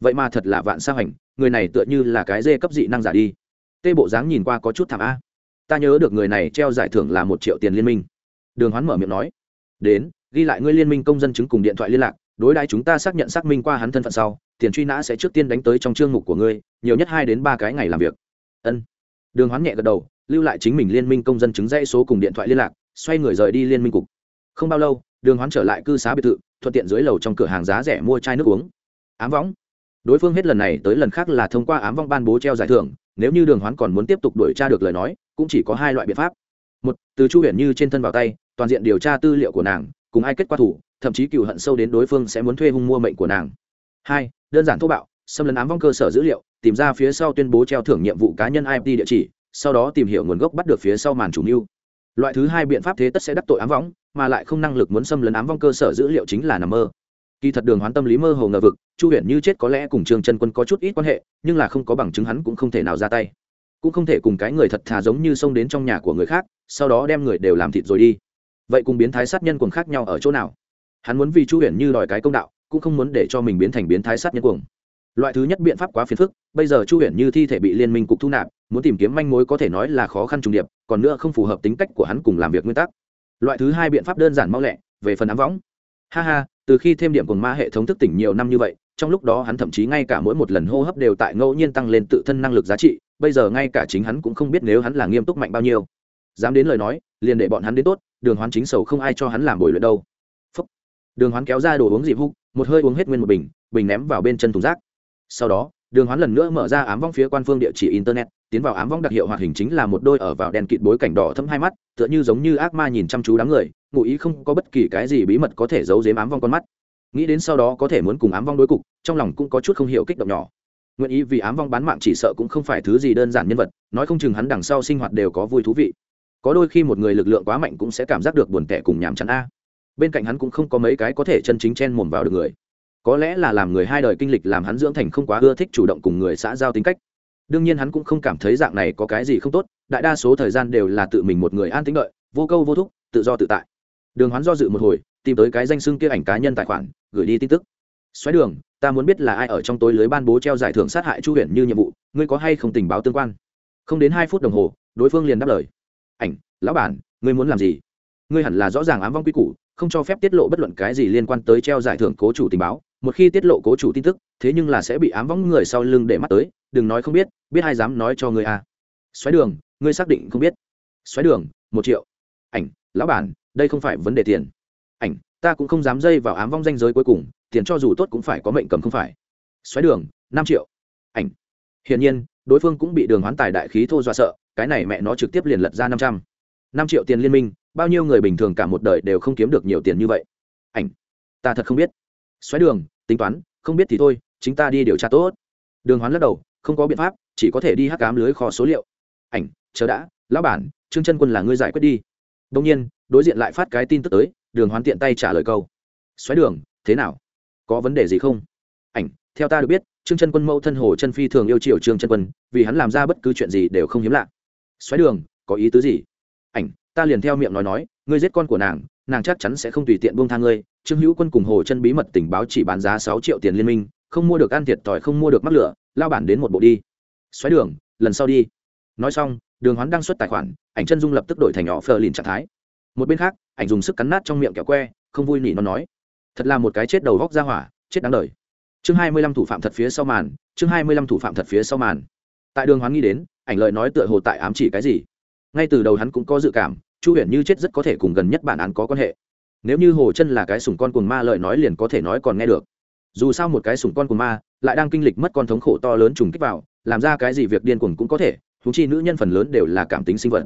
Vậy mà thật là vạn sa hoành, người này tựa như là cái dê cấp dị năng giả đi tê bộ dáng nhìn qua có chút thảm a. Ta nhớ được người này treo giải thưởng là một triệu tiền liên minh. Đường hoán mở miệng nói. Đến, ghi lại ngươi liên minh công dân chứng cùng điện thoại liên lạc, đối đãi chúng ta xác nhận xác minh qua hắn thân phận sau, tiền truy nã sẽ trước tiên đánh tới trong chương mục của ngươi, nhiều nhất hai đến ba cái ngày làm việc. Ân. Đường hoán nhẹ gật đầu, lưu lại chính mình liên minh công dân chứng dãy số cùng điện thoại liên lạc, xoay người rời đi liên minh cục. Không bao lâu, đường hoán trở lại cư xá biệt thự, thuận tiện dưới lầu trong cửa hàng giá rẻ mua chai nước uống. Ám võng đối phương hết lần này tới lần khác là thông qua ám vong ban bố treo giải thưởng nếu như đường hoán còn muốn tiếp tục đuổi tra được lời nói, cũng chỉ có hai loại biện pháp. Một, từ chu huyền như trên thân vào tay, toàn diện điều tra tư liệu của nàng, cùng ai kết quả thủ, thậm chí cựu hận sâu đến đối phương sẽ muốn thuê hung mua mệnh của nàng. Hai, đơn giản thô bạo, xâm lấn ám vong cơ sở dữ liệu, tìm ra phía sau tuyên bố treo thưởng nhiệm vụ cá nhân ip địa chỉ, sau đó tìm hiểu nguồn gốc bắt được phía sau màn chủ mưu. Loại thứ hai biện pháp thế tất sẽ đắc tội ám võng mà lại không năng lực muốn xâm lấn ám vong cơ sở dữ liệu chính là nằm mơ kỳ thật đường hoán tâm lý mơ hồ ngờ vực, chu huyền như chết có lẽ cùng trương chân quân có chút ít quan hệ, nhưng là không có bằng chứng hắn cũng không thể nào ra tay. Cũng không thể cùng cái người thật thà giống như xông đến trong nhà của người khác, sau đó đem người đều làm thịt rồi đi. Vậy cùng biến thái sát nhân cuồng khác nhau ở chỗ nào? Hắn muốn vì chu huyền như đòi cái công đạo, cũng không muốn để cho mình biến thành biến thái sát nhân cuồng. Loại thứ nhất biện pháp quá phiền phức, bây giờ chu huyền như thi thể bị liên minh cục thu nạp, muốn tìm kiếm manh mối có thể nói là khó khăn trùng điệp, còn nữa không phù hợp tính cách của hắn cùng làm việc nguyên tắc. Loại thứ hai biện pháp đơn giản mau lẹ, về phần ám võng ha ha, từ khi thêm điểm cồn ma hệ thống thức tỉnh nhiều năm như vậy, trong lúc đó hắn thậm chí ngay cả mỗi một lần hô hấp đều tại ngẫu nhiên tăng lên tự thân năng lực giá trị, bây giờ ngay cả chính hắn cũng không biết nếu hắn là nghiêm túc mạnh bao nhiêu. Dám đến lời nói, liền để bọn hắn đến tốt, đường hoán chính sầu không ai cho hắn làm bồi luyện đâu. Phúc. đường hoán kéo ra đồ uống dịp hút, một hơi uống hết nguyên một bình bình ném vào bên chân thùng rác. Sau đó đường hoán lần nữa mở ra ám vong phía quan phương địa chỉ internet, tiến vào ám vong đặc hiệu hoạt hình chính là một đôi ở vào đèn kịt bối cảnh đỏ thâm hai mắt, tựa như giống như ác ma nhìn chăm chú đám người, ngụ ý không có bất kỳ cái gì bí mật có thể giấu giếm ám vong con mắt. Nghĩ đến sau đó có thể muốn cùng ám vong đối cục, trong lòng cũng có chút không hiểu kích động nhỏ. Nguyện ý vì ám vong bán mạng chỉ sợ cũng không phải thứ gì đơn giản nhân vật, nói không chừng hắn đằng sau sinh hoạt đều có vui thú vị. Có đôi khi một người lực lượng quá mạnh cũng sẽ cảm giác được buồn tẻ cùng nhàm chán a. Bên cạnh hắn cũng không có mấy cái có thể chân chính chen mồm vào được người có lẽ là làm người hai đời kinh lịch làm hắn dưỡng thành không quá ưa thích chủ động cùng người xã giao tính cách. Đương nhiên hắn cũng không cảm thấy dạng này có cái gì không tốt, đại đa số thời gian đều là tự mình một người an tính đợi, vô câu vô thúc, tự do tự tại. Đường hoán do dự một hồi, tìm tới cái danh xưng kia ảnh cá nhân tài khoản, gửi đi tin tức. Xoáy đường, ta muốn biết là ai ở trong tối lưới ban bố treo giải thưởng sát hại chu huyền như nhiệm vụ, ngươi có hay không tình báo tương quan? Không đến hai phút đồng hồ, đối phương liền đáp lời. Ảnh, lão bản, ngươi muốn làm gì? Ngươi hẳn là rõ ràng ám vong quy củ, không cho phép tiết lộ bất luận cái gì liên quan tới treo giải thưởng cố chủ tình báo một khi tiết lộ cố chủ tin tức, thế nhưng là sẽ bị ám vong người sau lưng để mắt tới, đừng nói không biết biết ai dám nói cho ngươi à. Xoáy đường, ngươi xác định không biết. Xoáy đường, một triệu. Ảnh, lão bản, đây không phải vấn đề tiền. Ảnh, ta cũng không dám dây vào ám vong danh giới cuối cùng, tiền cho dù tốt cũng phải có mệnh cầm không phải. Xoáy đường, năm triệu. Ảnh. Hiển nhiên, đối phương cũng bị đường hoán tài đại khí thô dọa sợ, cái này mẹ nó trực tiếp liền lật ra năm trăm. Năm triệu tiền liên minh, bao nhiêu người bình thường cả một đời đều không kiếm được nhiều tiền như vậy. Ảnh, ta thật không biết xoáy đường, tính toán, không biết thì thôi, chính ta đi điều tra tốt. Đường hoán lắc đầu, không có biện pháp, chỉ có thể đi hắc cám lưới kho số liệu. Ảnh, chờ đã, lão bản, trương chân quân là ngươi giải quyết đi. Đông nhiên, đối diện lại phát cái tin tức tới, đường hoán tiện tay trả lời câu. Xoáy đường, thế nào? Có vấn đề gì không? Ảnh, theo ta được biết, trương chân quân mẫu thân hồ chân phi thường yêu chiều trương chân quân, vì hắn làm ra bất cứ chuyện gì đều không hiếm lạ. Xoáy đường, có ý tứ gì? Ảnh, ta liền theo miệng nói nói, ngươi giết con của nàng nàng chắc chắn sẽ không tùy tiện buông tha ngươi. Trương hữu quân cùng hồ chân bí mật tình báo chỉ bán giá sáu triệu tiền liên minh, không mua được ăn thiệt thòi, không mua được mắc lửa, lao bản đến một bộ đi. Xoáy đường, lần sau đi. Nói xong, đường hoán đăng xuất tài khoản, ảnh chân dung lập tức đổi thành nhỏ phờ lìn trạng thái. Một bên khác, ảnh dùng sức cắn nát trong miệng kẹo que, không vui nỉ nó nói, thật là một cái chết đầu góc ra hỏa, chết đáng đời. Chương hai mươi lăm thủ phạm thật phía sau màn, chương hai mươi lăm thủ phạm thật phía sau màn. Tại đường hoán nghĩ đến, ảnh lợi nói tựa hồ tại ám chỉ cái gì. Ngay từ đầu hắn cũng có dự cảm chu huyền như chết rất có thể cùng gần nhất bản án có quan hệ. Nếu như hồ chân là cái sủng con cùng ma lời nói liền có thể nói còn nghe được. Dù sao một cái sủng con cùng ma lại đang kinh lịch mất con thống khổ to lớn trùng kích vào, làm ra cái gì việc điên cuồng cũng có thể thú chi nữ nhân phần lớn đều là cảm tính sinh vật.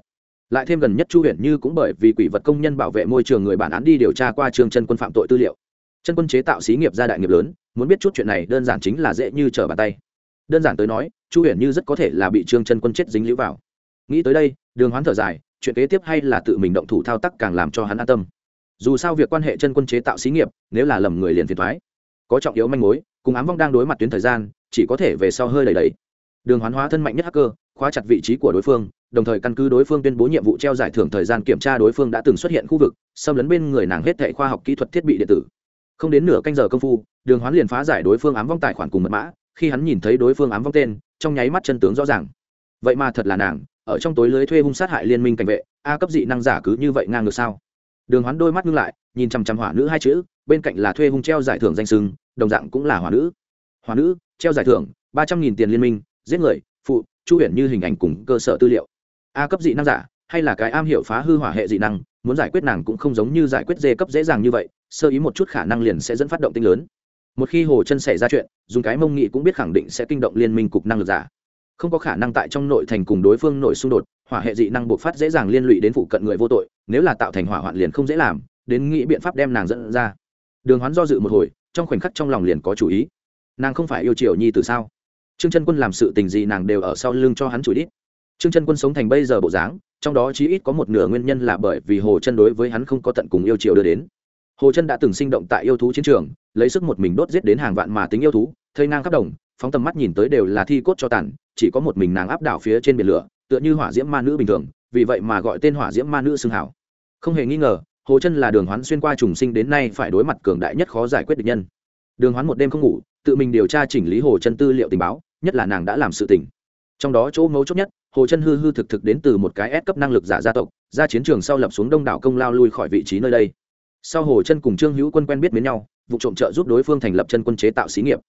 Lại thêm gần nhất chu huyền như cũng bởi vì quỷ vật công nhân bảo vệ môi trường người bản án đi điều tra qua trường chân quân phạm tội tư liệu. Chân quân chế tạo xí nghiệp gia đại nghiệp lớn, muốn biết chút chuyện này đơn giản chính là dễ như trở bàn tay. Đơn giản tới nói, chu huyền như rất có thể là bị trương chân quân chết dính lũ vào. Nghĩ tới đây, đường hoán thở dài chuyện kế tiếp hay là tự mình động thủ thao tác càng làm cho hắn an tâm. Dù sao việc quan hệ chân quân chế tạo xí nghiệp, nếu là lầm người liền phiền thoái có trọng yếu manh mối, cùng ám vong đang đối mặt tuyến thời gian, chỉ có thể về sau hơi đầy đầy đường hoán hóa thân mạnh nhất hacker, khóa chặt vị trí của đối phương, đồng thời căn cứ đối phương tuyên bố nhiệm vụ treo giải thưởng thời gian kiểm tra đối phương đã từng xuất hiện khu vực, xâm lấn bên người nàng hết thệ khoa học kỹ thuật thiết bị điện tử. Không đến nửa canh giờ công phu, đường hoán liền phá giải đối phương ám vong tài khoản cùng mật mã, khi hắn nhìn thấy đối phương ám vong tên, trong nháy mắt chân tướng rõ ràng. Vậy mà thật là nàng ở trong tối lưới thuê hung sát hại liên minh cảnh vệ, a cấp dị năng giả cứ như vậy ngang ngược sao? Đường hoán đôi mắt ngưng lại, nhìn chằm chằm hỏa nữ hai chữ, bên cạnh là thuê hung treo giải thưởng danh sưng, đồng dạng cũng là hỏa nữ. Hỏa nữ, treo giải thưởng, ba trăm nghìn tiền liên minh, giết người, phụ, chu huyền như hình ảnh cùng cơ sở tư liệu. A cấp dị năng giả, hay là cái am hiểu phá hư hỏa hệ dị năng, muốn giải quyết nàng cũng không giống như giải quyết dê cấp dễ dàng như vậy, sơ ý một chút khả năng liền sẽ dẫn phát động tinh lớn. Một khi hồ chân xảy ra chuyện, dùng cái mông nghị cũng biết khẳng định sẽ kinh động liên minh cục năng lực giả không có khả năng tại trong nội thành cùng đối phương nội xung đột, hỏa hệ dị năng bộc phát dễ dàng liên lụy đến phụ cận người vô tội, nếu là tạo thành hỏa hoạn liền không dễ làm, đến nghĩ biện pháp đem nàng dẫn ra. Đường hoán do dự một hồi, trong khoảnh khắc trong lòng liền có chủ ý. Nàng không phải yêu triều nhi từ sao? Trương chân quân làm sự tình gì nàng đều ở sau lưng cho hắn chủ đít trương chân quân sống thành bây giờ bộ dáng, trong đó chí ít có một nửa nguyên nhân là bởi vì hồ chân đối với hắn không có tận cùng yêu triều đưa đến. Hồ chân đã từng sinh động tại yêu thú chiến trường, lấy sức một mình đốt giết đến hàng vạn mà tính yêu thú, thây ngang khắp đồng phóng tầm mắt nhìn tới đều là thi cốt cho tàn, chỉ có một mình nàng áp đảo phía trên biển lửa, tựa như hỏa diễm ma nữ bình thường, vì vậy mà gọi tên hỏa diễm ma nữ xưng hảo. Không hề nghi ngờ, hồ chân là đường hoán xuyên qua trùng sinh đến nay phải đối mặt cường đại nhất khó giải quyết được nhân. Đường hoán một đêm không ngủ, tự mình điều tra chỉnh lý hồ chân tư liệu tình báo, nhất là nàng đã làm sự tình. Trong đó chỗ mấu chốt nhất, hồ chân hư hư thực thực đến từ một cái ép cấp năng lực giả gia tộc, ra chiến trường sau lập xuống đông đảo công lao lui khỏi vị trí nơi đây. Sau hồ chân cùng trương hữu quân quen biết với nhau, vụ trộm trợ giúp đối phương thành lập chân quân chế tạo xí nghiệp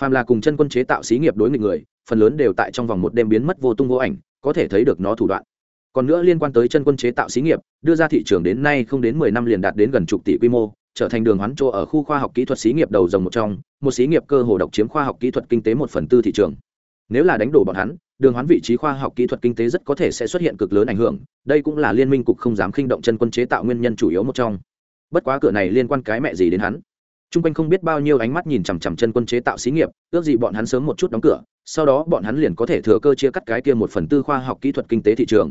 phàm là cùng chân quân chế tạo xí nghiệp đối nghịch người, phần lớn đều tại trong vòng một đêm biến mất vô tung vô ảnh, có thể thấy được nó thủ đoạn. Còn nữa liên quan tới chân quân chế tạo xí nghiệp, đưa ra thị trường đến nay không đến mười năm liền đạt đến gần chục tỷ quy mô, trở thành đường hoán chỗ ở khu khoa học kỹ thuật xí nghiệp đầu dòng một trong, một xí nghiệp cơ hồ độc chiếm khoa học kỹ thuật kinh tế một phần tư thị trường. Nếu là đánh đổ bọn hắn, đường hoán vị trí khoa học kỹ thuật kinh tế rất có thể sẽ xuất hiện cực lớn ảnh hưởng, đây cũng là liên minh cục không dám khinh động chân quân chế tạo nguyên nhân chủ yếu một trong. Bất quá cửa này liên quan cái mẹ gì đến hắn? T r u n g quanh không biết bao nhiêu ánh mắt nhìn chằm chằm chân quân chế tạo xí nghiệp, ước gì bọn hắn sớm một chút đóng cửa, sau đó bọn hắn liền có thể thừa cơ chia cắt cái kia một phần tư khoa học kỹ thuật kinh tế thị trường.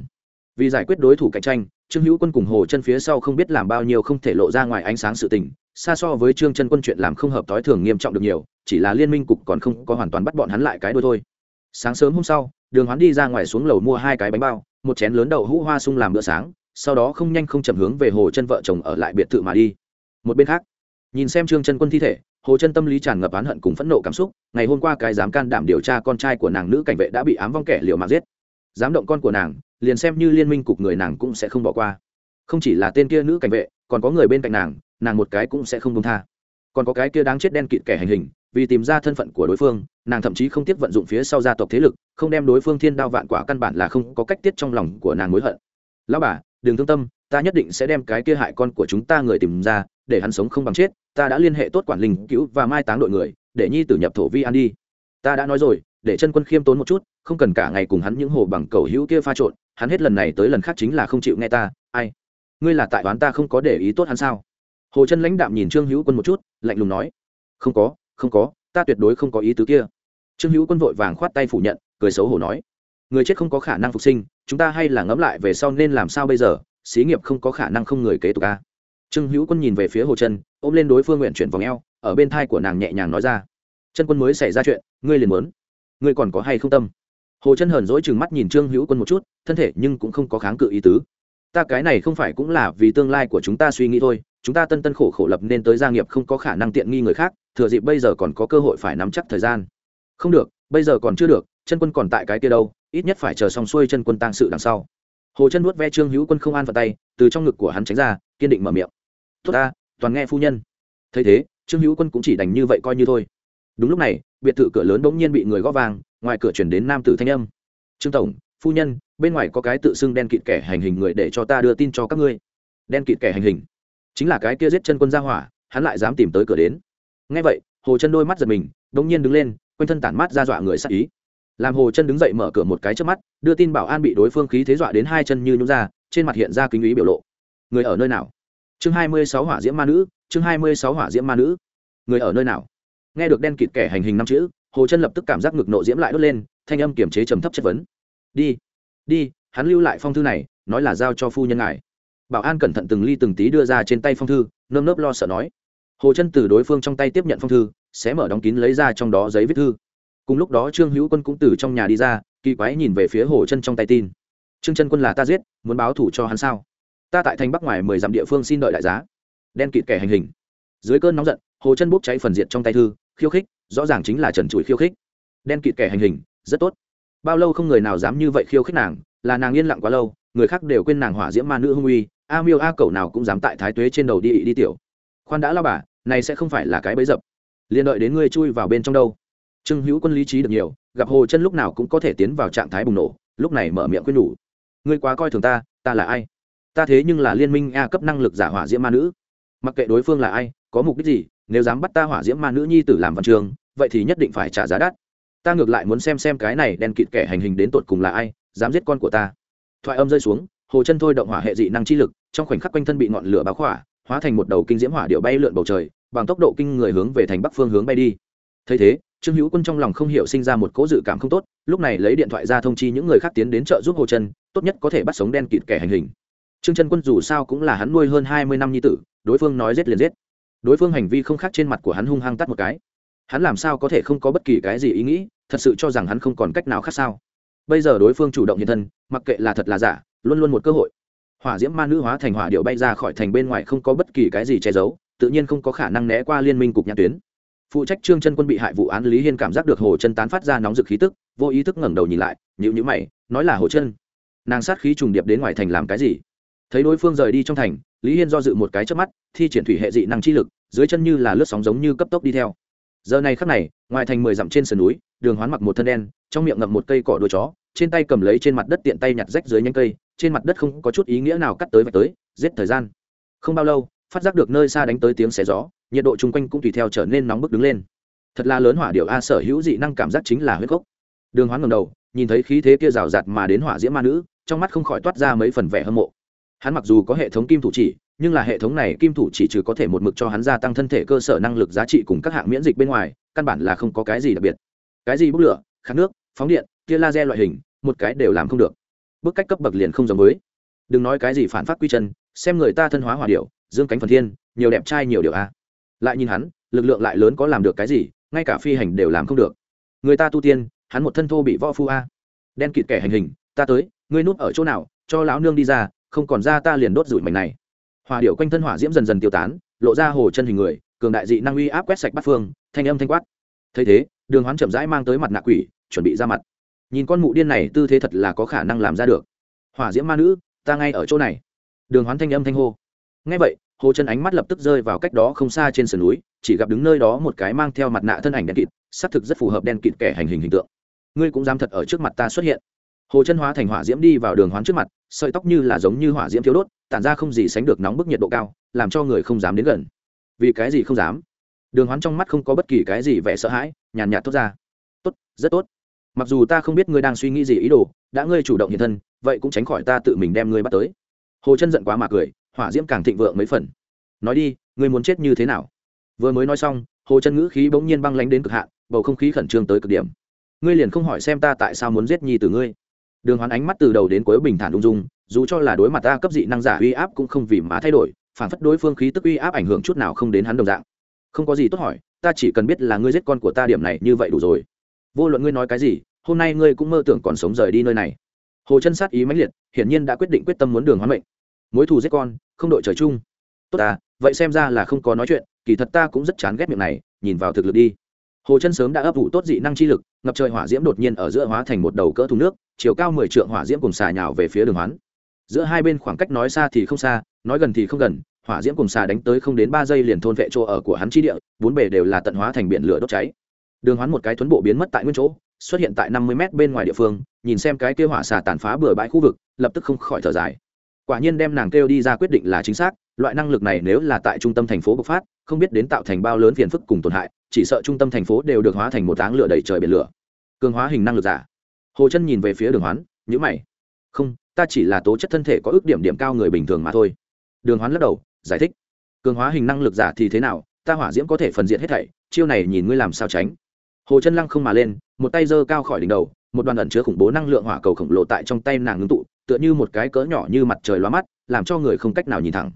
Vì giải quyết đối thủ cạnh tranh, trương hữu quân cùng hồ chân phía sau không biết làm bao nhiêu không thể lộ ra ngoài ánh sáng sự tình, xa so với trương chân quân chuyện làm không hợp t ố i thường nghiêm trọng được nhiều, chỉ là liên minh cục còn không có hoàn toàn bắt bọn hắn lại cái đôi thôi. Sáng sớm hôm sau, đường hoán đi ra ngoài xuống lầu mua hai cái bánh bao, một chén lớn đậu hũ hoa sung làm bữa sáng, sau đó không nhanh không chậm hướng về hồ chân vợ chồng ở lại biệt thự mà đi. Một bên khác nhìn xem trương chân quân thi thể, hồ chân tâm lý tràn ngập oán hận cùng phẫn nộ cảm xúc, ngày hôm qua cái dám can đảm điều tra con trai của nàng nữ cảnh vệ đã bị ám vong kẻ liều mạng giết. Dám động con của nàng, liền xem như liên minh cục người nàng cũng sẽ không bỏ qua. Không chỉ là tên kia nữ cảnh vệ, còn có người bên cạnh nàng nàng một cái cũng sẽ không công tha. Còn có cái kia đáng chết đen kịt kẻ hành hình, vì tìm ra thân phận của đối phương, nàng thậm chí không tiếp vận dụng phía sau gia tộc thế lực, không đem đối phương thiên đao vạn quả căn bản là không có cách tiết trong lòng của nàng mối hận. Lão bà, đừng thương tâm ta nhất định sẽ đem cái kia hại con của chúng ta người tìm ra, để hắn sống không bằng chết, ta đã liên hệ tốt quản linh cứu và mai táng đội người, để nhi tử nhập thổ vi an đi. Ta đã nói rồi, để chân quân khiêm tốn một chút, không cần cả ngày cùng hắn những hồ bằng cầu hữu kia pha trộn, hắn hết lần này tới lần khác chính là không chịu nghe ta, ai? Ngươi là tại toán ta không có để ý tốt hắn sao? Hồ chân lãnh đạm nhìn trương hữu quân một chút, lạnh lùng nói. Không có không có, ta tuyệt đối không có ý tứ kia. Trương hữu quân vội vàng khoát tay phủ nhận, cười xấu hổ nói. Người chết không có khả năng phục sinh, chúng ta hay là ngẫm lại về sau nên làm sao bây giờ? Xí nghiệp không có khả năng không người kế tục a. Trương hữu quân nhìn về phía hồ chân ôm lên đối phương nguyện chuyển vòng eo, ở bên thai của nàng nhẹ nhàng nói ra. Chân quân mới xảy ra chuyện, ngươi liền muốn. Ngươi còn có hay không tâm? Hồ chân hờn dỗi chừng mắt nhìn trương hữu quân một chút, thân thể nhưng cũng không có kháng cự ý tứ. Ta cái này không phải cũng là vì tương lai của chúng ta suy nghĩ thôi, chúng ta tân tân khổ khổ lập nên tới gia nghiệp không có khả năng tiện nghi người khác, thừa dịp bây giờ còn có cơ hội phải nắm chắc thời gian. Không được, bây giờ còn chưa được, chân quân còn tại cái kia đâu, ít nhất phải chờ xong xuôi chân quân tăng sự đằng sau hồ chân nuốt ve trương hữu quân không an vào tay, từ trong ngực của hắn tránh ra, kiên định mở miệng. Tốt ta, toàn nghe phu nhân. Thấy thế, trương hữu quân cũng chỉ đành như vậy coi như thôi. Đúng lúc này, biệt thự cửa lớn bỗng nhiên bị người gõ vàng ngoài cửa chuyển đến nam tử thanh âm. Trương tổng, phu nhân, bên ngoài có cái tự xưng đen kịt kẻ hành hình người để cho ta đưa tin cho các ngươi. Đen kịt kẻ hành hình? Chính là cái kia giết chân quân ra hỏa, hắn lại dám tìm tới cửa đến. Ngay vậy, hồ chân đôi mắt giật mình đ ỗ n g nhiên đứng lên, quanh thân tản mát ra dọa người sắc ý làm hồ chân đứng dậy mở cửa một cái trước mắt, đưa tin bảo an bị đối phương khí thế dọa đến hai chân như nhúng ra, trên mặt hiện ra kinh ý biểu lộ. Người ở nơi nào? Chương hai mươi sáu hỏa diễm ma nữ, chương hai mươi sáu hỏa diễm ma nữ. Người ở nơi nào? Nghe được đen kịt kẻ hành hình năm chữ, hồ chân lập tức cảm giác ngực nộ diễm lại đốt lên, thanh âm kiềm chế trầm thấp chất vấn. Đi đi, hắn lưu lại phong thư này, nói là giao cho phu nhân ngài. Bảo an cẩn thận từng ly từng tí đưa ra trên tay phong thư, nơm nớp lo sợ nói. Hồ chân từ đối phương trong tay tiếp nhận phong thư, sẽ mở đóng kín lấy ra trong đó giấy viết thư cùng lúc đó trương hữu quân cũng từ trong nhà đi ra, kỳ quái nhìn về phía hồ chân trong tay tin. Trương chân quân là ta giết, muốn báo thủ cho hắn sao? Ta tại thành bắc ngoài mười dặm địa phương xin đợi đại giá. Đen kịt kẻ hành hình. Dưới cơn nóng giận, hồ chân bốc cháy phần diệt trong tay thư, khiêu khích, rõ ràng chính là trần chuỗi khiêu khích. Đen kịt kẻ hành hình, rất tốt. Bao lâu không người nào dám như vậy khiêu khích nàng, là nàng yên lặng quá lâu, người khác đều quên nàng hỏa diễm ma nữ hung uy, a miêu a cẩu nào cũng dám tại thái tuế trên đầu đi đi tiểu. Khoan đã lao bà, này sẽ không phải là cái bấy dập. Liền đợi đến ngươi chui vào bên trong đâu trương hữu quân lý trí được nhiều, gặp hồ chân lúc nào cũng có thể tiến vào trạng thái bùng nổ, lúc này mở miệng khuyên nhủ. Ngươi quá coi thường ta ta là ai? Ta thế nhưng là liên minh a cấp năng lực giả hỏa diễm ma nữ. Mặc kệ đối phương là ai, có mục đích gì, nếu dám bắt ta hỏa diễm ma nữ nhi tử làm văn trường, vậy thì nhất định phải trả giá đắt. Ta ngược lại muốn xem xem cái này đen kịt kẻ hành hình đến tột cùng là ai, dám giết con của ta. Thoại âm rơi xuống, hồ chân thôi động hỏa hệ dị năng chi lực, trong khoảnh khắc quanh thân bị ngọn lửa báo khỏa, hóa thành một đầu kinh diễm hỏa điệu bay lượn bầu trời, bằng tốc độ kinh người hướng về thành bắc phương hướng bay đi. Thấy thế trương hữu quân trong lòng không hiểu sinh ra một cố dự cảm không tốt, lúc này lấy điện thoại ra thông chi những người khác tiến đến chợ giúp hồ chân tốt nhất có thể bắt sống đen kịt kẻ hành hình. Trương chân quân dù sao cũng là hắn nuôi hơn hai mươi năm nhi tử, đối phương nói giết liền giết. Đối phương hành vi không khác trên mặt của hắn hung hăng tắt một cái. Hắn làm sao có thể không có bất kỳ cái gì ý nghĩ, thật sự cho rằng hắn không còn cách nào khác sao? Bây giờ đối phương chủ động hiện thân, mặc kệ là thật là giả, luôn luôn một cơ hội. Hỏa diễm ma nữ hóa thành hỏa điệu bay ra khỏi thành bên ngoài không có bất kỳ cái gì che giấu, tự nhiên không có khả năng né qua liên minh cục nhãn tuyến phụ trách trương chân quân bị hại vụ án lý hiên cảm giác được hồ chân tán phát ra nóng rực khí tức, vô ý thức ngẩng đầu nhìn lại nhữ nhữ mày, nói là hồ chân. Nàng sát khí trùng điệp đến ngoài thành làm cái gì? Thấy đối phương rời đi trong thành, lý hiên do dự một cái trước mắt, thi triển thủy hệ dị năng chi lực, dưới chân như là lướt sóng giống như cấp tốc đi theo. Giờ này khắc này, ngoài thành mười dặm trên sườn núi, đường hoán mặc một thân đen, trong miệng ngậm một cây cỏ đuôi chó, trên tay cầm lấy trên mặt đất tiện tay nhặt rách dưới nhanh cây, trên mặt đất không có chút ý nghĩa nào cắt tới và tới, giết thời gian. Không bao lâu, phát giác được nơi xa đánh tới tiếng xé gió nhiệt độ chung quanh cũng tùy theo trở nên nóng bức đứng lên. Thật là lớn hỏa điệu a sở hữu dị năng cảm giác chính là huyết cốc đường hoán ngầm đầu, nhìn thấy khí thế kia rào rạt mà đến hỏa diễm ma nữ, trong mắt không khỏi toát ra mấy phần vẻ hâm mộ. Hắn mặc dù có hệ thống kim thủ chỉ, nhưng là hệ thống này kim thủ chỉ trừ có thể một mực cho hắn gia tăng thân thể cơ sở năng lực giá trị cùng các hạng miễn dịch bên ngoài, căn bản là không có cái gì đặc biệt. Cái gì bốc lửa, khát nước, phóng điện, tia laser loại hình, một cái đều làm không được. Bức cách cấp bậc liền không giống với. Đừng nói cái gì phản phát quy chân, xem người ta thân hóa hỏa điệu dương cánh phần thiên, nhiều đẹp trai nhiều điều a lại nhìn hắn, lực lượng lại lớn có làm được cái gì, ngay cả phi hành đều làm không được. Người ta tu tiên, hắn một thân thô bị võ phu a. Đen kịt kẻ hành hình, ta tới, ngươi núp ở chỗ nào, cho lão nương đi ra, không còn ra ta liền đốt rủi mảnh này. Hòa điệu quanh thân hỏa diễm dần dần tiêu tán, lộ ra hồ chân hình người, cường đại dị năng uy áp quét sạch bắt phương, thanh âm thanh quát. Thấy thế, đường hoán chậm rãi mang tới mặt nạ quỷ, chuẩn bị ra mặt. Nhìn con mụ điên này, tư thế thật là có khả năng làm ra được. Hỏa diễm ma nữ, ta ngay ở chỗ này. Đường hoán thanh âm thanh hô. Ngay vậy hồ chân ánh mắt lập tức rơi vào cách đó không xa trên sườn núi, chỉ gặp đứng nơi đó một cái mang theo mặt nạ thân ảnh đen kịt, xác thực rất phù hợp đen kịt kẻ hành hình hình tượng. Ngươi cũng dám thật ở trước mặt ta xuất hiện. Hồ chân hóa thành hỏa diễm đi vào đường hoán trước mặt, sợi tóc như là giống như hỏa diễm thiếu đốt, tản ra không gì sánh được nóng bức nhiệt độ cao, làm cho người không dám đến gần. Vì cái gì không dám? Đường hoán trong mắt không có bất kỳ cái gì vẻ sợ hãi, nhàn nhạt thốt ra. Tốt, rất tốt. Mặc dù ta không biết ngươi đang suy nghĩ gì ý đồ, đã ngươi chủ động hiện thân, vậy cũng tránh khỏi ta tự mình đem ngươi bắt tới. Hồ chân giận quá mà cười hỏa diễm càng thịnh vượng mấy phần. Nói đi, ngươi muốn chết như thế nào? Vừa mới nói xong, hồ chân ngữ khí bỗng nhiên băng lánh đến cực hạn, bầu không khí khẩn trương tới cực điểm. Ngươi liền không hỏi xem ta tại sao muốn giết nhi từ ngươi. Đường hoán ánh mắt từ đầu đến cuối bình thản ung dung, dù cho là đối mặt ta cấp dị năng giả uy áp cũng không vì má thay đổi, phản phất đối phương khí tức uy áp ảnh hưởng chút nào không đến hắn đồng dạng. Không có gì tốt hỏi, ta chỉ cần biết là ngươi giết con của ta điểm này như vậy đủ rồi. Vô luận ngươi nói cái gì, hôm nay ngươi cũng mơ tưởng còn sống rời đi nơi này. Hồ chân sát ý mãnh liệt, hiển nhiên đã quyết định quyết tâm muốn đường hoán mệnh mối thù giết con, không đội trời chung. Tốt à vậy xem ra là không có nói chuyện, kỳ thật ta cũng rất chán ghét miệng này, nhìn vào thực lực đi. Hồ chân sớm đã ấp ủ tốt dị năng chi lực, ngập trời hỏa diễm đột nhiên ở giữa hóa thành một đầu cỡ thùng nước, chiều cao mười trượng hỏa diễm cùng xà nhào về phía đường hoán. Giữa hai bên khoảng cách nói xa thì không xa, nói gần thì không gần, hỏa diễm cùng xà đánh tới không đến ba giây liền thôn vệ chỗ ở của hắn chi địa, bốn bề đều là tận hóa thành biển lửa đốt cháy. Đường hoán một cái thuấn bộ biến mất tại nguyên chỗ, xuất hiện tại năm mươi m bên ngoài địa phương, nhìn xem cái kia hỏa xà tàn phá bừa bãi khu vực, lập tức không khỏi thở dài quả nhiên đem nàng kêu đi ra quyết định là chính xác, loại năng lực này nếu là tại trung tâm thành phố bộc phát, không biết đến tạo thành bao lớn phiền phức cùng tổn hại, chỉ sợ trung tâm thành phố đều được hóa thành một áng lửa đầy trời biển lửa. Cường hóa hình năng lực giả. Hồ chân nhìn về phía đường hoán nhữ mày. Không, ta chỉ là tố chất thân thể có ước điểm điểm cao người bình thường mà thôi. Đường hoán lắc đầu, giải thích. Cường hóa hình năng lực giả thì thế nào, ta hỏa diễm có thể phân diện hết thảy, chiêu này nhìn ngươi làm sao tránh. Hồ chân lăng không mà lên, một tay giơ cao khỏi đỉnh đầu, một đoàn ẩn chứa khủng bố năng lượng hỏa cầu khổng lồ tại trong tay nàng ngưng tụ tựa như một cái cỡ nhỏ như mặt trời loa mắt, làm cho người không cách nào nhìn thẳng.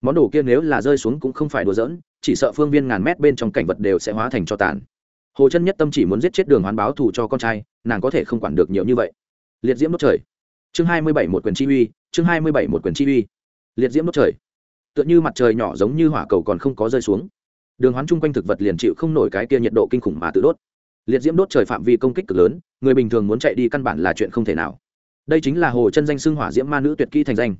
Món đồ kia nếu là rơi xuống cũng không phải đùa giỡn, chỉ sợ phương viên ngàn mét bên trong cảnh vật đều sẽ hóa thành cho tàn. Hồ chân nhất tâm chỉ muốn giết chết đường hoán báo thù cho con trai, nàng có thể không quản được nhiều như vậy. Liệt diễm đốt trời. Chương hai mươi bảy một quyền chi uy, chương hai mươi bảy một quyền chi uy. Liệt diễm đốt trời. Tựa như mặt trời nhỏ giống như hỏa cầu còn không có rơi xuống. Đường hoán chung quanh thực vật liền chịu không nổi cái kia nhiệt độ kinh khủng mà tự đốt. Liệt diễm đốt trời phạm vi công kích cực lớn, người bình thường muốn chạy đi căn bản là chuyện không thể nào đây chính là hồ chân danh xưng hỏa diễm ma nữ tuyệt kỹ thành danh.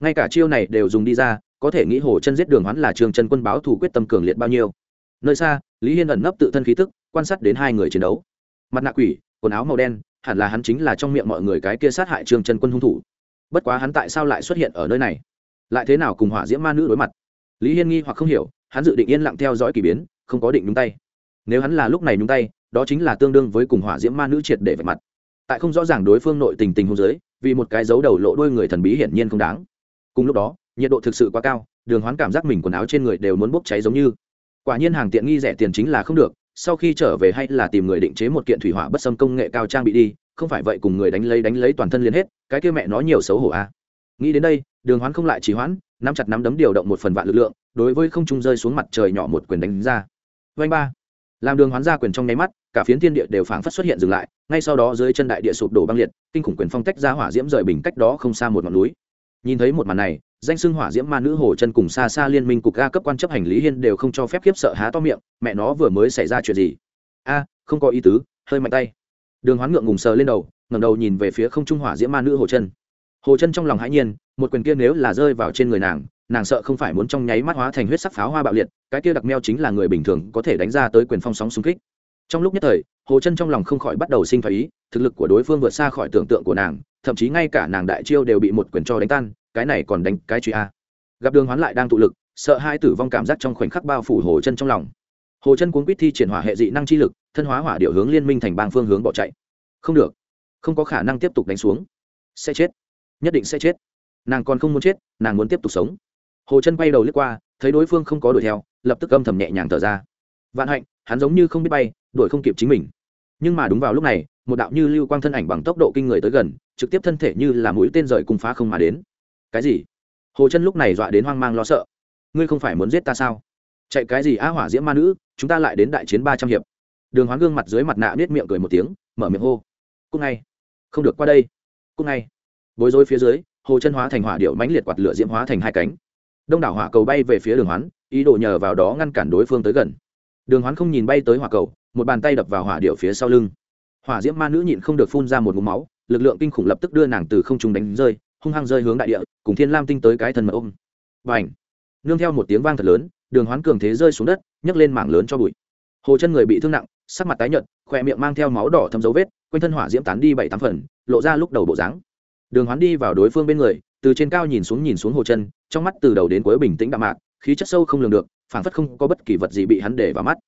Ngay cả chiêu này đều dùng đi ra, có thể nghĩ hồ chân giết đường hoán là trường chân quân báo thủ quyết tâm cường liệt bao nhiêu. Nơi xa, lý hiên ẩn nấp tự thân khí tức, quan sát đến hai người chiến đấu. Mặt nạ quỷ, quần áo màu đen, hẳn là hắn chính là trong miệng mọi người cái kia sát hại trương chân quân hung thủ. Bất quá hắn tại sao lại xuất hiện ở nơi này? Lại thế nào cùng hỏa diễm ma nữ đối mặt? Lý hiên nghi hoặc không hiểu, hắn dự định yên lặng theo dõi k ỳ biến, không có định nhúng tay. Nếu hắn là lúc này nhúng tay, đó chính là tương đương với cùng hỏa diễm ma nữ triệt để vạch mặt tại không rõ ràng đối phương nội tình tình hôn giới vì một cái dấu đầu lộ đôi người thần bí hiển nhiên không đáng. Cùng lúc đó, nhiệt độ thực sự quá cao, đường hoán cảm giác mình quần áo trên người đều muốn bốc cháy giống như. Quả nhiên hàng tiện nghi rẻ tiền chính là không được, sau khi trở về hay là tìm người định chế một kiện thủy hỏa bất xâm công nghệ cao trang bị đi, không phải vậy cùng người đánh lấy đánh lấy toàn thân liền hết, cái kia mẹ nó nhiều xấu hổ a. À. nghĩ đến đây, đường hoán không lại trì hoãn, nắm chặt nắm đấm điều động một phần vạn lực lượng, đối với không trung rơi xuống mặt trời nhỏ một quyền đánh ra. Vanh ba làm đường hoán ra quyền trong nháy mắt, cả phiến thiên địa đều phảng phất xuất hiện dừng lại, ngay sau đó dưới chân đại địa sụp đổ băng liệt, kinh khủng quyền phong tách ra hỏa diễm rời bình cách đó không xa một ngọn núi. Nhìn thấy một màn này, danh xưng hỏa diễm ma nữ hồ chân cùng xa xa liên minh cục ga cấp quan chấp hành lý hiên đều không cho phép khiếp sợ há to miệng, mẹ nó vừa mới xảy ra chuyện gì? A, không có ý tứ, hơi mạnh tay. Đường hoán ngượng ngùng sờ lên đầu, ngẩng đầu nhìn về phía không trung hỏa diễm ma nữ hồ chân. Hồ chân trong lòng hãi nhiên, một quyền kia nếu là rơi vào trên người nàng nàng sợ không phải muốn trong nháy mắt hóa thành huyết sắc pháo hoa bạo liệt, cái kia đặc meo chính là người bình thường có thể đánh ra tới quyền phong sóng xung kích. Trong lúc nhất thời, hồ chân trong lòng không khỏi bắt đầu sinh thái ý, thực lực của đối phương vượt xa khỏi tưởng tượng của nàng, thậm chí ngay cả nàng đại chiêu đều bị một quyền cho đánh tan, cái này còn đánh cái truy a. Gặp đường hoán lại đang tụ lực, sợ hai tử vong cảm giác trong khoảnh khắc bao phủ hồ chân trong lòng. Hồ chân cuốn quýt thi triển hỏa hệ dị năng chi lực, thân hóa hỏa điệu hướng liên minh thành bang phương hướng bỏ chạy. Không được, không có khả năng tiếp tục đánh xuống. Sẽ chết, nhất định sẽ chết. Nàng còn không muốn chết, nàng muốn tiếp tục sống hồ chân bay đầu lướt qua, thấy đối phương không có đuổi theo, lập tức âm thầm nhẹ nhàng thở ra. Vạn hạnh, hắn giống như không biết bay, đuổi không kịp chính mình. Nhưng mà đúng vào lúc này, một đạo như lưu quang thân ảnh bằng tốc độ kinh người tới gần, trực tiếp thân thể như là mũi tên rời cùng phá không mà đến. Cái gì? Hồ chân lúc này dọa đến hoang mang lo sợ. Ngươi không phải muốn giết ta sao? Chạy cái gì á hỏa diễm ma nữ, chúng ta lại đến đại chiến ba trăm hiệp. Đường hoán gương mặt dưới mặt nạ nết miệng cười một tiếng, mở miệng hô. Cúc ngay. Không được qua đây. Cúc ngay. Bối rối phía dưới, hồ chân hóa thành hỏa điệu mãnh liệt quạt lửa diễm hóa thành hai cánh đông đảo hỏa cầu bay về phía đường hoán, ý đồ nhờ vào đó ngăn cản đối phương tới gần. Đường hoán không nhìn bay tới hỏa cầu, một bàn tay đập vào hỏa điệu phía sau lưng. Hỏa diễm ma nữ nhịn không được phun ra một ngụm máu, lực lượng kinh khủng lập tức đưa nàng từ không trung đánh rơi, hung hăng rơi hướng đại địa, cùng thiên lam tinh tới cái thần mật ôm. Và ảnh nương theo một tiếng vang thật lớn, đường hoán cường thế rơi xuống đất, nhấc lên mảng lớn cho bụi. Hồ chân người bị thương nặng, sắc mặt tái nhợt, khỏe miệng mang theo máu đỏ thấm dấu vết, quanh thân hỏa diễm tán đi bảy tám phần, lộ ra lúc đầu bộ dáng. Đường hoán đi vào đối phương bên người từ trên cao nhìn xuống nhìn xuống hồ chân, trong mắt từ đầu đến cuối bình tĩnh đạm mạc, khí chất sâu không lường được, phảng phất không có bất kỳ vật gì bị hắn để vào mắt.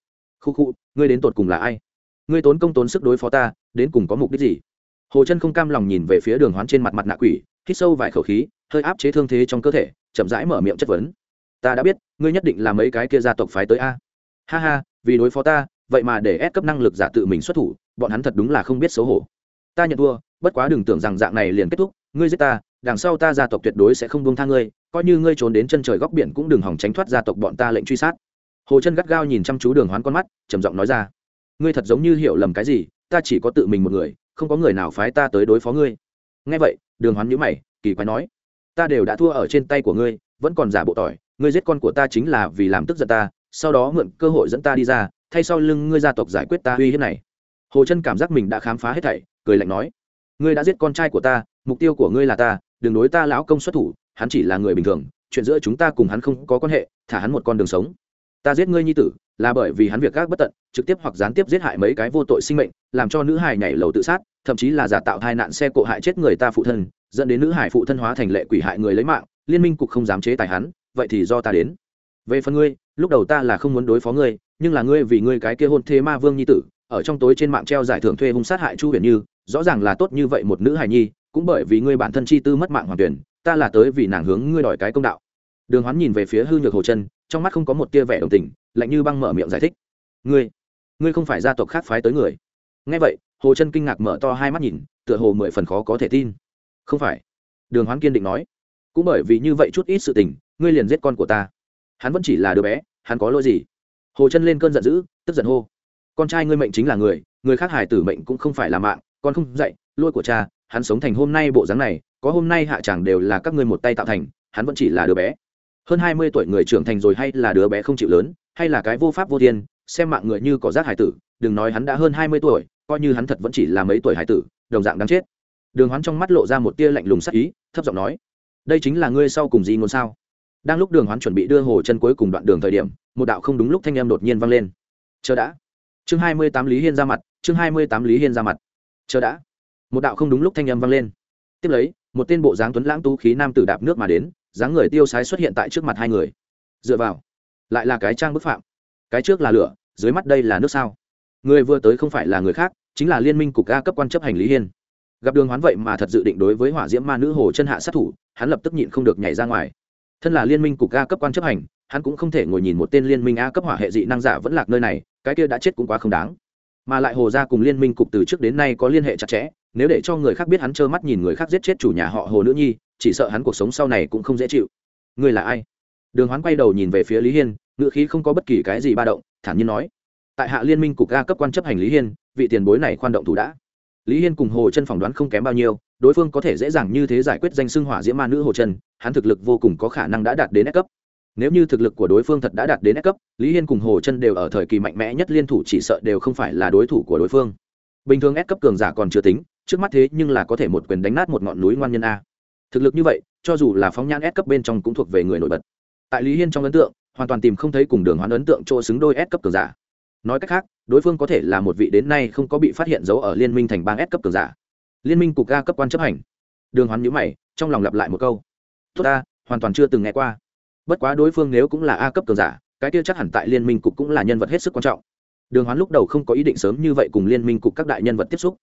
Khu khu, ngươi đến tột cùng là ai? Ngươi tốn công tốn sức đối phó ta, đến cùng có mục đích gì? Hồ chân không cam lòng nhìn về phía đường hoán trên mặt mặt nạ quỷ, hít sâu vài khẩu khí, hơi áp chế thương thế trong cơ thể, chậm rãi mở miệng chất vấn. Ta đã biết, ngươi nhất định là mấy cái kia gia tộc phái tới a. Ha ha, vì đối phó ta, vậy mà để ép cấp năng lực giả tự mình xuất thủ, bọn hắn thật đúng là không biết xấu hổ. Ta nhận thua, bất quá đừng tưởng rằng dạng này liền kết thúc, ngươi giết ta đằng sau ta gia tộc tuyệt đối sẽ không buông tha ngươi, coi như ngươi trốn đến chân trời góc biển cũng đừng hỏng tránh thoát gia tộc bọn ta lệnh truy sát. Hồ chân gắt gao nhìn chăm chú đường hoán con mắt, trầm giọng nói ra, ngươi thật giống như hiểu lầm cái gì, ta chỉ có tự mình một người, không có người nào phái ta tới đối phó ngươi. Ngay vậy, đường hoán nhữ mày, kỳ quái nói, ta đều đã thua ở trên tay của ngươi, vẫn còn giả bộ tỏi, ngươi giết con của ta chính là vì làm tức giận ta, sau đó mượn cơ hội dẫn ta đi ra, thay sau lưng ngươi gia tộc giải quyết ta uy hiếp này. Hồ chân cảm giác mình đã khám phá hết thảy, cười lạnh nói, ngươi đã giết con trai của ta, mục tiêu của ngươi là ta đừng đối ta lão công xuất thủ, hắn chỉ là người bình thường, chuyện giữa chúng ta cùng hắn không có quan hệ, thả hắn một con đường sống. Ta giết ngươi nhi tử, là bởi vì hắn việc gác bất tận, trực tiếp hoặc gián tiếp giết hại mấy cái vô tội sinh mệnh, làm cho nữ hài nhảy lầu tự sát, thậm chí là giả tạo tai nạn xe cộ hại chết người ta phụ thân, dẫn đến nữ hải phụ thân hóa thành lệ quỷ hại người lấy mạng, liên minh cục không dám chế tài hắn, vậy thì do ta đến. Về phần ngươi, lúc đầu ta là không muốn đối phó ngươi, nhưng là ngươi vì ngươi cái kia hôn thế ma vương nhi tử, ở trong tối trên mạng treo giải thưởng thuê hung sát hại chu huyền như, rõ ràng là tốt như vậy một nữ hài nhi cũng bởi vì ngươi bản thân chi tư mất mạng hoàn tuyển, ta là tới vì nàng hướng ngươi đòi cái công đạo. Đường hoán nhìn về phía hư nhược hồ chân, trong mắt không có một tia vẻ đồng tình, lạnh như băng mở miệng giải thích. Ngươi ngươi không phải gia tộc khác phái tới người. Ngay vậy, hồ chân kinh ngạc mở to hai mắt nhìn, tựa hồ mười phần khó có thể tin. Không phải. Đường hoán kiên định nói. Cũng bởi vì như vậy chút ít sự tình, ngươi liền giết con của ta. Hắn vẫn chỉ là đứa bé, hắn có lỗi gì? Hồ chân lên cơn giận dữ, tức giận hô. Con trai ngươi mệnh chính là người người khác hải tử mệnh cũng không phải là mạng, con không dạy lôi của cha hắn sống thành hôm nay bộ dáng này, có hôm nay hạ chẳng đều là các ngươi một tay tạo thành, hắn vẫn chỉ là đứa bé. Hơn hai mươi tuổi người trưởng thành rồi hay là đứa bé không chịu lớn, hay là cái vô pháp vô thiên, xem mạng người như có rác hải tử, đừng nói hắn đã hơn hai mươi tuổi, coi như hắn thật vẫn chỉ là mấy tuổi hải tử, đồng dạng đáng chết. Đường hoán trong mắt lộ ra một tia lạnh lùng sắc ý, thấp giọng nói, đây chính là ngươi sau cùng gì ngôn sao? Đang lúc đường hoán chuẩn bị đưa hồ chân cuối cùng đoạn đường thời điểm, một đạo không đúng lúc thanh em đột nhiên vang lên. Chờ đã. Chương hai mươi tám lý hiên ra mặt, chương hai mươi tám lý hiên ra mặt. Chờ đã một đạo không đúng lúc thanh âm vang lên. Tiếp lấy, một tên bộ dáng tuấn lãng tú khí nam tử đạp nước mà đến, dáng người tiêu sái xuất hiện tại trước mặt hai người. Dựa vào, lại là cái trang bức phạm. Cái trước là lửa, dưới mắt đây là nước sao? Người vừa tới không phải là người khác, chính là liên minh cục a cấp quan chấp hành lý hiên. Gặp đường hoán vậy mà thật dự định đối với hỏa diễm ma nữ hồ chân hạ sát thủ, hắn lập tức nhịn không được nhảy ra ngoài. Thân là liên minh cục a cấp quan chấp hành, hắn cũng không thể ngồi nhìn một tên liên minh a cấp hỏa hệ dị năng giả vẫn lạc nơi này, cái kia đã chết cũng quá không đáng. Mà lại hồ ra cùng liên minh cục từ trước đến nay có liên hệ chặt chẽ nếu để cho người khác biết hắn trơ mắt nhìn người khác giết chết chủ nhà họ hồ nữ nhi, chỉ sợ hắn cuộc sống sau này cũng không dễ chịu. Ngươi là ai? Đường hoán quay đầu nhìn về phía lý hiên ngựa khí không có bất kỳ cái gì ba động, thản nhiên nói. Tại hạ liên minh cục ga cấp quan chấp hành lý hiên, vị tiền bối này khoan động thủ đã. Lý hiên cùng hồ chân phỏng đoán không kém bao nhiêu, đối phương có thể dễ dàng như thế giải quyết danh xưng hỏa diễm ma nữ hồ chân, hắn thực lực vô cùng có khả năng đã đạt đến S cấp. Nếu như thực lực của đối phương thật đã đạt đến S cấp, lý hiên cùng hồ chân đều ở thời kỳ mạnh mẽ nhất liên thủ chỉ sợ đều không phải là đối thủ của đối phương. Bình thường S cấp cường giả còn chưa tính trước mắt thế nhưng là có thể một quyền đánh nát một ngọn núi ngoan nhân a. Thực lực như vậy, cho dù là phóng nhan S cấp bên trong cũng thuộc về người nổi bật. Tại lý hiên trong ấn tượng, hoàn toàn tìm không thấy cùng đường hoán ấn tượng chỗ xứng đôi S cấp cường giả. Nói cách khác, đối phương có thể là một vị đến nay không có bị phát hiện giấu ở liên minh thành bang S cấp cường giả. Liên minh cục ga cấp quan chấp hành. Đường hoán nhữ mày, trong lòng lặp lại một câu. Tốt ta, hoàn toàn chưa từng nghe qua. Bất quá đối phương nếu cũng là a cấp cường giả, cái kia chắc hẳn tại liên minh cục cũng là nhân vật hết sức quan trọng. Đường hoán lúc đầu không có ý định sớm như vậy cùng liên minh cục các đại nhân vật tiếp xúc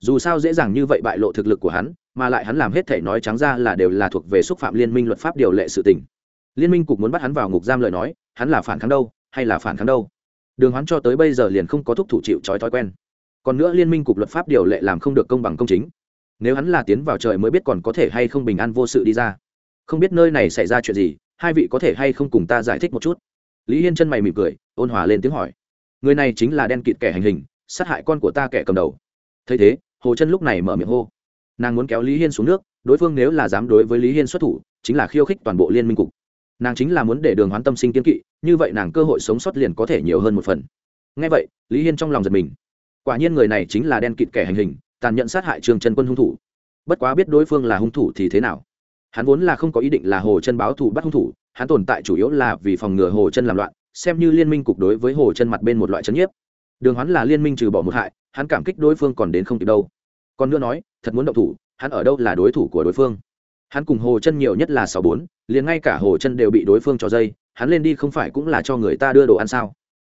dù sao dễ dàng như vậy bại lộ thực lực của hắn, mà lại hắn làm hết thể nói trắng ra là đều là thuộc về xúc phạm liên minh luật pháp điều lệ sự tình. Liên minh cục muốn bắt hắn vào ngục giam lời nói, hắn là phản kháng đâu, hay là phản kháng đâu? Đường hoán cho tới bây giờ liền không có thúc thủ chịu trói thói quen. Còn nữa liên minh cục luật pháp điều lệ làm không được công bằng công chính. Nếu hắn là tiến vào trời mới biết còn có thể hay không bình an vô sự đi ra. Không biết nơi này xảy ra chuyện gì, hai vị có thể hay không cùng ta giải thích một chút? Lý hiên chân mày mỉm cười, ôn hòa lên tiếng hỏi. Người này chính là đen kịt kẻ hành hình, sát hại con của ta kẻ cầm đầu. Thấy thế hồ chân lúc này mở miệng hô. Nàng muốn kéo lý hiên xuống nước, đối phương nếu là dám đối với lý hiên xuất thủ, chính là khiêu khích toàn bộ liên minh cục. Nàng chính là muốn để đường hoán tâm sinh kiên kỵ, như vậy nàng cơ hội sống sót liền có thể nhiều hơn một phần. Ngay vậy, lý hiên trong lòng giật mình. Quả nhiên người này chính là đen kịt kẻ hành hình, tàn nhẫn sát hại trường trần quân hung thủ. Bất quá biết đối phương là hung thủ thì thế nào? Hắn vốn là không có ý định là hồ chân báo thù bắt hung thủ, hắn tồn tại chủ yếu là vì phòng ngừa hồ chân làm loạn, xem như liên minh cục đối với hồ chân mặt bên một loại c nhiếp. Đường Hoán là liên minh trừ bỏ một hại hắn cảm kích đối phương còn đến không kịp đâu. Còn nữa nói, thật muốn động thủ, hắn ở đâu là đối thủ của đối phương? Hắn cùng hồ chân nhiều nhất là sáu bốn, liền ngay cả hồ chân đều bị đối phương cho dây, hắn lên đi không phải cũng là cho người ta đưa đồ ăn sao?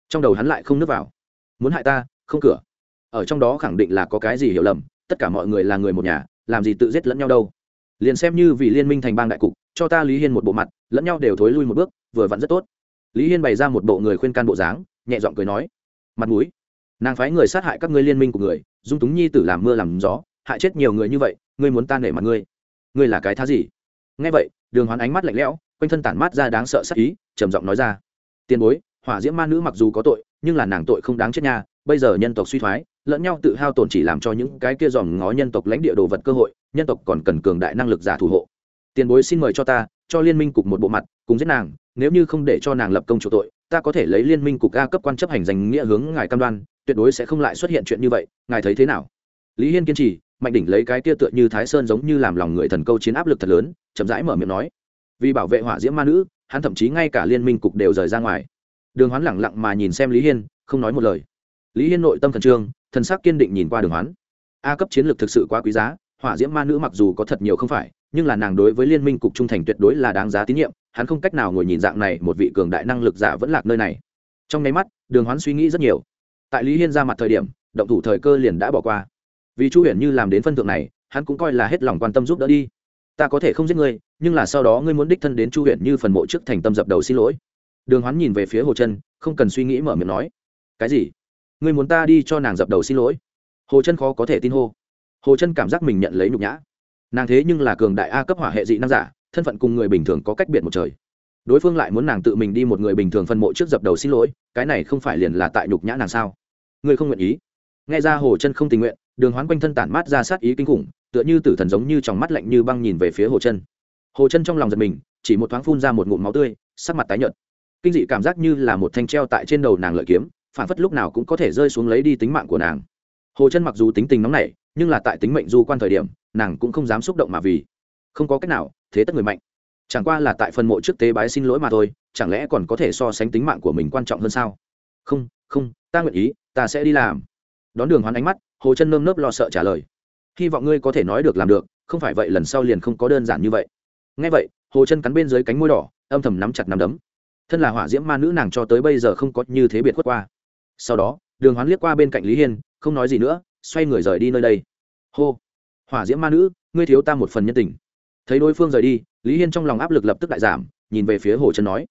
Trong đầu hắn lại không nước vào. Muốn hại ta, không cửa. Ở trong đó khẳng định là có cái gì hiểu lầm, tất cả mọi người là người một nhà, làm gì tự giết lẫn nhau đâu. Liền xem như vì liên minh thành bang đại cục, cho ta lý hiên một bộ mặt, lẫn nhau đều thối lui một bước, vừa vặn rất tốt. Lý hiên bày ra một bộ người khuyên can bộ dáng, nhẹ giọng cười nói, mặt mũi nàng phái người sát hại các ngươi liên minh của người, dung túng nhi tử làm mưa làm gió, hại chết nhiều người như vậy, ngươi muốn ta nể mặt ngươi? Ngươi là cái thá gì? Nghe vậy, đường hoán ánh mắt lạnh lẽo, quanh thân tản mát ra đáng sợ sắc ý, trầm giọng nói ra. Tiền bối, hỏa diễm ma nữ mặc dù có tội, nhưng là nàng tội không đáng chết nha, bây giờ nhân tộc suy thoái, lẫn nhau tự hao tổn chỉ làm cho những cái kia dòm ngó nhân tộc lãnh địa đồ vật cơ hội, nhân tộc còn cần cường đại năng lực giả thủ hộ. Tiền bối xin mời cho ta, cho liên minh cục một bộ mặt, cùng giết nàng, nếu như không để cho nàng lập công chủ tội, ta có thể lấy liên minh cục a cấp quan chấp hành danh nghĩa hướng ngài cam đoan tuyệt đối sẽ không lại xuất hiện chuyện như vậy, ngài thấy thế nào? Lý hiên kiên trì, mạnh đỉnh lấy cái kia tựa như thái sơn giống như làm lòng người thần câu chiến áp lực thật lớn, chậm rãi mở miệng nói. Vì bảo vệ hỏa diễm ma nữ, hắn thậm chí ngay cả liên minh cục đều rời ra ngoài. Đường hoán lẳng lặng mà nhìn xem lý hiên, không nói một lời. Lý hiên nội tâm thần trương, thần sắc kiên định nhìn qua đường hoán. A cấp chiến lược thực sự quá quý giá, hỏa diễm ma nữ mặc dù có thật nhiều không phải, nhưng là nàng đối với liên minh cục trung thành tuyệt đối là đáng giá tín nhiệm, hắn không cách nào ngồi nhìn dạng này, một vị cường đại năng lực giả vẫn lạc nơi này. Trong nháy mắt, đường hoán suy nghĩ rất nhiều tại lý hiên ra mặt thời điểm, động thủ thời cơ liền đã bỏ qua. Vì chu huyền như làm đến phân thượng này, hắn cũng coi là hết lòng quan tâm giúp đỡ đi. Ta có thể không giết ngươi, nhưng là sau đó ngươi muốn đích thân đến chu Huyền như phần mộ trước thành tâm dập đầu xin lỗi. Đường hoán nhìn về phía hồ chân, không cần suy nghĩ mở miệng nói. Cái gì? Ngươi muốn ta đi cho nàng dập đầu xin lỗi? Hồ chân khó có thể tin hô. Hồ chân cảm giác mình nhận lấy nhục nhã. Nàng thế nhưng là cường đại a cấp hỏa hệ dị năng giả, thân phận cùng người bình thường có cách biệt một trời đối phương lại muốn nàng tự mình đi một người bình thường phân mộ trước dập đầu xin lỗi, cái này không phải liền là tại nhục nhã nàng sao? Ngươi không nguyện ý. Nghe ra hồ chân không tình nguyện, đường hoán quanh thân tản mát ra sát ý kinh khủng, tựa như tử thần giống như trong mắt lạnh như băng nhìn về phía hồ chân. Hồ chân trong lòng giật mình, chỉ một thoáng phun ra một ngụm máu tươi, sắc mặt tái nhợt. Kinh dị cảm giác như là một thanh treo tại trên đầu nàng lợi kiếm, phản phất lúc nào cũng có thể rơi xuống lấy đi tính mạng của nàng. Hồ chân mặc dù tính tình nóng nảy, nhưng là tại tính mệnh du quan thời điểm, nàng cũng không dám xúc động mà vì. Không có cách nào, thế tất người mạnh chẳng qua là tại phần mộ trước tế bái xin lỗi mà thôi, chẳng lẽ còn có thể so sánh tính mạng của mình quan trọng hơn sao? Không không, ta nguyện ý, ta sẽ đi làm. Đón đường hoán ánh mắt, hồ chân nơm nớp lo sợ trả lời. Hy vọng ngươi có thể nói được làm được, không phải vậy lần sau liền không có đơn giản như vậy. Ngay vậy, hồ chân cắn bên dưới cánh môi đỏ, âm thầm nắm chặt nắm đấm. Thân là hỏa diễm ma nữ nàng cho tới bây giờ không có như thế biệt khuất qua. Sau đó, đường hoán liếc qua bên cạnh lý hiên, không nói gì nữa, xoay người rời đi nơi đây. Hô, hỏa diễm ma nữ, ngươi thiếu ta một phần nhân tình thấy đối phương rời đi, lý hiên trong lòng áp lực lập tức đại giảm, nhìn về phía hồ chân nói,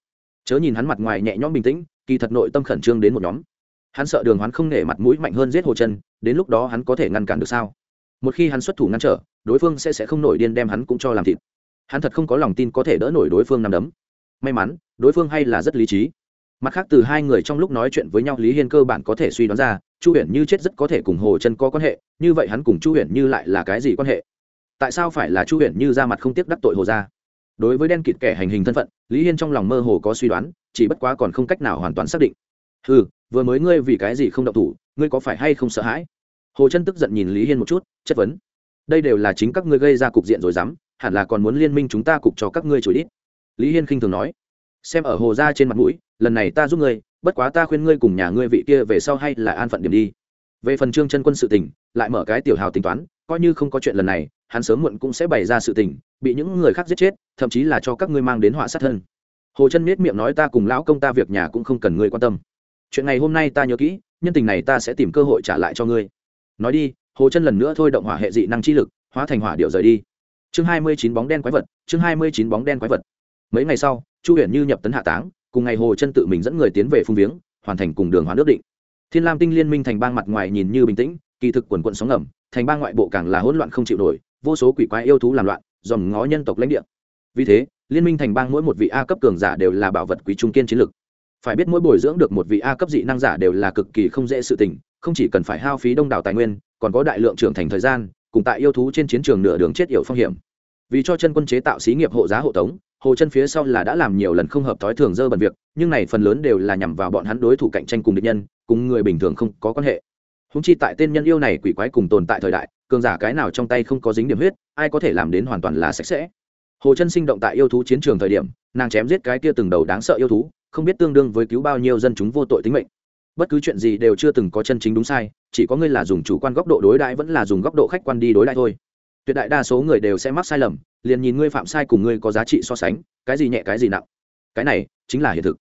chớ nhìn hắn mặt ngoài nhẹ nhõm bình tĩnh, kỳ thật nội tâm khẩn trương đến một nhóm. Hắn sợ đường hoán không nể mặt mũi mạnh hơn giết hồ chân đến lúc đó hắn có thể ngăn cản được sao? Một khi hắn xuất thủ ngăn trở, đối phương sẽ sẽ không nổi điên đem hắn cũng cho làm thịt. Hắn thật không có lòng tin có thể đỡ nổi đối phương nằm đấm. May mắn, đối phương hay là rất lý trí. Mặt khác từ hai người trong lúc nói chuyện với nhau, lý hiên cơ bản có thể suy đoán ra, chu huyền như chết rất có thể cùng hồ chân có quan hệ, như vậy hắn cùng chu huyền như lại là cái gì quan hệ? Tại sao phải là chu huyền như ra mặt không tiếc đắc tội hồ gia? đối với đen kịt kẻ hành hình thân phận, lý hiên trong lòng mơ hồ có suy đoán, chỉ bất quá còn không cách nào hoàn toàn xác định. Ừ vừa mới ngươi vì cái gì không động thủ, ngươi có phải hay không sợ hãi? Hồ chân tức giận nhìn lý hiên một chút, chất vấn. Đây đều là chính các ngươi gây ra cục diện rồi dám, hẳn là còn muốn liên minh chúng ta cục cho các ngươi chửi đít. Lý hiên khinh thường nói. Xem ở hồ ra trên mặt mũi, lần này ta giúp ngươi, bất quá ta khuyên ngươi cùng nhà ngươi vị kia về sau hay là an phận điểm đi. Về phần trương chân quân sự tình, lại mở cái tiểu hào tính toán, coi như không có chuyện lần này hắn sớm muộn cũng sẽ bày ra sự tình, bị những người khác giết chết, thậm chí là cho các ngươi mang đến họa sát thân. Hồ chân miết miệng nói ta cùng lão công ta việc nhà cũng không cần ngươi quan tâm. Chuyện này hôm nay ta nhớ kỹ, nhân tình này ta sẽ tìm cơ hội trả lại cho ngươi. Nói đi, hồ chân lần nữa thôi động hỏa hệ dị năng chi lực, hóa thành hỏa điệu rời đi. Chương hai mươi chín bóng đen quái vật, chương hai mươi chín bóng đen quái vật. Mấy ngày sau, chu huyền như nhập tấn hạ táng, cùng ngày hồ chân tự mình dẫn người tiến về phung viếng, hoàn thành cùng đường hóa nước định. Thiên lam tinh liên minh thành bang mặt ngoài nhìn như bình tĩnh, kỳ thực quần quận sóng ngầm, thành bang ngoại bộ càng là hỗn loạn không chịu nổi vô số quỷ quái yêu thú làm loạn, dòm ngó nhân tộc lãnh địa. Vì thế, liên minh thành bang mỗi một vị a cấp cường giả đều là bảo vật quý trung kiên chiến lực. Phải biết mỗi bồi dưỡng được một vị a cấp dị năng giả đều là cực kỳ không dễ sự tình, không chỉ cần phải hao phí đông đảo tài nguyên, còn có đại lượng trưởng thành thời gian, cùng tại yêu thú trên chiến trường nửa đường chết yểu phong hiểm. Vì cho chân quân chế tạo xí nghiệp hộ giá hộ tống, hồ chân phía sau là đã làm nhiều lần không hợp thói thường dơ bẩn việc, nhưng này phần lớn đều là nhằm vào bọn hắn đối thủ cạnh tranh cùng địch nhân, cùng người bình thường không có quan hệ. Húng chi tại tên nhân yêu này quỷ quái cùng tồn tại thời đại cường giả cái nào trong tay không có dính điểm huyết, ai có thể làm đến hoàn toàn là sạch sẽ. Hồ chân sinh động tại yêu thú chiến trường thời điểm, nàng chém giết cái kia từng đầu đáng sợ yêu thú, không biết tương đương với cứu bao nhiêu dân chúng vô tội tính mệnh. Bất cứ chuyện gì đều chưa từng có chân chính đúng sai, chỉ có ngươi là dùng chủ quan góc độ đối đãi vẫn là dùng góc độ khách quan đi đối đãi thôi. Tuyệt đại đa số người đều sẽ mắc sai lầm, liền nhìn ngươi phạm sai cùng ngươi có giá trị so sánh, cái gì nhẹ cái gì nặng. Cái này chính là hiện thực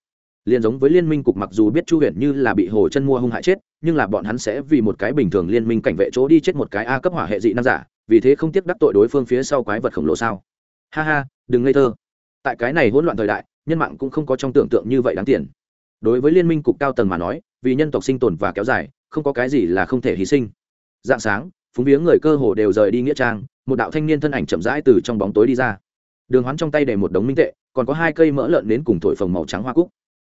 liền giống với liên minh cục mặc dù biết chu huyện như là bị hồ chân mua hung hại chết, nhưng là bọn hắn sẽ vì một cái bình thường liên minh cảnh vệ chỗ đi chết một cái a cấp hỏa hệ dị nam giả, vì thế không tiếc đắc tội đối phương phía sau quái vật khổng lồ sao? Ha ha, đừng ngây thơ. Tại cái này hỗn loạn thời đại, nhân mạng cũng không có trong tưởng tượng như vậy đáng tiền. Đối với liên minh cục cao tầng mà nói, vì nhân tộc sinh tồn và kéo dài, không có cái gì là không thể hy sinh. Dạng sáng, phúng viếng người cơ hồ đều rời đi nghĩa trang, một đạo thanh niên thân ảnh chậm rãi từ trong bóng tối đi ra. Đường hoán trong tay để một đống minh tệ, còn có hai cây mỡ lợn đến cùng thổi phồng màu trắng hoa cúc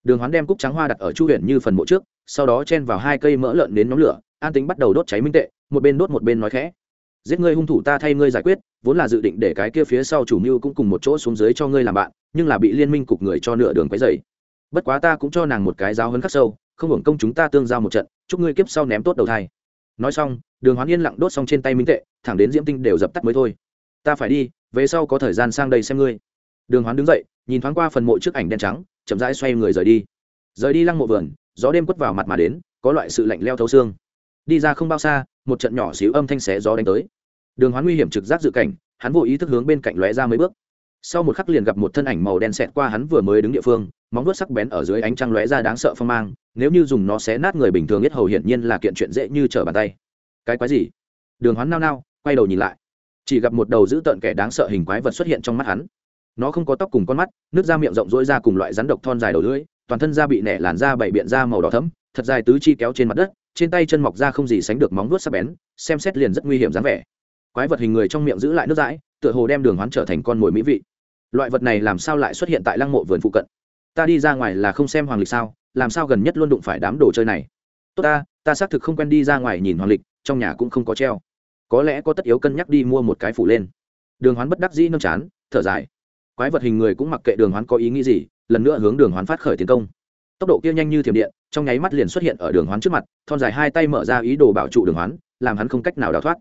đường hoán đem cúc trắng hoa đặt ở chu huyện như phần mộ trước, sau đó chen vào hai cây mỡ lợn đến nhóm lửa, an tính bắt đầu đốt cháy minh tệ, một bên đốt một bên nói khẽ. Giết ngươi hung thủ ta thay ngươi giải quyết, vốn là dự định để cái kia phía sau chủ mưu cũng cùng một chỗ xuống dưới cho ngươi làm bạn, nhưng là bị liên minh cục người cho nửa đường quấy dày bất quá ta cũng cho nàng một cái giáo hấn khắc sâu, không hưởng công chúng ta tương giao một trận, chúc ngươi kiếp sau ném tốt đầu thai. Nói xong, đường hoán yên lặng đốt xong trên tay minh tệ, thẳng đến diễm tinh đều dập tắt mới thôi. Ta phải đi, về sau có thời gian sang đây xem ngươi. Đường hoán đứng dậy, nhìn thoáng qua phần mộ trước ảnh đen trắng chậm rãi xoay người rời đi. Rời đi lăng mộ vườn, gió đêm quất vào mặt mà đến, có loại sự lạnh leo thấu xương. Đi ra không bao xa, một trận nhỏ xíu âm thanh xé gió đánh tới. Đường hoán nguy hiểm trực giác dự cảnh, hắn vô ý thức hướng bên cạnh lóe ra mấy bước. Sau một khắc liền gặp một thân ảnh màu đen xẹt qua hắn vừa mới đứng địa phương, móng vuốt sắc bén ở dưới ánh trăng lóe ra đáng sợ phong mang, nếu như dùng nó xé nát người bình thường biết hầu hiển nhiên là kiện chuyện dễ như trở bàn tay. Cái quái gì? Đường hoán nao nao, quay đầu nhìn lại. Chỉ gặp một đầu dữ tợn kẻ đáng sợ hình quái vật xuất hiện trong mắt hắn nó không có tóc cùng con mắt, nước da miệng rộng rỗi ra cùng loại rắn độc thon dài đầu lưỡi, toàn thân da bị nẻ làn da bảy biện da màu đỏ thấm thật dài tứ chi kéo trên mặt đất, trên tay chân mọc ra không gì sánh được móng vuốt sắc bén, xem xét liền rất nguy hiểm dáng vẻ. Quái vật hình người trong miệng giữ lại nước dãi, tựa hồ đem đường hoán trở thành con mồi mỹ vị. Loại vật này làm sao lại xuất hiện tại lăng mộ vườn phụ cận? Ta đi ra ngoài là không xem hoàng lịch sao, làm sao gần nhất luôn đụng phải đám đồ chơi này? Tốt ta ta xác thực không quen đi ra ngoài nhìn hoàng lịch, trong nhà cũng không có treo. Có lẽ có tất yếu cân nhắc đi mua một cái phủ lên. Đường hoán bất đắc dĩ nâng chán, thở dài quái vật hình người cũng mặc kệ đường hoán có ý nghĩ gì, lần nữa hướng đường hoán phát khởi tiến công. Tốc độ kia nhanh như thiểm điện, trong nháy mắt liền xuất hiện ở đường hoán trước mặt, thon dài hai tay mở ra ý đồ bảo trụ đường hoán, làm hắn không cách nào đào thoát.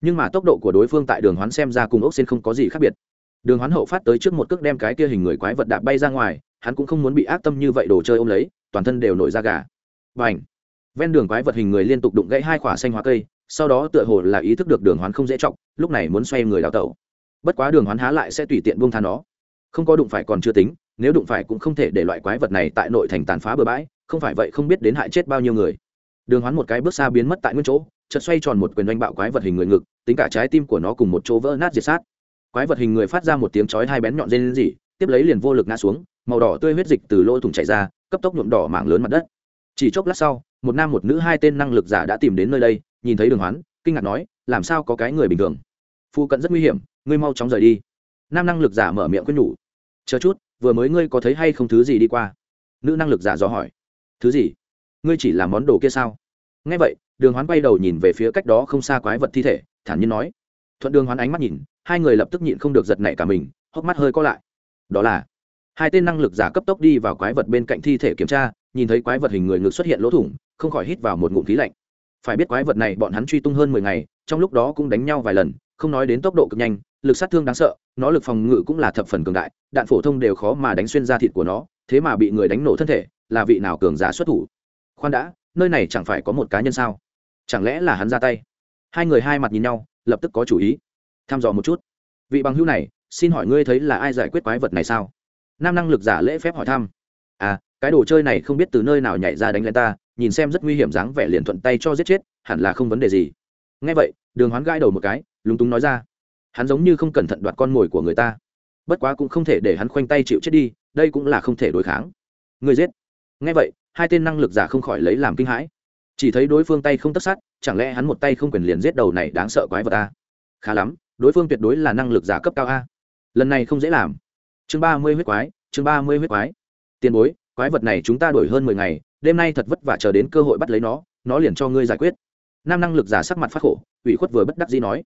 Nhưng mà tốc độ của đối phương tại đường hoán xem ra cùng ốc xin không có gì khác biệt. Đường hoán hậu phát tới trước một cước đem cái kia hình người quái vật đạp bay ra ngoài, hắn cũng không muốn bị ác tâm như vậy đồ chơi ôm lấy, toàn thân đều nổi ra gà. Và h ven đường quái vật hình người liên tục đụng gãy hai quả xanh hóa cây, sau đó tựa hồ là ý thức được đường hoán không dễ trọng lúc này muốn xoay người đào tẩu. Bất quá đường hoán há lại sẽ tùy tiện buông tha nó không có đụng phải còn chưa tính, nếu đụng phải cũng không thể để loại quái vật này tại nội thành tàn phá bừa bãi, không phải vậy không biết đến hại chết bao nhiêu người. Đường hoán một cái bước xa biến mất tại nguyên chỗ, chợt xoay tròn một quyền doanh bạo quái vật hình người ngực, tính cả trái tim của nó cùng một chỗ vỡ nát diệt sát. Quái vật hình người phát ra một tiếng chói hai bén nhọn lên gì tiếp lấy liền vô lực ngã xuống, màu đỏ tươi huyết dịch từ lỗ thủng chảy ra, cấp tốc nhuộm đỏ mảng lớn mặt đất. Chỉ chốc lát sau, một nam một nữ hai tên năng lực giả đã tìm đến nơi đây, nhìn thấy đường hoán, kinh ngạc nói, làm sao có cái người bình thường? Phu cận rất nguy hiểm, ngươi mau chóng rời đi. Nam năng lực giả mở miệng quyết nhủ chờ chút, vừa mới ngươi có thấy hay không thứ gì đi qua? Nữ năng lực giả dò hỏi. Thứ gì? Ngươi chỉ làm món đồ kia sao? Ngay vậy, đường hoán quay đầu nhìn về phía cách đó không xa quái vật thi thể, thản nhiên nói. Thuận đường hoán ánh mắt nhìn, hai người lập tức nhịn không được giật nảy cả mình, hốc mắt hơi co lại. Đó là, hai tên năng lực giả cấp tốc đi vào quái vật bên cạnh thi thể kiểm tra, nhìn thấy quái vật hình người ngực xuất hiện lỗ thủng, không khỏi hít vào một ngụm khí lạnh. Phải biết quái vật này bọn hắn truy tung hơn mười ngày, trong lúc đó cũng đánh nhau vài lần, không nói đến tốc độ cực nhanh lực sát thương đáng sợ, nó lực phòng ngự cũng là thập phần cường đại, đạn phổ thông đều khó mà đánh xuyên ra thịt của nó, thế mà bị người đánh nổ thân thể, là vị nào cường giả xuất thủ? Khoan đã, nơi này chẳng phải có một cá nhân sao? Chẳng lẽ là hắn ra tay? Hai người hai mặt nhìn nhau, lập tức có chủ ý. Tham dò một chút. Vị bằng hữu này, xin hỏi ngươi thấy là ai giải quyết quái vật này sao? Nam năng lực giả lễ phép hỏi thăm. À cái đồ chơi này không biết từ nơi nào nhảy ra đánh lên ta, nhìn xem rất nguy hiểm dáng vẻ liền thuận tay cho giết chết, hẳn là không vấn đề gì. Ngay vậy, đường hoán gãi đầu một cái, lúng túng nói ra hắn giống như không cẩn thận đoạt con mồi của người ta. Bất quá cũng không thể để hắn khoanh tay chịu chết đi, đây cũng là không thể đối kháng. Người giết. Ngay vậy, hai tên năng lực giả không khỏi lấy làm kinh hãi. Chỉ thấy đối phương tay không tất sát, chẳng lẽ hắn một tay không quyền liền giết đầu này đáng sợ quái vật ta khá lắm, đối phương tuyệt đối là năng lực giả cấp cao a. Lần này không dễ làm. Chương ba mươi huyết quái, chương ba mươi huyết quái. Tiền bối, quái vật này chúng ta đổi hơn mười ngày, đêm nay thật vất vả chờ đến cơ hội bắt lấy nó nó liền cho ngươi giải quyết. Nam năng lực giả sắc mặt phát khổ, ủy khuất vừa bất đắc dĩ nói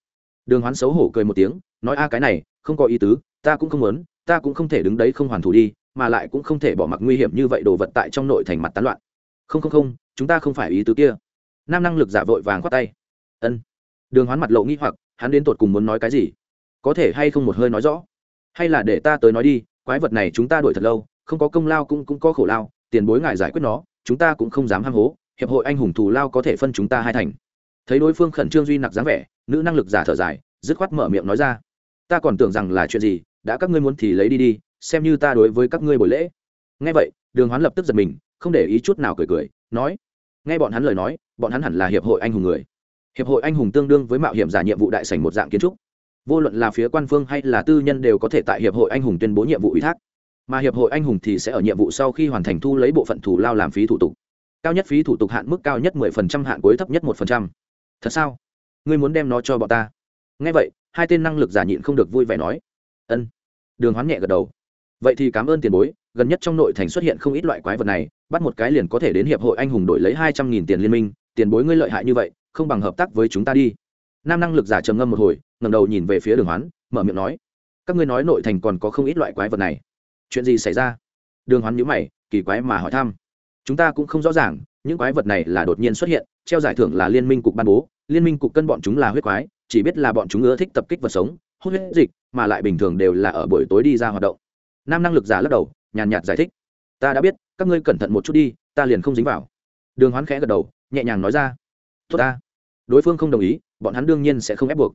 đường hoán xấu hổ cười một tiếng, nói, a, cái này, không có ý tứ, ta cũng không muốn, ta cũng không thể đứng đấy không hoàn thủ đi, mà lại cũng không thể bỏ mặc nguy hiểm như vậy đồ vật tại trong nội thành mặt tán loạn. Không không không, chúng ta không phải ý tứ kia. Nam năng lực giả vội vàng khoát tay. Ân. Đường hoán mặt lộ nghi hoặc, hắn đến tột cùng muốn nói cái gì? Có thể hay không một hơi nói rõ? Hay là để ta tới nói đi, quái vật này chúng ta đuổi thật lâu, không có công lao cũng cũng có khổ lao, tiền bối ngại giải quyết nó, chúng ta cũng không dám ham hố, hiệp hội anh hùng thù lao có thể phân chúng ta hai thành. Thấy đối phương khẩn trương duy nặc dáng vẻ nữ năng lực giả thở dài, dứt khoát mở miệng nói ra. Ta còn tưởng rằng là chuyện gì, đã các ngươi muốn thì lấy đi đi, xem như ta đối với các ngươi buổi lễ. Nghe vậy, đường hoán lập tức giật mình, không để ý chút nào cười cười, nói, nghe bọn hắn lời nói, bọn hắn hẳn là hiệp hội anh hùng người. Hiệp hội anh hùng tương đương với mạo hiểm giả nhiệm vụ đại sảnh một dạng kiến trúc. Vô luận là phía quan phương hay là tư nhân đều có thể tại hiệp hội anh hùng tuyên bố nhiệm vụ ủy thác. Mà hiệp hội anh hùng thì sẽ ở nhiệm vụ sau khi hoàn thành thu lấy bộ phận thủ lao làm phí thủ tục. Cao nhất phí thủ tục hạn mức cao nhất mười phần trăm, hạn cuối thấp nhất một phần trăm. Thật sao? Ngươi muốn đem nó cho bọn ta. Nghe vậy, hai tên năng lực giả nhịn không được vui vẻ nói. Ân. Đường hoán nhẹ gật đầu. Vậy thì cảm ơn tiền bối, gần nhất trong nội thành xuất hiện không ít loại quái vật này, bắt một cái liền có thể đến hiệp hội anh hùng đổi lấy hai trăm nghìn tiền liên minh, tiền bối ngươi lợi hại như vậy, không bằng hợp tác với chúng ta đi. Nam năng lực giả trầm ngâm một hồi ngầm đầu nhìn về phía đường hoán, mở miệng nói. Các ngươi nói nội thành còn có không ít loại quái vật này. Chuyện gì xảy ra? Đường hoán nhữ mày, kỳ quái mà hỏi thăm. Chúng ta cũng không rõ ràng những quái vật này là đột nhiên xuất hiện, treo giải thưởng là liên minh cục ban bố, liên minh cục cân bọn chúng là huyết quái, chỉ biết là bọn chúng ưa thích tập kích vật sống, hút huyết dịch, mà lại bình thường đều là ở buổi tối đi ra hoạt động. Nam năng lực giả lắc đầu, nhàn nhạt giải thích. Ta đã biết, các ngươi cẩn thận một chút đi, ta liền không dính vào. Đường hoán khẽ gật đầu, nhẹ nhàng nói ra. Tốt ta. Đối phương không đồng ý, bọn hắn đương nhiên sẽ không ép buộc.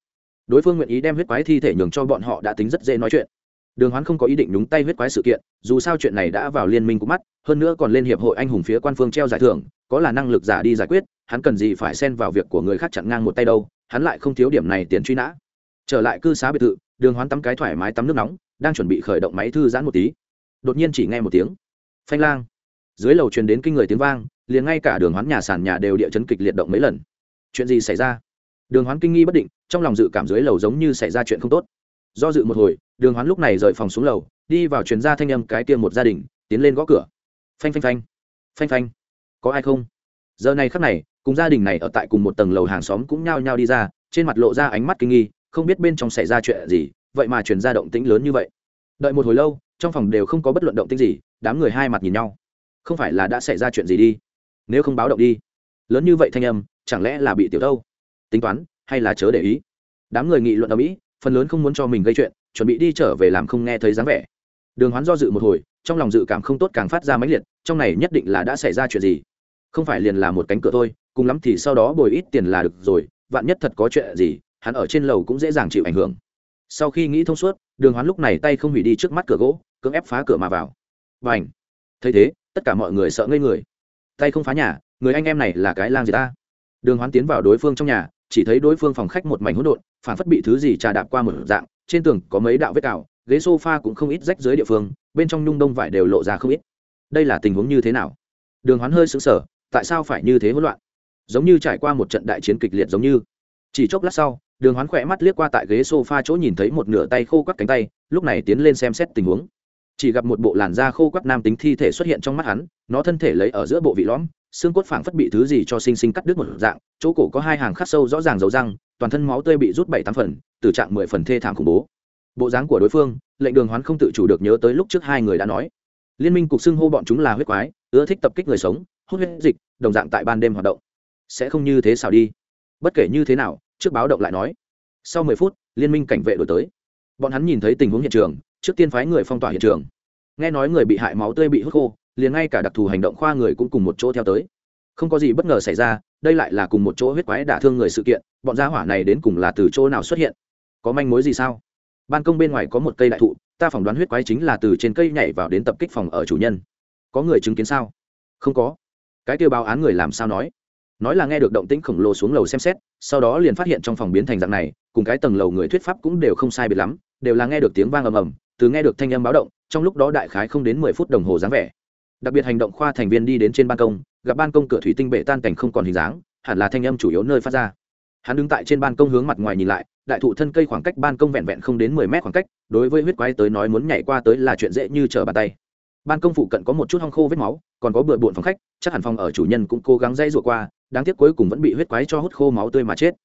Đối phương nguyện ý đem huyết quái thi thể nhường cho bọn họ đã tính rất dễ nói chuyện đường hoán không có ý định nhúng tay huyết quái sự kiện, dù sao chuyện này đã vào liên minh của mắt, hơn nữa còn lên hiệp hội anh hùng phía quan phương treo giải thưởng, có là năng lực giả đi giải quyết, hắn cần gì phải xen vào việc của người khác chặn ngang một tay đâu, hắn lại không thiếu điểm này tiền truy nã. Trở lại cư xá biệt thự, đường hoán tắm cái thoải mái tắm nước nóng, đang chuẩn bị khởi động máy thư giãn một tí. Đột nhiên chỉ nghe một tiếng. Phanh lang. Dưới lầu truyền đến kinh người tiếng vang, liền ngay cả đường hoán nhà sàn nhà đều địa chấn kịch liệt động mấy lần. Chuyện gì xảy ra? Đường hoán kinh nghi bất định, trong lòng dự cảm dưới lầu giống như xảy ra chuyện không tốt do dự một hồi, đường hoán lúc này rời phòng xuống lầu, đi vào truyền ra thanh âm cái tiêm một gia đình, tiến lên gõ cửa. Phanh phanh phanh. Phanh phanh. Có ai không? Giờ này khắc này, cùng gia đình này ở tại cùng một tầng lầu hàng xóm cũng nhao nhao đi ra, trên mặt lộ ra ánh mắt kinh nghi, không biết bên trong xảy ra chuyện gì, vậy mà truyền ra động tĩnh lớn như vậy. Đợi một hồi lâu, trong phòng đều không có bất luận động tĩnh gì, đám người hai mặt nhìn nhau. Không phải là đã xảy ra chuyện gì đi? Nếu không báo động đi. Lớn như vậy thanh âm, chẳng lẽ là bị tiểu đâu? Tính toán, hay là chớ để ý? Đám người nghị luận ở mỹ phần lớn không muốn cho mình gây chuyện, chuẩn bị đi trở về làm không nghe thấy dáng vẻ. Đường hoán do dự một hồi, trong lòng dự cảm không tốt càng phát ra mãnh liệt, trong này nhất định là đã xảy ra chuyện gì. Không phải liền là một cánh cửa thôi, cùng lắm thì sau đó bồi ít tiền là được rồi, vạn nhất thật có chuyện gì, hắn ở trên lầu cũng dễ dàng chịu ảnh hưởng. Sau khi nghĩ thông suốt, đường hoán lúc này tay không hủy đi trước mắt cửa gỗ, cưỡng ép phá cửa mà vào. Và ảnh thấy thế, tất cả mọi người sợ ngây người. Tay không phá nhà, người anh em này là cái lang gì ta? Đường hoán tiến vào đối phương trong nhà chỉ thấy đối phương phòng khách một mảnh hỗn độn, phản phất bị thứ gì trà đạp qua một dạng, trên tường có mấy đạo vết cào, ghế sofa cũng không ít rách dưới địa phương, bên trong nhung đông vải đều lộ ra không ít. Đây là tình huống như thế nào? Đường hoán hơi sững sờ, tại sao phải như thế hỗn loạn? Giống như trải qua một trận đại chiến kịch liệt giống như. Chỉ chốc lát sau, đường hoán khỏe mắt liếc qua tại ghế sofa chỗ nhìn thấy một nửa tay khô các cánh tay, lúc này tiến lên xem xét tình huống chỉ gặp một bộ làn da khô quắt nam tính thi thể xuất hiện trong mắt hắn, nó thân thể lấy ở giữa bộ vị lõm, xương cốt phảng phất bị thứ gì cho sinh sinh cắt đứt một dạng, chỗ cổ có hai hàng khắc sâu rõ ràng dấu răng, toàn thân máu tươi bị rút bảy tám phần từ trạng mười phần thê thảm khủng bố. Bộ dáng của đối phương, lệnh đường hoán không tự chủ được nhớ tới lúc trước hai người đã nói. Liên minh cục xưng hô bọn chúng là huyết quái, ưa thích tập kích người sống, hút huyết dịch, đồng dạng tại ban đêm hoạt động. Sẽ không như thế sao đi. Bất kể như thế nào, trước báo động lại nói. Sau mười phút, liên minh cảnh vệ đổi tới. Bọn hắn nhìn thấy tình huống hiện trường trước tiên phái người phong tỏa hiện trường. Nghe nói người bị hại máu tươi bị hút khô, liền ngay cả đặc thù hành động khoa người cũng cùng một chỗ theo tới. Không có gì bất ngờ xảy ra, đây lại là cùng một chỗ huyết quái đả thương người sự kiện, bọn gia hỏa này đến cùng là từ chỗ nào xuất hiện? Có manh mối gì sao? Ban công bên ngoài có một cây đại thụ, ta phỏng đoán huyết quái chính là từ trên cây nhảy vào đến tập kích phòng ở chủ nhân. Có người chứng kiến sao? Không có. Cái kêu báo án người làm sao nói? Nói là nghe được động tĩnh khổng lồ xuống lầu xem xét, sau đó liền phát hiện trong phòng biến thành dạng này, cùng cái tầng lầu người thuyết pháp cũng đều không sai biệt lắm, đều là nghe được tiếng vang ầm ầm từ nghe được thanh âm báo động, trong lúc đó đại khái không đến mười phút đồng hồ dáng vẻ. Đặc biệt hành động khoa thành viên đi đến trên ban công, gặp ban công cửa thủy tinh bể tan cảnh không còn hình dáng, hẳn là thanh âm chủ yếu nơi phát ra. Hắn đứng tại trên ban công hướng mặt ngoài nhìn lại, đại thụ thân cây khoảng cách ban công vẹn vẹn không đến mười mét khoảng cách, đối với huyết quái tới nói muốn nhảy qua tới là chuyện dễ như trở bàn tay. Ban công phụ cận có một chút hong khô vết máu, còn có bừa bộn phòng khách, chắc hẳn phòng ở chủ nhân cũng cố gắng dây rủa qua, đáng tiếc cuối cùng vẫn bị huyết quái cho hút khô máu tươi mà chết.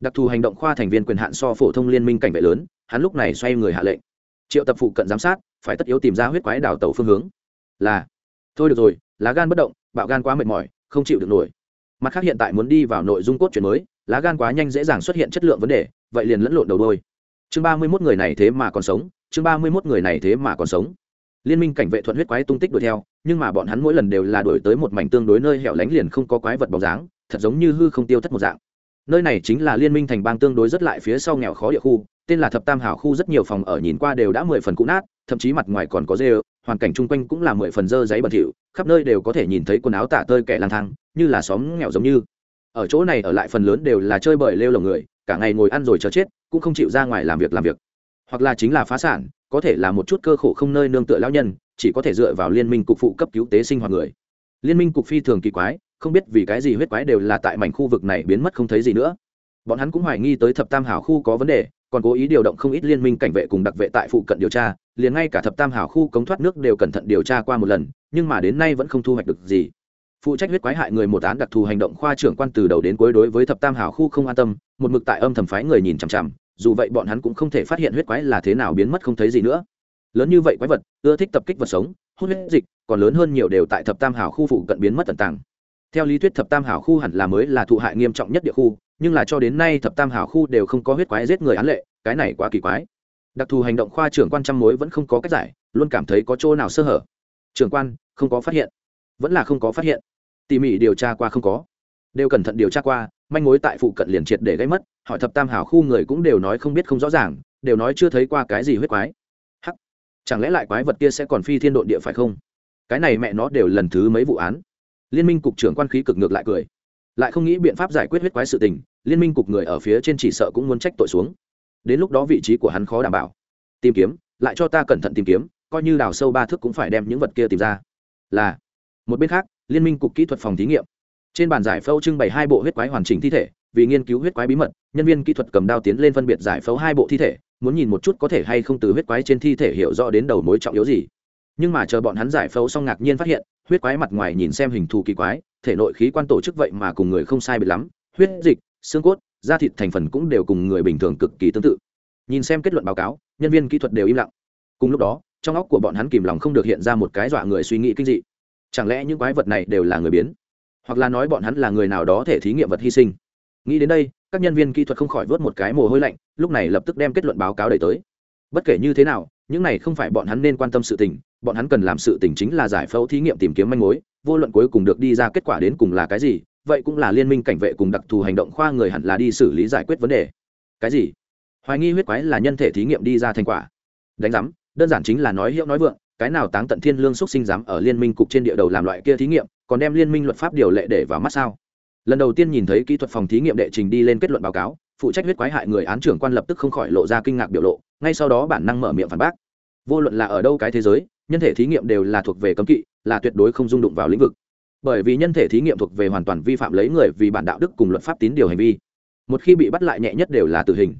Đặc thù hành động khoa thành viên quyền hạn so phổ thông liên minh cảnh vệ lớn, hắn lúc này xoay người hạ lệnh triệu tập phụ cận giám sát, phải tất yếu tìm ra huyết quái đào tẩu phương hướng. Là, thôi được rồi, lá gan bất động, bạo gan quá mệt mỏi, không chịu được nổi. Mặt khác hiện tại muốn đi vào nội dung cốt chuyển mới, lá gan quá nhanh dễ dàng xuất hiện chất lượng vấn đề, vậy liền lẫn lộn đầu đôi. Chương ba mươi mốt người này thế mà còn sống, chương ba mươi mốt người này thế mà còn sống. Liên minh cảnh vệ thuận huyết quái tung tích đuổi theo, nhưng mà bọn hắn mỗi lần đều là đuổi tới một mảnh tương đối nơi hẻo lánh liền không có quái vật bóng dáng, thật giống như hư không tiêu thất một dạng nơi này chính là liên minh thành bang tương đối rất lại phía sau nghèo khó địa khu, tên là thập tam hảo khu rất nhiều phòng ở nhìn qua đều đã mười phần cũ nát, thậm chí mặt ngoài còn có rêu, hoàn cảnh chung quanh cũng là mười phần dơ giấy bẩn thỉu, khắp nơi đều có thể nhìn thấy quần áo tả tơi kẻ lang thang, như là xóm nghèo giống như. Ở chỗ này ở lại phần lớn đều là chơi bời lêu lồng người, cả ngày ngồi ăn rồi chờ chết, cũng không chịu ra ngoài làm việc làm việc. Hoặc là chính là phá sản, có thể là một chút cơ khổ không nơi nương tựa lão nhân, chỉ có thể dựa vào liên minh cục phụ cấp cứu tế sinh hoạt người. Liên minh cục phi thường kỳ quái không biết vì cái gì huyết quái đều là tại mảnh khu vực này biến mất không thấy gì nữa. Bọn hắn cũng hoài nghi tới thập tam hảo khu có vấn đề, còn cố ý điều động không ít liên minh cảnh vệ cùng đặc vệ tại phụ cận điều tra, liền ngay cả thập tam hảo khu cống thoát nước đều cẩn thận điều tra qua một lần, nhưng mà đến nay vẫn không thu hoạch được gì. Phụ trách huyết quái hại người một án đặc thù hành động khoa trưởng quan từ đầu đến cuối đối với thập tam hảo khu không an tâm, một mực tại âm thầm phái người nhìn chằm chằm, dù vậy bọn hắn cũng không thể phát hiện huyết quái là thế nào biến mất không thấy gì nữa. Lớn như vậy quái vật, ưa thích tập kích vật sống, hút huyết dịch, còn lớn hơn nhiều đều tại thập tam hảo khu phụ cận biến mất tận tàng theo lý thuyết thập tam hảo khu hẳn là mới là thụ hại nghiêm trọng nhất địa khu, nhưng là cho đến nay thập tam hảo khu đều không có huyết quái giết người án lệ, cái này quá kỳ quái. Đặc thù hành động khoa trưởng quan trăm mối vẫn không có cách giải, luôn cảm thấy có chỗ nào sơ hở. Trưởng quan, không có phát hiện. Vẫn là không có phát hiện. Tỉ mỉ điều tra qua không có. Đều cẩn thận điều tra qua, manh mối tại phụ cận liền triệt để gây mất, hỏi thập tam hảo khu người cũng đều nói không biết không rõ ràng, đều nói chưa thấy qua cái gì huyết quái. Hắc, chẳng lẽ lại quái vật kia sẽ còn phi thiên độn địa phải không? Cái này mẹ nó đều lần thứ mấy vụ án liên minh cục trưởng quan khí cực ngược lại cười. Lại không nghĩ biện pháp giải quyết huyết quái sự tình, liên minh cục người ở phía trên chỉ sợ cũng muốn trách tội xuống. Đến lúc đó vị trí của hắn khó đảm bảo. Tìm kiếm, lại cho ta cẩn thận tìm kiếm, coi như đào sâu ba thước cũng phải đem những vật kia tìm ra. Là, một bên khác, liên minh cục kỹ thuật phòng thí nghiệm. Trên bàn giải phẫu trưng bày hai bộ huyết quái hoàn chỉnh thi thể, vì nghiên cứu huyết quái bí mật, nhân viên kỹ thuật cầm đao tiến lên phân biệt giải phẫu hai bộ thi thể, muốn nhìn một chút có thể hay không từ huyết quái trên thi thể hiểu rõ đến đầu mối trọng yếu gì. Nhưng mà chờ bọn hắn giải phẫu xong ngạc nhiên phát hiện huyết quái mặt ngoài nhìn xem hình thù kỳ quái, thể nội khí quan tổ chức vậy mà cùng người không sai biệt lắm, huyết, dịch, xương cốt, da thịt thành phần cũng đều cùng người bình thường cực kỳ tương tự. Nhìn xem kết luận báo cáo, nhân viên kỹ thuật đều im lặng. Cùng lúc đó, trong óc của bọn hắn kìm lòng không được hiện ra một cái dọa người suy nghĩ kinh dị. Chẳng lẽ những quái vật này đều là người biến? Hoặc là nói bọn hắn là người nào đó thể thí nghiệm vật hy sinh? Nghĩ đến đây, các nhân viên kỹ thuật không khỏi vớt một cái mồ hôi lạnh, lúc này lập tức đem kết luận báo cáo đẩy tới. Bất kể như thế nào, những này không phải bọn hắn nên quan tâm sự tình bọn hắn cần làm sự tình chính là giải phẫu thí nghiệm tìm kiếm manh mối, vô luận cuối cùng được đi ra kết quả đến cùng là cái gì, vậy cũng là liên minh cảnh vệ cùng đặc thù hành động khoa người hẳn là đi xử lý giải quyết vấn đề. Cái gì? Hoài nghi huyết quái là nhân thể thí nghiệm đi ra thành quả. Đánh giám, đơn giản chính là nói hiệu nói vượng, cái nào táng tận thiên lương xúc sinh dám ở liên minh cục trên địa đầu làm loại kia thí nghiệm, còn đem liên minh luật pháp điều lệ để vào mắt sao? Lần đầu tiên nhìn thấy kỹ thuật phòng thí nghiệm đệ trình đi lên kết luận báo cáo, phụ trách huyết quái hại người án trưởng quan lập tức không khỏi lộ ra kinh ngạc biểu lộ, ngay sau đó bản năng mở miệng phản bác. Vô luận là ở đâu cái thế giới nhân thể thí nghiệm đều là thuộc về cấm kỵ, là tuyệt đối không dung đụng vào lĩnh vực. Bởi vì nhân thể thí nghiệm thuộc về hoàn toàn vi phạm lấy người vì bản đạo đức cùng luật pháp tín điều hành vi. Một khi bị bắt lại nhẹ nhất đều là tử hình.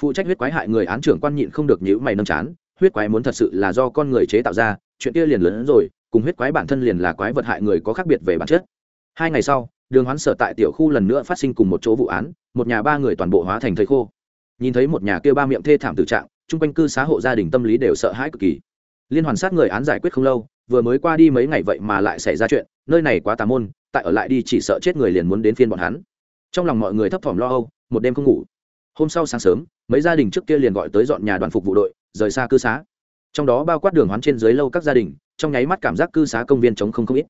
Phụ trách huyết quái hại người án trưởng quan nhịn không được nhữ mày nâng chán, huyết quái muốn thật sự là do con người chế tạo ra, chuyện kia liền lớn hơn rồi, cùng huyết quái bản thân liền là quái vật hại người có khác biệt về bản chất. Hai ngày sau, đường hoán sở tại tiểu khu lần nữa phát sinh cùng một chỗ vụ án, một nhà ba người toàn bộ hóa thành thầy khô. Nhìn thấy một nhà kia ba miệng thê thảm tử trạng, chung quanh cư xã hộ gia đình tâm lý đều sợ hãi cực kỳ liên hoàn sát người án giải quyết không lâu, vừa mới qua đi mấy ngày vậy mà lại xảy ra chuyện, nơi này quá tà môn, tại ở lại đi chỉ sợ chết người liền muốn đến phiên bọn hắn. Trong lòng mọi người thấp thỏm lo âu, một đêm không ngủ. Hôm sau sáng sớm, mấy gia đình trước kia liền gọi tới dọn nhà đoàn phục vụ đội, rời xa cư xá. Trong đó bao quát đường hoán trên dưới lâu các gia đình, trong nháy mắt cảm giác cư xá công viên chống không không ít.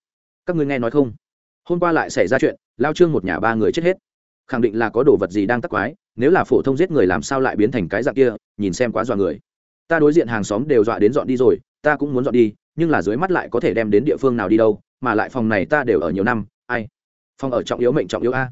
Các ngươi nghe nói không? Hôm qua lại xảy ra chuyện, lao trương một nhà ba người chết hết. Khẳng định là có đồ vật gì đang tắc quái, nếu là phổ thông giết người làm sao lại biến thành cái dạng kia, nhìn xem quá dọa người. Ta đối diện hàng xóm đều dọa đến dọn đi rồi ta cũng muốn dọn đi, nhưng là dưới mắt lại có thể đem đến địa phương nào đi đâu, mà lại phòng này ta đều ở nhiều năm, ai? Phòng ở trọng yếu mệnh trọng yếu a.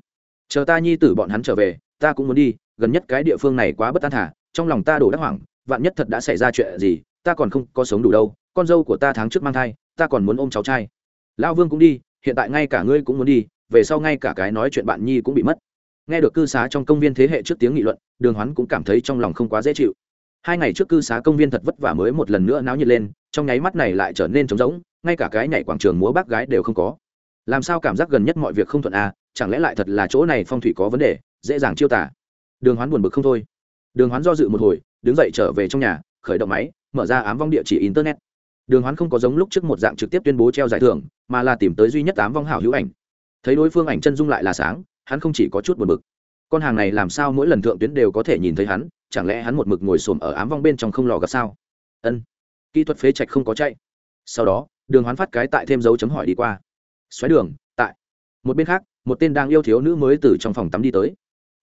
Chờ ta nhi tử bọn hắn trở về, ta cũng muốn đi, gần nhất cái địa phương này quá bất an thả, trong lòng ta đổ đắc hoảng, vạn nhất thật đã xảy ra chuyện gì, ta còn không có sống đủ đâu, con dâu của ta tháng trước mang thai, ta còn muốn ôm cháu trai. Lão vương cũng đi, hiện tại ngay cả ngươi cũng muốn đi, về sau ngay cả cái nói chuyện bạn nhi cũng bị mất. Nghe được cư xá trong công viên thế hệ trước tiếng nghị luận, đường hoán cũng cảm thấy trong lòng không quá dễ chịu hai ngày trước cư xá công viên thật vất vả mới một lần nữa náo nhiệt lên, trong nháy mắt này lại trở nên trống rỗng, ngay cả cái nhảy quảng trường múa bác gái đều không có. Làm sao cảm giác gần nhất mọi việc không thuận à chẳng lẽ lại thật là chỗ này phong thủy có vấn đề, dễ dàng chiêu tả. Đường hoán buồn bực không thôi. Đường hoán do dự một hồi, đứng dậy trở về trong nhà, khởi động máy, mở ra ám vong địa chỉ internet. Đường hoán không có giống lúc trước một dạng trực tiếp tuyên bố treo giải thưởng, mà là tìm tới duy nhất ám vong hảo hữu ảnh. Thấy đối phương ảnh chân dung lại là sáng, hắn không chỉ có chút buồn bực. Con hàng này làm sao mỗi lần thượng tuyến đều có thể nhìn thấy hắn chẳng lẽ hắn một mực ngồi xổm ở ám vong bên trong không lò gặp sao? Ân. Kỹ thuật phế trạch không có chạy. Sau đó, đường hoán phát cái tại thêm dấu chấm hỏi đi qua. Xoáy đường, tại. Một bên khác, một tên đang yêu thiếu nữ mới từ trong phòng tắm đi tới.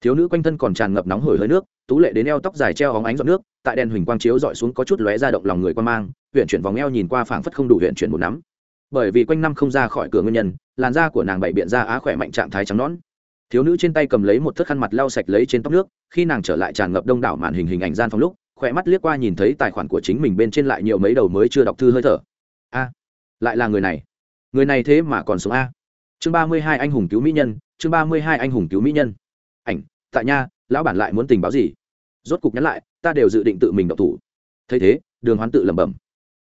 Thiếu nữ quanh thân còn tràn ngập nóng hổi hơi nước, tú lệ đến eo tóc dài treo hóng ánh giọt nước, tại đèn huỳnh quang chiếu dọi xuống có chút lóe ra động lòng người quan mang huyện chuyển vòng eo nhìn qua phảng phất không đủ huyện chuyển một nắm. Bởi vì quanh năm không ra khỏi cửa nguyên nhân, làn da của nàng bảy biện ra á khỏe mạnh trạng thái trắng nón thiếu nữ trên tay cầm lấy một thất khăn mặt lau sạch lấy trên tóc nước, khi nàng trở lại tràn ngập đông đảo màn hình hình ảnh gian phòng lúc, khỏe mắt liếc qua nhìn thấy tài khoản của chính mình bên trên lại nhiều mấy đầu mới chưa đọc thư hơi thở. A, lại là người này. Người này thế mà còn sống a. Chương ba mươi hai anh hùng cứu mỹ nhân, chương ba mươi hai anh hùng cứu mỹ nhân. Ảnh, tại nha lão bản lại muốn tình báo gì? Rốt cục nhắn lại, ta đều dự định tự mình đọc thủ. Thấy thế, đường hoán tự lẩm bẩm.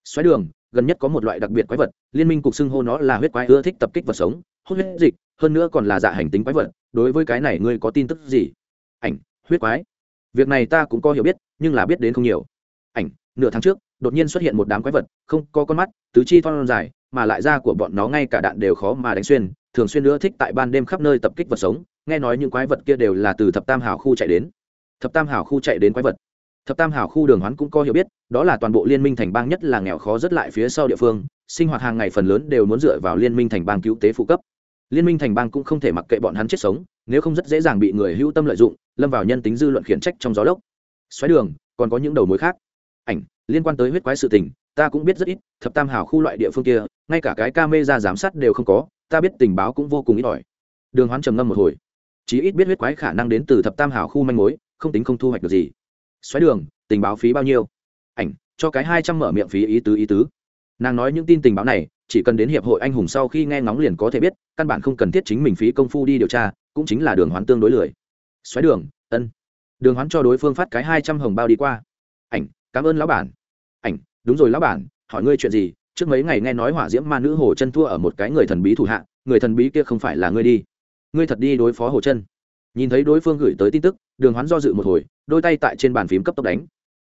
Xoáy đường, gần nhất có một loại đặc biệt quái vật, liên minh cục xưng hô nó là huyết quái ưa thích tập kích vật sống, hút huyết dịch hơn nữa còn là dạ hành tính quái vật, đối với cái này ngươi có tin tức gì? Ảnh, huyết quái. Việc này ta cũng có hiểu biết, nhưng là biết đến không nhiều. Ảnh, nửa tháng trước, đột nhiên xuất hiện một đám quái vật, không, có con mắt, tứ chi thon dài, mà lại da của bọn nó ngay cả đạn đều khó mà đánh xuyên, thường xuyên nữa thích tại ban đêm khắp nơi tập kích vật sống, nghe nói những quái vật kia đều là từ thập tam hảo khu chạy đến. Thập tam hảo khu chạy đến quái vật. Thập tam hảo khu đường hoán cũng có hiểu biết, đó là toàn bộ liên minh thành bang nhất là nghèo khó rất lại phía sau địa phương, sinh hoạt hàng ngày phần lớn đều muốn dựa vào liên minh thành bang cứu tế phụ cấp liên minh thành bang cũng không thể mặc kệ bọn hắn chết sống, nếu không rất dễ dàng bị người hữu tâm lợi dụng, lâm vào nhân tính dư luận khiển trách trong gió lốc. Xoáy đường, còn có những đầu mối khác. Ảnh, liên quan tới huyết quái sự tình, ta cũng biết rất ít, thập tam hảo khu loại địa phương kia, ngay cả cái ca mê ra giám sát đều không có, ta biết tình báo cũng vô cùng ít ỏi. Đường hoán trầm ngâm một hồi. Chí ít biết huyết quái khả năng đến từ thập tam hảo khu manh mối, không tính không thu hoạch được gì. Xoáy đường, tình báo phí bao nhiêu? Ảnh, cho cái hai trăm mở miệng phí ý tứ ý tứ. Nàng nói những tin tình báo này chỉ cần đến hiệp hội anh hùng sau khi nghe ngóng liền có thể biết, căn bản không cần thiết chính mình phí công phu đi điều tra, cũng chính là đường hoán tương đối lười. Xoáy đường, ân. Đường hoán cho đối phương phát cái hai trăm hồng bao đi qua. Ảnh, cảm ơn lão bản. Ảnh, đúng rồi lão bản, hỏi ngươi chuyện gì? Trước mấy ngày nghe nói hỏa diễm ma nữ hồ chân thua ở một cái người thần bí thủ hạ, người thần bí kia không phải là ngươi đi. Ngươi thật đi đối phó hồ chân. Nhìn thấy đối phương gửi tới tin tức, đường hoán do dự một hồi, đôi tay tại trên bàn phím cấp tốc đánh.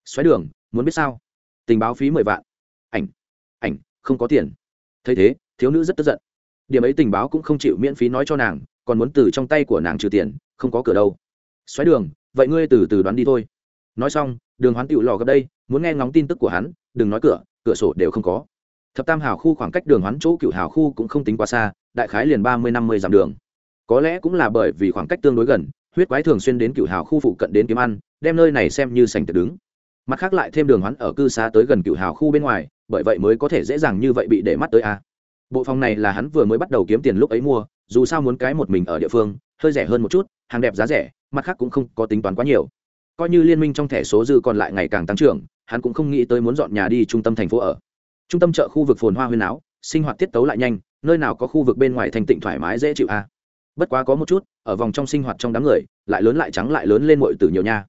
Xoáy đường, muốn biết sao? Tình báo phí mười vạn. Ảnh ảnh, không có tiền thấy thế, thiếu nữ rất tức giận. Điểm ấy tình báo cũng không chịu miễn phí nói cho nàng, còn muốn từ trong tay của nàng trừ tiền, không có cửa đâu. Xoáy đường, vậy ngươi từ từ đoán đi thôi. Nói xong, đường hoán tựu lò gấp đây, muốn nghe ngóng tin tức của hắn, đừng nói cửa cửa sổ đều không có. Thập tam hào khu khoảng cách đường hoán chỗ cựu hào khu cũng không tính quá xa, đại khái liền ba mươi, năm mươi dặm đường. Có lẽ cũng là bởi vì khoảng cách tương đối gần, huyết quái thường xuyên đến cựu hào khu phụ cận đến kiếm ăn, đem nơi này xem như sành tự đứng. Mặt khác lại thêm đường hoán ở cư xá tới gần cựu hào khu bên ngoài bởi vậy mới có thể dễ dàng như vậy bị để mắt tới a bộ phòng này là hắn vừa mới bắt đầu kiếm tiền lúc ấy mua, dù sao muốn cái một mình ở địa phương, hơi rẻ hơn một chút, hàng đẹp giá rẻ, mặt khác cũng không có tính toán quá nhiều. Coi như liên minh trong thẻ số dư còn lại ngày càng tăng trưởng, hắn cũng không nghĩ tới muốn dọn nhà đi trung tâm thành phố ở. Trung tâm chợ khu vực phồn hoa huyên áo, sinh hoạt tiết tấu lại nhanh, nơi nào có khu vực bên ngoài thành tịnh thoải mái dễ chịu a bất quá có một chút, ở vòng trong sinh hoạt trong đám người, lại lớn lại trắng lại lớn lên muội từ nhiều nha.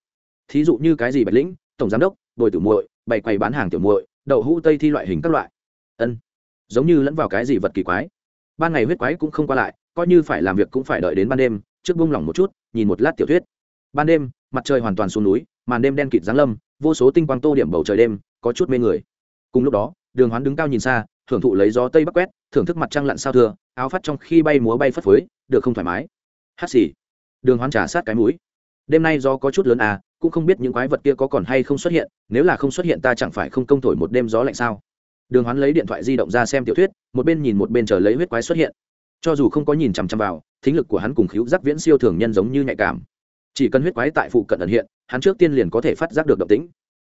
Thí dụ như cái gì bạch lĩnh, tổng giám đốc, bồi tử muội, bày quầy bán hàng tiểu muội đậu hũ tây thi loại hình các loại. Ân, giống như lẫn vào cái gì vật kỳ quái. Ban ngày huyết quái cũng không qua lại, coi như phải làm việc cũng phải đợi đến ban đêm, trước bung lỏng một chút, nhìn một lát tiểu thuyết. Ban đêm, mặt trời hoàn toàn xuống núi, màn đêm đen kịt giáng lâm, vô số tinh quang tô điểm bầu trời đêm, có chút mê người. Cùng lúc đó, đường hoán đứng cao nhìn xa, thưởng thụ lấy gió tây bắc quét, thưởng thức mặt trăng lặn sao thưa, áo phát trong khi bay múa bay phất phới, được không thoải mái. Hát xì. Đường hoán trả sát cái mũi. Đêm nay gió có chút lớn à cũng không biết những quái vật kia có còn hay không xuất hiện, nếu là không xuất hiện ta chẳng phải không công thổi một đêm gió lạnh sao? Đường hoán lấy điện thoại di động ra xem tiểu thuyết, một bên nhìn một bên chờ lấy huyết quái xuất hiện. Cho dù không có nhìn chằm chằm vào, thính lực của hắn cùng khíu giác viễn siêu thường nhân giống như nhạy cảm. Chỉ cần huyết quái tại phụ cận ẩn hiện, hắn trước tiên liền có thể phát giác được động tĩnh.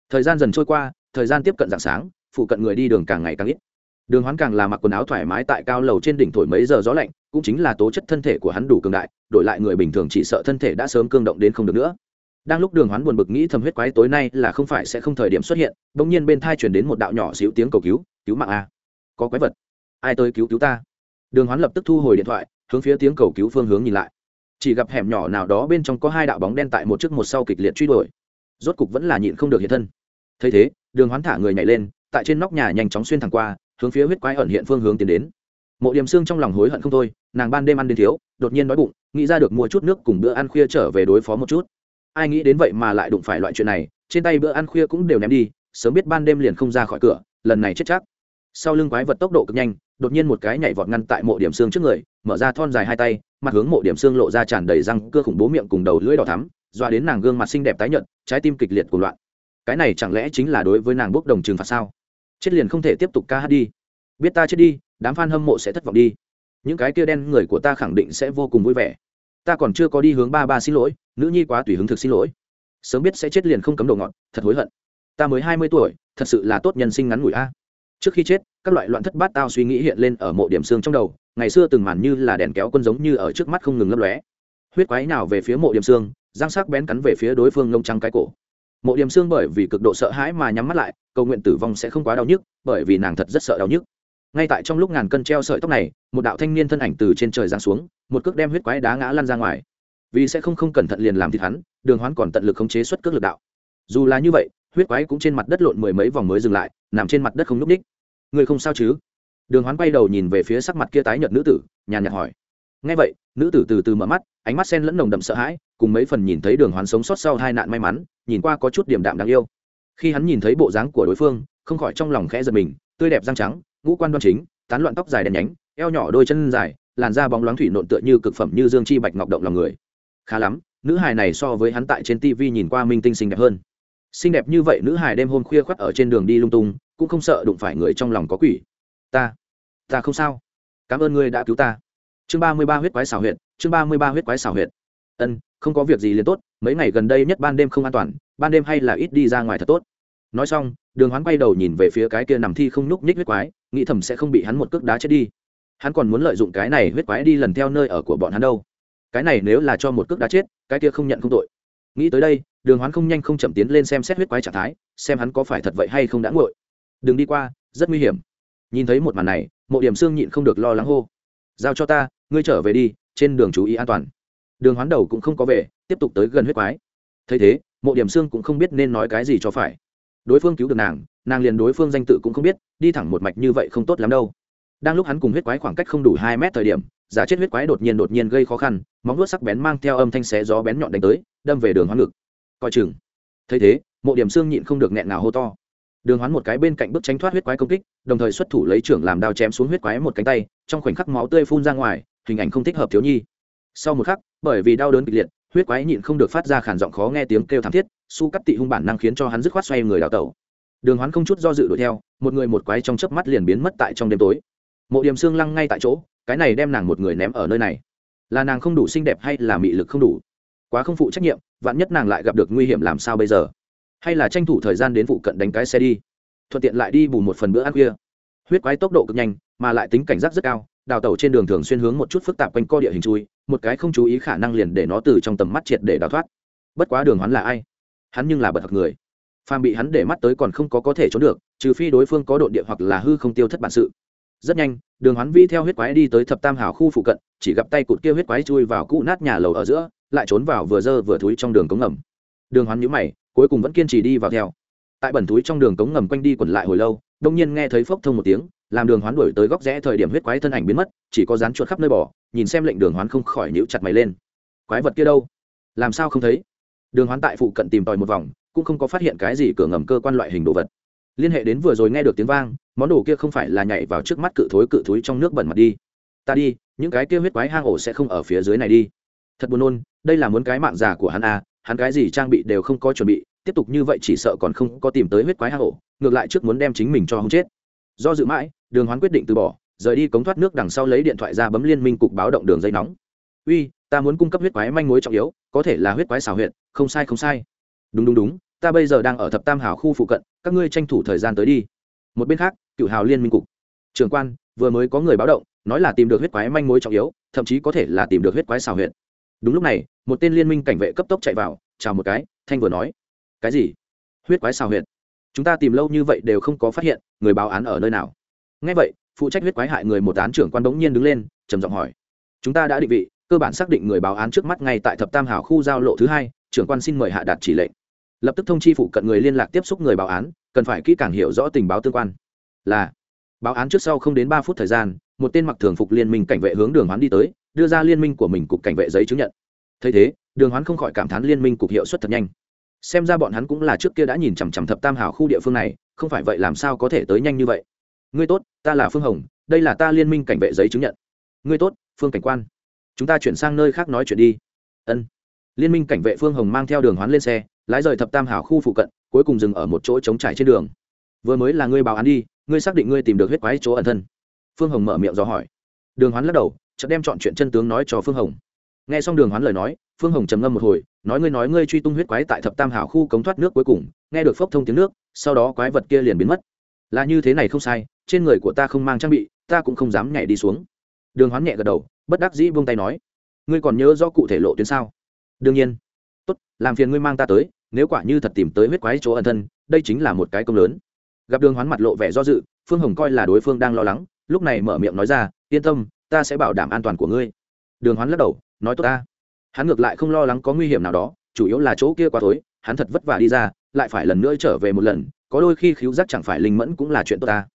Thời gian dần trôi qua, thời gian tiếp cận dạng sáng, phụ cận người đi đường càng ngày càng ít. Đường hoán càng là mặc quần áo thoải mái tại cao lầu trên đỉnh thổi mấy giờ gió lạnh, cũng chính là tố chất thân thể của hắn đủ cường đại, đổi lại người bình thường chỉ sợ thân thể đã sớm cương động đến không được nữa đang lúc đường hoán buồn bực nghĩ thầm huyết quái tối nay là không phải sẽ không thời điểm xuất hiện, bỗng nhiên bên thai chuyển đến một đạo nhỏ xíu tiếng cầu cứu cứu mạng a, có quái vật, ai tới cứu cứu ta? Đường hoán lập tức thu hồi điện thoại, hướng phía tiếng cầu cứu phương hướng nhìn lại. Chỉ gặp hẻm nhỏ nào đó bên trong có hai đạo bóng đen tại một chiếc một sau kịch liệt truy đuổi. Rốt cục vẫn là nhịn không được hiện thân. Thấy thế, đường hoán thả người nhảy lên, tại trên nóc nhà nhanh chóng xuyên thẳng qua, hướng phía huyết quái ẩn hiện phương hướng tiến đến. Mộ điểm xương trong lòng hối hận không thôi, nàng ban đêm ăn đến thiếu, đột nhiên đói bụng, nghĩ ra được mua chút nước cùng bữa ăn khuya trở về đối phó một chút ai nghĩ đến vậy mà lại đụng phải loại chuyện này, trên tay bữa ăn khuya cũng đều ném đi, sớm biết ban đêm liền không ra khỏi cửa, lần này chết chắc. Sau lưng quái vật tốc độ cực nhanh, đột nhiên một cái nhảy vọt ngăn tại mộ điểm xương trước người, mở ra thon dài hai tay, mặt hướng mộ điểm xương lộ ra tràn đầy răng, cơ khủng bố miệng cùng đầu lưỡi đỏ thắm doa đến nàng gương mặt xinh đẹp tái nhợt, trái tim kịch liệt của loạn. Cái này chẳng lẽ chính là đối với nàng bốc đồng trừng phạt sao? Chết liền không thể tiếp tục ca hát đi. Biết ta chết đi, đám f a n hâm mộ sẽ thất vọng đi. Những cái kia đen người của ta khẳng định sẽ vô cùng vui vẻ ta còn chưa có đi hướng ba ba xin lỗi, nữ nhi quá tùy hứng thực xin lỗi. Sớm biết sẽ chết liền không cấm đầu ngọn thật hối hận. Ta mới hai mươi tuổi, thật sự là tốt nhân sinh ngắn ngủi a. Trước khi chết, các loại loạn thất bát tao suy nghĩ hiện lên ở mộ điểm xương trong đầu, ngày xưa từng màn như là đèn kéo quân giống như ở trước mắt không ngừng lấp lóe. Huyết quái nào về phía mộ điểm xương giang sắc bén cắn về phía đối phương lông trắng cái cổ. Mộ điểm xương bởi vì cực độ sợ hãi mà nhắm mắt lại, cầu nguyện tử vong sẽ không quá đau nhức, bởi vì nàng thật rất sợ đau nhức. Ngay tại trong lúc ngàn cân treo sợi tóc này, một đạo thanh niên thân ảnh từ trên trời giáng xuống một cước đem huyết quái đá ngã lăn ra ngoài. Vì sẽ không không cẩn thận liền làm thịt hắn, đường hoán còn tận lực khống chế xuất cước lực đạo. Dù là như vậy, huyết quái cũng trên mặt đất lộn mười mấy vòng mới dừng lại, nằm trên mặt đất không n ú c ních người không sao chứ? Đường hoán quay đầu nhìn về phía sắc mặt kia tái nhợt nữ tử, nhàn nhạt hỏi. Ngay vậy, nữ tử từ từ mở mắt, ánh mắt sen lẫn nồng đậm sợ hãi, cùng mấy phần nhìn thấy đường hoán sống sót sau hai nạn may mắn, nhìn qua có chút điểm đạm đáng yêu. Khi hắn nhìn thấy bộ dáng của đối phương, không khỏi trong lòng khẽ giật mình, tươi đẹp răng trắng, ngũ quan đoan chính, tán loạn tóc dài đen nhánh, eo nhỏ đôi chân dài làn da bóng loáng thủy nộn tựa như cực phẩm như dương chi bạch ngọc động lòng người. Khá lắm, nữ hài này so với hắn tại trên tv nhìn qua minh tinh xinh đẹp hơn. Xinh đẹp như vậy nữ hài đêm hôm khuya khoắt ở trên đường đi lung tung, cũng không sợ đụng phải người trong lòng có quỷ. Ta ta không sao. Cảm ơn ngươi đã cứu ta. Chương ba mươi ba huyết quái xảo huyệt, chương ba mươi ba huyết quái xảo huyệt. Ân, không có việc gì liền tốt, mấy ngày gần đây nhất ban đêm không an toàn, ban đêm hay là ít đi ra ngoài thật tốt. Nói xong, đường hoán quay đầu nhìn về phía cái kia nằm thi không nhúc nhích huyết quái, nghĩ thầm sẽ không bị hắn một cước đá chết đi hắn còn muốn lợi dụng cái này huyết quái đi lần theo nơi ở của bọn hắn đâu. Cái này nếu là cho một cước đá chết, cái kia không nhận không tội. Nghĩ tới đây, đường hoán không nhanh không chậm tiến lên xem xét huyết quái trạng thái, xem hắn có phải thật vậy hay không đã nguội. Đừng đi qua, rất nguy hiểm. Nhìn thấy một màn này, mộ điểm xương nhịn không được lo lắng hô. Giao cho ta, ngươi trở về đi, trên đường chú ý an toàn. Đường hoán đầu cũng không có về tiếp tục tới gần huyết quái. Thấy thế, mộ điểm xương cũng không biết nên nói cái gì cho phải. Đối phương cứu được nàng nàng liền đối phương danh tự cũng không biết, đi thẳng một mạch như vậy không tốt lắm đâu đang lúc hắn cùng huyết quái khoảng cách không đủ hai mét thời điểm, giả chết huyết quái đột nhiên đột nhiên gây khó khăn, móng vuốt sắc bén mang theo âm thanh xé gió bén nhọn đánh tới, đâm về đường hoán ngực. Coi chừng. Thấy thế, mộ điểm xương nhịn không được nghẹn nào hô to. Đường hoán một cái bên cạnh bước tránh thoát huyết quái công kích, đồng thời xuất thủ lấy trưởng làm đao chém xuống huyết quái một cánh tay, trong khoảnh khắc máu tươi phun ra ngoài, hình ảnh không thích hợp thiếu nhi. Sau một khắc, bởi vì đau đớn kịch liệt, huyết quái nhịn không được phát ra khản giọng khó nghe tiếng kêu thảm thiết, su cắt tị hung bản năng khiến cho hắn dứt khoát xoay người đào tẩu. Đường hoán không chút do dự đuổi theo, một người một quái trong chớp mắt liền biến mất tại trong đêm tối mộ điểm xương lăng ngay tại chỗ, cái này đem nàng một người ném ở nơi này. Là nàng không đủ xinh đẹp hay là mị lực không đủ? Quá không phụ trách nhiệm, vạn nhất nàng lại gặp được nguy hiểm làm sao bây giờ? Hay là tranh thủ thời gian đến phụ cận đánh cái xe đi? Thuận tiện lại đi bù một phần bữa ăn khuya. Huyết quái tốc độ cực nhanh, mà lại tính cảnh giác rất cao, đào tẩu trên đường thường xuyên hướng một chút phức tạp quanh co địa hình chui, một cái không chú ý khả năng liền để nó từ trong tầm mắt triệt để đào thoát. Bất quá đường hắn là ai? Hắn nhưng là bật thật người. Phàm bị hắn để mắt tới còn không có có thể trốn được, trừ phi đối phương có độ địa hoặc là hư không tiêu thất bản sự rất nhanh, đường hoán vĩ theo huyết quái đi tới thập tam hảo khu phụ cận, chỉ gặp tay cụt kia huyết quái chui vào cụ nát nhà lầu ở giữa, lại trốn vào vừa dơ vừa thúi trong đường cống ngầm. Đường hoán nhũ mày, cuối cùng vẫn kiên trì đi vào theo. Tại bẩn túi trong đường cống ngầm quanh đi quẩn lại hồi lâu, đông nhiên nghe thấy phốc thông một tiếng, làm đường hoán đuổi tới góc rẽ thời điểm huyết quái thân ảnh biến mất, chỉ có dán chuột khắp nơi bỏ, nhìn xem lệnh đường hoán không khỏi nhíu chặt mày lên. Quái vật kia đâu? Làm sao không thấy? Đường hoán tại phụ cận tìm tòi một vòng, cũng không có phát hiện cái gì cửa ngầm cơ quan loại hình đồ vật. Liên hệ đến vừa rồi nghe được tiếng vang món đồ kia không phải là nhảy vào trước mắt cự thối cự thối trong nước bẩn mặt đi. Ta đi, những cái kia huyết quái hang ổ sẽ không ở phía dưới này đi. Thật buồn nôn, đây là muốn cái mạng già của hắn à hắn cái gì trang bị đều không có chuẩn bị, tiếp tục như vậy chỉ sợ còn không có tìm tới huyết quái hang ổ, ngược lại trước muốn đem chính mình cho hông chết. Do dự mãi, đường hoán quyết định từ bỏ, rời đi cống thoát nước đằng sau lấy điện thoại ra bấm liên minh cục báo động đường dây nóng. Uy, ta muốn cung cấp huyết quái manh mối trọng yếu, có thể là huyết quái xào huyện không sai không sai. Đúng đúng đúng, ta bây giờ đang ở thập tam hào khu phụ cận, các ngươi tranh thủ thời gian tới đi một bên khác, cựu hào liên minh cục. Trường quan, vừa mới có người báo động, nói là tìm được huyết quái manh mối trọng yếu, thậm chí có thể là tìm được huyết quái xào huyện đúng lúc này, một tên liên minh cảnh vệ cấp tốc chạy vào, chào một cái, thanh vừa nói. Cái gì? Huyết quái xào huyện chúng ta tìm lâu như vậy đều không có phát hiện, người báo án ở nơi nào? Ngay vậy, phụ trách huyết quái hại người một án trưởng quan đống nhiên đứng lên, trầm giọng hỏi. Chúng ta đã định vị, cơ bản xác định người báo án trước mắt ngay tại thập tam hảo khu giao lộ thứ hai, trưởng quan xin mời hạ đạt chỉ lệnh. Lập tức thông chi phụ cận người liên lạc tiếp xúc người báo án cần phải kỹ càng hiểu rõ tình báo tương quan. Là, báo án trước sau không đến ba phút thời gian, một tên mặc thường phục liên minh cảnh vệ hướng đường hoán đi tới, đưa ra liên minh của mình cục cảnh vệ giấy chứng nhận. Thấy thế, đường hoán không khỏi cảm thán liên minh cục hiệu suất thật nhanh. Xem ra bọn hắn cũng là trước kia đã nhìn chằm chằm thập tam hảo khu địa phương này, không phải vậy làm sao có thể tới nhanh như vậy. Ngươi tốt, ta là phương hồng, đây là ta liên minh cảnh vệ giấy chứng nhận. Ngươi tốt, phương cảnh quan. Chúng ta chuyển sang nơi khác nói chuyện đi. Ân. Liên minh cảnh vệ phương hồng mang theo đường hoán lên xe lái rời thập tam hảo khu phụ cận, cuối cùng dừng ở một chỗ trống trải trên đường. Vừa mới là ngươi báo án đi, ngươi xác định ngươi tìm được huyết quái chỗ ẩn thân. Phương hồng mở miệng do hỏi. Đường hoán lắc đầu, chợt đem chọn chuyện chân tướng nói cho phương hồng. Nghe xong đường hoán lời nói, phương hồng trầm ngâm một hồi, nói ngươi nói ngươi truy tung huyết quái tại thập tam hảo khu cống thoát nước cuối cùng, nghe được phốc thông tiếng nước, sau đó quái vật kia liền biến mất. Là như thế này không sai, trên người của ta không mang trang bị, ta cũng không dám nhảy đi xuống. Đường hoán nhẹ gật đầu, bất đắc dĩ buông tay nói. Ngươi còn nhớ rõ cụ thể lộ tuyến sao? Đương nhiên làm phiền ngươi mang ta tới, nếu quả như thật tìm tới huyết quái chỗ ẩn thân, đây chính là một cái công lớn. Gặp đường hoán mặt lộ vẻ do dự, phương hồng coi là đối phương đang lo lắng, lúc này mở miệng nói ra, yên tâm, ta sẽ bảo đảm an toàn của ngươi. Đường hoán lắc đầu, nói tốt ta. Hắn ngược lại không lo lắng có nguy hiểm nào đó, chủ yếu là chỗ kia quá tối, hắn thật vất vả đi ra, lại phải lần nữa trở về một lần, có đôi khi khiếu giác chẳng phải linh mẫn cũng là chuyện tốt ta.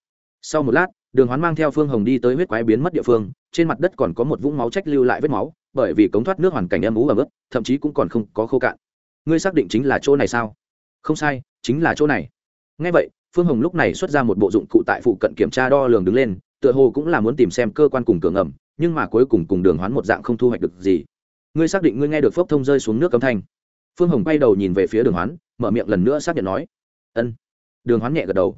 Sau một lát, đường hoán mang theo phương hồng đi tới huyết quái biến mất địa phương, trên mặt đất còn có một vũng máu trách lưu lại vết máu, bởi vì cống thoát nước hoàn cảnh âm ú ở ướt, thậm chí cũng còn không có khô cạn ngươi xác định chính là chỗ này sao? Không sai, chính là chỗ này. Ngay vậy, phương hồng lúc này xuất ra một bộ dụng cụ tại phụ cận kiểm tra đo lường đứng lên, tựa hồ cũng là muốn tìm xem cơ quan cùng cường ẩm nhưng mà cuối cùng cùng đường hoán một dạng không thu hoạch được gì. Ngươi xác định ngươi nghe được phốc thông rơi xuống nước cấm thanh. Phương hồng bay đầu nhìn về phía đường hoán, mở miệng lần nữa xác nhận nói. Ân. Đường hoán nhẹ gật đầu.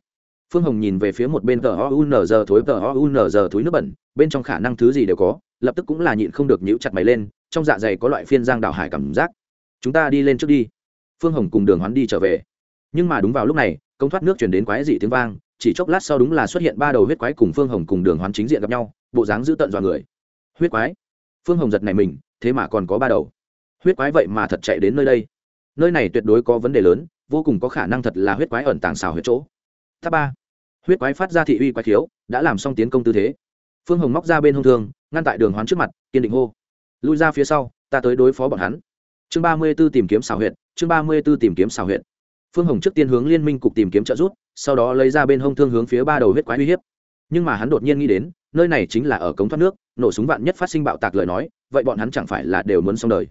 Phương hồng nhìn về phía một bên tờ o u n giờ thối, tờ o u n giờ thối nước bẩn, bên trong khả năng thứ gì đều có, lập tức cũng là nhịn không được nhíu chặt mày lên, trong dạ dày có loại phiên giang đảo hải cảm giác chúng ta đi lên trước đi. Phương hồng cùng đường hoán đi trở về. Nhưng mà đúng vào lúc này công thoát nước chuyển đến quái dị tiếng vang, chỉ chốc lát sau đúng là xuất hiện ba đầu huyết quái cùng phương hồng cùng đường hoán chính diện gặp nhau, bộ dáng dữ tợn dọa người. Huyết quái? Phương hồng giật này mình, thế mà còn có ba đầu. Huyết quái vậy mà thật chạy đến nơi đây. Nơi này tuyệt đối có vấn đề lớn, vô cùng có khả năng thật là huyết quái ẩn tàng xào huyết chỗ. Tháp ba. Huyết quái phát ra thị uy quái thiếu đã làm xong tiến công tư thế. Phương hồng móc ra bên hông thương, ngăn tại đường hoán trước mặt, kiên định hô. Lui ra phía sau, ta tới đối phó bọn hắn chương ba mươi b ố tìm kiếm xào huyện chương ba mươi b ố tìm kiếm xào huyện phương hồng trước tiên hướng liên minh cục tìm kiếm trợ giúp, sau đó lấy ra bên hông thương hướng phía ba đầu huyết quái uy hiếp. Nhưng mà hắn đột nhiên nghĩ đến, nơi này chính là ở cống thoát nước, nổ súng vạn nhất phát sinh bạo tạc lời nói, vậy bọn hắn chẳng phải là đều muốn xong đời.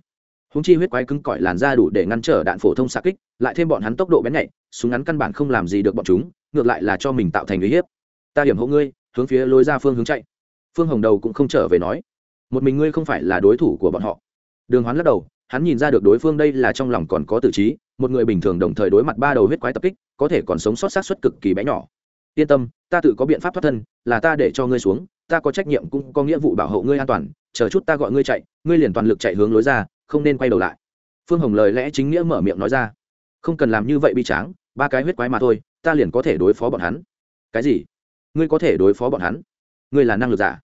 Húng chi huyết quái cứng cỏi làn ra đủ để ngăn trở đạn phổ thông xạ kích, lại thêm bọn hắn tốc độ bén nhạy, súng ngắn căn bản không làm gì được bọn chúng, ngược lại là cho mình tạo thành uy hiếp. Ta hiểm hộ ngươi, hướng phía lối ra phương hướng chạy. Phương hồng đầu cũng không trở về nói, một mình ngươi không phải là đối thủ của bọn họ. Đường hoán lắc đầu hắn nhìn ra được đối phương đây là trong lòng còn có tự trí, một người bình thường đồng thời đối mặt ba đầu huyết quái tập kích, có thể còn sống sót sát xuất cực kỳ bé nhỏ. Yên tâm, ta tự có biện pháp thoát thân, là ta để cho ngươi xuống, ta có trách nhiệm cũng có nghĩa vụ bảo hộ ngươi an toàn, chờ chút ta gọi ngươi chạy, ngươi liền toàn lực chạy hướng lối ra, không nên quay đầu lại. Phương hồng lời lẽ chính nghĩa mở miệng nói ra. Không cần làm như vậy bi tráng, ba cái huyết quái mà thôi, ta liền có thể đối phó bọn hắn. Cái gì? Ngươi có thể đối phó bọn hắn? Ngươi là năng lực giả.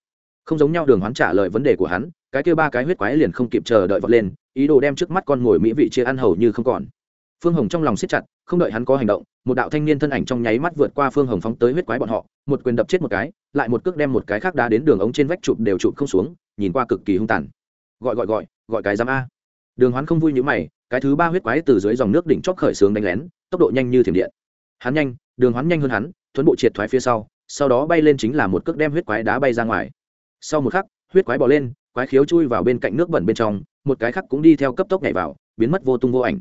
Không giống nhau đường hoán trả lời vấn đề của hắn, cái kia ba cái huyết quái liền không kịp chờ đợi vọt lên ý đồ đem trước mắt con ngồi mỹ vị chia ăn hầu như không còn. Phương hồng trong lòng siết chặt, không đợi hắn có hành động, một đạo thanh niên thân ảnh trong nháy mắt vượt qua phương hồng phóng tới huyết quái bọn họ, một quyền đập chết một cái, lại một cước đem một cái khác đá đến đường ống trên vách chụp đều chụp không xuống, nhìn qua cực kỳ hung tàn. Gọi gọi gọi gọi cái giám a. Đường hoán không vui như mày, cái thứ ba huyết quái từ dưới dòng nước đỉnh chóp khởi sướng đánh lén, tốc độ nhanh như thiểm điện. Hắn nhanh, đường hoán nhanh hơn hắn, thuấn bộ triệt thoái phía sau sau đó bay lên chính là một cước đem huyết quái đá bay ra ngoài. Sau một khắc, huyết quái bỏ lên quái khiếu chui vào bên cạnh nước bẩn bên trong, một cái khác cũng đi theo cấp tốc nhảy vào, biến mất vô tung vô ảnh.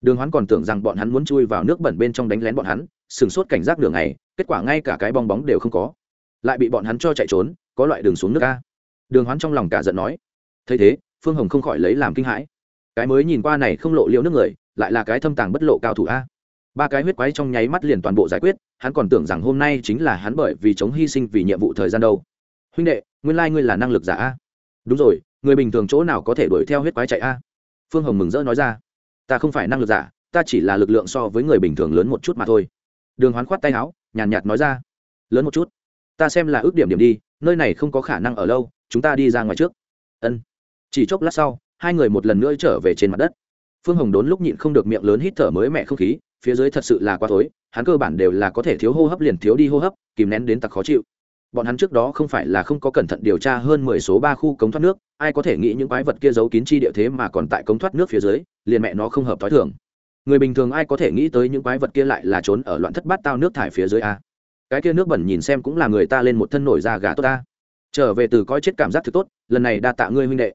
Đường hoán còn tưởng rằng bọn hắn muốn chui vào nước bẩn bên trong đánh lén bọn hắn sửng sốt cảnh giác đường này kết quả ngay cả cái bong bóng đều không có. Lại bị bọn hắn cho chạy trốn, có loại đường xuống nước ca đường hoán trong lòng cả giận nói. Thấy thế, phương hồng không khỏi lấy làm kinh hãi. Cái mới nhìn qua này không lộ liễu nước người, lại là cái thâm tàng bất lộ cao thủ a. Ba cái huyết quái trong nháy mắt liền toàn bộ giải quyết, hắn còn tưởng rằng hôm nay chính là hắn bởi vì chống hy sinh vì nhiệm vụ thời gian đâu. Huynh đệ, nguyên lai ngươi là năng lực giả a đúng rồi, người bình thường chỗ nào có thể đuổi theo huyết quái chạy a? Phương hồng mừng rỡ nói ra. Ta không phải năng lực giả, ta chỉ là lực lượng so với người bình thường lớn một chút mà thôi. Đường hoán khoát tay áo, nhàn nhạt nói ra. Lớn một chút. Ta xem là ước điểm điểm đi, nơi này không có khả năng ở lâu, chúng ta đi ra ngoài trước. Ân. Chỉ chốc lát sau, hai người một lần nữa trở về trên mặt đất. Phương hồng đốn lúc nhịn không được miệng lớn hít thở mới mẹ không khí, phía dưới thật sự là quá tối, hắn cơ bản đều là có thể thiếu hô hấp liền thiếu đi hô hấp, kìm nén đến tặc khó chịu bọn hắn trước đó không phải là không có cẩn thận điều tra hơn mười số ba khu cống thoát nước, ai có thể nghĩ những quái vật kia giấu kín chi địa thế mà còn tại cống thoát nước phía dưới, liền mẹ nó không hợp t h ó i thường. Người bình thường ai có thể nghĩ tới những quái vật kia lại là trốn ở loạn thất bát tao nước thải phía dưới a? Cái kia nước bẩn nhìn xem cũng là người ta lên một thân nổi da gà tốt ta trở về từ coi chết cảm giác thực tốt, lần này đa tạ ngươi huynh đệ.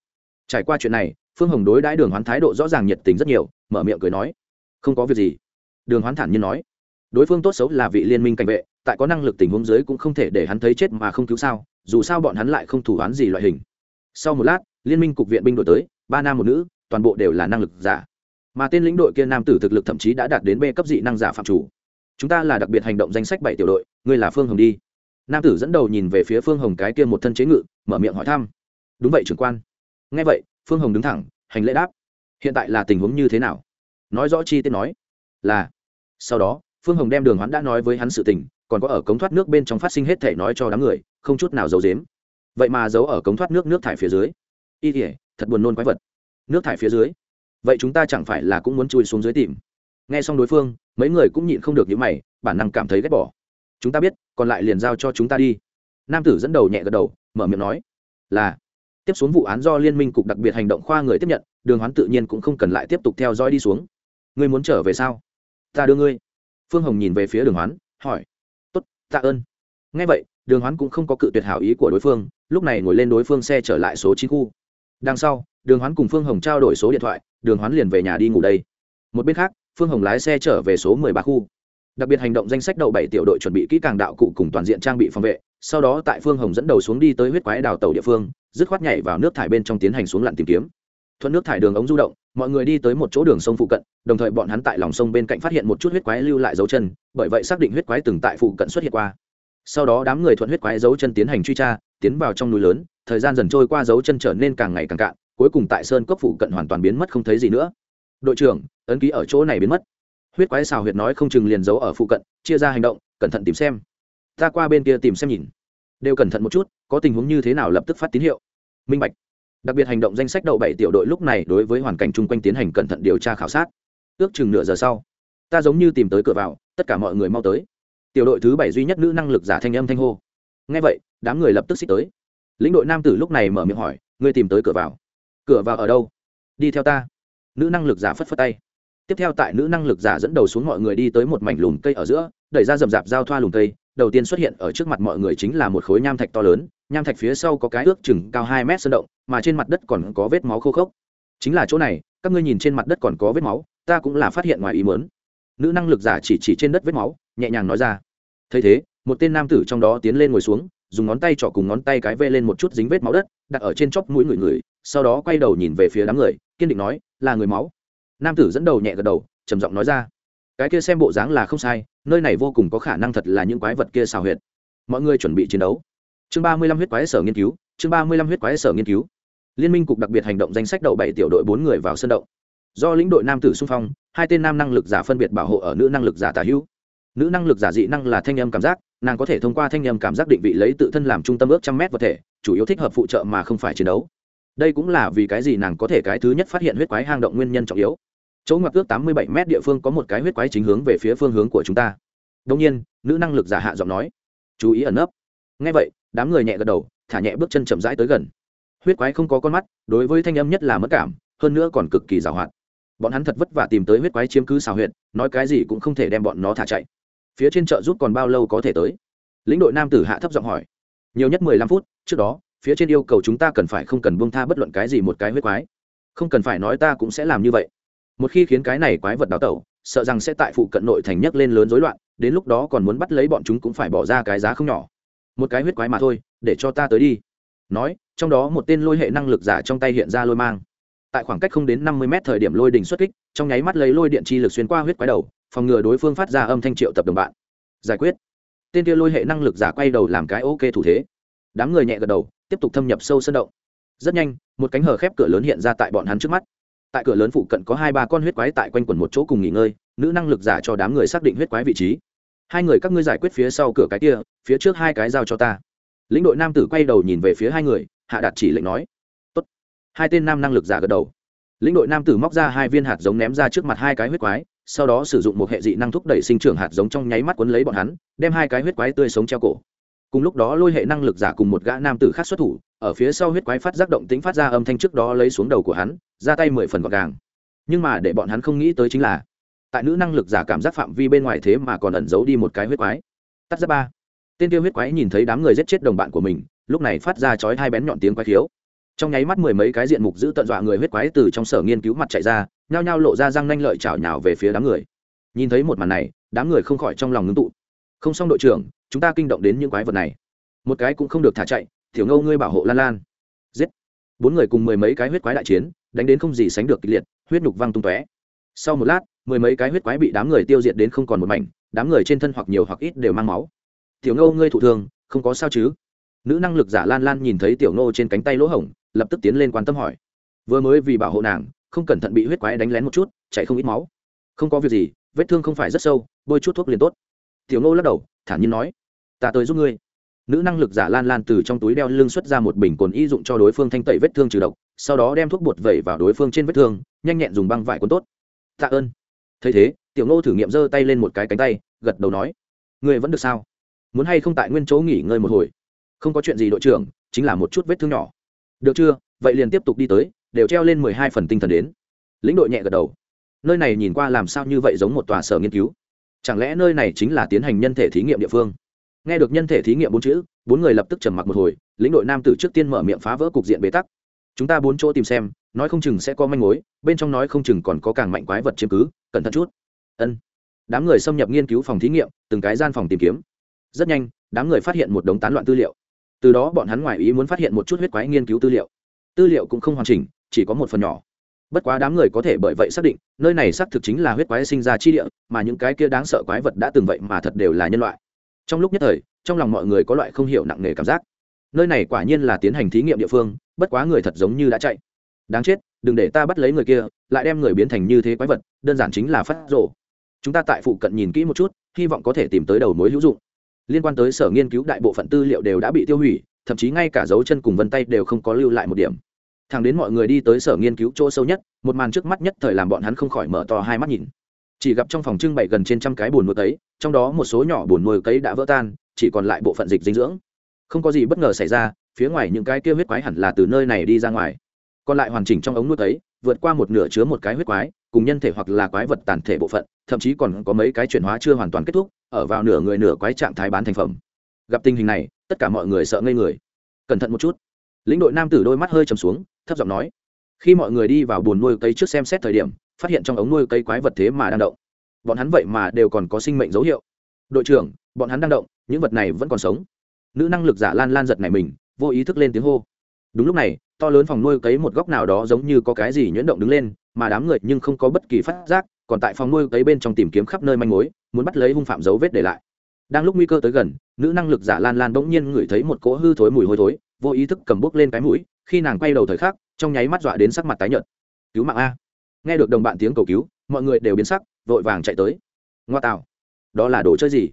Trải qua chuyện này, phương hồng đối đãi đường hoán thái độ rõ ràng nhiệt tình rất nhiều, mở miệng cười nói. Không có việc gì. Đường hoán thản nhiên nói. Đối phương tốt xấu là vị liên minh cảnh vệ tại có năng lực tình huống dưới cũng không thể để hắn thấy chết mà không cứu sao, dù sao bọn hắn lại không thủ án gì loại hình. Sau một lát, liên minh cục viện binh đội tới, ba nam một nữ, toàn bộ đều là năng lực giả. Mà tên lĩnh đội kia nam tử thực lực thậm chí đã đạt đến b cấp dị năng giả phạm chủ. Chúng ta là đặc biệt hành động danh sách bảy tiểu đội, ngươi là phương hồng đi. Nam tử dẫn đầu nhìn về phía phương hồng cái kia một thân chế ngự, mở miệng hỏi thăm. Đúng vậy trưởng quan. Nghe vậy, phương hồng đứng thẳng, hành lễ đáp. Hiện tại là tình huống như thế nào? Nói rõ chi tiết nói. Là. Sau đó, phương hồng đem đường hoán đã nói với hắn sự tình còn có ở cống thoát nước bên trong phát sinh hết thể nói cho đám người, không chút nào giấu dếm vậy mà giấu ở cống thoát nước nước thải phía dưới. Y thể thật buồn nôn quái vật. Nước thải phía dưới. Vậy chúng ta chẳng phải là cũng muốn chui xuống dưới tìm? Nghe xong đối phương, mấy người cũng nhịn không được những mày, bản năng cảm thấy ghét bỏ. Chúng ta biết, còn lại liền giao cho chúng ta đi. Nam tử dẫn đầu nhẹ gật đầu, mở miệng nói, là. Tiếp xuống vụ án do liên minh cục đặc biệt hành động khoa người tiếp nhận, đường hoán tự nhiên cũng không cần lại tiếp tục theo dõi đi xuống. Ngươi muốn trở về sao? Ta đưa ngươi. Phương hồng nhìn về phía đường hoán, hỏi tạ ơn. Ngay vậy, đường hoán cũng không có cự tuyệt hảo ý của đối phương, lúc này ngồi lên đối phương xe trở lại số chín khu. Đằng sau, đường hoán cùng phương hồng trao đổi số điện thoại, đường hoán liền về nhà đi ngủ đây. Một bên khác, phương hồng lái xe trở về số mười ba khu. Đặc biệt hành động danh sách đậu bảy tiểu đội chuẩn bị kỹ càng đạo cụ cùng toàn diện trang bị phòng vệ, sau đó tại phương hồng dẫn đầu xuống đi tới huyết quái đào tàu địa phương, dứt khoát nhảy vào nước thải bên trong tiến hành xuống lặn tìm kiếm thuận nước thải đường ống du động, mọi người đi tới một chỗ đường sông phụ cận, đồng thời bọn hắn tại lòng sông bên cạnh phát hiện một chút huyết quái lưu lại dấu chân, bởi vậy xác định huyết quái từng tại phụ cận xuất hiện qua. Sau đó đám người thuận huyết quái dấu chân tiến hành truy tra, tiến vào trong núi lớn, thời gian dần trôi qua dấu chân trở nên càng ngày càng cạn, cuối cùng tại sơn cốc phụ cận hoàn toàn biến mất không thấy gì nữa. Đội trưởng, ấn ký ở chỗ này biến mất. Huyết quái xào huyệt nói không chừng liền giấu ở phụ cận, chia ra hành động, cẩn thận tìm xem. Ta qua bên kia tìm xem nhìn. Đều cẩn thận một chút, có tình huống như thế nào lập tức phát tín hiệu. Minh bạch đặc biệt hành động danh sách đậu bảy tiểu đội lúc này đối với hoàn cảnh chung quanh tiến hành cẩn thận điều tra khảo sát. Ước chừng nửa giờ sau, ta giống như tìm tới cửa vào, tất cả mọi người mau tới. Tiểu đội thứ bảy duy nhất nữ năng lực giả thanh âm thanh hô. Ngay vậy, đám người lập tức xích tới. Lĩnh đội nam tử lúc này mở miệng hỏi, ngươi tìm tới cửa vào? Cửa vào ở đâu? Đi theo ta. Nữ năng lực giả phất phất tay. Tiếp theo tại nữ năng lực giả dẫn đầu xuống mọi người đi tới một mảnh lùm cây ở giữa, đẩy ra rậm rạp giao thoa lùm cây, đầu tiên xuất hiện ở trước mặt mọi người chính là một khối nham thạch to lớn nham thạch phía sau có cái ước chừng cao hai mét sơn động, mà trên mặt đất còn có vết máu khô khốc. Chính là chỗ này, các ngươi nhìn trên mặt đất còn có vết máu, ta cũng là phát hiện ngoài ý mớn nữ năng lực giả chỉ chỉ trên đất vết máu, nhẹ nhàng nói ra. Thấy thế, một tên nam tử trong đó tiến lên ngồi xuống, dùng ngón tay trỏ cùng ngón tay cái vê lên một chút dính vết máu đất, đặt ở trên chóp mũi người người, sau đó quay đầu nhìn về phía đám người, kiên định nói, là người máu. Nam tử dẫn đầu nhẹ gật đầu, trầm giọng nói ra, cái kia xem bộ dáng là không sai, nơi này vô cùng có khả năng thật là những quái vật kia xào huyệt. Mọi người chuẩn bị chiến đấu chương ba mươi lăm huyết quái sở nghiên cứu, chương ba mươi lăm huyết quái sở nghiên cứu. Liên minh cục đặc biệt hành động danh sách đậu bảy tiểu đội bốn người vào sân động. Do lĩnh đội nam tử xung phong, hai tên nam năng lực giả phân biệt bảo hộ ở nữ năng lực giả tả hữu. Nữ năng lực giả dị năng là thanh âm cảm giác, nàng có thể thông qua thanh âm cảm giác định vị lấy tự thân làm trung tâm ước trăm mét vật thể, chủ yếu thích hợp phụ trợ mà không phải chiến đấu. Đây cũng là vì cái gì nàng có thể cái thứ nhất phát hiện huyết quái hang động nguyên nhân trọng yếu. Chỗ ngoặc ước tám mươi bảy mét địa phương có một cái huyết quái chính hướng về phía phương hướng của chúng ta. Đông nhiên, nữ năng lực giả hạ giọng nói, chú ý ẩn nấp. Ngay vậy đám người nhẹ gật đầu, thả nhẹ bước chân chậm rãi tới gần. Huyết quái không có con mắt, đối với thanh âm nhất là mất cảm, hơn nữa còn cực kỳ giàu hoạt. Bọn hắn thật vất vả tìm tới huyết quái chiếm cứ xào huyệt, nói cái gì cũng không thể đem bọn nó thả chạy. Phía trên chợ giúp còn bao lâu có thể tới? Lĩnh đội nam tử hạ thấp giọng hỏi. Nhiều nhất mười lăm phút, trước đó, phía trên yêu cầu chúng ta cần phải không cần buông tha bất luận cái gì một cái huyết quái. Không cần phải nói ta cũng sẽ làm như vậy. Một khi khiến cái này quái vật đào tẩu, sợ rằng sẽ tại phụ cận nội thành nhấc lên lớn rối loạn, đến lúc đó còn muốn bắt lấy bọn chúng cũng phải bỏ ra cái giá không nhỏ một cái huyết quái mà thôi, để cho ta tới đi. Nói, trong đó một tên lôi hệ năng lực giả trong tay hiện ra lôi mang. Tại khoảng cách không đến năm mươi mét thời điểm lôi đình xuất kích, trong nháy mắt lấy lôi điện chi lực xuyên qua huyết quái đầu, phòng ngừa đối phương phát ra âm thanh triệu tập đồng bạn. Giải quyết. Tên kia lôi hệ năng lực giả quay đầu làm cái ok thủ thế. Đám người nhẹ gật đầu, tiếp tục thâm nhập sâu sân động. Rất nhanh, một cánh hở khép cửa lớn hiện ra tại bọn hắn trước mắt. Tại cửa lớn phụ cận có hai ba con huyết quái tại quanh quẩn một chỗ cùng nghỉ ngơi, nữ năng lực giả cho đám người xác định huyết quái vị trí hai người các ngươi giải quyết phía sau cửa cái kia, phía trước hai cái giao cho ta. Lĩnh đội nam tử quay đầu nhìn về phía hai người, hạ đạt chỉ lệnh nói. Tốt. hai tên nam năng lực giả gật đầu. Lĩnh đội nam tử móc ra hai viên hạt giống ném ra trước mặt hai cái huyết quái, sau đó sử dụng một hệ dị năng thúc đẩy sinh trưởng hạt giống trong nháy mắt quấn lấy bọn hắn, đem hai cái huyết quái tươi sống treo cổ. Cùng lúc đó lôi hệ năng lực giả cùng một gã nam tử khác xuất thủ, ở phía sau huyết quái phát giác động tính phát ra âm thanh trước đó lấy xuống đầu của hắn, ra tay mười phần gọn gàng. Nhưng mà để bọn hắn không nghĩ tới chính là tại nữ năng lực giả cảm giác phạm vi bên ngoài thế mà còn ẩn giấu đi một cái huyết quái. Tắt ra ba. Tên tiêu huyết quái nhìn thấy đám người giết chết đồng bạn của mình, lúc này phát ra chói hai bén nhọn tiếng quái khiếu. Trong nháy mắt mười mấy cái diện mục giữ tận dọa người huyết quái từ trong sở nghiên cứu mặt chạy ra, nhao nhao lộ ra răng nanh lợi chảo nhào về phía đám người. Nhìn thấy một màn này, đám người không khỏi trong lòng ngưng tụ. Không xong đội trưởng, chúng ta kinh động đến những quái vật này. Một cái cũng không được thả chạy thiểu ngâu ngươi bảo hộ lan lan. Giết. Bốn người cùng mười mấy cái huyết quái đại chiến, đánh đến không gì sánh được kịch liệt, huyết nhục văng tung tóe sau một lát, mười mấy cái huyết quái bị đám người tiêu diệt đến không còn một mảnh, đám người trên thân hoặc nhiều hoặc ít đều mang máu. Tiểu Ngô, ngươi thụ thương, không có sao chứ? Nữ năng lực giả lan lan nhìn thấy tiểu ngô trên cánh tay lỗ hổng, lập tức tiến lên quan tâm hỏi. Vừa mới vì bảo hộ nàng, không cẩn thận bị huyết quái đánh lén một chút, chạy không ít máu. Không có việc gì, vết thương không phải rất sâu, bôi chút thuốc liền tốt. Tiểu ngô lắc đầu, thản nhiên nói. Ta tới giúp ngươi. Nữ năng lực giả lan lan từ trong túi đeo lưng xuất ra một bình cồn y dụng cho đối phương thanh tẩy vết thương trừ độc, sau đó đem thuốc bột vẩy vào đối phương trên vết thương, nhanh nhẹn dùng băng vải cuốn tốt tạ ơn. Thấy thế, tiểu ngô thử nghiệm giơ tay lên một cái cánh tay, gật đầu nói người vẫn được sao? Muốn hay không tại nguyên chỗ nghỉ ngơi một hồi? Không có chuyện gì đội trưởng, chính là một chút vết thương nhỏ. Được chưa? Vậy liền tiếp tục đi tới, đều treo lên mười hai phần tinh thần đến. Lĩnh đội nhẹ gật đầu. Nơi này nhìn qua làm sao như vậy giống một tòa sở nghiên cứu? Chẳng lẽ nơi này chính là tiến hành nhân thể thí nghiệm địa phương? Nghe được nhân thể thí nghiệm bốn chữ, bốn người lập tức trầm mặc một hồi, lĩnh đội nam tử trước tiên mở miệng phá vỡ cục diện bế tắc. Chúng ta bốn chỗ tìm xem nói không chừng sẽ có manh mối, bên trong nói không chừng còn có càng mạnh quái vật chiếm cứ, cẩn thận chút. Ân. Đám người xâm nhập nghiên cứu phòng thí nghiệm, từng cái gian phòng tìm kiếm. Rất nhanh, đám người phát hiện một đống tán loạn tư liệu. Từ đó bọn hắn ngoài ý muốn phát hiện một chút huyết quái nghiên cứu tư liệu. Tư liệu cũng không hoàn chỉnh, chỉ có một phần nhỏ. Bất quá đám người có thể bởi vậy xác định, nơi này xác thực chính là huyết quái sinh ra chi địa, mà những cái kia đáng sợ quái vật đã từng vậy mà thật đều là nhân loại. Trong lúc nhất thời, trong lòng mọi người có loại không hiểu nặng nề cảm giác. Nơi này quả nhiên là tiến hành thí nghiệm địa phương, bất quá người thật giống như đã chạy đáng chết, đừng để ta bắt lấy người kia, lại đem người biến thành như thế quái vật, đơn giản chính là phát rộ chúng ta tại phụ cận nhìn kỹ một chút, hy vọng có thể tìm tới đầu mối hữu dụng. Liên quan tới sở nghiên cứu, đại bộ phận tư liệu đều đã bị tiêu hủy, thậm chí ngay cả dấu chân cùng vân tay đều không có lưu lại một điểm. Thẳng đến mọi người đi tới sở nghiên cứu chỗ sâu nhất, một màn trước mắt nhất thời làm bọn hắn không khỏi mở to hai mắt nhìn. Chỉ gặp trong phòng trưng bày gần trên trăm cái bồn nuôi cấy, trong đó một số nhỏ bồn nuôi cấy đã vỡ tan, chỉ còn lại bộ phận dịch dinh dưỡng. Không có gì bất ngờ xảy ra, phía ngoài những cái kia huyết quái hẳn là từ nơi này đi ra ngoài còn lại hoàn chỉnh trong ống nuôi ấy, vượt qua một nửa chứa một cái huyết quái, cùng nhân thể hoặc là quái vật tàn thể bộ phận, thậm chí còn có mấy cái chuyển hóa chưa hoàn toàn kết thúc, ở vào nửa người nửa quái trạng thái bán thành phẩm. Gặp tình hình này, tất cả mọi người sợ ngây người. Cẩn thận một chút. Lĩnh đội nam tử đôi mắt hơi trầm xuống, thấp giọng nói, khi mọi người đi vào buồn nuôi cây trước xem xét thời điểm, phát hiện trong ống nuôi cây quái vật thế mà đang động. Bọn hắn vậy mà đều còn có sinh mệnh dấu hiệu. Đội trưởng, bọn hắn đang động, những vật này vẫn còn sống. Nữ năng lực giả lan lan giật này mình, vô ý thức lên tiếng hô. Đúng lúc này to lớn phòng nuôi cấy một góc nào đó giống như có cái gì nhuyễn động đứng lên, mà đám người nhưng không có bất kỳ phát giác, còn tại phòng nuôi cấy bên trong tìm kiếm khắp nơi manh mối, muốn bắt lấy hung phạm dấu vết để lại. Đang lúc nguy cơ tới gần, nữ năng lực giả lan lan bỗng nhiên ngửi thấy một cỗ hư thối mùi hôi thối, vô ý thức cầm bút lên cái mũi, khi nàng quay đầu thời khắc, trong nháy mắt dọa đến sắc mặt tái nhợt. Cứu mạng a. Nghe được đồng bạn tiếng cầu cứu, mọi người đều biến sắc, vội vàng chạy tới. Ngoa tạo đó là đồ chơi gì?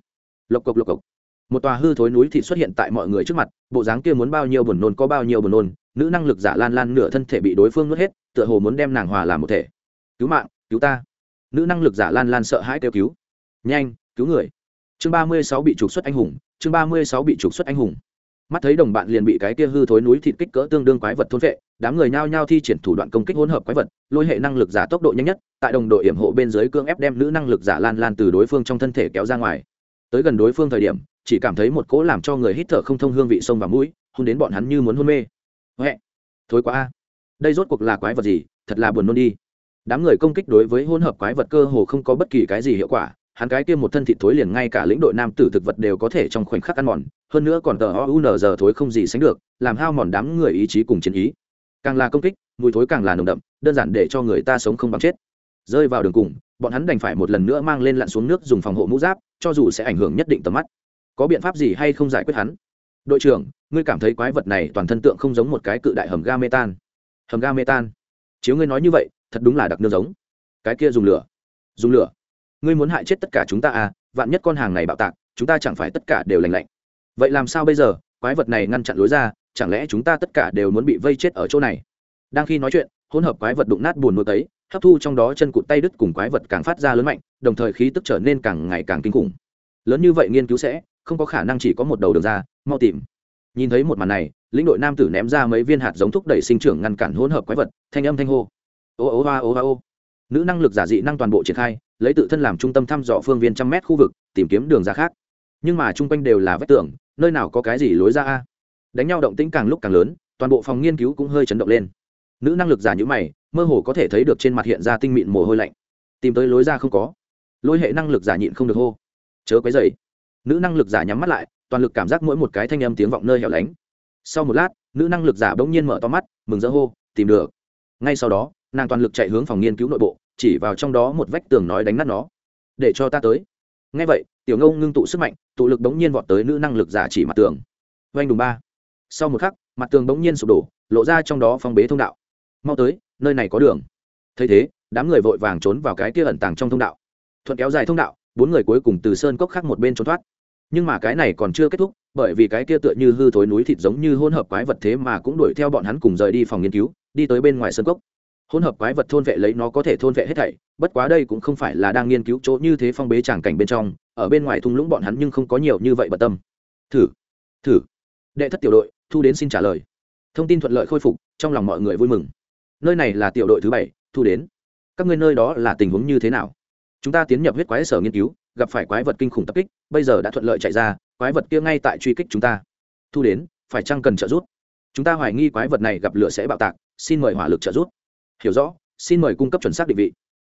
Lộc cộc lộc cộc một tòa hư thối núi thịt xuất hiện tại mọi người trước mặt, bộ dáng kia muốn bao nhiêu buồn nôn có bao nhiêu buồn nôn, nữ năng lực giả lan lan nửa thân thể bị đối phương nuốt hết, tựa hồ muốn đem nàng hòa làm một thể. Cứu mạng, cứu ta. Nữ năng lực giả lan lan sợ hãi kêu cứu. Nhanh, cứu người. Chương ba mươi sáu bị trục xuất anh hùng, chương ba mươi sáu bị trục xuất anh hùng. Mắt thấy đồng bạn liền bị cái kia hư thối núi thịt kích cỡ tương đương quái vật thôn vệ đám người nhao nhao thi triển thủ đoạn công kích hỗn hợp quái vật, lôi hệ năng lực giả tốc độ nhanh nhất, tại đồng đội hiểm hộ bên dưới cương ép đem nữ năng lực giả lan lan từ đối phương trong thân thể kéo ra ngoài. Tới gần đối phương thời điểm chỉ cảm thấy một cỗ làm cho người hít thở không thông hương vị sông và mũi, hôn đến bọn hắn như muốn hôn mê. Huệ thối quá a. Đây rốt cuộc là quái vật gì? Thật là buồn nôn đi. Đám người công kích đối với hỗn hợp quái vật cơ hồ không có bất kỳ cái gì hiệu quả, hắn cái kia một thân thịt thối liền ngay cả lĩnh đội nam tử thực vật đều có thể trong khoảnh khắc ăn mòn, hơn nữa còn tờ o u n giờ thối không gì sánh được, làm hao mòn đám người ý chí cùng chiến ý. Càng là công kích, mùi thối càng là nồng đậm, đơn giản để cho người ta sống không bằng chết. Rơi vào đường cùng, bọn hắn đành phải một lần nữa mang lên lặn xuống nước dùng phòng hộ mũ giáp, cho dù sẽ ảnh hưởng nhất định tầm mắt có biện pháp gì hay không giải quyết hắn? Đội trưởng, ngươi cảm thấy quái vật này toàn thân tượng không giống một cái cự đại hầm ga mê tan. Hầm ga mê tan? Chiếu ngươi nói như vậy, thật đúng là đặc nương giống. Cái kia dùng lửa. Dùng lửa. Ngươi muốn hại chết tất cả chúng ta à vạn nhất con hàng này bạo tạc, chúng ta chẳng phải tất cả đều lành lạnh. Vậy làm sao bây giờ? Quái vật này ngăn chặn lối ra, chẳng lẽ chúng ta tất cả đều muốn bị vây chết ở chỗ này? Đang khi nói chuyện, hỗn hợp quái vật đụng nát buồn nuốt ấy hấp thu trong đó chân cụt tay đứt cùng quái vật càng phát ra lớn mạnh, đồng thời khí tức trở nên càng ngày càng kinh khủng. Lớn như vậy nghiên cứu sẽ không có khả năng chỉ có một đầu đường ra, mau tìm. Nhìn thấy một màn này, lĩnh đội nam tử ném ra mấy viên hạt giống thúc đẩy sinh trưởng ngăn cản hỗn hợp quái vật, thanh âm thanh hô. Ô ô hoa ô hoa ô. Nữ năng lực giả dị năng toàn bộ triển khai, lấy tự thân làm trung tâm thăm dò phương viên trăm mét khu vực, tìm kiếm đường ra khác. Nhưng mà chung quanh đều là vách tường, nơi nào có cái gì lối ra a? Đánh nhau động tĩnh càng lúc càng lớn, toàn bộ phòng nghiên cứu cũng hơi chấn động lên. Nữ năng lực giả nhữ mày, mơ hồ có thể thấy được trên mặt hiện ra tinh mịn mồ hôi lạnh. Tìm tới lối ra không có. Lôi hệ năng lực giả nhịn không được hô. Chớ quấy dày nữ năng lực giả nhắm mắt lại, toàn lực cảm giác mỗi một cái thanh âm tiếng vọng nơi hẻo lánh. Sau một lát, nữ năng lực giả bỗng nhiên mở to mắt, mừng rỡ hô, tìm được. Ngay sau đó, nàng toàn lực chạy hướng phòng nghiên cứu nội bộ, chỉ vào trong đó một vách tường nói đánh nát nó. Để cho ta tới. Ngay vậy, tiểu ngông ngưng tụ sức mạnh, tụ lực bỗng nhiên vọt tới nữ năng lực giả chỉ mặt tường. Oanh đùng ba. Sau một khắc, mặt tường bỗng nhiên sụp đổ, lộ ra trong đó phong bế thông đạo. Mau tới, nơi này có đường. Thấy thế, đám người vội vàng trốn vào cái kia ẩn tàng trong thông đạo. Thuận kéo dài thông đạo, bốn người cuối cùng từ sơn cốc khác một bên trốn thoát nhưng mà cái này còn chưa kết thúc, bởi vì cái kia tựa như hư thối núi thịt giống như hỗn hợp quái vật thế mà cũng đuổi theo bọn hắn cùng rời đi phòng nghiên cứu, đi tới bên ngoài sân cốc. Hỗn hợp quái vật thôn vệ lấy nó có thể thôn vệ hết thảy, bất quá đây cũng không phải là đang nghiên cứu chỗ như thế phong bế tràng cảnh bên trong, ở bên ngoài thung lũng bọn hắn nhưng không có nhiều như vậy bận tâm. Thử thử. Đệ thất tiểu đội, thu đến xin trả lời. Thông tin thuận lợi khôi phục, trong lòng mọi người vui mừng. Nơi này là tiểu đội thứ bảy, thu đến. Các ngươi nơi đó là tình huống như thế nào? Chúng ta tiến nhập huyết quái sở nghiên cứu gặp phải quái vật kinh khủng tập kích, bây giờ đã thuận lợi chạy ra, quái vật kia ngay tại truy kích chúng ta. Thu đến, phải chăng cần trợ giúp? Chúng ta hoài nghi quái vật này gặp lửa sẽ bạo tạc, xin mời hỏa lực trợ giúp. Hiểu rõ, xin mời cung cấp chuẩn xác định vị.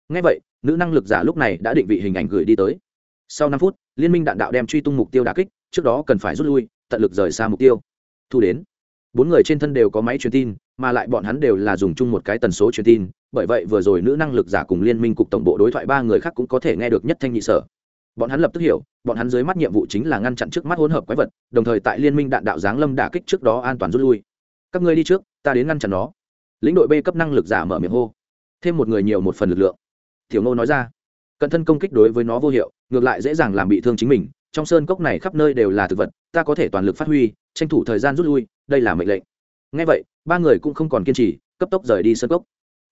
Ngay vậy, nữ năng lực giả lúc này đã định vị hình ảnh gửi đi tới. Sau năm phút, liên minh đạn đạo đem truy tung mục tiêu đà kích, trước đó cần phải rút lui, tận lực rời xa mục tiêu. Thu đến, bốn người trên thân đều có máy truyền tin, mà lại bọn hắn đều là dùng chung một cái tần số truyền tin, bởi vậy vừa rồi nữ năng lực giả cùng liên minh cục tổng bộ đối thoại ba người khác cũng có thể nghe được nhất thanh nhị sở bọn hắn lập tức hiểu, bọn hắn dưới mắt nhiệm vụ chính là ngăn chặn trước mắt hỗn hợp quái vật, đồng thời tại liên minh đạn đạo giáng lâm đả kích trước đó an toàn rút lui. Các ngươi đi trước, ta đến ngăn chặn nó. Lĩnh đội b cấp năng lực giả mở miệng hô. Thêm một người nhiều một phần lực lượng. Tiểu ngô nói ra. Cận thân công kích đối với nó vô hiệu, ngược lại dễ dàng làm bị thương chính mình, trong sơn cốc này khắp nơi đều là thực vật, ta có thể toàn lực phát huy, tranh thủ thời gian rút lui, đây là mệnh lệnh. Ngay vậy, ba người cũng không còn kiên trì, cấp tốc rời đi sơn cốc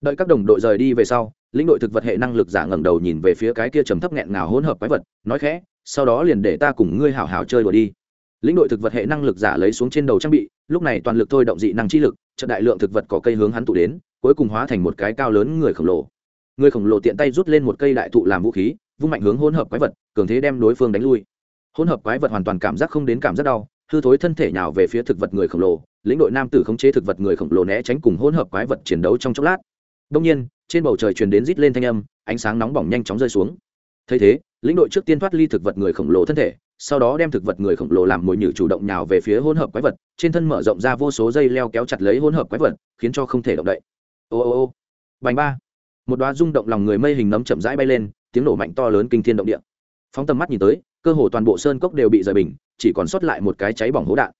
đợi các đồng đội rời đi về sau, lĩnh đội thực vật hệ năng lực giả ngẩng đầu nhìn về phía cái kia trầm thấp nghẹn ngào hỗn hợp quái vật, nói khẽ, sau đó liền để ta cùng ngươi hảo hảo chơi đùa đi. Lĩnh đội thực vật hệ năng lực giả lấy xuống trên đầu trang bị, lúc này toàn lực thôi động dị năng chi lực trận đại lượng thực vật có cây hướng hắn tụ đến, cuối cùng hóa thành một cái cao lớn người khổng lồ. Người khổng lồ tiện tay rút lên một cây đại thụ làm vũ khí, vung mạnh hướng hỗn hợp quái vật, cường thế đem đối phương đánh lui. Hỗn hợp quái vật hoàn toàn cảm giác không đến cảm giác đau, hư thối thân thể nhào về phía thực vật người khổng lồ, lĩnh đội nam tử khống chế thực vật người khổng lồ né tránh cùng hỗn hợp quái vật chiến đấu trong chốc lát đông nhiên, trên bầu trời truyền đến rít lên thanh âm, ánh sáng nóng bỏng nhanh chóng rơi xuống. Thấy thế, lĩnh đội trước tiên thoát ly thực vật người khổng lồ thân thể, sau đó đem thực vật người khổng lồ làm mồi nhử chủ động nhào về phía hỗn hợp quái vật, trên thân mở rộng ra vô số dây leo kéo chặt lấy hỗn hợp quái vật, khiến cho không thể động đậy. Ô ô ô. Bành ba. Một đóa rung động lòng người mây hình nấm chậm rãi bay lên, tiếng nổ mạnh to lớn kinh thiên động địa. Phóng tầm mắt nhìn tới, cơ hồ toàn bộ sơn cốc đều bị rời bình, chỉ còn sót lại một cái cháy bỏng hố đạn.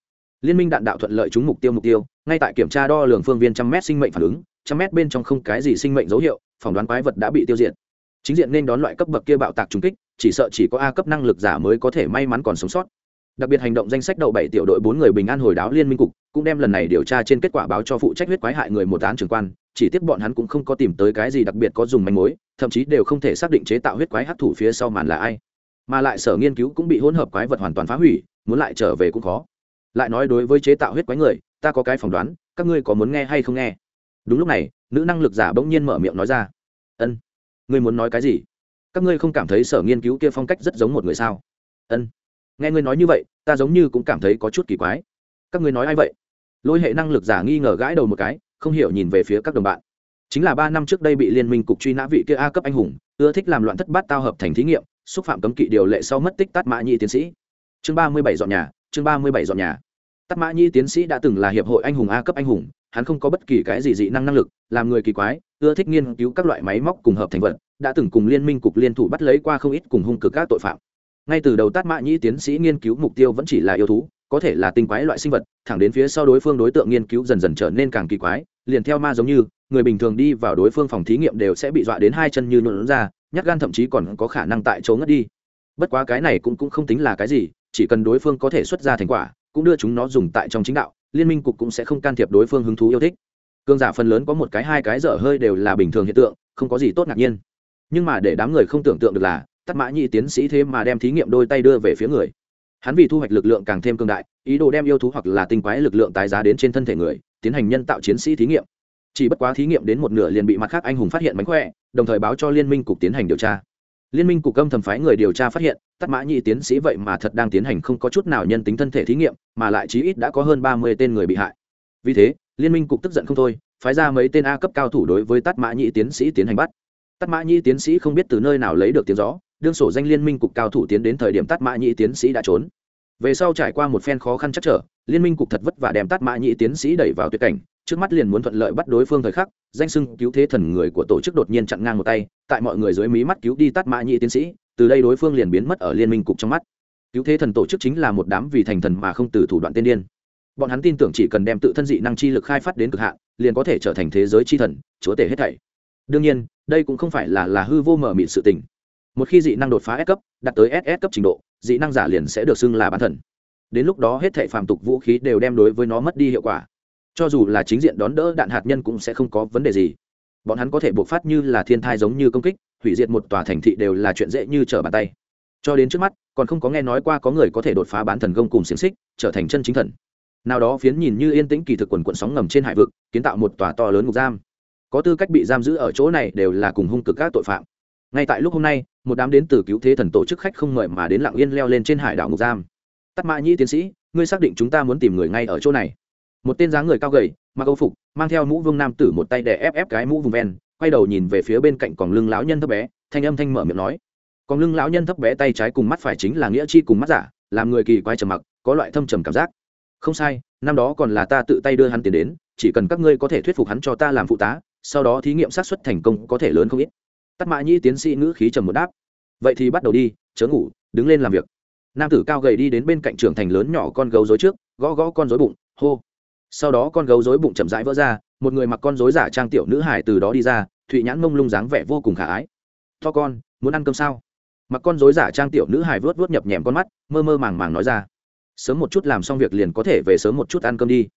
Liên minh đạn đạo thuận lợi trúng mục tiêu mục tiêu, ngay tại kiểm tra đo lường phương viên trăm mét sinh mệnh phản ứng trăm mét bên trong không cái gì sinh mệnh dấu hiệu, phỏng đoán quái vật đã bị tiêu diệt. Chính diện nên đón loại cấp bậc kia bạo tạc trúng kích, chỉ sợ chỉ có a cấp năng lực giả mới có thể may mắn còn sống sót. Đặc biệt hành động danh sách đầu bảy tiểu đội bốn người bình an hồi đáo liên minh cục, cũng đem lần này điều tra trên kết quả báo cho phụ trách huyết quái hại người một án trưởng quan, chỉ tiếc bọn hắn cũng không có tìm tới cái gì đặc biệt có dùng manh mối, thậm chí đều không thể xác định chế tạo huyết quái hấp thủ phía sau màn là ai. Mà lại sở nghiên cứu cũng bị hỗn hợp quái vật hoàn toàn phá hủy, muốn lại trở về cũng khó. Lại nói đối với chế tạo huyết quái người, ta có cái phỏng đoán, các ngươi có muốn nghe hay không nghe? Đúng lúc này, nữ năng lực giả bỗng nhiên mở miệng nói ra. Ân, ngươi muốn nói cái gì? Các ngươi không cảm thấy sở nghiên cứu kia phong cách rất giống một người sao? Ân, nghe ngươi nói như vậy, ta giống như cũng cảm thấy có chút kỳ quái. Các ngươi nói ai vậy? Lôi hệ năng lực giả nghi ngờ gãi đầu một cái, không hiểu nhìn về phía các đồng bạn. Chính là ba năm trước đây bị liên minh cục truy nã vị kia a cấp anh hùng, ưa thích làm loạn thất bát tao hợp thành thí nghiệm, xúc phạm cấm kỵ điều lệ sau mất tích tát mã nhị tiến sĩ. Chương ba mươi bảy dọn nhà, chương ba mươi bảy dọn nhà tát mã nhi tiến sĩ đã từng là hiệp hội anh hùng a cấp anh hùng hắn không có bất kỳ cái gì dị năng năng lực làm người kỳ quái ưa thích nghiên cứu các loại máy móc cùng hợp thành vật đã từng cùng liên minh cục liên thủ bắt lấy qua không ít cùng hung cực các tội phạm. Ngay từ đầu tát mã nhĩ tiến sĩ nghiên cứu mục tiêu vẫn chỉ là yêu thú có thể là tinh quái loại sinh vật thẳng đến phía sau đối phương đối tượng nghiên cứu dần dần trở nên càng kỳ quái liền theo ma giống như người bình thường đi vào đối phương phòng thí nghiệm đều sẽ bị dọa đến hai chân như nhuộn ra nhát gan thậm chí còn có khả năng tại chỗ ngất đi. Bất quá cái này cũng, cũng không tính là cái gì chỉ cần đối phương có thể xuất ra thành quả cũng đưa chúng nó dùng tại trong chính đạo, liên minh cục cũng sẽ không can thiệp đối phương hứng thú yêu thích. Cương giả phần lớn có một cái, hai cái dở hơi đều là bình thường hiện tượng, không có gì tốt ngạc nhiên. Nhưng mà để đám người không tưởng tượng được là tắt mã nhị tiến sĩ thế mà đem thí nghiệm đôi tay đưa về phía người. Hắn vì thu hoạch lực lượng càng thêm cương đại, ý đồ đem yêu thú hoặc là tinh quái lực lượng tái giá đến trên thân thể người, tiến hành nhân tạo chiến sĩ thí nghiệm. Chỉ bất quá thí nghiệm đến một nửa liền bị mặt khác anh hùng phát hiện mánh khỏe, đồng thời báo cho liên minh cục tiến hành điều tra liên minh cục âm thầm phái người điều tra phát hiện tắt mã nhị tiến sĩ vậy mà thật đang tiến hành không có chút nào nhân tính thân thể thí nghiệm mà lại chí ít đã có hơn ba mươi tên người bị hại. Vì thế liên minh cục tức giận không thôi phái ra mấy tên a cấp cao thủ đối với tắt mã nhị tiến sĩ tiến hành bắt. Tắt mã nhị tiến sĩ không biết từ nơi nào lấy được tiếng rõ, đương sổ danh liên minh cục cao thủ tiến đến thời điểm tắt mã nhị tiến sĩ đã trốn. Về sau trải qua một phen khó khăn chắc trở liên minh cục thật vất vả đem tắt mã nhị tiến sĩ đẩy vào tuyệt cảnh trước mắt liền muốn thuận lợi bắt đối phương thời khắc, danh sưng cứu thế thần người của tổ chức đột nhiên chặn ngang một tay, tại mọi người dưới mí mắt cứu đi tắt mã nhị tiến sĩ, từ đây đối phương liền biến mất ở liên minh cục trong mắt. Cứu thế thần tổ chức chính là một đám vì thành thần mà không từ thủ đoạn tiên điên. Bọn hắn tin tưởng chỉ cần đem tự thân dị năng chi lực khai phát đến cực hạn, liền có thể trở thành thế giới chi thần, chúa tể hết thảy. Đương nhiên, đây cũng không phải là là hư vô mở mịn sự tình. Một khi dị năng đột phá s cấp, đạt tới ss cấp trình độ, dị năng giả liền sẽ được xưng là bán thần. Đến lúc đó hết thảy phàm tục vũ khí đều đem đối với nó mất đi hiệu quả cho dù là chính diện đón đỡ đạn hạt nhân cũng sẽ không có vấn đề gì. Bọn hắn có thể buộc phát như là thiên thai giống như công kích, hủy diệt một tòa thành thị đều là chuyện dễ như trở bàn tay. Cho đến trước mắt, còn không có nghe nói qua có người có thể đột phá bán thần công cùng xiềng xích, trở thành chân chính thần. Nào đó phiến nhìn như yên tĩnh kỳ thực quần quận sóng ngầm trên hải vực, kiến tạo một tòa to lớn ngục giam. Có tư cách bị giam giữ ở chỗ này đều là cùng hung cực các tội phạm. Ngay tại lúc hôm nay, một đám đến từ cứu thế thần tổ chức khách không mời mà đến lặng yên leo lên trên hải đảo ngục giam. Tắc mã nhĩ tiến sĩ, ngươi xác định chúng ta muốn tìm người ngay ở chỗ này một tên dáng người cao gầy, mặc âu phục, mang theo mũ vương nam tử một tay để ép ép cái mũ vùng ven, quay đầu nhìn về phía bên cạnh còn lưng lão nhân thấp bé, thanh âm thanh mở miệng nói. Còn lưng lão nhân thấp bé tay trái cùng mắt phải chính là nghĩa chi cùng mắt giả, làm người kỳ quái trầm mặc, có loại thâm trầm cảm giác. Không sai, năm đó còn là ta tự tay đưa hắn tiền đến, chỉ cần các ngươi có thể thuyết phục hắn cho ta làm phụ tá, sau đó thí nghiệm sát xuất thành công có thể lớn không ít. Tắt mã nhĩ tiến sĩ ngữ khí trầm một đáp. Vậy thì bắt đầu đi, chớ ngủ, đứng lên làm việc. Nam tử cao gầy đi đến bên cạnh trưởng thành lớn nhỏ con gấu dối trước, gõ gõ con dối bụng, hô sau đó con gấu dối bụng chậm rãi vỡ ra, một người mặc con dối giả trang tiểu nữ hải từ đó đi ra, thụy nhãn mông lung dáng vẻ vô cùng khả ái. To con, muốn ăn cơm sao? Mặc con dối giả trang tiểu nữ hải vớt vớt nhập nhèm con mắt, mơ mơ màng màng nói ra. Sớm một chút làm xong việc liền có thể về sớm một chút ăn cơm đi.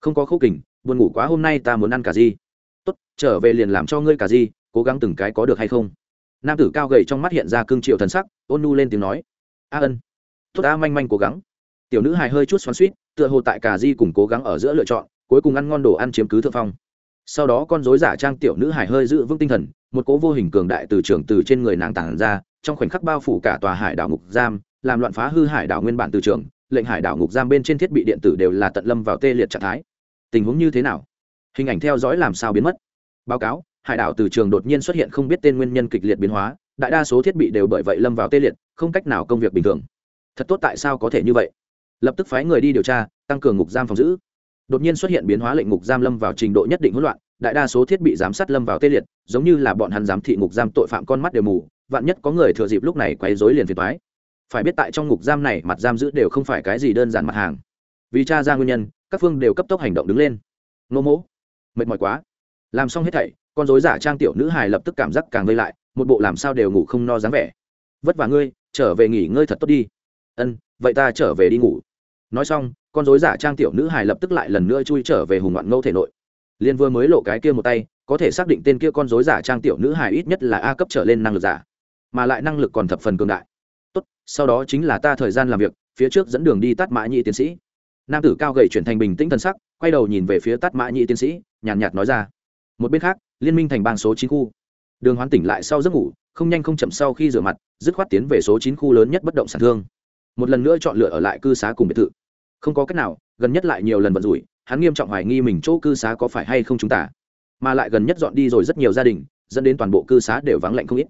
Không có khâu kình, buồn ngủ quá hôm nay ta muốn ăn cả gì tốt, trở về liền làm cho ngươi cả gì cố gắng từng cái có được hay không? Nam tử cao gầy trong mắt hiện ra cương triệu thần sắc, ôn nu lên tiếng nói. A ân. Tốt, a manh manh cố gắng tiểu nữ hài hơi chút xoắn suýt tựa hồ tại cà di cùng cố gắng ở giữa lựa chọn, cuối cùng ăn ngon đồ ăn chiếm cứ thượng phong. Sau đó con dối giả trang tiểu nữ hài hơi giữ vững tinh thần, một cố vô hình cường đại từ trường từ trên người nàng tản ra, trong khoảnh khắc bao phủ cả tòa hải đảo ngục giam, làm loạn phá hư hải đảo nguyên bản từ trường, lệnh hải đảo ngục giam bên trên thiết bị điện tử đều là tận lâm vào tê liệt trạng thái. Tình huống như thế nào? Hình ảnh theo dõi làm sao biến mất? Báo cáo, hải đảo từ trường đột nhiên xuất hiện không biết tên nguyên nhân kịch liệt biến hóa, đại đa số thiết bị đều bởi vậy lâm vào tê liệt, không cách nào công việc bình thường. Thật tốt tại sao có thể như vậy? Lập tức phái người đi điều tra, tăng cường ngục giam phòng giữ. Đột nhiên xuất hiện biến hóa lệnh ngục giam lâm vào trình độ nhất định hỗn loạn, đại đa số thiết bị giám sát lâm vào tê liệt, giống như là bọn hắn giám thị ngục giam tội phạm con mắt đều mù, vạn nhất có người thừa dịp lúc này quấy rối liền phiền thoái phải biết tại trong ngục giam này, mặt giam giữ đều không phải cái gì đơn giản mặt hàng. Vì cha ra nguyên nhân, các phương đều cấp tốc hành động đứng lên. Nô mỗ. Mệt mỏi quá. Làm xong hết thảy, con dối giả trang tiểu nữ hài lập tức cảm giác càng vây lại, một bộ làm sao đều ngủ không no dáng vẻ. Vất vả ngươi, trở về nghỉ ngơi thật tốt đi. Ân, vậy ta trở về đi ngủ nói xong con dối giả trang tiểu nữ hài lập tức lại lần nữa chui trở về hùng ngoạn ngâu thể nội. Liên vừa mới lộ cái kia một tay có thể xác định tên kia con dối giả trang tiểu nữ hài ít nhất là a cấp trở lên năng lực giả mà lại năng lực còn thập phần cường đại. Tốt sau đó chính là ta thời gian làm việc phía trước dẫn đường đi tắt mã nhị tiến sĩ. Nam tử cao gầy chuyển thành bình tĩnh thần sắc quay đầu nhìn về phía tắt mã nhị tiến sĩ nhàn nhạt, nhạt nói ra. Một bên khác liên minh thành bang số chín khu. Đường hoán tỉnh lại sau giấc ngủ không nhanh không chậm sau khi rửa mặt dứt khoát tiến về số chín khu lớn nhất bất động sản thương. Một lần nữa chọn lựa ở lại cư xá cùng biệt thự không có cách nào, gần nhất lại nhiều lần vận rủi, hắn nghiêm trọng hoài nghi mình chỗ cư xá có phải hay không chúng ta. Mà lại gần nhất dọn đi rồi rất nhiều gia đình, dẫn đến toàn bộ cư xá đều vắng lạnh không ít.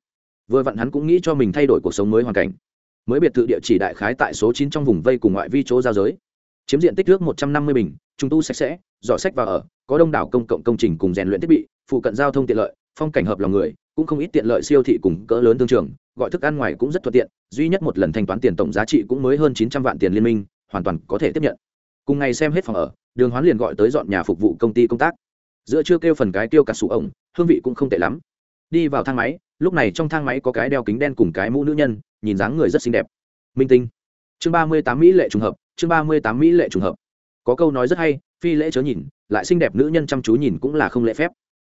Vừa vặn hắn cũng nghĩ cho mình thay đổi cuộc sống mới hoàn cảnh. Mới biệt thự địa chỉ đại khái tại số chín trong vùng vây cùng ngoại vi chỗ giao giới. Chiếm diện tích nước một trăm năm mươi bình, trung tu sạch sẽ dọn sách và ở, có đông đảo công cộng công trình cùng rèn luyện thiết bị, phụ cận giao thông tiện lợi, phong cảnh hợp lòng người, cũng không ít tiện lợi siêu thị cùng cỡ lớn thương trường, gọi thức ăn ngoài cũng rất thuận tiện, duy nhất một lần thanh toán tiền tổng giá trị cũng mới hơn chín trăm vạn tiền liên minh hoàn toàn có thể tiếp nhận. Cùng ngày xem hết phòng ở, đường hoán liền gọi tới dọn nhà phục vụ công ty công tác. Giữa chưa kêu phần cái tiêu cả sủ ổng, hương vị cũng không tệ lắm. Đi vào thang máy, lúc này trong thang máy có cái đeo kính đen cùng cái mũ nữ nhân, nhìn dáng người rất xinh đẹp. Minh tinh. Chương ba mươi tám mỹ lệ trùng hợp, chương ba mươi tám mỹ lệ trùng hợp. Có câu nói rất hay, phi lễ chớ nhìn, lại xinh đẹp nữ nhân chăm chú nhìn cũng là không lễ phép.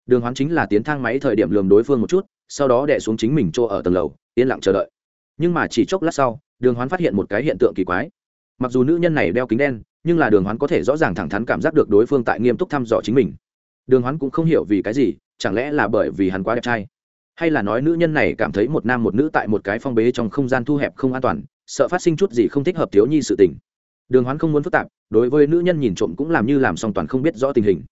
Đường hoán chính là tiến thang máy thời điểm lườm đối phương một chút, sau đó đẻ xuống chính mình chỗ ở tầng lầu, yên lặng chờ đợi. Nhưng mà chỉ chốc lát sau, đường hoán phát hiện một cái hiện tượng kỳ quái mặc dù nữ nhân này đeo kính đen, nhưng là đường hoán có thể rõ ràng thẳng thắn cảm giác được đối phương tại nghiêm túc thăm dò chính mình. Đường hoán cũng không hiểu vì cái gì, chẳng lẽ là bởi vì hắn quá đẹp trai? Hay là nói nữ nhân này cảm thấy một nam một nữ tại một cái phong bế trong không gian thu hẹp không an toàn, sợ phát sinh chút gì không thích hợp thiếu nhi sự tình? Đường hoán không muốn phức tạp, đối với nữ nhân nhìn trộm cũng làm như làm song toàn không biết rõ tình hình.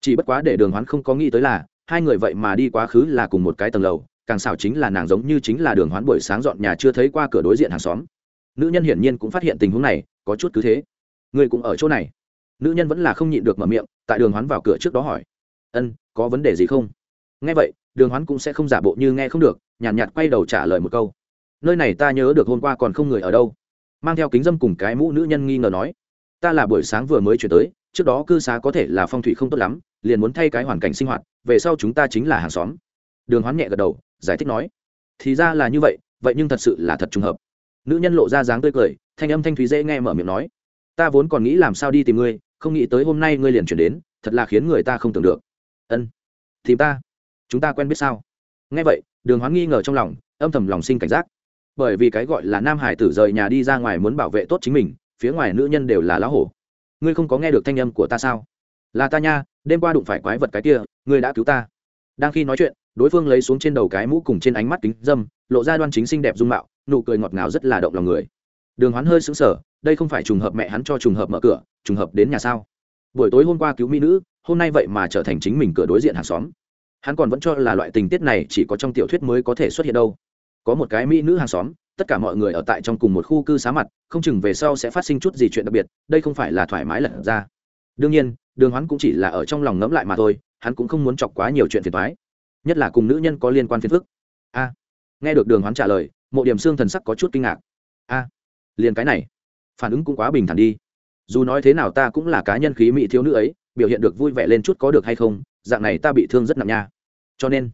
Chỉ bất quá để đường hoán không có nghĩ tới là, hai người vậy mà đi quá khứ là cùng một cái tầng lầu, càng xảo chính là nàng giống như chính là đường hoán buổi sáng dọn nhà chưa thấy qua cửa đối diện hàng xóm. Nữ nhân hiển nhiên cũng phát hiện tình huống này có chút cứ thế. Người cũng ở chỗ này. Nữ nhân vẫn là không nhịn được mở miệng tại đường hoán vào cửa trước đó hỏi. Ân có vấn đề gì không? Nghe vậy đường hoán cũng sẽ không giả bộ như nghe không được nhàn nhạt, nhạt quay đầu trả lời một câu. Nơi này ta nhớ được hôm qua còn không người ở đâu. Mang theo kính dâm cùng cái mũ nữ nhân nghi ngờ nói. Ta là buổi sáng vừa mới chuyển tới trước đó cư xá có thể là phong thủy không tốt lắm liền muốn thay cái hoàn cảnh sinh hoạt về sau chúng ta chính là hàng xóm. Đường hoán nhẹ gật đầu giải thích nói. Thì ra là như vậy vậy nhưng thật sự là thật trùng hợp. Nữ nhân lộ ra dáng tươi cười thanh âm thanh thúy dễ nghe mở miệng nói, ta vốn còn nghĩ làm sao đi tìm ngươi, không nghĩ tới hôm nay ngươi liền chuyển đến, thật là khiến người ta không tưởng được. Ân, tìm ta? Chúng ta quen biết sao? Nghe vậy, đường hoán nghi ngờ trong lòng, âm thầm lòng sinh cảnh giác. Bởi vì cái gọi là nam hải tử rời nhà đi ra ngoài muốn bảo vệ tốt chính mình, phía ngoài nữ nhân đều là lá hổ. Ngươi không có nghe được thanh âm của ta sao? Là ta nha, đêm qua đụng phải quái vật cái kia, ngươi đã cứu ta. Đang khi nói chuyện, đối phương lấy xuống trên đầu cái mũ cùng trên ánh mắt kính dâm, lộ ra đoan chính xinh đẹp dung mạo, nụ cười ngọt ngào rất là động lòng người đường hoán hơi xứng sở đây không phải trùng hợp mẹ hắn cho trùng hợp mở cửa, trùng hợp đến nhà sao? Buổi tối hôm qua cứu mỹ nữ, hôm nay vậy mà trở thành chính mình cửa đối diện hàng xóm. Hắn còn vẫn cho là loại tình tiết này chỉ có trong tiểu thuyết mới có thể xuất hiện đâu. Có một cái mỹ nữ hàng xóm, tất cả mọi người ở tại trong cùng một khu cư xá mặt, không chừng về sau sẽ phát sinh chút gì chuyện đặc biệt, đây không phải là thoải mái lẩn ra. Đương nhiên, đường hoán cũng chỉ là ở trong lòng ngẫm lại mà thôi, hắn cũng không muốn chọc quá nhiều chuyện phiền thoái nhất là cùng nữ nhân có liên quan phiền phức. A. Nghe được đường hoán trả lời, mộ điểm xương thần sắc có chút kinh ngạc. A liền cái này. Phản ứng cũng quá bình thản đi. Dù nói thế nào ta cũng là cá nhân khí mỹ thiếu nữ ấy, biểu hiện được vui vẻ lên chút có được hay không, dạng này ta bị thương rất nặng nha. Cho nên,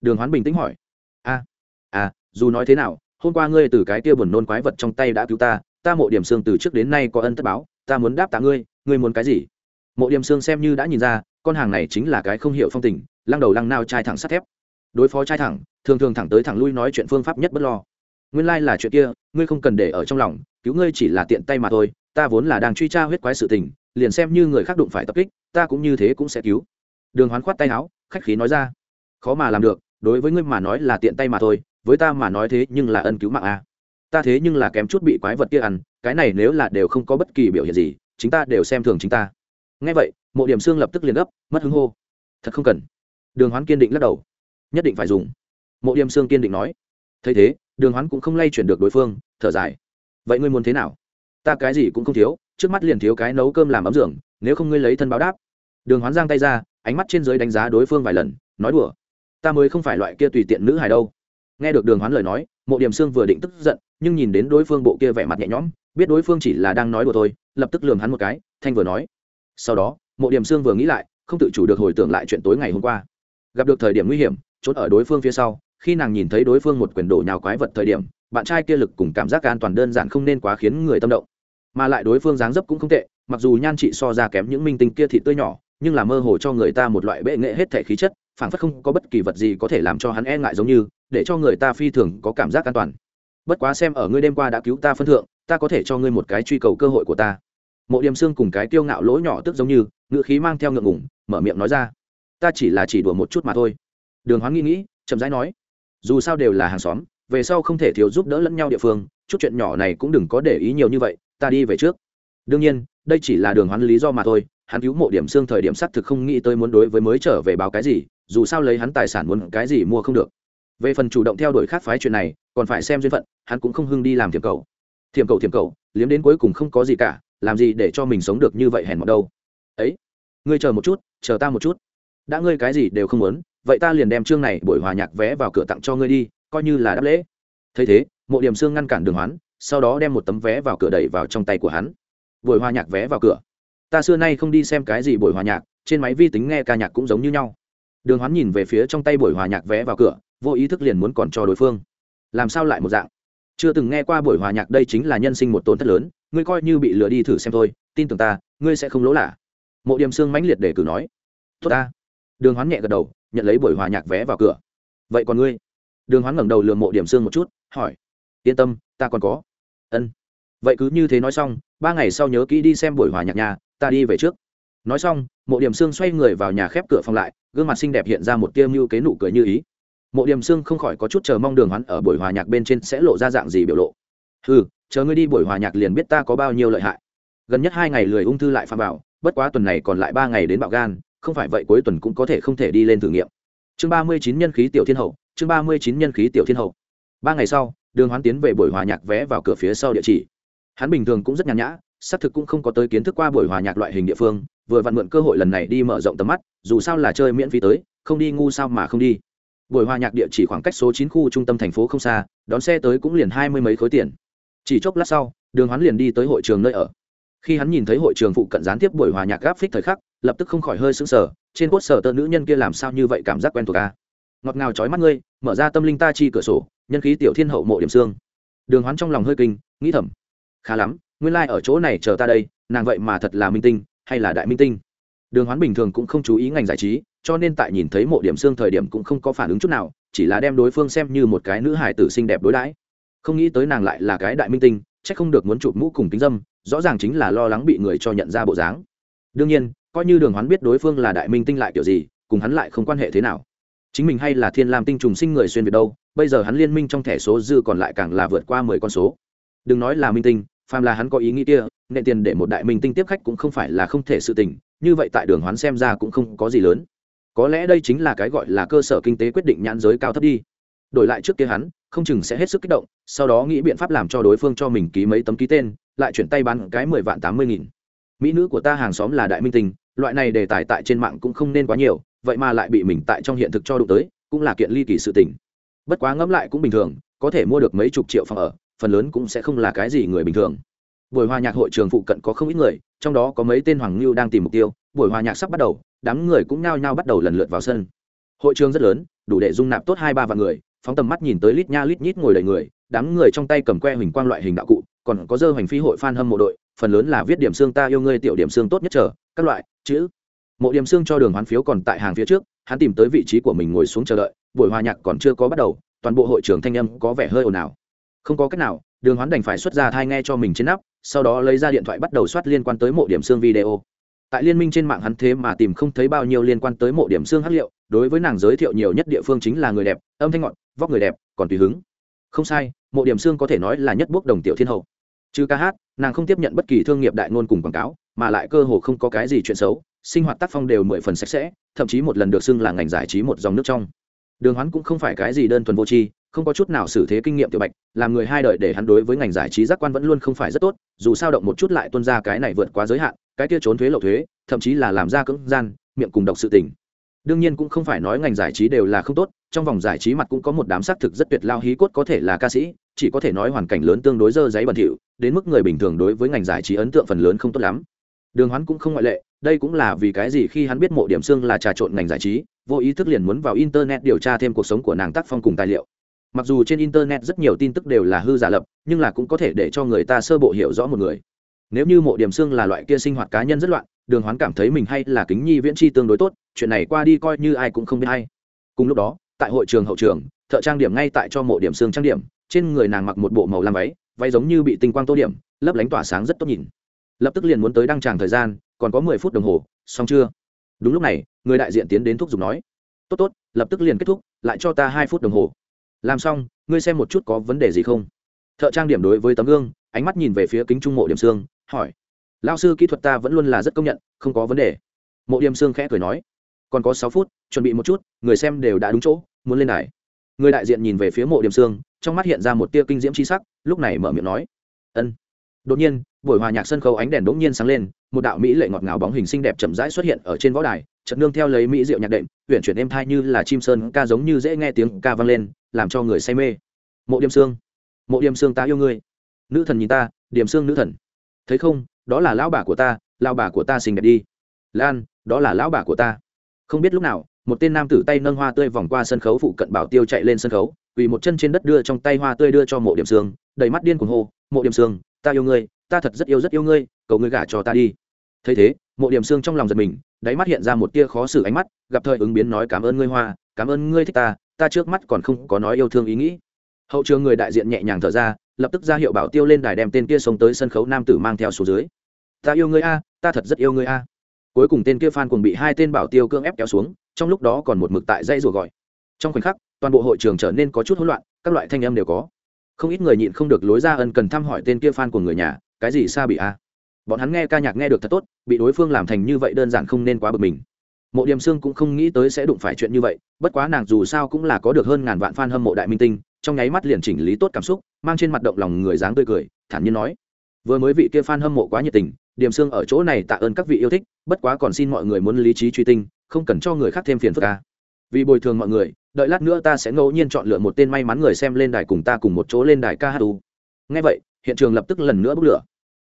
đường hoán bình tĩnh hỏi. A à dù nói thế nào, hôm qua ngươi từ cái kia buồn nôn quái vật trong tay đã cứu ta ta mộ điểm xương từ trước đến nay có ân tất báo, ta muốn đáp tạ ngươi ngươi muốn cái gì? Mộ điểm xương xem như đã nhìn ra, con hàng này chính là cái không hiểu phong tình, lăng đầu lăng nao chai thẳng sắt thép. Đối phó chai thẳng, thường thường thẳng tới thẳng lui nói chuyện phương pháp nhất bất lo nguyên lai là chuyện kia, ngươi không cần để ở trong lòng, cứu ngươi chỉ là tiện tay mà thôi, ta vốn là đang truy tra huyết quái sự tình, liền xem như người khác đụng phải tập kích, ta cũng như thế cũng sẽ cứu. Đường hoán khoát tay áo, khách khí nói ra. Khó mà làm được, đối với ngươi mà nói là tiện tay mà thôi, với ta mà nói thế nhưng là ân cứu mạng a. Ta thế nhưng là kém chút bị quái vật kia ăn, cái này nếu là đều không có bất kỳ biểu hiện gì chúng ta đều xem thường chính ta. Ngay vậy, mộ điểm xương lập tức liền gấp, mất hứng hô. Thật không cần. Đường hoán kiên định lắc đầu. Nhất định phải dùng. Mộ điểm xương kiên định nói. Thấy thế đường hoán cũng không lay chuyển được đối phương, thở dài. Vậy ngươi muốn thế nào? Ta cái gì cũng không thiếu, trước mắt liền thiếu cái nấu cơm làm ấm giường, nếu không ngươi lấy thân báo đáp. Đường hoán giang tay ra, ánh mắt trên dưới đánh giá đối phương vài lần, nói đùa. Ta mới không phải loại kia tùy tiện nữ hài đâu. Nghe được đường hoán lời nói, mộ điểm xương vừa định tức giận, nhưng nhìn đến đối phương bộ kia vẻ mặt nhẹ nhõm, biết đối phương chỉ là đang nói đùa thôi, lập tức lườm hắn một cái, thanh vừa nói. Sau đó, mộ điểm xương vừa nghĩ lại, không tự chủ được hồi tưởng lại chuyện tối ngày hôm qua. Gặp được thời điểm nguy hiểm trốn ở đối phương phía sau khi nàng nhìn thấy đối phương một quyền đổ nhào quái vật thời điểm, bạn trai kia lực cùng cảm giác an toàn đơn giản không nên quá khiến người tâm động. Mà lại đối phương dáng dấp cũng không tệ, mặc dù nhan trị so ra kém những minh tinh kia thị tươi nhỏ, nhưng là mơ hồ cho người ta một loại bệ nghệ hết thể khí chất, phảng phất không có bất kỳ vật gì có thể làm cho hắn e ngại giống như, để cho người ta phi thường có cảm giác an toàn. Bất quá xem ở ngươi đêm qua đã cứu ta phân thượng, ta có thể cho ngươi một cái truy cầu cơ hội của ta. Mộ điểm xương cùng cái tiêu ngạo lỗ nhỏ tức giống như ngự khí mang theo ngượng ngủng mở miệng nói ra. Ta chỉ là chỉ đùa một chút mà thôi. Đường hoán nghĩ nghĩ, chậm rãi nói dù sao đều là hàng xóm, về sau không thể thiếu giúp đỡ lẫn nhau địa phương, chút chuyện nhỏ này cũng đừng có để ý nhiều như vậy, ta đi về trước. Đương nhiên, đây chỉ là đường hoán lý do mà thôi, hắn cứu mộ điểm xương thời điểm xác thực không nghĩ tới muốn đối với mới trở về báo cái gì, dù sao lấy hắn tài sản muốn cái gì mua không được. Về phần chủ động theo đuổi khác phái chuyện này, còn phải xem duyên phận, hắn cũng không hưng đi làm thiểm cầu. Thiểm cầu thiểm cầu, liếm đến cuối cùng không có gì cả, làm gì để cho mình sống được như vậy hèn mọt đâu. Ấy, ngươi chờ một chút, chờ ta một chút. Đã ngươi cái gì đều không muốn vậy ta liền đem chương này buổi hòa nhạc vé vào cửa tặng cho ngươi đi, coi như là đáp lễ. Thấy thế, mộ điểm xương ngăn cản đường hoán, sau đó đem một tấm vé vào cửa đẩy vào trong tay của hắn. Buổi hòa nhạc vé vào cửa. Ta xưa nay không đi xem cái gì buổi hòa nhạc, trên máy vi tính nghe ca nhạc cũng giống như nhau. Đường hoán nhìn về phía trong tay buổi hòa nhạc vé vào cửa, vô ý thức liền muốn còn cho đối phương. Làm sao lại một dạng? Chưa từng nghe qua buổi hòa nhạc đây chính là nhân sinh một tổn thất lớn, ngươi coi như bị lừa đi thử xem thôi, tin tưởng ta, ngươi sẽ không lỗ lạ. Mộ điểm xương mãnh liệt để cử nói. Tốt ta đường hoán nhẹ gật đầu, nhận lấy buổi hòa nhạc vé vào cửa. Vậy còn ngươi? Đường hoán ngẩng đầu lườm mộ điểm xương một chút, hỏi. Yên tâm, ta còn có. Ân. Vậy cứ như thế nói xong, ba ngày sau nhớ kỹ đi xem buổi hòa nhạc nhà, ta đi về trước. Nói xong, mộ điểm xương xoay người vào nhà khép cửa phòng lại, gương mặt xinh đẹp hiện ra một tia mưu kế nụ cười như ý. Mộ điểm xương không khỏi có chút chờ mong đường hoán ở buổi hòa nhạc bên trên sẽ lộ ra dạng gì biểu lộ. Ừ chờ ngươi đi buổi hòa nhạc liền biết ta có bao nhiêu lợi hại. Gần nhất hai ngày lười ung thư lại phạm bảo bất quá tuần này còn lại ba ngày đến bạo gan không phải vậy cuối tuần cũng có thể không thể đi lên thử nghiệm. Chương ba mươi chín nhân khí tiểu thiên hậu, chương ba mươi chín nhân khí tiểu thiên hậu. Ba ngày sau, đường hoán tiến về buổi hòa nhạc vé vào cửa phía sau địa chỉ. Hắn bình thường cũng rất nhàn nhã, xác thực cũng không có tới kiến thức qua buổi hòa nhạc loại hình địa phương, vừa vặn mượn cơ hội lần này đi mở rộng tầm mắt, dù sao là chơi miễn phí tới, không đi ngu sao mà không đi. Buổi hòa nhạc địa chỉ khoảng cách số chín khu trung tâm thành phố không xa, đón xe tới cũng liền hai mươi mấy khối tiền. Chỉ chốc lát sau, đường hoán liền đi tới hội trường nơi ở khi hắn nhìn thấy hội trường phụ cận gián tiếp buổi hòa nhạc gáp phích thời khắc, lập tức không khỏi hơi sững sờ, trên cốt sở tơ nữ nhân kia làm sao như vậy cảm giác quen thuộc a ngọt ngào trói mắt ngươi, mở ra tâm linh ta chi cửa sổ, nhân khí tiểu thiên hậu mộ điểm xương. Đường hoán trong lòng hơi kinh, nghĩ thầm, khá lắm, nguyên lai、like、ở chỗ này chờ ta đây, nàng vậy mà thật là minh tinh, hay là đại minh tinh? Đường hoán bình thường cũng không chú ý ngành giải trí, cho nên tại nhìn thấy mộ điểm xương thời điểm cũng không có phản ứng chút nào, chỉ là đem đối phương xem như một cái nữ hải tử xinh đẹp đối đãi. Không nghĩ tới nàng lại là cái đại minh tinh chắc không được muốn chụp mũ cùng tính dâm, rõ ràng chính là lo lắng bị người cho nhận ra bộ dáng. Đương nhiên, coi như đường hoán biết đối phương là đại minh tinh lại kiểu gì, cùng hắn lại không quan hệ thế nào. Chính mình hay là thiên lam tinh trùng sinh người xuyên việt đâu, bây giờ hắn liên minh trong thẻ số dư còn lại càng là vượt qua mười con số. Đừng nói là minh tinh, phàm là hắn có ý nghĩ kia, nệ tiền để một đại minh tinh tiếp khách cũng không phải là không thể sự tình, như vậy tại đường hoán xem ra cũng không có gì lớn. Có lẽ đây chính là cái gọi là cơ sở kinh tế quyết định nhãn giới cao thấp đi đổi lại trước kia hắn, không chừng sẽ hết sức kích động, sau đó nghĩ biện pháp làm cho đối phương cho mình ký mấy tấm ký tên, lại chuyển tay bán cái mười vạn tám mươi nghìn. Mỹ nữ của ta hàng xóm là đại minh tinh, loại này đề tài tại trên mạng cũng không nên quá nhiều, vậy mà lại bị mình tại trong hiện thực cho đụng tới, cũng là kiện ly kỳ sự tình. Bất quá ngẫm lại cũng bình thường, có thể mua được mấy chục triệu phòng ở, phần lớn cũng sẽ không là cái gì người bình thường. Buổi hòa nhạc hội trường phụ cận có không ít người, trong đó có mấy tên hoàng lưu đang tìm mục tiêu, buổi hòa nhạc sắp bắt đầu, đám người cũng nhao nhao bắt đầu lần lượt vào sân. Hội trường rất lớn, đủ để dung nạp tốt hai ba vạn người phóng tầm mắt nhìn tới lít nha lít nhít ngồi đầy người đám người trong tay cầm que huỳnh quang loại hình đạo cụ còn có dơ hoành phi hội fan hâm mộ đội phần lớn là viết điểm xương ta yêu ngươi tiểu điểm xương tốt nhất chờ, các loại chữ. Mộ điểm xương cho đường hoán phiếu còn tại hàng phía trước hắn tìm tới vị trí của mình ngồi xuống chờ đợi buổi hòa nhạc còn chưa có bắt đầu toàn bộ hội trưởng thanh âm có vẻ hơi ồn ào. Không có cách nào đường hoán đành phải xuất ra thai nghe cho mình trên nắp sau đó lấy ra điện thoại bắt đầu soát liên quan tới mộ điểm xương video. Tại liên minh trên mạng hắn thế mà tìm không thấy bao nhiêu liên quan tới mộ điểm xương hát liệu đối với nàng giới thiệu nhiều nhất địa phương chính là người đẹp âm thanh ngọt vóc người đẹp, còn tùy hứng. Không sai, mộ điểm xương có thể nói là nhất bước đồng tiểu thiên hậu. Chứ ca hát, nàng không tiếp nhận bất kỳ thương nghiệp đại ngôn cùng quảng cáo, mà lại cơ hồ không có cái gì chuyện xấu, sinh hoạt tác phong đều mười phần sạch sẽ, thậm chí một lần được xưng là ngành giải trí một dòng nước trong. Đường hoán cũng không phải cái gì đơn thuần vô tri, không có chút nào xử thế kinh nghiệm tiểu bạch, làm người hai đời để hắn đối với ngành giải trí giác quan vẫn luôn không phải rất tốt, dù sao động một chút lại tuân ra cái này vượt quá giới hạn, cái kia trốn thuế lậu thuế, thậm chí là làm ra cưỡng gian, miệng cùng độc sự tình đương nhiên cũng không phải nói ngành giải trí đều là không tốt, trong vòng giải trí mặt cũng có một đám xác thực rất tuyệt lao hí cốt có thể là ca sĩ, chỉ có thể nói hoàn cảnh lớn tương đối dơ giấy bẩn thỉu, đến mức người bình thường đối với ngành giải trí ấn tượng phần lớn không tốt lắm. Đường hoán cũng không ngoại lệ, đây cũng là vì cái gì khi hắn biết mộ điểm xương là trà trộn ngành giải trí, vô ý thức liền muốn vào internet điều tra thêm cuộc sống của nàng tác phong cùng tài liệu. Mặc dù trên internet rất nhiều tin tức đều là hư giả lập, nhưng là cũng có thể để cho người ta sơ bộ hiểu rõ một người. Nếu như mộ điểm xương là loại kia sinh hoạt cá nhân rất loạn đường hoán cảm thấy mình hay là kính nhi viễn chi tương đối tốt, chuyện này qua đi coi như ai cũng không biết hay. Cùng lúc đó, tại hội trường hậu trường, thợ trang điểm ngay tại cho mộ điểm xương trang điểm, trên người nàng mặc một bộ màu lam váy váy giống như bị tinh quang tô điểm, lấp lánh tỏa sáng rất tốt nhìn. Lập tức liền muốn tới đăng tràng thời gian, còn có mười phút đồng hồ, xong chưa? Đúng lúc này, người đại diện tiến đến thúc giục nói, tốt tốt, lập tức liền kết thúc, lại cho ta hai phút đồng hồ. Làm xong, ngươi xem một chút có vấn đề gì không? Thợ trang điểm đối với tấm gương, ánh mắt nhìn về phía kính trung mộ điểm xương, hỏi lao sư kỹ thuật ta vẫn luôn là rất công nhận không có vấn đề. Mộ điểm Sương khẽ cười nói còn có sáu phút chuẩn bị một chút người xem đều đã đúng chỗ muốn lên đài. Người đại diện nhìn về phía mộ điểm Sương, trong mắt hiện ra một tia kinh diễm c h i sắc lúc này mở miệng nói ân. Đột nhiên buổi hòa nhạc sân khấu ánh đèn đ ỗ n g nhiên sáng lên một đạo mỹ lệ ngọt ngào bóng hình xinh đẹp chậm rãi xuất hiện ở trên võ đài trận nương theo lấy mỹ diệu nhạc đệm huyện chuyển êm thai như là chim sơn ca giống như dễ nghe tiếng ca vang lên làm cho người say mê. Mộ điềm Sương, mộ điềm Sương ta yêu ngươi. Nữ thần nhìn ta điềm Sương nữ thần. Thấy không đó là lão bà của ta lao bà của ta xinh đẹp đi. Lan, đó là lão bà của ta. Không biết lúc nào, một tên nam tử tay nâng hoa tươi vòng qua sân khấu phụ cận bảo tiêu chạy lên sân khấu, quỳ một chân trên đất đưa trong tay hoa tươi đưa cho mộ điểm xương đầy mắt điên cuồng hô, mộ điểm xương ta yêu ngươi, ta thật rất yêu rất yêu ngươi, cầu ngươi gả cho ta đi. Thấy thế, mộ điểm xương trong lòng giật mình, đáy mắt hiện ra một tia khó xử ánh mắt, gặp thời ứng biến nói, cảm ơn ngươi, hoa, cảm ơn ngươi thích ta ta trước mắt còn không có nói yêu thương ý nghĩ. Hậu trường người đại diện nhẹ nhàng thở ra lập tức ra hiệu bảo tiêu lên đài đem tên kia sống tới sân khấu nam tử mang theo số dưới. Ta yêu ngươi a, ta thật rất yêu ngươi a. Cuối cùng tên kia phan cùng bị hai tên bảo tiêu cưỡng ép kéo xuống, trong lúc đó còn một mực tại dây rùa gọi. Trong khoảnh khắc, toàn bộ hội trường trở nên có chút hỗn loạn, các loại thanh âm đều có. Không ít người nhịn không được lối ra ân cần thăm hỏi tên kia fan của người nhà, cái gì xa bị a? Bọn hắn nghe ca nhạc nghe được thật tốt, bị đối phương làm thành như vậy đơn giản không nên quá bực mình. Mộ điềm sương cũng không nghĩ tới sẽ đụng phải chuyện như vậy, bất quá nàng dù sao cũng là có được hơn ngàn vạn fan hâm mộ đại minh tinh, trong nháy mắt liền chỉnh lý tốt cảm xúc mang trên mặt động lòng người dáng tươi cười, thản nhiên nói, vừa mới vị kia fan hâm mộ quá nhiệt tình điểm xương ở chỗ này tạ ơn các vị yêu thích, bất quá còn xin mọi người muốn lý trí truy tinh, không cần cho người khác thêm phiền phức ca vì bồi thường mọi người, đợi lát nữa ta sẽ ngẫu nhiên chọn lựa một tên may mắn người xem lên đài cùng ta cùng một chỗ lên đài ca hát u. Ngay vậy, hiện trường lập tức lần nữa bốc lửa.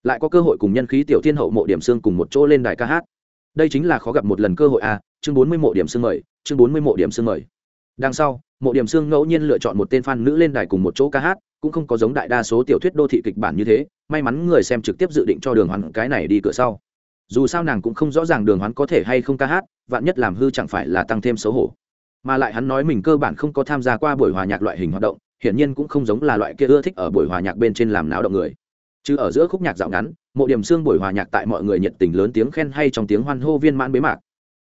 Lại có cơ hội cùng nhân khí tiểu thiên hậu mộ điểm xương cùng một chỗ lên đài ca hát. Đây chính là khó gặp một lần cơ hội a, chương bốn mươi mộ điểm xương mời, chương bốn mươi mộ điểm xương mời. Đằng sau, mộ điểm xương ngẫu nhiên lựa chọn một tên fan nữ lên đài cùng một chỗ ca hát cũng không có giống đại đa số tiểu thuyết đô thị kịch bản như thế, may mắn người xem trực tiếp dự định cho đường hoán cái này đi cửa sau. Dù sao nàng cũng không rõ ràng đường hoán có thể hay không ca hát, vạn nhất làm hư chẳng phải là tăng thêm xấu hổ. Mà lại hắn nói mình cơ bản không có tham gia qua buổi hòa nhạc loại hình hoạt động, hiển nhiên cũng không giống là loại kia ưa thích ở buổi hòa nhạc bên trên làm náo động người. Chứ ở giữa khúc nhạc dạo ngắn, mộ điểm xương buổi hòa nhạc tại mọi người nhiệt tình lớn tiếng khen hay trong tiếng hoan hô viên mãn bế mạc.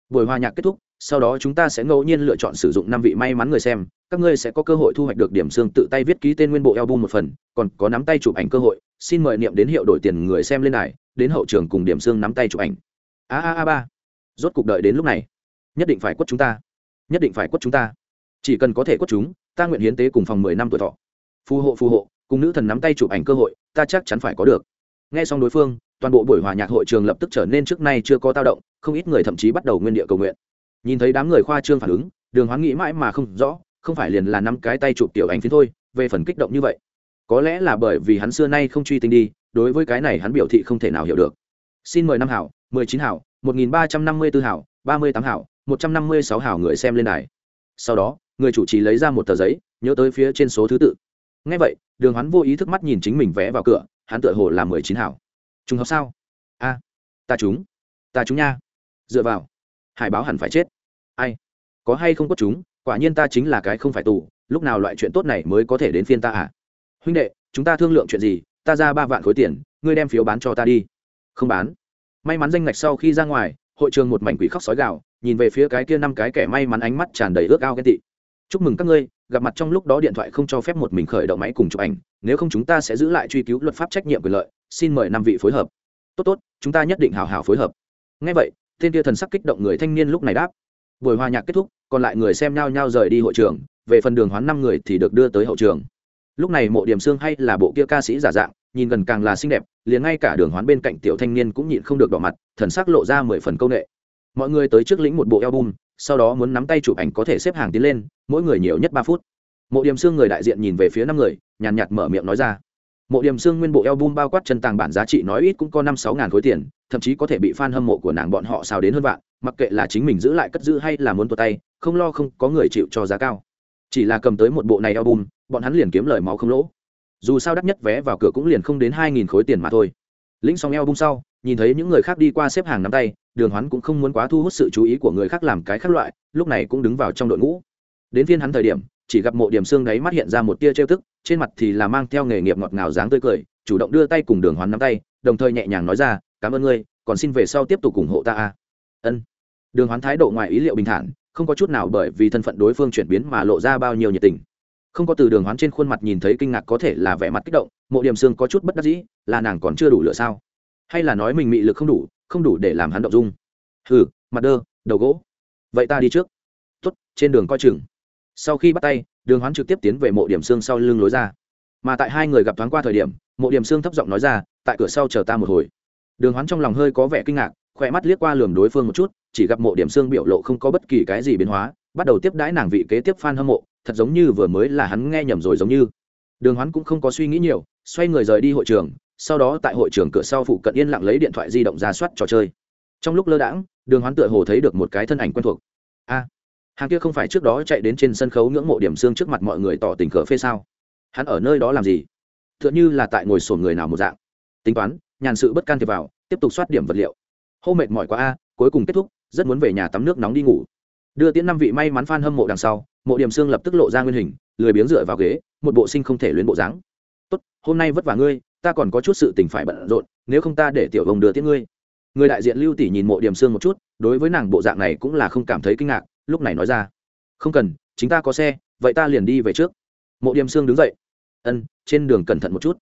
Buổi hòa nhạc kết thúc sau đó chúng ta sẽ ngẫu nhiên lựa chọn sử dụng năm vị may mắn người xem. Các ngươi sẽ có cơ hội thu hoạch được điểm xương tự tay viết ký tên nguyên bộ album một phần, còn có nắm tay chụp ảnh cơ hội. Xin mời niệm đến hiệu đổi tiền người xem lên này đến hậu trường cùng điểm xương nắm tay chụp ảnh. A a a ba. Rốt cuộc đợi đến lúc này. Nhất định phải quất chúng ta. Nhất định phải quất chúng ta. Chỉ cần có thể quất chúng, ta nguyện hiến tế cùng phòng mười năm tuổi thọ. Phù hộ phù hộ, cùng nữ thần nắm tay chụp ảnh cơ hội, ta chắc chắn phải có được. Nghe xong đối phương, toàn bộ buổi hòa nhạc hội trường lập tức trở nên trước nay chưa có tao động, không ít người thậm chí bắt đầu nguyên địa cầu nguyện nhìn thấy đám người khoa trương phản ứng, đường hoán nghĩ mãi mà không rõ, không phải liền là năm cái tay chụp tiểu ảnh phiến thôi, về phần kích động như vậy. Có lẽ là bởi vì hắn xưa nay không truy tinh đi, đối với cái này hắn biểu thị không thể nào hiểu được. Xin mời năm hảo, mười chín hảo, một nghìn ba trăm năm mươi b ố hảo, ba mươi tám hảo, một trăm năm mươi sáu hảo người xem lên đài. Sau đó, người chủ trì lấy ra một tờ giấy, nhớ tới phía trên số thứ tự. Ngay vậy, đường Hoán vô ý thức mắt nhìn chính mình vé vào cửa, hắn tựa hồ là mười chín hảo. Trùng hợp sao? A, ta chúng ta chúng nha. Dựa vào hải báo hẳn phải chết. Ai? Có hay không có chúng? Quả nhiên ta chính là cái không phải tù, lúc nào loại chuyện tốt này mới có thể đến phiên ta à? Huynh đệ, chúng ta thương lượng chuyện gì? Ta ra ba vạn khối tiền, ngươi đem phiếu bán cho ta đi. Không bán. May mắn danh ngạch sau khi ra ngoài, hội trường một mảnh quỷ khóc sói gạo nhìn về phía cái kia năm cái kẻ may mắn ánh mắt tràn đầy ước ao ghen tị. Chúc mừng các ngươi, gặp mặt trong lúc đó điện thoại không cho phép một mình khởi động máy cùng chụp ảnh, nếu không chúng ta sẽ giữ lại truy cứu luật pháp trách nhiệm quyền lợi. Xin mời năm vị phối hợp. Tốt tốt, chúng ta nhất định hào hào phối hợp. Ngay vậy tên kia thần sắc kích động người thanh niên lúc này đáp. Buổi hòa nhạc kết thúc, còn lại người xem nhau nhau rời đi hội trường, về phần đường hoán năm người thì được đưa tới hậu trường. Lúc này mộ điểm xương hay là bộ kia ca sĩ giả dạng, nhìn gần càng là xinh đẹp, liền ngay cả đường hoán bên cạnh tiểu thanh niên cũng nhịn không được đỏ mặt, thần sắc lộ ra mười phần công nghệ mọi người tới trước lĩnh một bộ album, sau đó muốn nắm tay chụp ảnh có thể xếp hàng tiến lên, mỗi người nhiều nhất ba phút. Mộ điểm xương người đại diện nhìn về phía năm người, nhàn nhạt mở miệng nói ra mộ điểm xương nguyên bộ album bao quát chân tàng bản giá trị nói ít cũng có năm sáu ngàn khối tiền, thậm chí có thể bị fan hâm mộ của nàng bọn họ xào đến hơn vạn, mặc kệ là chính mình giữ lại cất giữ hay là muốn tuột tay, không lo không có người chịu cho giá cao. Chỉ là cầm tới một bộ này album, bọn hắn liền kiếm lời máu không lỗ. Dù sao đắt nhất vé vào cửa cũng liền không đến hai nghìn khối tiền mà thôi. Lĩnh xong album sau, nhìn thấy những người khác đi qua xếp hàng nắm tay, đường hoán cũng không muốn quá thu hút sự chú ý của người khác làm cái khác loại, lúc này cũng đứng vào trong đội ngũ. Đến phiên hắn thời điểm chỉ gặp mộ điểm xương đấy mắt hiện ra một tia trêu tức, trên mặt thì là mang theo nghề nghiệp ngọt ngào dáng tươi cười, chủ động đưa tay cùng đường hoán nắm tay, đồng thời nhẹ nhàng nói ra, cảm ơn ngươi, còn xin về sau tiếp tục ủng hộ ta a. Ân. Đường hoán thái độ ngoài ý liệu bình thản, không có chút nào bởi vì thân phận đối phương chuyển biến mà lộ ra bao nhiêu nhiệt tình. Không có từ đường hoán trên khuôn mặt nhìn thấy kinh ngạc có thể là vẻ mặt kích động, mộ điểm xương có chút bất đắc dĩ, là nàng còn chưa đủ lửa sao? Hay là nói mình mị lực không đủ không đủ để làm hắn động dung? Hừ, mặt đơ, đầu gỗ. Vậy ta đi trước. Tuất trên đường coi chừng sau khi bắt tay, đường hoán trực tiếp tiến về mộ điểm xương sau lưng lối ra. Mà tại hai người gặp thoáng qua thời điểm, mộ điểm xương thấp giọng nói ra, tại cửa sau chờ ta một hồi. Đường hoán trong lòng hơi có vẻ kinh ngạc, khỏe mắt liếc qua lườm đối phương một chút, chỉ gặp mộ điểm xương biểu lộ không có bất kỳ cái gì biến hóa, bắt đầu tiếp đãi nàng vị kế tiếp f a n hâm mộ, thật giống như vừa mới là hắn nghe nhầm rồi giống như. Đường hoán cũng không có suy nghĩ nhiều, xoay người rời đi hội trường, sau đó tại hội trường cửa sau phụ cận yên lặng lấy điện thoại di động ra soát trò chơi. Trong lúc lơ đãng, đường hoán tựa hồ thấy được một cái thân ảnh quen thuộc. A hàng kia không phải trước đó chạy đến trên sân khấu ngưỡng mộ điểm xương trước mặt mọi người tỏ tình cờ phê sao? Hắn ở nơi đó làm gì? T h ư ợ n h ư là tại ngồi sổn người nào một dạng. Tính toán, nhàn sự bất can thiệp vào, tiếp tục soát điểm vật liệu. Hô mệt mỏi quá a, cuối cùng kết thúc, rất muốn về nhà tắm nước nóng đi ngủ. Đưa tiễn năm vị may mắn f a n hâm mộ đằng sau, mộ điểm xương lập tức lộ ra nguyên hình, lười biếng dựa vào ghế, một bộ sinh không thể luyến bộ dáng. Tốt, hôm nay vất vả ngươi, ta còn có chút sự tình phải bận rộn, nếu không ta để tiểu vồng đưa tiễn ngươi. Người đại diện lưu tỷ nhìn mộ điểm xương một chút, đối với nàng bộ dạng này cũng là không cảm thấy kinh ngạc lúc này nói ra. Không cần, chính ta có xe, vậy ta liền đi về trước. Mộ điềm sương đứng dậy. Ân, trên đường cẩn thận một chút.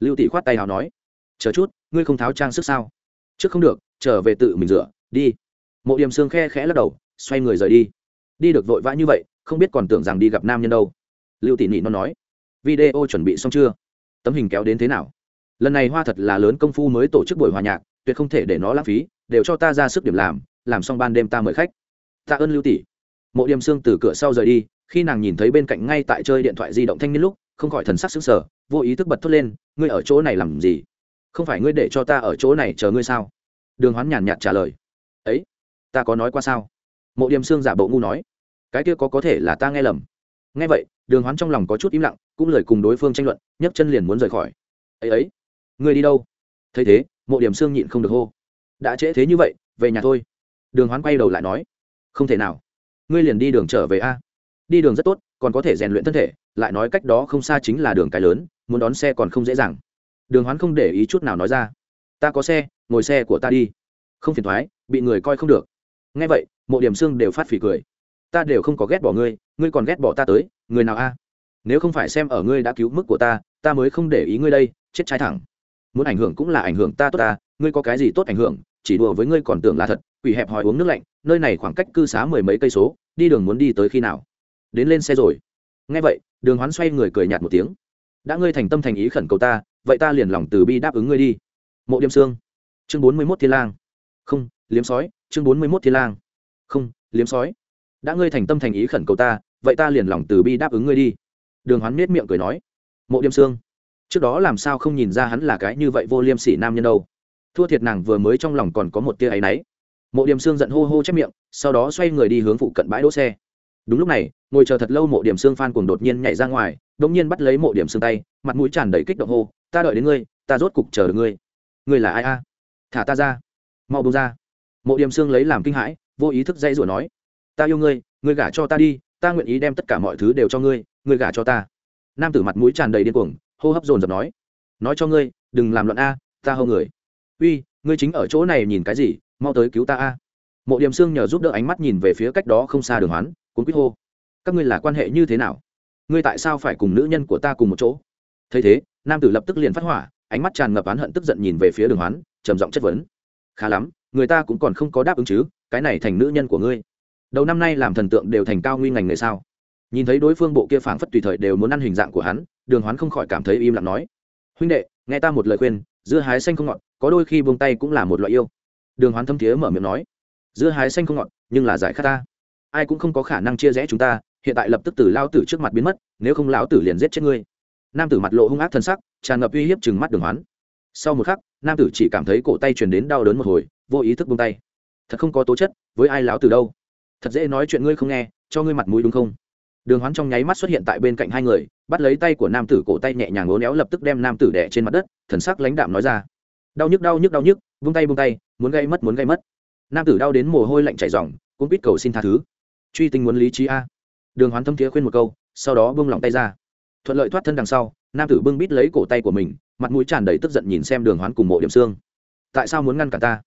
Lưu tỷ khoát tay hào nói. Chờ chút, ngươi không tháo trang sức sao? Trước không được, trở về tự mình rửa, đi. Mộ điềm sương khe khẽ lắc đầu, xoay người rời đi. Đi được vội vã như vậy, không biết còn tưởng rằng đi gặp nam nhân đâu. Lưu tỷ nị nó nói. Video chuẩn bị xong chưa? Tấm hình kéo đến thế nào? Lần này hoa thật là lớn công phu mới tổ chức buổi hòa nhạc, tuyệt không thể để nó lãng phí, đều cho ta ra sức điểm làm làm xong ban đêm ta mời khách tạ ơn lưu tỷ. Mộ điềm xương từ cửa sau rời đi, khi nàng nhìn thấy bên cạnh ngay tại chơi điện thoại di động thanh niên lúc, không khỏi thần sắc xứng sở vô ý thức bật thốt lên, ngươi ở chỗ này làm gì? Không phải ngươi để cho ta ở chỗ này chờ ngươi sao? Đường hoán nhàn nhạt trả lời, ấy, ta có nói qua sao? Mộ điềm xương giả bộ ngu nói, cái kia có có thể là ta nghe lầm. Nghe vậy, đường hoán trong lòng có chút im lặng, cũng lời cùng đối phương tranh luận, nhấc chân liền muốn rời khỏi. Ấy ấy, ngươi đi đâu? Thấy thế, mộ điểm xương nhịn không được hô, đã trễ thế như vậy, về nhà thôi. Đường hoán quay đầu lại nói không thể nào. Ngươi liền đi đường trở về a. Đi đường rất tốt, còn có thể rèn luyện thân thể, lại nói cách đó không xa chính là đường cái lớn, muốn đón xe còn không dễ dàng. Đường hoán không để ý chút nào nói ra. Ta có xe, ngồi xe của ta đi. Không phiền thoái, bị người coi không được. Ngay vậy, mộ điểm xương đều phát phỉ cười. Ta đều không có ghét bỏ ngươi ngươi còn ghét bỏ ta tới, người nào a? Nếu không phải xem ở ngươi đã cứu mức của ta ta mới không để ý ngươi đây, chết trái thẳng. Muốn ảnh hưởng cũng là ảnh hưởng ta tốt ta, ngươi có cái gì tốt ảnh hưởng chỉ đùa với ngươi còn tưởng là thật, quỷ hẹp hòi uống nước lạnh, nơi này khoảng cách cư xá mười mấy cây số, đi đường muốn đi tới khi nào? Đến lên xe rồi. Nghe vậy, đường hoán xoay người cười nhạt một tiếng. Đã ngươi thành tâm thành ý khẩn cầu ta, vậy ta liền lòng từ bi đáp ứng ngươi đi. Mộ điểm xương chương bốn mươi mốt thiên lang. Không, liếm sói. Chương bốn mươi mốt thiên lang. Không, liếm sói. Đã ngươi thành tâm thành ý khẩn cầu ta, vậy ta liền lòng từ bi đáp ứng ngươi đi. Đường hoán miết miệng cười nói. Mộ điểm xương trước đó làm sao không nhìn ra hắn là cái như vậy vô liêm sỉ nam nhân đâu? Thua thiệt nàng vừa mới trong lòng còn có một tia áy náy. Mộ điểm xương giận hô hô chép miệng, sau đó xoay người đi hướng phụ cận bãi đỗ xe. Đúng lúc này, ngồi chờ thật lâu mộ điểm xương phan cùng đột nhiên nhảy ra ngoài, đột nhiên bắt lấy mộ điểm xương tay, mặt mũi tràn đầy kích động hô, ta đợi đến ngươi, ta rốt cục chờ được ngươi. Ngươi là ai a? Thả ta ra, mau bông ra. Mộ điểm xương lấy làm kinh hãi, vô ý thức dây rủa nói, ta yêu ngươi ngươi gả cho ta đi, ta nguyện ý đem tất cả mọi thứ đều cho ngươi ngươi gả cho ta. Nam tử mặt mũi tràn đầy điên cuồng, hô hấp dồn dập nói nói cho ngươi, đừng làm loạn a, ta hâu người uy, ngươi chính ở chỗ này nhìn cái gì? Mau tới cứu ta a. Mộ điểm xương nhờ giúp đỡ ánh mắt nhìn về phía cách đó không xa đường hoán, cuốn quýt hô. Các ngươi là quan hệ như thế nào? Ngươi tại sao phải cùng nữ nhân của ta cùng một chỗ? Thấy thế, nam tử lập tức liền phát hỏa, ánh mắt tràn ngập oán hận tức giận nhìn về phía đường hoán, trầm giọng chất vấn. Khá lắm, người ta cũng còn không có đáp ứng chứ, cái này thành nữ nhân của ngươi. Đầu năm nay làm thần tượng đều thành cao nguy ngành người sao? Nhìn thấy đối phương bộ kia phảng phất tùy thời đều muốn ăn hình dạng của hắn, đường hoán không khỏi cảm thấy im lặng nói. Huynh đệ, nghe ta một lời khuyên, dưa hái xanh không ngọt có đôi khi buông tay cũng là một loại yêu. Đường hoán thâm thiế mở miệng nói, dưa hái xanh không ngọt, nhưng là giải khát ta. Ai cũng không có khả năng chia rẽ chúng ta, hiện tại lập tức từ lao tử trước mặt biến mất, nếu không lão tử liền giết chết ngươi. Nam tử mặt lộ hung ác thân sắc, tràn ngập uy hiếp chừng mắt đường hoán. Sau một khắc, nam tử chỉ cảm thấy cổ tay truyền đến đau đớn một hồi, vô ý thức buông tay. Thật không có tố chất, với ai láo từ đâu? Thật dễ nói chuyện ngươi không nghe, cho ngươi mặt mũi đúng không? Đường hoán trong nháy mắt xuất hiện tại bên cạnh hai người, bắt lấy tay của nam tử cổ tay nhẹ nhàng ngố néo lập tức đem nam tử đẻ trên mặt đất, thần sắc lãnh đạm nói ra đau nhức đau nhức đau nhức, vung tay vung tay, muốn gây mất, muốn gây mất. Nam tử đau đến mồ hôi lạnh chảy ròng, cũng biết cầu xin tha thứ. Truy tinh muốn lý trí a. Đường hoán thâm thiế khuyên một câu, sau đó bưng lỏng tay ra. Thuận lợi thoát thân đằng sau, nam tử bưng bít lấy cổ tay của mình, mặt mũi tràn đầy tức giận nhìn xem đường hoán cùng mộ điểm xương. Tại sao muốn ngăn cả ta?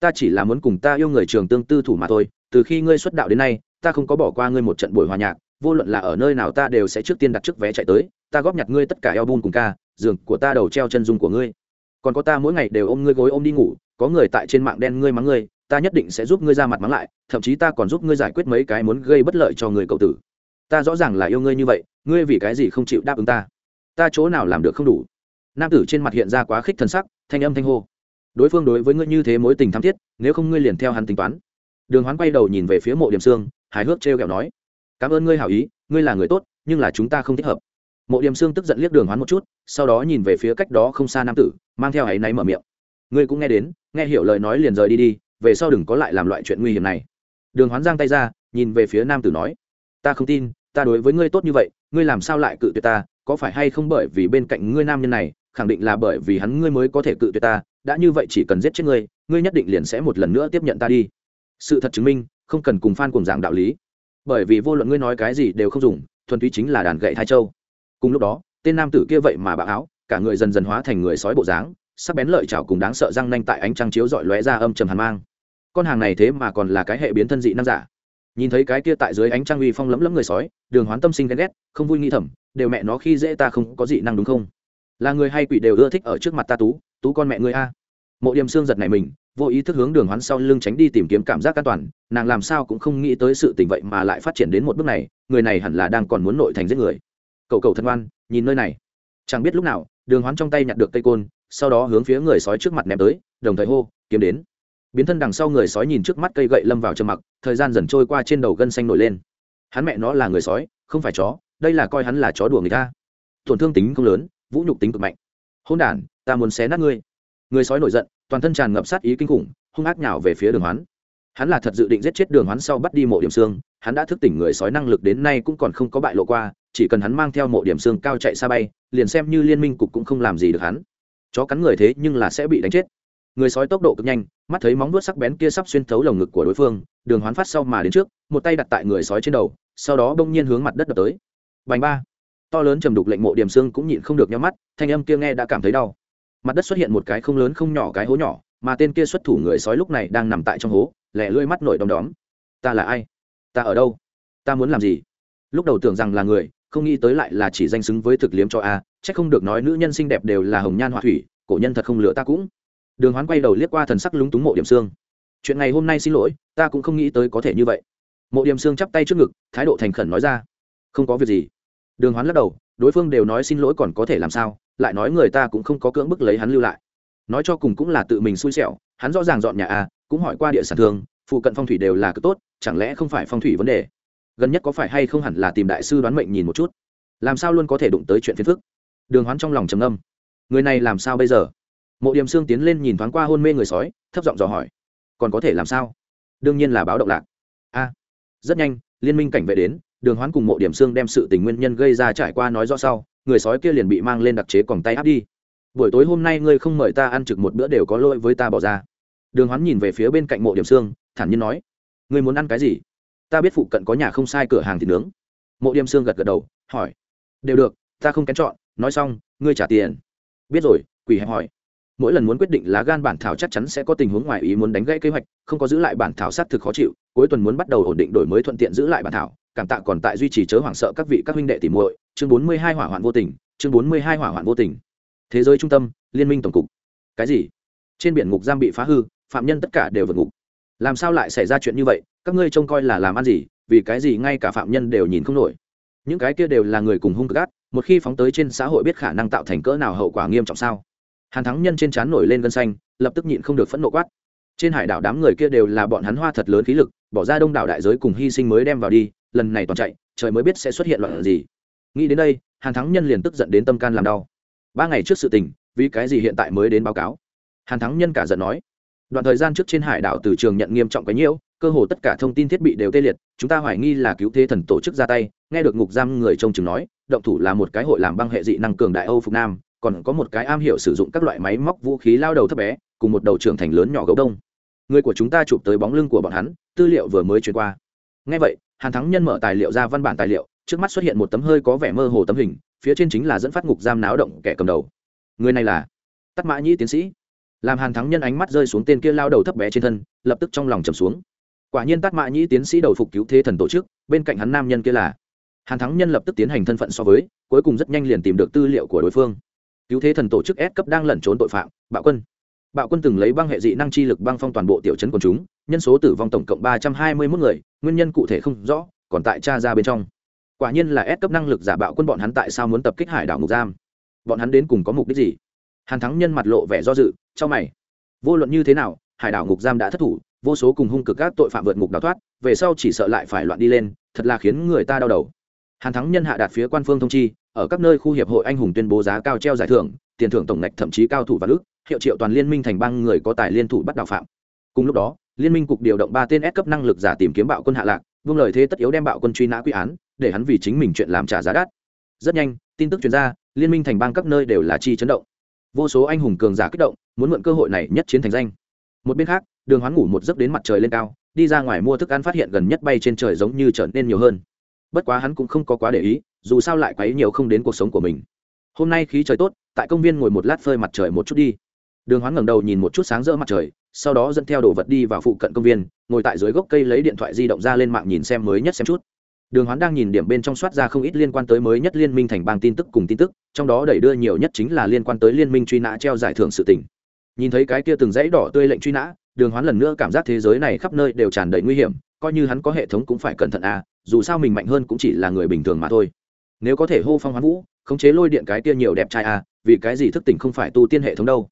Ta chỉ là muốn cùng ta yêu người trường tương tư thủ mà thôi, từ khi ngươi xuất đạo đến nay, ta không có bỏ qua ngươi một trận buổi hòa nhạc, vô luận là ở nơi nào ta đều sẽ trước tiên đặt trước vé chạy tới, ta góp nhặt ngươi tất cả eo bun cùng ca, giường của ta đầu treo chân dung của ngươi còn có ta mỗi ngày đều ôm ngươi gối ôm đi ngủ, có người tại trên mạng đen ngươi mắng ngươi, ta nhất định sẽ giúp ngươi ra mặt mắng lại, thậm chí ta còn giúp ngươi giải quyết mấy cái muốn gây bất lợi cho người cậu tử. Ta rõ ràng là yêu ngươi như vậy, ngươi vì cái gì không chịu đáp ứng ta? Ta chỗ nào làm được không đủ? Nam tử trên mặt hiện ra quá khích thân sắc, thanh âm thanh hô. Đối phương đối với ngươi như thế mối tình thắm thiết, nếu không ngươi liền theo hắn tính toán. Đường hoán quay đầu nhìn về phía mộ điểm xương, hài hước trêu kẹo nói. Cảm ơn ngươi hảo ý, ngươi là người tốt, nhưng là chúng ta không thích hợp. Mộ điểm xương tức giận liếc đường hoán một chút sau đó nhìn về phía cách đó không xa nam tử, mang theo áy náy mở miệng. Ngươi cũng nghe đến, nghe hiểu lời nói liền rời đi đi, về sau đừng có lại làm loại chuyện nguy hiểm này. Đường hoán giang tay ra, nhìn về phía nam tử nói, ta không tin, ta đối với ngươi tốt như vậy, ngươi làm sao lại cự tuyệt ta, có phải hay không bởi vì bên cạnh ngươi nam nhân này, khẳng định là bởi vì hắn ngươi mới có thể cự tuyệt ta, đã như vậy chỉ cần giết chết ngươi ngươi nhất định liền sẽ một lần nữa tiếp nhận ta đi. Sự thật chứng minh, không cần cùng phan cùng giảng đạo lý. Bởi vì vô luận ngươi nói cái gì đều không dùng, thuần túy chính là đàn gậy thai châu. Cùng lúc đó tên nam tử kia vậy mà bạo áo, cả người dần dần hóa thành người sói bộ dáng, sắc bén lợi chảo cùng đáng sợ răng nanh tại ánh trăng chiếu dọi lóe ra âm trầm hàn mang. Con hàng này thế mà còn là cái hệ biến thân dị nam giả. Nhìn thấy cái kia tại dưới ánh trăng uy phong lấm lấm người sói, đường hoán tâm sinh ghen ghét, không vui nghi thầm, đều mẹ nó khi dễ ta không có dị năng đúng không? Là người hay quỷ đều ưa thích ở trước mặt ta tú tú con mẹ ngươi a. Mộ điểm xương giật này mình, vô ý thức hướng đường hoán sau lưng tránh đi tìm kiếm cảm giác an toàn, nàng làm sao cũng không nghĩ tới sự tình vậy mà lại phát triển đến một bước này, người này hẳn là đang còn muốn nội thành giết người. Cậu cậu thân oan nhìn nơi này. Chẳng biết lúc nào, đường hoán trong tay nhặt được cây côn, sau đó hướng phía người sói trước mặt ném tới, đồng thời hô, kiếm đến. Biến thân đằng sau người sói nhìn trước mắt cây gậy lâm vào trầm mặc, thời gian dần trôi qua trên đầu gân xanh nổi lên. Hắn mẹ nó là người sói, không phải chó, đây là coi hắn là chó đùa người ta. Tổn thương tính không lớn, vũ nhục tính cực mạnh. Hôn đản, ta muốn xé nát ngươi. Người sói nổi giận, toàn thân tràn ngập sát ý kinh khủng, hung ác nhào về phía đường hoán. Hắn là thật dự định giết chết đường hoán sau bắt đi mộ điểm xương, hắn đã thức tỉnh người sói năng lực đến nay cũng còn không có bại lộ qua chỉ cần hắn mang theo mộ điểm xương cao chạy xa bay, liền xem như liên minh cục cũng không làm gì được hắn. Chó cắn người thế nhưng là sẽ bị đánh chết. Người sói tốc độ cực nhanh, mắt thấy móng vuốt sắc bén kia sắp xuyên thấu lồng ngực của đối phương, đường hoán phát sau mà đến trước, một tay đặt tại người sói trên đầu, sau đó bỗng nhiên hướng mặt đất đập tới. Vành ba. To lớn trầm đục lệnh mộ điểm xương cũng nhịn không được nhắm mắt, thanh âm kia nghe đã cảm thấy đau. Mặt đất xuất hiện một cái không lớn không nhỏ cái hố nhỏ, mà tên kia xuất thủ người sói lúc này đang nằm tại trong hố, lẻ lưỡi mắt nổi đom đóm. Ta là ai? Ta ở đâu? Ta muốn làm gì? Lúc đầu tưởng rằng là người không nghĩ tới lại là chỉ danh xứng với thực liếm cho a chắc không được nói nữ nhân xinh đẹp đều là hồng nhan họa thủy cổ nhân thật không lựa ta cũng. Đường hoán quay đầu liếc qua thần sắc lúng túng mộ điểm xương. Chuyện ngày hôm nay xin lỗi ta cũng không nghĩ tới có thể như vậy. Mộ điểm xương chắp tay trước ngực thái độ thành khẩn nói ra. Không có việc gì. Đường hoán lắc đầu đối phương đều nói xin lỗi còn có thể làm sao lại nói người ta cũng không có cưỡng bức lấy hắn lưu lại. Nói cho cùng cũng là tự mình xui xẻo hắn rõ ràng dọn nhà a cũng hỏi qua địa sản thương, phụ cận phong thủy đều là cực tốt chẳng lẽ không phải phong thủy vấn đề? Gần nhất có phải hay không hẳn là tìm đại sư đoán mệnh nhìn một chút? Làm sao luôn có thể đụng tới chuyện phiền phức? Đường hoán trong lòng trầm âm người này làm sao bây giờ? Mộ điểm xương tiến lên nhìn thoáng qua hôn mê người sói, thấp giọng dò hỏi. Còn có thể làm sao? Đương nhiên là báo động lạc. A. Rất nhanh, liên minh cảnh vệ đến, đường hoán cùng mộ điểm xương đem sự tình nguyên nhân gây ra trải qua nói rõ sau, người sói kia liền bị mang lên đặc chế còng tay áp đi. Buổi tối hôm nay ngươi không mời ta ăn trực một bữa đều có lỗi với ta bỏ ra. Đường hoán nhìn về phía bên cạnh mộ điểm xương thản nhiên nói. Ngươi muốn ăn cái gì? Ta biết phụ cận có nhà không sai cửa hàng thịt nướng. Mộ điểm Sương gật gật đầu, hỏi. Đều được, ta không kén chọn, nói xong, ngươi trả tiền. Biết rồi, quỷ hẹp hỏi. Mỗi lần muốn quyết định lá gan bản thảo chắc chắn sẽ có tình huống ngoài ý muốn đánh gãy kế hoạch, không có giữ lại bản thảo sát thực khó chịu, cuối tuần muốn bắt đầu ổn định đổi mới thuận tiện giữ lại bản thảo, cảm tạ còn tại duy trì chớ hoảng sợ các vị các huynh đệ tỉ muội, chương bốn mươi hai hỏa hoạn vô tình, chương bốn mươi hai hỏa hoạn vô tình. Thế giới trung tâm, liên minh tổng cục. Cái gì? Trên biển ngục giam bị phá hư, phạm nhân tất cả đều vượt ngục. Làm sao lại xảy ra chuyện như vậy? Các ngươi trông coi là làm ăn gì, vì cái gì ngay cả phạm nhân đều nhìn không nổi. Những cái kia đều là người cùng hung gắt một khi phóng tới trên xã hội biết khả năng tạo thành cỡ nào hậu quả nghiêm trọng sao? Hàn thắng nhân trên trán nổi lên gân xanh, lập tức nhịn không được phẫn nộ quát. Trên hải đảo đám người kia đều là bọn hắn hoa thật lớn khí lực, bỏ ra đông đảo đại giới cùng hy sinh mới đem vào đi, lần này toàn chạy, trời mới biết sẽ xuất hiện loạn gì. Nghĩ đến đây, hàn thắng nhân liền tức giận đến tâm can làm đau. Ba ngày trước sự tình, vì cái gì hiện tại mới đến báo cáo? Hàn thắng nhân cả giận nói. Đoạn thời gian trước trên hải đảo từ trường nhận nghiêm trọng cái nhiễu cơ hồ tất cả thông tin thiết bị đều tê liệt, chúng ta hoài nghi là cứu thế thần tổ chức ra tay, nghe được ngục giam người trông chừng nói, động thủ là một cái hội làm băng hệ dị năng cường đại âu phục nam, còn có một cái am hiểu sử dụng các loại máy móc vũ khí lao đầu thấp bé, cùng một đầu trưởng thành lớn nhỏ gấu đông. Người của chúng ta chụp tới bóng lưng của bọn hắn, tư liệu vừa mới chuyển qua. Ngay vậy, hàn thắng nhân mở tài liệu ra văn bản tài liệu, trước mắt xuất hiện một tấm hơi có vẻ mơ hồ tấm hình, phía trên chính là dẫn phát ngục giam náo động kẻ cầm đầu. Người này là tắc mã nhĩ tiến sĩ. Làm hàn thắng nhân ánh mắt rơi xuống tên kia lao đầu thấp bé trên thân, lập tức trong lòng trầm xuống quả nhiên tắc mã nhĩ tiến sĩ đầu phục cứu thế thần tổ chức, bên cạnh hắn nam nhân kia là. Hàn thắng nhân lập tức tiến hành thân phận so với, cuối cùng rất nhanh liền tìm được tư liệu của đối phương. Cứu thế thần tổ chức S cấp đang lẩn trốn tội phạm, bạo quân. Bạo quân từng lấy băng hệ dị năng chi lực băng phong toàn bộ tiểu chấn quần chúng, nhân số tử vong tổng cộng ba trăm hai mươi mốt người, nguyên nhân cụ thể không rõ, còn tại cha ra bên trong. Quả nhiên là S cấp năng lực giả bạo quân bọn hắn tại sao muốn tập kích hải đảo ngục giam? Bọn hắn đến cùng có mục đích gì? Hàn thắng nhân mặt lộ vẻ do dự trong mày. Vô luận như thế nào, hải đảo ngục giam đã thất thủ vô số cùng hung cực các tội phạm vượt ngục đào thoát, về sau chỉ sợ lại phải loạn đi lên, thật là khiến người ta đau đầu. Hàn thắng nhân hạ đạt phía quan phương thông chi, ở các nơi khu hiệp hội anh hùng tuyên bố giá cao treo giải thưởng, tiền thưởng tổng ngạch thậm chí cao thủ và ước hiệu triệu toàn liên minh thành bang người có tài liên thủ bắt đạo phạm. Cùng lúc đó, liên minh cục điều động ba tên S cấp năng lực giả tìm kiếm bạo quân hạ lạc vương lời thế tất yếu đem bạo quân truy nã quy án, để hắn vì chính mình chuyện làm trả giá đắt. Rất nhanh, tin tức chuyên ra, liên minh thành bang các nơi đều là chi chấn động. Vô số anh hùng cường giả kích động, muốn mượn cơ hội này nhất chiến thành danh. Một bên khác đường hoán ngủ một giấc đến mặt trời lên cao, đi ra ngoài mua thức ăn phát hiện gần nhất bay trên trời giống như trở nên nhiều hơn. Bất quá hắn cũng không có quá để ý, dù sao lại quấy nhiều không đến cuộc sống của mình. Hôm nay khí trời tốt, tại công viên ngồi một lát phơi mặt trời một chút đi. Đường hoán ngẩng đầu nhìn một chút sáng rỡ mặt trời, sau đó dẫn theo đồ vật đi vào phụ cận công viên, ngồi tại dưới gốc cây lấy điện thoại di động ra lên mạng nhìn xem mới nhất xem chút. Đường hoán đang nhìn điểm bên trong soát ra không ít liên quan tới mới nhất liên minh thành bang tin tức cùng tin tức, trong đó đẩy đưa nhiều nhất chính là liên quan tới liên minh truy nã treo giải thưởng sự tỉnh nhìn thấy cái kia từng dãy đỏ tươi lệnh truy nã đường hoán lần nữa cảm giác thế giới này khắp nơi đều tràn đầy nguy hiểm, coi như hắn có hệ thống cũng phải cẩn thận à dù sao mình mạnh hơn cũng chỉ là người bình thường mà thôi. Nếu có thể hô phong hoán vũ, khống chế lôi điện cái kia nhiều đẹp trai à vì cái gì thức tỉnh không phải tu tiên hệ thống đâu.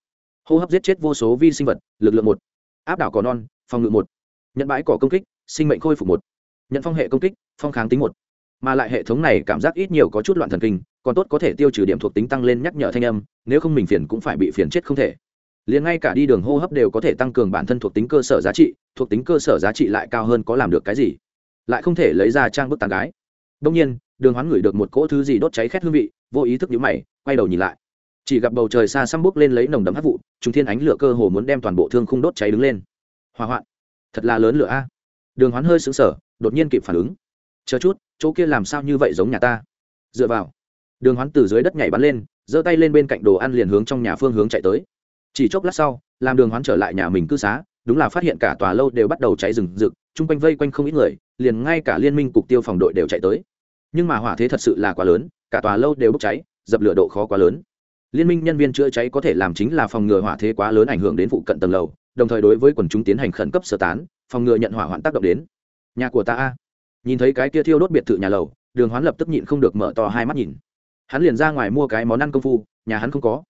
Hô hấp giết chết vô số vi sinh vật, lực lượng một. Áp đảo cỏ non, phòng ngự một. Nhận bãi cỏ công kích, sinh mệnh khôi phục một. Nhận phong hệ công kích, phong kháng tính một. Mà lại hệ thống này cảm giác ít nhiều có chút loạn thần kinh, còn tốt có thể tiêu trừ điểm thuộc tính tăng lên nhắc nhở thanh âm, nếu không mình phiền cũng phải bị phiền chết không thể liền ngay cả đi đường hô hấp đều có thể tăng cường bản thân thuộc tính cơ sở giá trị, thuộc tính cơ sở giá trị lại cao hơn có làm được cái gì? Lại không thể lấy ra trang bức tàn gái. Đông nhiên, đường hoán ngửi được một cỗ thứ gì đốt cháy khét hương vị, vô ý thức nhũ mày, quay đầu nhìn lại. Chỉ gặp bầu trời xa xăm bốc lên lấy nồng đấm hát vụ chúng thiên ánh lửa cơ hồ muốn đem toàn bộ thương khung đốt cháy đứng lên. Hỏa hoạn. Thật là lớn lửa a. Đường hoán hơi sững sở đột nhiên kịp phản ứng. Chờ chút, chỗ kia làm sao như vậy giống nhà ta? Dựa vào. Đường hoán từ dưới đất nhảy bắn lên, giơ tay lên bên cạnh đồ ăn liền hướng trong nhà phương hướng chạy tới chỉ chốc lát sau, làm đường hoán trở lại nhà mình cư xá, đúng là phát hiện cả tòa lâu đều bắt đầu cháy rừng rực, chung quanh vây quanh không ít người, liền ngay cả liên minh cục tiêu phòng đội đều chạy tới. Nhưng mà hỏa thế thật sự là quá lớn, cả tòa lâu đều bốc cháy, dập lửa độ khó quá lớn. Liên minh nhân viên chữa cháy có thể làm chính là phòng ngừa hỏa thế quá lớn ảnh hưởng đến phụ cận tầng lầu, đồng thời đối với quần chúng tiến hành khẩn cấp sơ tán, phòng ngừa nhận hỏa hoạn tác động đến. Nhà của ta a. Nhìn thấy cái kia thiêu đốt biệt thự nhà lầu, đường hoán lập tức nhịn không được mở to hai mắt nhìn. Hắn liền ra ngoài mua cái món ăn công phu, nhà hắn không có.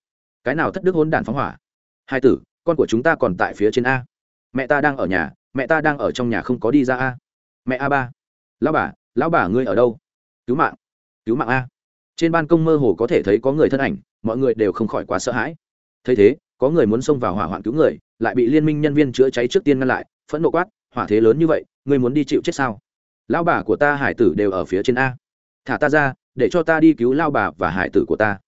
Cái nào thất đức hôn đàn phóng hỏa hai tử, con của chúng ta còn tại phía trên a. Mẹ ta đang ở nhà, mẹ ta đang ở trong nhà không có đi ra a. Mẹ a ba. Lão bà lão bà ngươi ở đâu? Cứu mạng cứu mạng a. Trên ban công mơ hồ có thể thấy có người thân ảnh, mọi người đều không khỏi quá sợ hãi. Thấy thế, có người muốn xông vào hỏa hoạn cứu người, lại bị liên minh nhân viên chữa cháy trước tiên ngăn lại, phẫn nộ quát, hỏa thế lớn như vậy, ngươi muốn đi chịu chết sao? Lão bà của ta hải tử đều ở phía trên a. Thả ta ra, để cho ta đi cứu lao bà và hải tử của ta.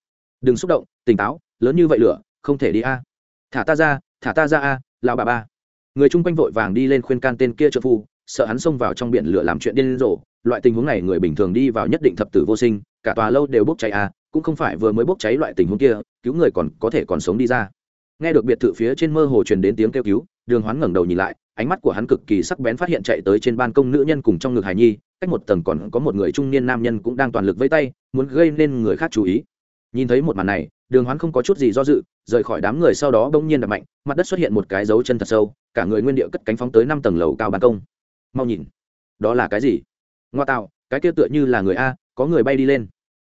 Đừng xúc động, tỉnh táo, lớn như vậy lửa, không thể đi a thả ta ra, thả ta ra a lao bà ba. Người chung quanh vội vàng đi lên khuyên can tên kia trợ phu, sợ hắn xông vào trong biển lửa làm chuyện điên rồ. Loại tình huống này người bình thường đi vào nhất định thập tử vô sinh, cả tòa lâu đều bốc cháy a, cũng không phải vừa mới bốc cháy loại tình huống kia, cứu người còn có thể còn sống đi ra. Nghe được biệt thự phía trên mơ hồ truyền đến tiếng kêu cứu, đường hoán ngẩng đầu nhìn lại, ánh mắt của hắn cực kỳ sắc bén phát hiện chạy tới trên ban công nữ nhân cùng trong ngực Hải nhi, cách một tầng còn có một người trung niên nam nhân cũng đang toàn lực vây tay, muốn gây nên người khác chú ý. Nhìn thấy một màn này, đường hoán không có chút gì do dự rời khỏi đám người sau đó bỗng nhiên đập mạnh, mặt đất xuất hiện một cái dấu chân thật sâu, cả người nguyên địa cất cánh phóng tới năm tầng lầu cao ban công. Mau nhìn, đó là cái gì? Ngoa tạo, cái kia tựa như là người a, có người bay đi lên.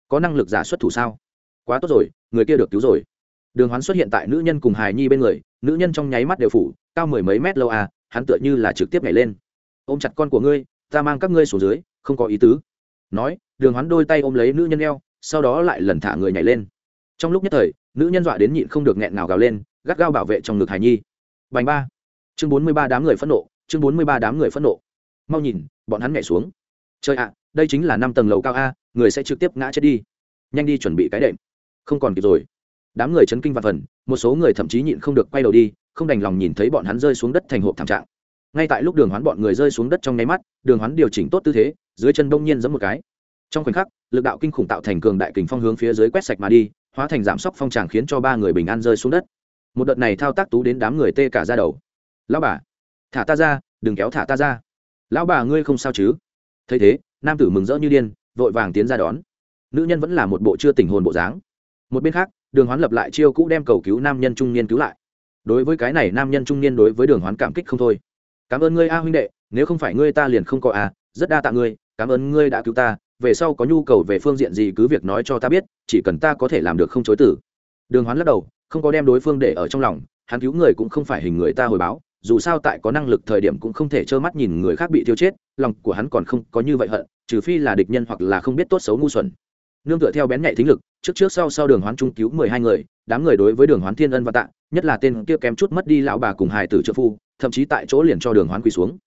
Có năng lực giả xuất thủ sao? Quá tốt rồi, người kia được cứu rồi. Đường hoán xuất hiện tại nữ nhân cùng hài nhi bên người, nữ nhân trong nháy mắt đều phủ, cao mười mấy mét lâu à hắn tựa như là trực tiếp nhảy lên. Ôm chặt con của ngươi, ta mang các ngươi xuống dưới, không có ý tứ. Nói, đường hoán đôi tay ôm lấy nữ nhân eo, sau đó lại lần thả người nhảy lên trong lúc nhất thời, nữ nhân dọa đến nhịn không được nghẹn nào gào lên, gắt gao bảo vệ trong ngực hải nhi. Bành ba. Chương bốn mươi ba đám người phẫn nộ, chương bốn mươi ba đám người phẫn nộ. Mau nhìn, bọn hắn nhảy xuống. Trời ạ, đây chính là năm tầng lầu cao a, người sẽ trực tiếp ngã chết đi. Nhanh đi chuẩn bị cái đệm. Không còn kịp rồi. Đám người chấn kinh và phần, một số người thậm chí nhịn không được quay đầu đi, không đành lòng nhìn thấy bọn hắn rơi xuống đất thành hộp thảm trạng. Ngay tại lúc đường hoán bọn người rơi xuống đất trong nháy mắt, đường hoán điều chỉnh tốt tư thế, dưới chân đông nhiên giẫm một cái. Trong khoảnh khắc, lực đạo kinh khủng tạo thành cường đại kình phong hướng phía dưới quét sạch mà đi hóa thành giảm sốc phong tràng khiến cho ba người bình an rơi xuống đất. Một đợt này thao tác tú đến đám người tê cả ra đầu. Lão bà, thả ta ra, đừng kéo thả ta ra. Lão bà ngươi không sao chứ? Thấy thế, nam tử mừng rỡ như điên, vội vàng tiến ra đón. Nữ nhân vẫn là một bộ chưa tình hồn bộ dáng. Một bên khác, đường hoán lập lại chiêu cũ đem cầu cứu nam nhân trung niên cứu lại. Đối với cái này nam nhân trung niên đối với đường hoán cảm kích không thôi. Cảm ơn ngươi a huynh đệ, nếu không phải ngươi ta liền không có a, rất đa tạ ngươi, cảm ơn ngươi đã cứu ta, về sau có nhu cầu về phương diện gì cứ việc nói cho ta biết chỉ cần ta có thể làm được không chối tử đường hoán lắc đầu, không có đem đối phương để ở trong lòng, hắn cứu người cũng không phải hình người ta hồi báo, dù sao tại có năng lực thời điểm cũng không thể trơ mắt nhìn người khác bị tiêu chết, lòng của hắn còn không có như vậy hận, trừ phi là địch nhân hoặc là không biết tốt xấu ngu xuẩn. Nương tựa theo bén nhạy thính lực, trước trước sau sau đường hoán trung cứu mười hai người, đám người đối với đường hoán thiên ân và tạ, nhất là tên kia kém chút mất đi lão bà cùng hài tử trợ phu, thậm chí tại chỗ liền cho đường hoán quỳ xuống.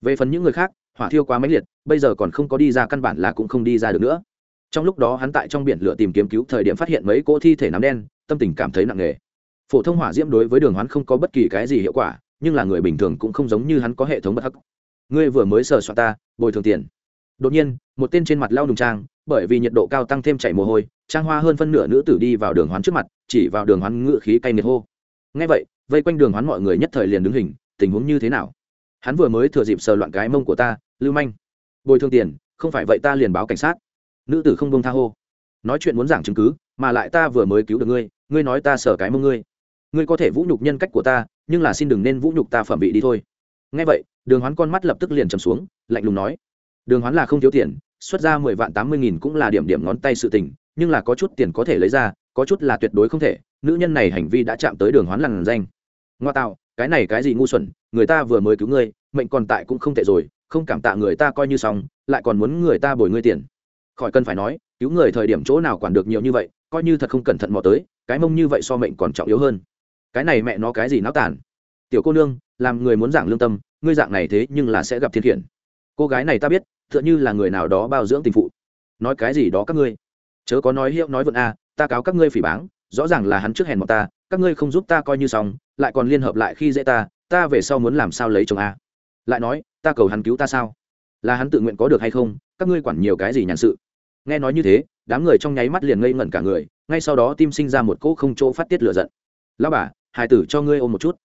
Về phần những người khác, hỏa thiêu quá mãnh liệt, bây giờ còn không có đi ra căn bản là cũng không đi ra được nữa trong lúc đó hắn tại trong biển lửa tìm kiếm cứu thời điểm phát hiện mấy cỗ thi thể nắm đen, tâm tình cảm thấy nặng nề. Phổ thông hỏa diễm đối với đường hoán không có bất kỳ cái gì hiệu quả, nhưng là người bình thường cũng không giống như hắn có hệ thống bất hắc. Ngươi vừa mới sờ soạn ta, bồi thường tiền. Đột nhiên, một tên trên mặt lao đùng trang, bởi vì nhiệt độ cao tăng thêm chảy mồ hôi, trang hoa hơn phân nửa nữ tử đi vào đường hoán trước mặt, chỉ vào đường hoán ngự khí cay nghiệt hô. Ngay vậy, vây quanh đường hoán mọi người nhất thời liền đứng hình, tình huống như thế nào? Hắn vừa mới thừa dịp sờ loạn cái mông của ta, lưu manh. Bồi thường tiền, không phải vậy ta liền báo cảnh sát nữ tử không bông tha hô. Nói chuyện muốn giảng chứng cứ, mà lại ta vừa mới cứu được ngươi ngươi nói ta sở cái mông ngươi. Ngươi có thể vũ nhục nhân cách của ta, nhưng là xin đừng nên vũ nhục ta phẩm vị đi thôi. Ngay vậy, đường hoán con mắt lập tức liền trầm xuống, lạnh lùng nói. Đường hoán là không thiếu tiền, xuất ra mười vạn tám mươi nghìn cũng là điểm điểm ngón tay sự tình, nhưng là có chút tiền có thể lấy ra, có chút là tuyệt đối không thể, nữ nhân này hành vi đã chạm tới đường hoán lằn danh. Ngoa tạo, cái này cái gì ngu xuẩn, người ta vừa mới cứu ngươi, mệnh còn tại cũng không tệ rồi, không cảm tạ người ta coi như xong, lại còn muốn người ta bồi ngươi tiền khỏi cần phải nói, cứu người thời điểm chỗ nào quản được nhiều như vậy, coi như thật không cẩn thận mò tới, cái mông như vậy so mệnh còn trọng yếu hơn. Cái này mẹ nó cái gì náo tàn? Tiểu cô nương, làm người muốn giảng lương tâm, ngươi dạng này thế nhưng là sẽ gặp thiên khiển. Cô gái này ta biết, tựa như là người nào đó bao dưỡng tình phụ. Nói cái gì đó các ngươi. Chớ có nói hiệu nói vượn a, ta cáo các ngươi phỉ báng, rõ ràng là hắn trước hèn một ta, các ngươi không giúp ta coi như xong, lại còn liên hợp lại khi dễ ta ta về sau muốn làm sao lấy chồng a? Lại nói, ta cầu hắn cứu ta sao? Là hắn tự nguyện có được hay không, các ngươi quản nhiều cái gì nhàn sự. Nghe nói như thế, đám người trong nháy mắt liền ngây ngẩn cả người, ngay sau đó tim sinh ra một cỗ không chỗ phát tiết lửa giận. Lao bà hải tử cho ngươi ôm một chút.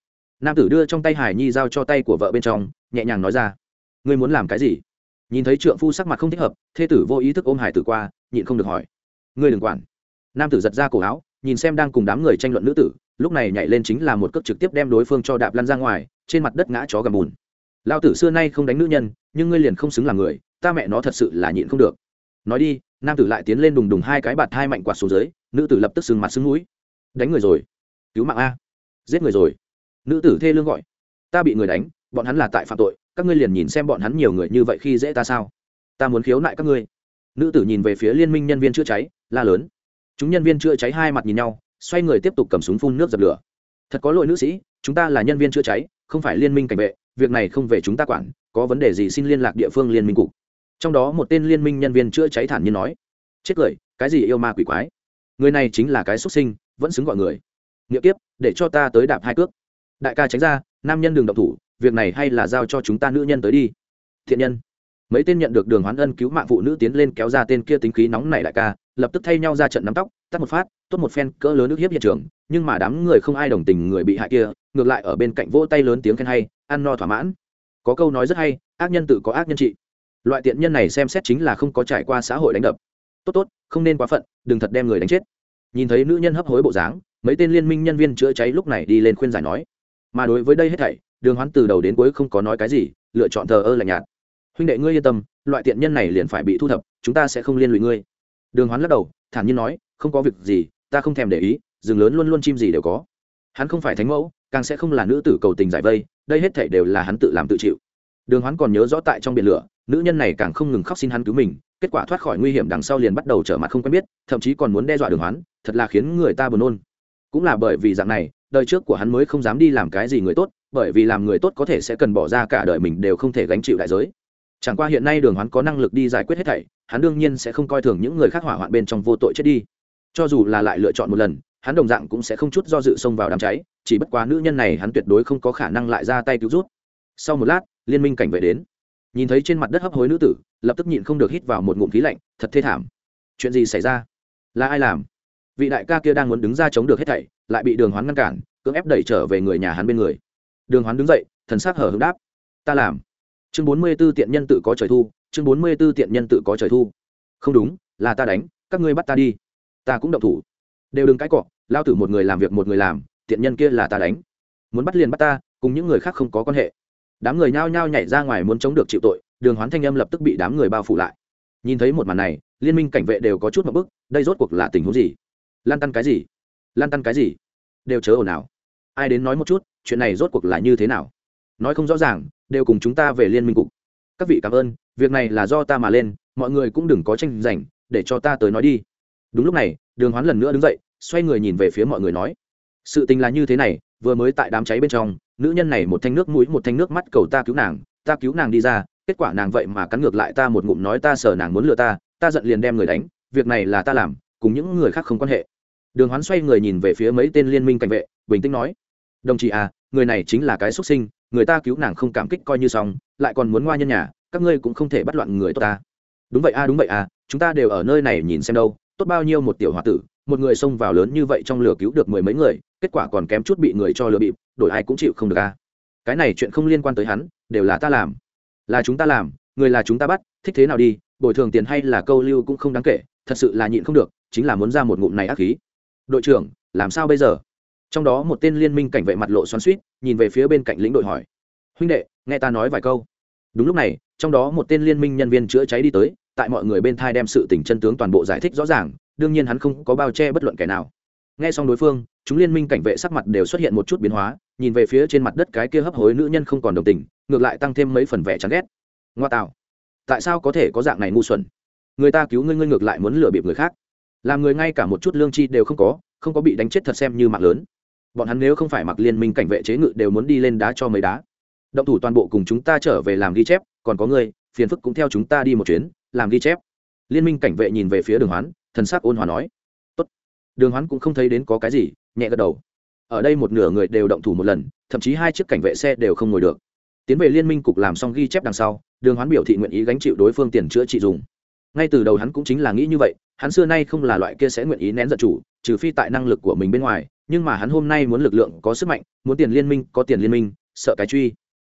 Nam tử đưa trong tay hải nhi giao cho tay của vợ bên trong, nhẹ nhàng nói ra. Ngươi muốn làm cái gì? Nhìn thấy trượng phu sắc mặt không thích hợp, thê tử vô ý thức ôm hải tử qua, nhịn không được hỏi. Ngươi đừng quản. Nam tử giật ra cổ áo, nhìn xem đang cùng đám người tranh luận nữ tử, lúc này nhảy lên chính là một cước trực tiếp đem đối phương cho đạp lăn ra ngoài, trên mặt đất ngã chó gầm bùn lao tử xưa nay không đánh nữ nhân, nhưng ngươi liền không xứng làm người, ta mẹ nó thật sự là nhịn không được. Nói đi, nam tử lại tiến lên đùng đùng hai cái bạt hai mạnh quạt xuống dưới, nữ tử lập tức sừng mặt sưng mũi. Đánh người rồi. Cứu mạng a. Giết người rồi. Nữ tử thê lương gọi. Ta bị người đánh, bọn hắn là tại phạm tội, các ngươi liền nhìn xem bọn hắn nhiều người như vậy khi dễ ta sao? Ta muốn khiếu nại các ngươi. Nữ tử nhìn về phía liên minh nhân viên chữa cháy, la lớn. Chúng nhân viên chữa cháy hai mặt nhìn nhau, xoay người tiếp tục cầm súng phun nước dập lửa. Thật có lỗi nữ sĩ, chúng ta là nhân viên chữa cháy, không phải liên minh cảnh vệ việc này không về chúng ta quản có vấn đề gì xin liên lạc địa phương liên minh cục. Trong đó một tên liên minh nhân viên chữa cháy thản nhiên nói chết cười cái gì yêu ma quỷ quái? Người này chính là cái xuất sinh vẫn xứng gọi người. Nghĩa kiếp, để cho ta tới đạp hai cước. Đại ca tránh ra nam nhân đường độc thủ việc này hay là giao cho chúng ta nữ nhân tới đi. Thiện nhân. Mấy tên nhận được đường hoán ân cứu mạng phụ nữ tiến lên kéo ra tên kia tính khí nóng này đại ca lập tức thay nhau ra trận nắm tóc tắt một phát tốt một phen cỡ lớn nước hiếp hiện trường nhưng mà đám người không ai đồng tình người bị hại kia ngược lại ở bên cạnh vỗ tay lớn tiếng khen hay ăn no thỏa mãn. Có câu nói rất hay, ác nhân tự có ác nhân trị. Loại tiện nhân này xem xét chính là không có trải qua xã hội đánh đập. Tốt tốt, không nên quá phận, đừng thật đem người đánh chết. Nhìn thấy nữ nhân hấp hối bộ dáng, mấy tên liên minh nhân viên chữa cháy lúc này đi lên khuyên giải nói. Mà đối với đây hết thảy, đường hoán từ đầu đến cuối không có nói cái gì, lựa chọn thờ ơ lạnh nhạt. Huynh đệ ngươi yên tâm, loại tiện nhân này liền phải bị thu thập, chúng ta sẽ không liên lụy ngươi. Đường hoán lắc đầu, thản nhiên nói, không có việc gì, ta không thèm để ý, rừng lớn luôn luôn chim gì đều có. Hắn không phải thánh mẫu càng sẽ không là nữ tử cầu tình giải vây, đây hết thảy đều là hắn tự làm tự chịu. Đường hoán còn nhớ rõ tại trong biển lửa, nữ nhân này càng không ngừng khóc xin hắn cứu mình, kết quả thoát khỏi nguy hiểm đằng sau liền bắt đầu trở mặt không quen biết, thậm chí còn muốn đe dọa đường hoán, thật là khiến người ta buồn nôn. Cũng là bởi vì dạng này, đời trước của hắn mới không dám đi làm cái gì người tốt, bởi vì làm người tốt có thể sẽ cần bỏ ra cả đời mình đều không thể gánh chịu đại giới. Chẳng qua hiện nay đường hoán có năng lực đi giải quyết hết thảy, hắn đương nhiên sẽ không coi thường những người khác hỏa hoạn bên trong vô tội chết đi. Cho dù là lại lựa chọn một lần, hắn đồng dạng cũng sẽ không chút do dự xông vào đám cháy chỉ bất quá nữ nhân này hắn tuyệt đối không có khả năng lại ra tay cứu rút. Sau một lát, liên minh cảnh vệ đến. Nhìn thấy trên mặt đất hấp hối nữ tử, lập tức nhịn không được hít vào một ngụm khí lạnh, thật thê thảm. Chuyện gì xảy ra? Là ai làm? Vị đại ca kia đang muốn đứng ra chống được hết thảy, lại bị đường hoán ngăn cản, cưỡng ép đẩy trở về người nhà hắn bên người. Đường hoán đứng dậy, thần sắc hở hứng đáp. Ta làm. Chương bốn mươi b ố tiện nhân tự có trời thu, chương bốn mươi b ố tiện nhân tự có trời thu. Không đúng, là ta đánh, các ngươi bắt ta đi. Ta cũng động thủ. Đều đừng cãi cọ, lao tử một người làm việc một người làm tiện nhân kia là ta đánh. Muốn bắt liền bắt ta, cùng những người khác không có quan hệ. Đám người nhao nhao nhảy ra ngoài muốn chống được chịu tội, đường hoán thanh âm lập tức bị đám người bao phủ lại. Nhìn thấy một màn này, liên minh cảnh vệ đều có chút một bức, đây rốt cuộc là tình huống gì? Lan tăn cái gì? Lan tăn cái gì? Đều chớ ồn ào. Ai đến nói một chút, chuyện này rốt cuộc là như thế nào? Nói không rõ ràng, đều cùng chúng ta về liên minh cục. Các vị cảm ơn, việc này là do ta mà lên, mọi người cũng đừng có tranh giành, để cho ta tới nói đi. Đúng lúc này, đường hoán lần nữa đứng dậy, xoay người nhìn về phía mọi người nói sự tình là như thế này, vừa mới tại đám cháy bên trong, nữ nhân này một thanh nước mũi, một thanh nước mắt cầu ta cứu nàng, ta cứu nàng đi ra, kết quả nàng vậy mà cắn ngược lại ta một ngụm nói ta sờ nàng muốn lừa ta ta giận liền đem người đánh, việc này là ta làm, cùng những người khác không quan hệ. Đường hoán xoay người nhìn về phía mấy tên liên minh cảnh vệ, bình tĩnh nói, đồng chí à người này chính là cái xuất sinh, người ta cứu nàng không cảm kích coi như xong, lại còn muốn ngoa nhân nhà, các ngươi cũng không thể bắt loạn người tốt ta. Đúng vậy à đúng vậy à chúng ta đều ở nơi này nhìn xem đâu, tốt bao nhiêu một tiểu h o a tử một người xông vào lớn như vậy trong lửa cứu được mười mấy người, kết quả còn kém chút bị người cho lừa bịp, đổi ai cũng chịu không được à. Cái này chuyện không liên quan tới hắn, đều là ta làm. Là chúng ta làm, người là chúng ta bắt, thích thế nào đi, bồi thường tiền hay là câu lưu cũng không đáng kể, thật sự là nhịn không được, chính là muốn ra một ngụm này ác khí. Đội trưởng, làm sao bây giờ? Trong đó một tên liên minh cảnh vệ mặt lộ xoắn suýt nhìn về phía bên cạnh lĩnh đội hỏi. Huynh đệ, nghe ta nói vài câu. Đúng lúc này, trong đó một tên liên minh nhân viên chữa cháy đi tới, tại mọi người bên thai đem sự tình chân tướng toàn bộ giải thích rõ ràng đương nhiên hắn không có bao che bất luận kẻ nào. Nghe xong đối phương, chúng liên minh cảnh vệ sắc mặt đều xuất hiện một chút biến hóa, nhìn về phía trên mặt đất cái kia hấp hối nữ nhân không còn đồng tình, ngược lại tăng thêm mấy phần vẻ chán ghét. Ngoa tạo. Tại sao có thể có dạng này ngu xuẩn? Người ta cứu ngươi ngươi ngược lại muốn lừa bịp người khác. Làm người ngay cả một chút lương chi đều không có không có bị đánh chết thật xem như mạng lớn. Bọn hắn nếu không phải mặc liên minh cảnh vệ chế ngự đều muốn đi lên đá cho mấy đá. Động thủ toàn bộ cùng chúng ta trở về làm ghi chép, còn có ngươi, phiền phức cũng theo chúng ta đi một chuyến, làm ghi chép. Liên minh cảnh vệ nhìn về phía đường hoán thần sắc ôn hòa nói, Tốt. đường hoán cũng không thấy đến có cái gì, nhẹ gật đầu. Ở đây một nửa người đều động thủ một lần, thậm chí hai chiếc cảnh vệ xe đều không ngồi được. Tiến về liên minh cục làm xong ghi chép đằng sau, đường hoán biểu thị nguyện ý gánh chịu đối phương tiền chữa trị dùng. Ngay từ đầu hắn cũng chính là nghĩ như vậy, hắn xưa nay không là loại kia sẽ nguyện ý nén giận chủ, trừ phi tại năng lực của mình bên ngoài, nhưng mà hắn hôm nay muốn lực lượng có sức mạnh, muốn tiền liên minh có tiền liên minh, sợ cái truy.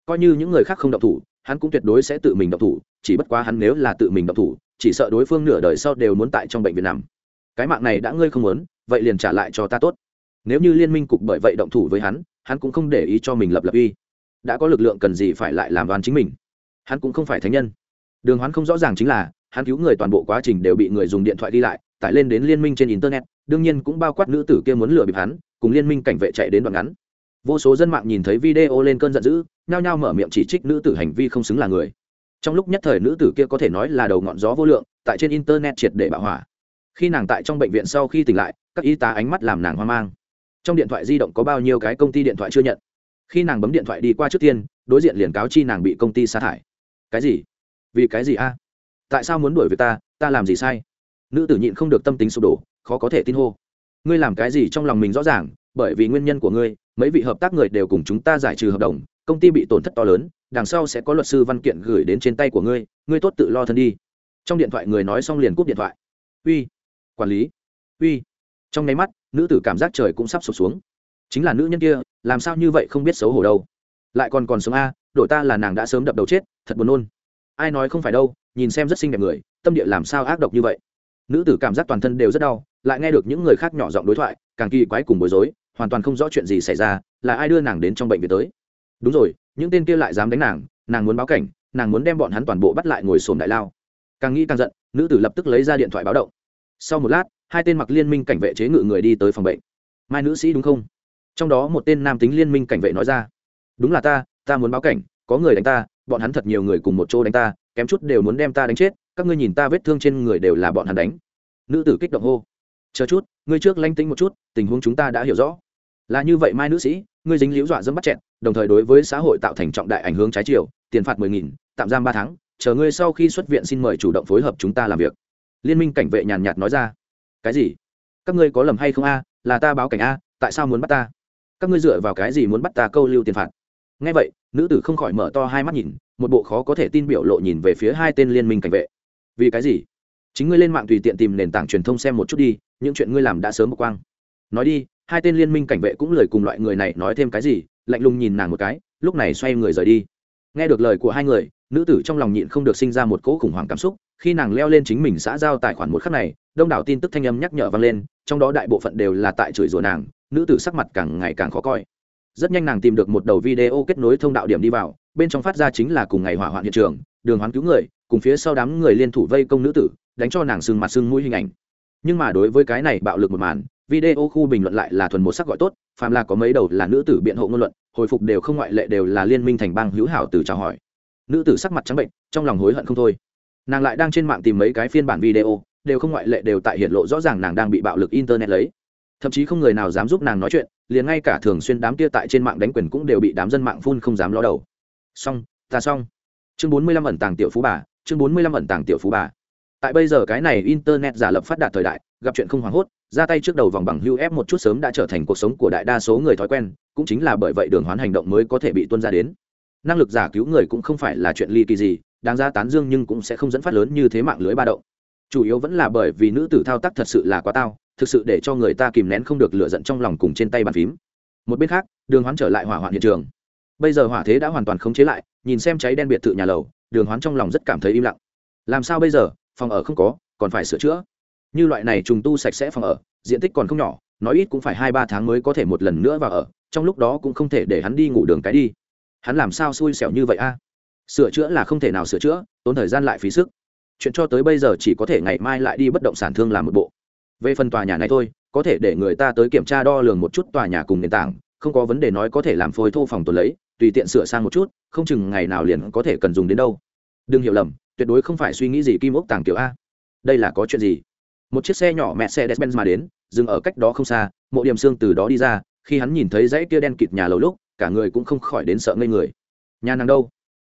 Coi như những người khác không động thủ, hắn cũng tuyệt đối sẽ tự mình động thủ, chỉ bất quá hắn nếu là tự mình động thủ chỉ sợ đối phương nửa đời sau đều muốn tại trong bệnh viện nằm. Cái mạng này đã ngươi không muốn, vậy liền trả lại cho ta tốt. Nếu như liên minh cục bởi vậy động thủ với hắn hắn cũng không để ý cho mình lập lập uy. Đã có lực lượng cần gì phải lại làm đoán chính mình? Hắn cũng không phải thánh nhân. Đường hoán không rõ ràng chính là, hắn cứu người toàn bộ quá trình đều bị người dùng điện thoại đi lại, tải lên đến liên minh trên internet, đương nhiên cũng bao quát nữ tử kia muốn lừa bịp hắn, cùng liên minh cảnh vệ chạy đến đoạn ngắn. Vô số dân mạng nhìn thấy video lên cơn giận dữ, nhao nhao mở miệng chỉ trích nữ tử hành vi không xứng là người trong lúc nhất thời nữ tử kia có thể nói là đầu ngọn gió vô lượng, tại trên internet triệt để bạo hỏa. Khi nàng tại trong bệnh viện sau khi tỉnh lại, các y tá ánh mắt làm nàng hoang mang. Trong điện thoại di động có bao nhiêu cái công ty điện thoại chưa nhận? Khi nàng bấm điện thoại đi qua trước tiên, đối diện liền cáo chi nàng bị công ty sa thải. Cái gì? Vì cái gì a? Tại sao muốn đuổi với ta? Ta làm gì sai? Nữ tử nhịn không được tâm tính sụp đổ, khó có thể tin hô. Ngươi làm cái gì trong lòng mình rõ ràng, bởi vì nguyên nhân của ngươi, mấy vị hợp tác người đều cùng chúng ta giải trừ hợp đồng công ty bị tổn thất to lớn, đằng sau sẽ có luật sư văn kiện gửi đến trên tay của ngươi ngươi tốt tự lo thân đi. Trong điện thoại người nói xong liền cúp điện thoại. Uy, quản lý. Uy. Trong nháy mắt, nữ tử cảm giác trời cũng sắp sụp xuống. Chính là nữ nhân kia, làm sao như vậy không biết xấu hổ đâu. Lại còn còn sống a, đổi ta là nàng đã sớm đập đầu chết, thật buồn nôn. Ai nói không phải đâu, nhìn xem rất xinh đẹp người, tâm địa làm sao ác độc như vậy. Nữ tử cảm giác toàn thân đều rất đau, lại nghe được những người khác nhỏ giọng đối thoại, càng kỳ quái cùng bối rối, hoàn toàn không rõ chuyện gì xảy ra, là ai đưa nàng đến trong bệnh viện tới đúng rồi, những tên kia lại dám đánh nàng nàng muốn báo cảnh, nàng muốn đem bọn hắn toàn bộ bắt lại ngồi sồn đại lao. Càng nghĩ càng giận, nữ tử lập tức lấy ra điện thoại báo động. Sau một lát, hai tên mặc liên minh cảnh vệ chế ngự người đi tới phòng bệnh. Mai nữ sĩ đúng không? Trong đó một tên nam tính liên minh cảnh vệ nói ra. Đúng là ta ta muốn báo cảnh, có người đánh ta, bọn hắn thật nhiều người cùng một chỗ đánh ta, kém chút đều muốn đem ta đánh chết, các ngươi nhìn ta vết thương trên người đều là bọn hắn đánh. Nữ tử kích động hô. Chờ chút, ngươi trước lanh tính một chút, tình huống chúng ta đã hiểu rõ. Là như vậy, mai nữ sĩ, ngươi dính liễu dọa dẫm bắt chẹn đồng thời đối với xã hội tạo thành trọng đại ảnh hưởng trái chiều, tiền phạt mười nghìn, tạm giam ba tháng, chờ ngươi sau khi xuất viện xin mời chủ động phối hợp chúng ta làm việc. Liên minh cảnh vệ nhàn nhạt nói ra. Cái gì? Các ngươi có lầm hay không a? Là ta báo cảnh a, tại sao muốn bắt ta? Các ngươi dựa vào cái gì muốn bắt ta câu lưu tiền phạt? Ngay vậy, nữ tử không khỏi mở to hai mắt nhìn, một bộ khó có thể tin biểu lộ nhìn về phía hai tên liên minh cảnh vệ. Vì cái gì? Chính ngươi lên mạng tùy tiện tìm nền tảng truyền thông xem một chút đi, những chuyện ngươi làm đã sớm một quang. Nói đi, hai tên liên minh cảnh vệ cũng lời cùng loại người này nói thêm cái gì lạnh lùng nhìn nàng một cái, lúc này xoay người rời đi. Nghe được lời của hai người, nữ tử trong lòng nhịn không được sinh ra một cỗ khủng hoảng cảm xúc, khi nàng leo lên chính mình xã giao tài khoản một khắc này, đông đảo tin tức thanh âm nhắc nhở vang lên, trong đó đại bộ phận đều là tại chửi rủa nàng, nữ tử sắc mặt càng ngày càng khó coi. Rất nhanh nàng tìm được một đầu video kết nối thông đạo điểm đi vào, bên trong phát ra chính là cùng ngày hỏa hoạn hiện trường, đường hoán cứu người, cùng phía sau đám người liên thủ vây công nữ tử, đánh cho nàng sưng mặt sưng mũi hình ảnh. Nhưng mà đối với cái này bạo lực một màn, video khu bình luận lại là thuần một sắc gọi tốt, phàm là có mấy đầu là nữ tử biện hộ ngôn luận hồi phục đều không ngoại lệ đều là liên minh thành bang hữu hảo từ chào hỏi. Nữ tử sắc mặt trắng bệnh, trong lòng hối hận không thôi. Nàng lại đang trên mạng tìm mấy cái phiên bản video, đều không ngoại lệ đều tại hiện lộ rõ ràng nàng đang bị bạo lực internet lấy. Thậm chí không người nào dám giúp nàng nói chuyện, liền ngay cả thường xuyên đám kia tại trên mạng đánh quyền cũng đều bị đám dân mạng phun không dám ló đầu. Xong, ta xong. Chương bốn mươi lăm ẩn tàng tiểu phú bà, chương bốn mươi lăm ẩn tàng tiểu phú bà. Tại bây giờ cái này internet giả lập phát đạt thời đại, gặp chuyện không hoảng hốt, ra tay trước đầu vòng bằng hưu ép một chút sớm đã trở thành cuộc sống của đại đa số người thói quen cũng chính là bởi vậy đường hoán hành động mới có thể bị tuân ra đến. Năng lực giả cứu người cũng không phải là chuyện ly kỳ gì, đáng ra tán dương nhưng cũng sẽ không dẫn phát lớn như thế mạng lưới ba động. Chủ yếu vẫn là bởi vì nữ tử thao tác thật sự là quá tao, thực sự để cho người ta kìm nén không được lựa giận trong lòng cùng trên tay bàn phím. Một bên khác, đường hoán trở lại hỏa hoạn hiện trường. Bây giờ hỏa thế đã hoàn toàn khống chế lại, nhìn xem cháy đen biệt thự nhà lầu, đường hoán trong lòng rất cảm thấy im lặng. Làm sao bây giờ? Phòng ở không có, còn phải sửa chữa. Như loại này trùng tu sạch sẽ phòng ở, diện tích còn không nhỏ, nói ít cũng phải hai ba tháng mới có thể một lần nữa vào ở trong lúc đó cũng không thể để hắn đi ngủ đường cái đi. Hắn làm sao xui xẻo như vậy a? Sửa chữa là không thể nào sửa chữa, tốn thời gian lại phí sức. Chuyện cho tới bây giờ chỉ có thể ngày mai lại đi bất động sản thương làm một bộ. Về phần tòa nhà này thôi, có thể để người ta tới kiểm tra đo lường một chút tòa nhà cùng nền tảng, không có vấn đề nói có thể làm phôi thô phòng tồn lấy, tùy tiện sửa sang một chút, không chừng ngày nào liền có thể cần dùng đến đâu. Đừng hiểu lầm, tuyệt đối không phải suy nghĩ gì kim ốc tàng kiểu a. Đây là có chuyện gì? Một chiếc xe nhỏ mẹ xe despen mà đến, dừng ở cách đó không xa, mộ điểm xương từ đó đi ra khi hắn nhìn thấy dãy kia đen kịt nhà lầu lúc, cả người cũng không khỏi đến sợ ngây người. Nhà nàng đâu?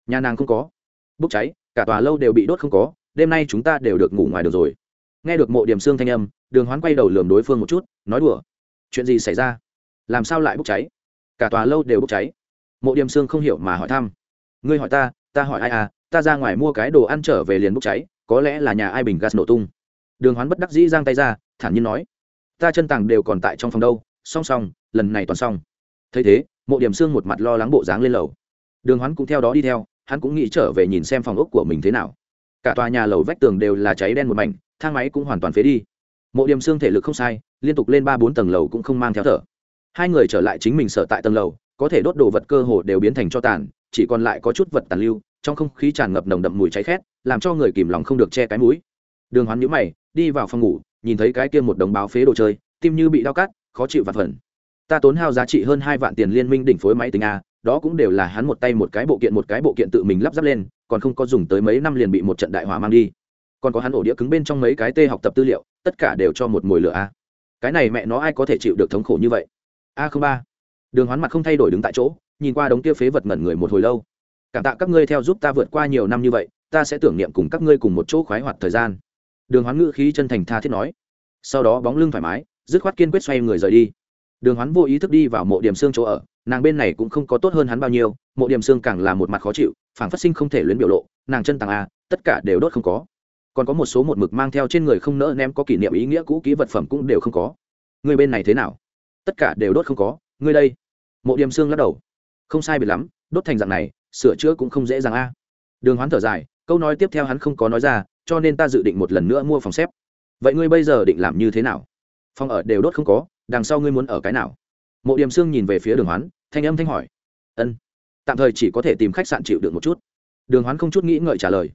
Nhà nàng không có. Bốc cháy, cả tòa lâu đều bị đốt không có, đêm nay chúng ta đều được ngủ ngoài được rồi. Nghe được mộ điểm xương thanh âm, đường hoán quay đầu lườm đối phương một chút, nói đùa. Chuyện gì xảy ra? Làm sao lại bốc cháy? Cả tòa lâu đều bốc cháy. Mộ điểm xương không hiểu mà hỏi thăm. Ngươi hỏi ta ta hỏi ai à? Ta ra ngoài mua cái đồ ăn trở về liền bốc cháy, có lẽ là nhà ai bình gas nổ tung. Đường hoán bất đắc dĩ giang tay ra, thản nhiên nói. Ta chân tàng đều còn tại trong phòng đâu song song, lần này toàn xong. Thấy thế, mộ điểm xương một mặt lo lắng bộ dáng lên lầu. Đường hoán cũng theo đó đi theo, hắn cũng nghĩ trở về nhìn xem phòng ốc của mình thế nào. Cả tòa nhà lầu vách tường đều là cháy đen một mảnh, thang máy cũng hoàn toàn phế đi. Mộ điểm xương thể lực không sai, liên tục lên ba bốn tầng lầu cũng không mang theo thở. Hai người trở lại chính mình sở tại tầng lầu, có thể đốt đồ vật cơ hồ đều biến thành cho tàn, chỉ còn lại có chút vật tàn lưu, trong không khí tràn ngập nồng đậm mùi cháy khét, làm cho người kìm lòng không được che cái mũi. Đường hoán nhíu mày, đi vào phòng ngủ, nhìn thấy cái kia một đống báo phế đồ chơi, tim như bị đau cắt khó chịu vặt phần. Ta tốn hao giá trị hơn hai vạn tiền liên minh đỉnh phối máy tính a, đó cũng đều là hắn một tay một cái bộ kiện, một cái bộ kiện tự mình lắp ráp lên, còn không có dùng tới mấy năm liền bị một trận đại hỏa mang đi. Còn có hắn ổ đĩa cứng bên trong mấy cái tê học tập tư liệu, tất cả đều cho một mồi lửa a. Cái này mẹ nó ai có thể chịu được thống khổ như vậy? A không ba. Đường hoán mặt không thay đổi đứng tại chỗ, nhìn qua đống kia phế vật ngẩn người một hồi lâu. Cảm tạ các ngươi theo giúp ta vượt qua nhiều năm như vậy, ta sẽ tưởng niệm cùng các ngươi cùng một chỗ khoái hoạt thời gian. Đường hoán ngữ khí chân thành tha thiết nói. Sau đó bóng lưng thoải mái dứt khoát kiên quyết xoay người rời đi. Đường hoán vô ý thức đi vào mộ điểm xương chỗ ở, nàng bên này cũng không có tốt hơn hắn bao nhiêu, mộ điểm xương càng là một mặt khó chịu, phảng phát sinh không thể luyến biểu lộ, nàng chân tàng a, tất cả đều đốt không có. Còn có một số một mực mang theo trên người không nỡ ném có kỷ niệm ý nghĩa cũ kỹ vật phẩm cũng đều không có. Người bên này thế nào? Tất cả đều đốt không có. Người đây? Mộ điểm xương lắc đầu. Không sai biệt lắm, đốt thành dạng này, sửa chữa cũng không dễ dàng a. Đường hoán thở dài, câu nói tiếp theo hắn không có nói ra, cho nên ta dự định một lần nữa mua phòng xếp. Vậy ngươi bây giờ định làm như thế nào? Phòng ở đều đốt không có, đằng sau ngươi muốn ở cái nào? Mộ điểm xương nhìn về phía đường hoán, thanh âm thanh hỏi. Ân. Tạm thời chỉ có thể tìm khách sạn chịu được một chút. Đường hoán không chút nghĩ ngợi trả lời.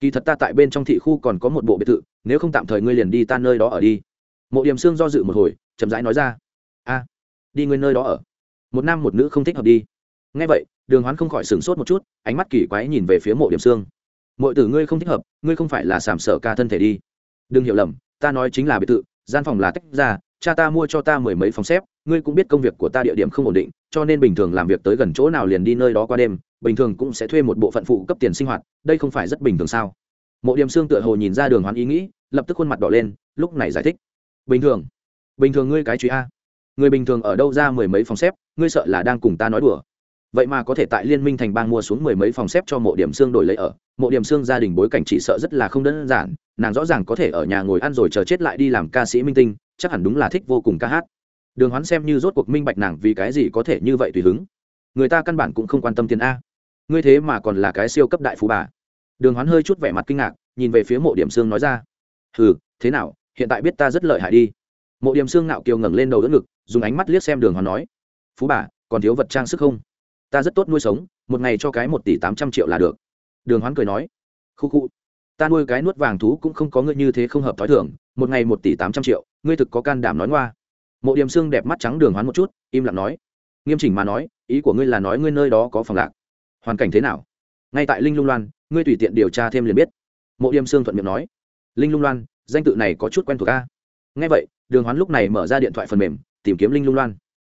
Kỳ thật ta tại bên trong thị khu còn có một bộ biệt thự, nếu không tạm thời ngươi liền đi ta nơi đó ở đi. Mộ điểm xương do dự một hồi, chậm rãi nói ra. A, đi ngươi nơi đó ở. Một nam một nữ không thích hợp đi. Ngay vậy, đường hoán không khỏi sửng sốt một chút, ánh mắt kỳ quái nhìn về phía mộ điểm xương mọi tử ngươi không thích hợp, ngươi không phải là sàm sở ca thân thể đi. Đừng hiểu lầm, ta nói chính là biệt thự gian phòng là tách ra, cha ta mua cho ta mười mấy phòng xếp, ngươi cũng biết công việc của ta địa điểm không ổn định, cho nên bình thường làm việc tới gần chỗ nào liền đi nơi đó qua đêm, bình thường cũng sẽ thuê một bộ phận phụ cấp tiền sinh hoạt, đây không phải rất bình thường sao? Mộ điểm xương tựa hồ nhìn ra đường hoán ý nghĩ, lập tức khuôn mặt đỏ lên, lúc này giải thích. Bình thường. Bình thường ngươi cái truy a. Người bình thường ở đâu ra mười mấy phòng xếp, ngươi sợ là đang cùng ta nói đùa vậy mà có thể tại liên minh thành bang mua xuống mười mấy phòng xếp cho mộ điểm xương đổi lấy ở. Mộ điểm xương gia đình bối cảnh chỉ sợ rất là không đơn giản, nàng rõ ràng có thể ở nhà ngồi ăn rồi chờ chết lại đi làm ca sĩ minh tinh, chắc hẳn đúng là thích vô cùng ca hát. Đường hoán xem như rốt cuộc minh bạch nàng vì cái gì có thể như vậy tùy hứng. Người ta căn bản cũng không quan tâm tiền a. Ngươi thế mà còn là cái siêu cấp đại phú bà. Đường hoán hơi chút vẻ mặt kinh ngạc, nhìn về phía mộ điểm xương nói ra. Ừ thế nào, hiện tại biết ta rất lợi hại đi. Mộ điểm xương nạo kiều ngẩng lên đầu đỡ ngực, dùng ánh mắt liếc xem đường hoán nói. Phú bà, còn thiếu vật trang sức không? Ta rất tốt nuôi sống, một ngày cho cái một tỷ tám trăm triệu là được. Đường hoán cười nói khu khu ta nuôi cái nuốt vàng thú cũng không có ngươi như thế không hợp t h ó i thưởng một ngày một tỷ tám trăm triệu, ngươi thực có can đảm nói ngoa. Mộ điểm xương đẹp mắt trắng đường hoán một chút, im lặng nói, nghiêm chỉnh mà nói, ý của ngươi là nói ngươi nơi đó có phòng lạc. Hoàn cảnh thế nào? Ngay tại linh lung loan, ngươi tùy tiện điều tra thêm liền biết. Mộ điểm xương thuận miệng nói, linh lung loan, danh tự này có chút quen thuộc ca ngay vậy, đường hoán lúc này mở ra điện thoại phần mềm, tìm kiếm linh lung loan.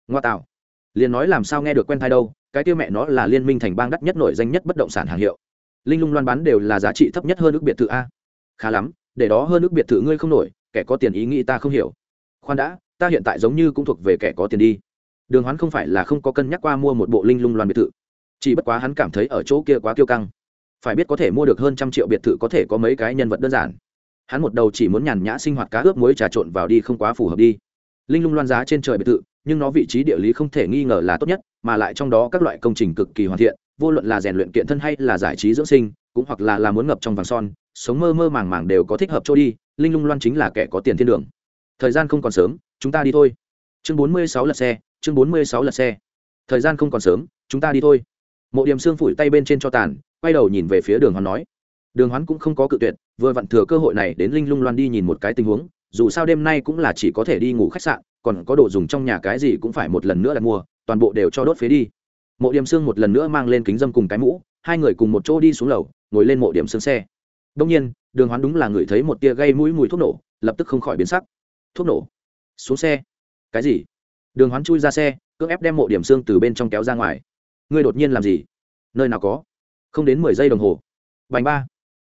Ngoa tạo, liền nói làm sao nghe được quen thai đâu cái tiêu mẹ nó là liên minh thành bang đắt nhất nổi danh nhất bất động sản hàng hiệu. Linh lung loan bán đều là giá trị thấp nhất hơn ước biệt thự a. Khá lắm, để đó hơn ước biệt thự ngươi không nổi, kẻ có tiền ý nghĩ ta không hiểu. Khoan đã, ta hiện tại giống như cũng thuộc về kẻ có tiền đi. Đường hoán không phải là không có cân nhắc qua mua một bộ linh lung loan biệt thự. Chỉ bất quá hắn cảm thấy ở chỗ kia quá kiêu căng. Phải biết có thể mua được hơn trăm triệu biệt thự có thể có mấy cái nhân vật đơn giản. Hắn một đầu chỉ muốn nhàn nhã sinh hoạt cá ướp muối trà trộn vào đi không quá phù hợp đi. Linh lung loan giá trên trời biệt thự, nhưng nó vị trí địa lý không thể nghi ngờ là tốt nhất mà lại trong đó các loại công trình cực kỳ hoàn thiện, vô luận là rèn luyện kiện thân hay là giải trí dưỡng sinh, cũng hoặc là là muốn ngập trong vàng son, sống mơ mơ màng màng đều có thích hợp chỗ đi, linh lung loan chính là kẻ có tiền thiên đường. Thời gian không còn sớm, chúng ta đi thôi. Chương bốn mươi sáu lật xe, chương bốn mươi sáu lật xe. Thời gian không còn sớm, chúng ta đi thôi. Mộ điểm xương phủi tay bên trên cho tàn, quay đầu nhìn về phía đường hoán nói. Đường hoán cũng không có cự tuyệt, vừa vặn thừa cơ hội này đến linh lung loan đi nhìn một cái tình huống, dù sao đêm nay cũng là chỉ có thể đi ngủ khách sạn, còn có đồ dùng trong nhà cái gì cũng phải một lần nữa đặt mua toàn bộ đều cho đốt phế đi. Mộ điểm xương một lần nữa mang lên kính dâm cùng cái mũ, hai người cùng một chỗ đi xuống lầu, ngồi lên mộ điểm xương xe. Đông nhiên, đường hoán đúng là người thấy một tia gây mũi mùi thuốc nổ, lập tức không khỏi biến sắc. Thuốc nổ? Xuống xe. Cái gì? Đường hoán chui ra xe, cưỡng ép đem mộ điểm xương từ bên trong kéo ra ngoài. Ngươi đột nhiên làm gì? Nơi nào có? Không đến mười giây đồng hồ. Bành ba.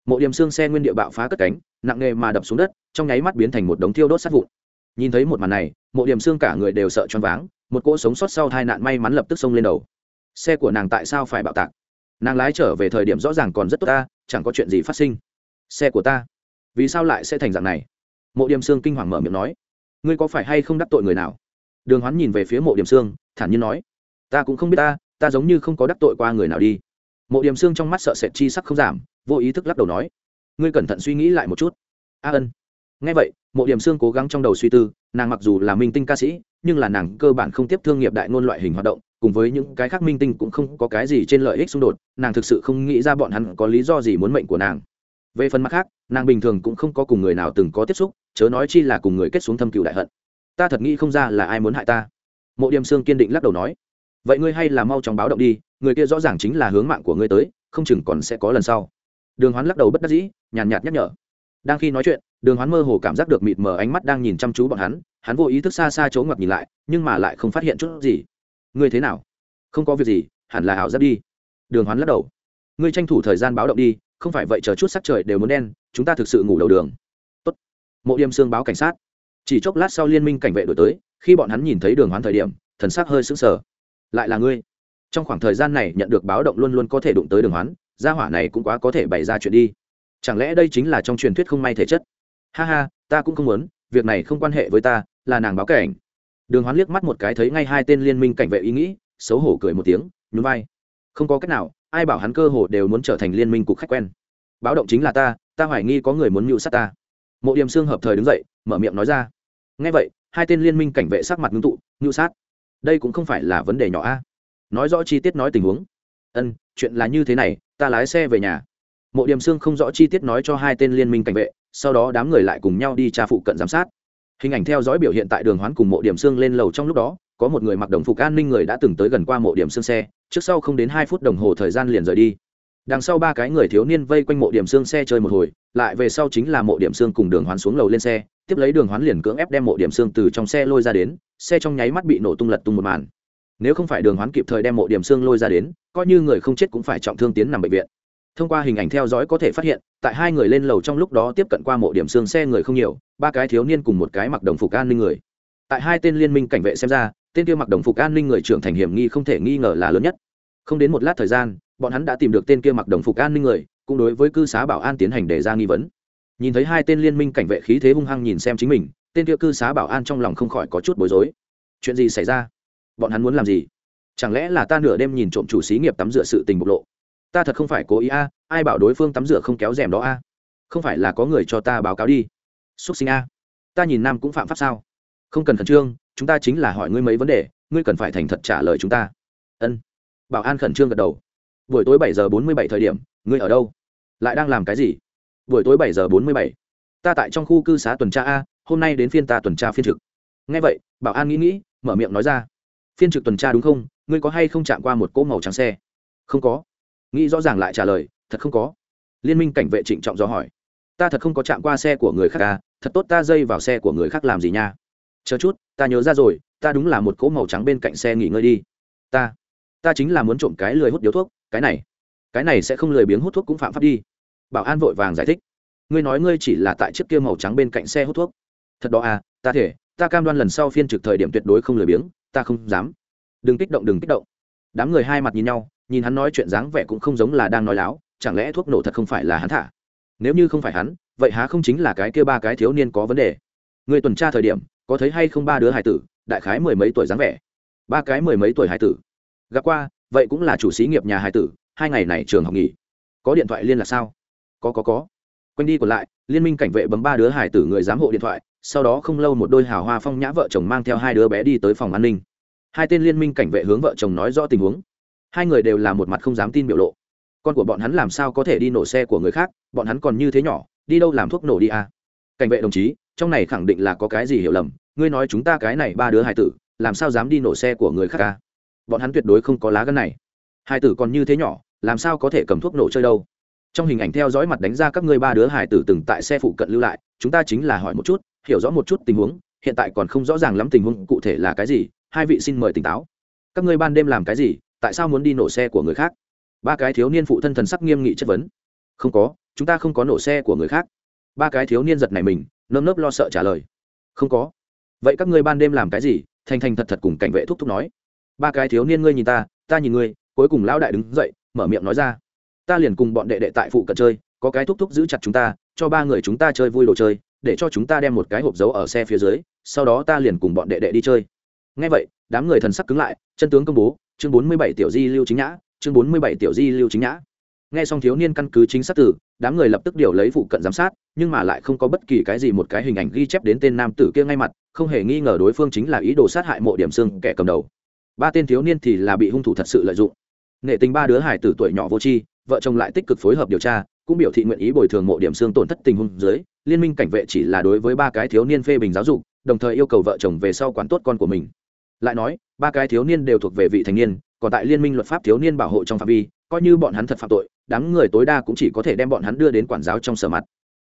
Mộ điểm xương xe nguyên địa bạo phá cất cánh, nặng nề mà đập xuống đất, trong nháy mắt biến thành một đống thiêu đốt sát vụn nhìn thấy một màn này, mộ điểm xương cả người đều sợ choáng váng, một cỗ sống sót sau tai nạn may mắn lập tức xông lên đầu. Xe của nàng tại sao phải bạo tạc? Nàng lái trở về thời điểm rõ ràng còn rất tốt ta, chẳng có chuyện gì phát sinh. Xe của ta, vì sao lại sẽ thành dạng này? Mộ điểm xương kinh hoàng mở miệng nói. Ngươi có phải hay không đắc tội người nào? Đường hoán nhìn về phía mộ điểm xương, thản nhiên nói. Ta cũng không biết ta ta giống như không có đắc tội qua người nào đi. Mộ điểm xương trong mắt sợ sệt chi sắc không giảm, vô ý thức lắc đầu nói. Ngươi cẩn thận suy nghĩ lại một chút. A ân. Nghe vậy mộ điểm xương cố gắng trong đầu suy tư, nàng mặc dù là minh tinh ca sĩ, nhưng là nàng cơ bản không tiếp thương nghiệp đại ngôn loại hình hoạt động, cùng với những cái khác minh tinh cũng không có cái gì trên lợi ích xung đột, nàng thực sự không nghĩ ra bọn hắn có lý do gì muốn mệnh của nàng. Về phần mặt khác, nàng bình thường cũng không có cùng người nào từng có tiếp xúc, chớ nói chi là cùng người kết xuống thâm cựu đại hận. Ta thật nghĩ không ra là ai muốn hại ta. Mộ điềm sương kiên định lắc đầu nói, vậy ngươi hay là mau chóng báo động đi, người kia rõ ràng chính là hướng mạng của ngươi tới, không chừng còn sẽ có lần sau. Đường hoán lắc đầu bất đắc dĩ, nhàn nhạt nhắc nhở. Đang khi nói chuyện đường hoán mơ hồ cảm giác được mịt mờ ánh mắt đang nhìn chăm chú bọn hắn hắn vô ý thức xa xa chỗ ngoặt nhìn lại, nhưng mà lại không phát hiện chút gì. Ngươi thế nào? Không có việc gì, hẳn là ảo giác đi. Đường hoán lắc đầu. Ngươi tranh thủ thời gian báo động đi, không phải vậy chờ chút sắc trời đều muốn đen, chúng ta thực sự ngủ đầu đường. Tốt. mộ điềm xương báo cảnh sát. Chỉ chốc lát sau liên minh cảnh vệ đổi tới, khi bọn hắn nhìn thấy đường hoán thời điểm, thần sắc hơi sững sờ. Lại là ngươi? Trong khoảng thời gian này nhận được báo động luôn luôn có thể đụng tới đường hoán, gia hỏa này cũng quá có thể bày ra chuyện đi. Chẳng lẽ đây chính là trong truyền thuyết không may thể chất? Ha ha, ta cũng không muốn, việc này không quan hệ với ta, là nàng báo cảnh. Đường hoán liếc mắt một cái thấy ngay hai tên liên minh cảnh vệ ý nghĩ, xấu hổ cười một tiếng, nhún vai. Không có cách nào, ai bảo hắn cơ hồ đều muốn trở thành liên minh cục khách quen. Báo động chính là ta ta hoài nghi có người muốn mưu sát ta. Mộ điểm xương hợp thời đứng dậy, mở miệng nói ra. Ngay vậy, hai tên liên minh cảnh vệ sắc mặt ngưng tụ, mưu sát. Đây cũng không phải là vấn đề nhỏ a. Nói rõ chi tiết nói tình huống. Ân, chuyện là như thế này, ta lái xe về nhà. Mộ điểm xương không rõ chi tiết nói cho hai tên liên minh cảnh vệ sau đó đám người lại cùng nhau đi tra phụ cận giám sát. Hình ảnh theo dõi biểu hiện tại đường hoán cùng mộ điểm xương lên lầu trong lúc đó, có một người mặc đồng phục an ninh người đã từng tới gần qua mộ điểm xương xe, trước sau không đến hai phút đồng hồ thời gian liền rời đi. Đằng sau ba cái người thiếu niên vây quanh mộ điểm xương xe chơi một hồi, lại về sau chính là mộ điểm xương cùng đường hoán xuống lầu lên xe, tiếp lấy đường hoán liền cưỡng ép đem mộ điểm xương từ trong xe lôi ra đến, xe trong nháy mắt bị nổ tung lật tung một màn. Nếu không phải đường hoán kịp thời đem mộ điểm xương lôi ra đến, coi như người không chết cũng phải trọng thương tiến nằm bệnh viện thông qua hình ảnh theo dõi có thể phát hiện, tại hai người lên lầu trong lúc đó tiếp cận qua mộ điểm xương xe người không nhiều, ba cái thiếu niên cùng một cái mặc đồng phục an ninh người. Tại hai tên liên minh cảnh vệ xem ra, tên kia mặc đồng phục an ninh người trưởng thành hiểm nghi không thể nghi ngờ là lớn nhất. Không đến một lát thời gian, bọn hắn đã tìm được tên kia mặc đồng phục an ninh người, cũng đối với cư xá bảo an tiến hành đề ra nghi vấn. Nhìn thấy hai tên liên minh cảnh vệ khí thế hung hăng nhìn xem chính mình, tên kia cư xá bảo an trong lòng không khỏi có chút bối rối. Chuyện gì xảy ra? Bọn hắn muốn làm gì? Chẳng lẽ là ta nửa đêm nhìn trộm chủ xí nghiệp tắm rửa sự tình bộc lộ? Ta thật không phải cố ý a, ai bảo đối phương tắm rửa không kéo rèm đó a? Không phải là có người cho ta báo cáo đi. Xúc sinh a. Ta nhìn nam cũng phạm pháp sao? Không cần khẩn trương, chúng ta chính là hỏi ngươi mấy vấn đề, ngươi cần phải thành thật trả lời chúng ta. Ân. Bảo an khẩn trương gật đầu. Buổi tối bảy giờ bốn mươi bảy thời điểm, ngươi ở đâu? Lại đang làm cái gì? Buổi tối bảy giờ bốn mươi bảy. Ta tại trong khu cư xá tuần tra a, hôm nay đến phiên ta tuần tra phiên trực. Ngay vậy, bảo an nghĩ nghĩ, mở miệng nói ra. Phiên trực tuần tra đúng không? Ngươi có hay không chạm qua một cỗ màu trắng xe? Không có nghĩ rõ ràng lại trả lời, thật không có. Liên minh cảnh vệ trịnh trọng do hỏi, ta thật không có chạm qua xe của người khác à? Thật tốt ta dây vào xe của người khác làm gì nha? Chờ chút, ta nhớ ra rồi, ta đúng là một cỗ màu trắng bên cạnh xe nghỉ ngơi đi. Ta ta chính là muốn trộm cái lười hút điếu thuốc, cái này cái này sẽ không lười biếng hút thuốc cũng phạm pháp đi. Bảo an vội vàng giải thích, ngươi nói ngươi chỉ là tại chiếc kia màu trắng bên cạnh xe hút thuốc. Thật đó à ta thể, ta cam đoan lần sau phiên trực thời điểm tuyệt đối không lười biếng, ta không dám. Đừng kích động, đừng kích động. Đám người hai mặt nhìn nhau nhìn hắn nói chuyện dáng vẻ cũng không giống là đang nói láo, chẳng lẽ thuốc nổ thật không phải là hắn thả? Nếu như không phải hắn, vậy há không chính là cái kia ba cái thiếu niên có vấn đề? Người tuần tra thời điểm, có thấy hay không ba đứa hải tử, đại khái mười mấy tuổi dáng vẻ? Ba cái mười mấy tuổi hải tử. Gặp qua, vậy cũng là chủ sĩ nghiệp nhà hải tử, hai ngày này trường học nghỉ. Có điện thoại liên lạc sao? Có có có. Quanh đi còn lại, liên minh cảnh vệ bấm ba đứa hải tử người giám hộ điện thoại, sau đó không lâu một đôi hào hoa phong nhã vợ chồng mang theo hai đứa bé đi tới phòng an ninh. Hai tên liên minh cảnh vệ hướng vợ chồng nói rõ tình huống hai người đều là một mặt không dám tin biểu lộ. Con của bọn hắn làm sao có thể đi nổ xe của người khác? Bọn hắn còn như thế nhỏ, đi đâu làm thuốc nổ đi à? Cảnh vệ đồng chí, trong này khẳng định là có cái gì hiểu lầm. Ngươi nói chúng ta cái này ba đứa hai tử, làm sao dám đi nổ xe của người khác à? Bọn hắn tuyệt đối không có lá gân này. Hai tử còn như thế nhỏ, làm sao có thể cầm thuốc nổ chơi đâu? Trong hình ảnh theo dõi mặt đánh ra các ngươi ba đứa hải tử từng tại xe phụ cận lưu lại, chúng ta chính là hỏi một chút, hiểu rõ một chút tình huống, hiện tại còn không rõ ràng lắm tình huống cụ thể là cái gì, hai vị xin mời tỉnh táo. Các ngươi ban đêm làm cái gì tại sao muốn đi nổ xe của người khác? Ba cái thiếu niên phụ thân thần sắc nghiêm nghị chất vấn. Không có, chúng ta không có nổ xe của người khác. Ba cái thiếu niên giật này mình, nơm nớp lo sợ trả lời. Không có. Vậy các ngươi ban đêm làm cái gì? Thành thành thật thật cùng cảnh vệ thúc thúc nói. Ba cái thiếu niên ngươi nhìn ta ta nhìn ngươi, cuối cùng lão đại đứng dậy, mở miệng nói ra. Ta liền cùng bọn đệ đệ tại phụ cận chơi, có cái thúc thúc giữ chặt chúng ta, cho ba người chúng ta chơi vui đồ chơi, để cho chúng ta đem một cái hộp dấu ở xe phía dưới, sau đó ta liền cùng bọn đệ đệ đi chơi ngay vậy, đám người thần sắc cứng lại, chân tướng công bố, chương bốn mươi bảy tiểu di lưu chính nhã, chương bốn mươi bảy tiểu di lưu chính nhã. Nghe xong thiếu niên căn cứ chính xác tử đám người lập tức điều lấy phụ cận giám sát, nhưng mà lại không có bất kỳ cái gì một cái hình ảnh ghi chép đến tên nam tử kia ngay mặt, không hề nghi ngờ đối phương chính là ý đồ sát hại mộ điểm xương kẻ cầm đầu. Ba tên thiếu niên thì là bị hung thủ thật sự lợi dụng. Nghệ tình ba đứa hải tử tuổi nhỏ vô tri, vợ chồng lại tích cực phối hợp điều tra, cũng biểu thị nguyện ý bồi thường mộ điểm xương tổn thất tình huống dưới, liên minh cảnh vệ chỉ là đối với ba cái thiếu niên phê bình giáo dục, đồng thời yêu cầu vợ chồng về sau quản tốt con của mình lại nói, ba cái thiếu niên đều thuộc về vị thành niên, còn tại liên minh luật pháp thiếu niên bảo hộ trong phạm vi, coi như bọn hắn thật phạm tội, đám người tối đa cũng chỉ có thể đem bọn hắn đưa đến quản giáo trong sở mặt.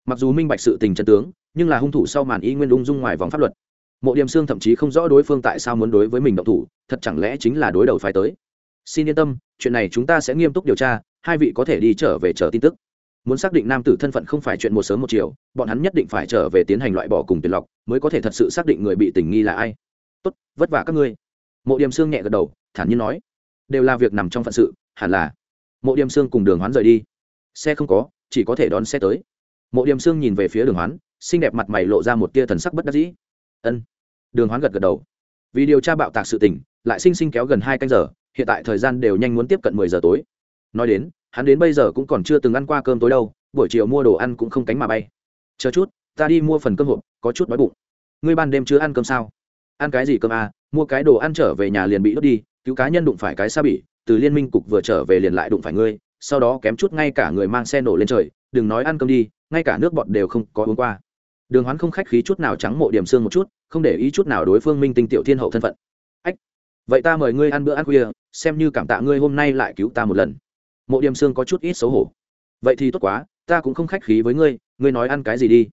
Mặc dù minh bạch sự tình chân tướng, nhưng là hung thủ sau màn y nguyên ung dung ngoài vòng pháp luật. Mộ điềm xương thậm chí không rõ đối phương tại sao muốn đối với mình động thủ, thật chẳng lẽ chính là đối đầu phải tới. Xin yên tâm, chuyện này chúng ta sẽ nghiêm túc điều tra, hai vị có thể đi trở về chờ tin tức. Muốn xác định nam tử thân phận không phải chuyện một sớm một chiều, bọn hắn nhất định phải trở về tiến hành loại bỏ cùng tuyệt lọc, mới có thể thật sự xác định người bị tình nghi là ai tốt, vất vả các ngươi. Mộ điềm xương nhẹ gật đầu, thản nhiên nói. Đều là việc nằm trong phận sự, hẳn là. Mộ điềm xương cùng đường hoán rời đi. Xe không có, chỉ có thể đón xe tới. Mộ điềm xương nhìn về phía đường hoán, xinh đẹp mặt mày lộ ra một tia thần sắc bất đắc dĩ. Ân. Đường hoán gật gật đầu. Vì điều tra bạo tạc sự tình, lại sinh sinh kéo gần hai canh giờ, hiện tại thời gian đều nhanh muốn tiếp cận mười giờ tối. Nói đến, hắn đến bây giờ cũng còn chưa từng ăn qua cơm tối đâu, buổi chiều mua đồ ăn cũng không cánh mà bay. Chờ chút, ta đi mua phần cơm hộp, có chút đói bụng. Ngươi ban đêm chưa ăn cơm sao? Ăn cái gì cơm à mua cái đồ ăn trở về nhà liền bị đốt đi, cứu cá nhân đụng phải cái xa bỉ, từ liên minh cục vừa trở về liền lại đụng phải ngươi, sau đó kém chút ngay cả người mang xe nổ lên trời, đừng nói ăn cơm đi, ngay cả nước bọt đều không có uống qua. Đường hoán không khách khí chút nào trắng mộ điểm xương một chút, không để ý chút nào đối phương minh tinh tiểu thiên hậu thân phận. Ách, vậy ta mời ngươi ăn bữa ăn khuya, xem như cảm tạ ngươi hôm nay lại cứu ta một lần. Mộ điểm xương có chút ít xấu hổ. Vậy thì tốt quá, ta cũng không khách khí với ngươi ngươi nói ăn cái gì đi.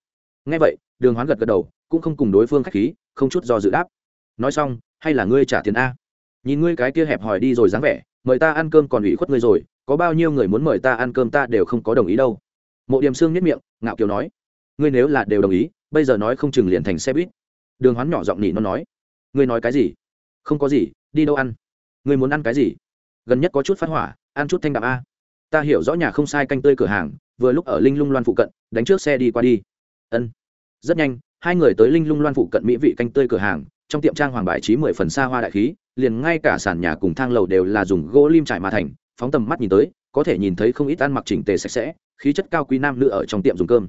Nghe vậy đường hoán gật gật đầu, cũng không cùng đối phương khách khí, không chút do dự đáp. Nói xong, hay là ngươi trả tiền a? Nhìn ngươi cái kia hẹp hòi đi rồi dáng vẻ, mời ta ăn cơm còn ủy khuất ngươi rồi, có bao nhiêu người muốn mời ta ăn cơm ta đều không có đồng ý đâu. Mộ điểm xương nhất miệng, ngạo kiều nói. Ngươi nếu là đều đồng ý, bây giờ nói không chừng liền thành xe buýt. Đường hoán nhỏ giọng nhị nó nói. Ngươi nói cái gì? Không có gì, đi đâu ăn? Ngươi muốn ăn cái gì? Gần nhất có chút phát hỏa, ăn chút thanh đạm a. Ta hiểu rõ nhà không sai canh tươi cửa hàng, vừa lúc ở linh lung loan phụ cận, đánh trước xe đi qua đi. Ân rất nhanh, hai người tới linh lung loan phụ cận mỹ vị canh tươi cửa hàng, trong tiệm trang hoàng bài trí mười phần xa hoa đại khí, liền ngay cả sàn nhà cùng thang lầu đều là dùng gỗ lim trải mà thành, phóng tầm mắt nhìn tới, có thể nhìn thấy không ít ăn mặc chỉnh tề sạch sẽ, khí chất cao quý nam nữ ở trong tiệm dùng cơm.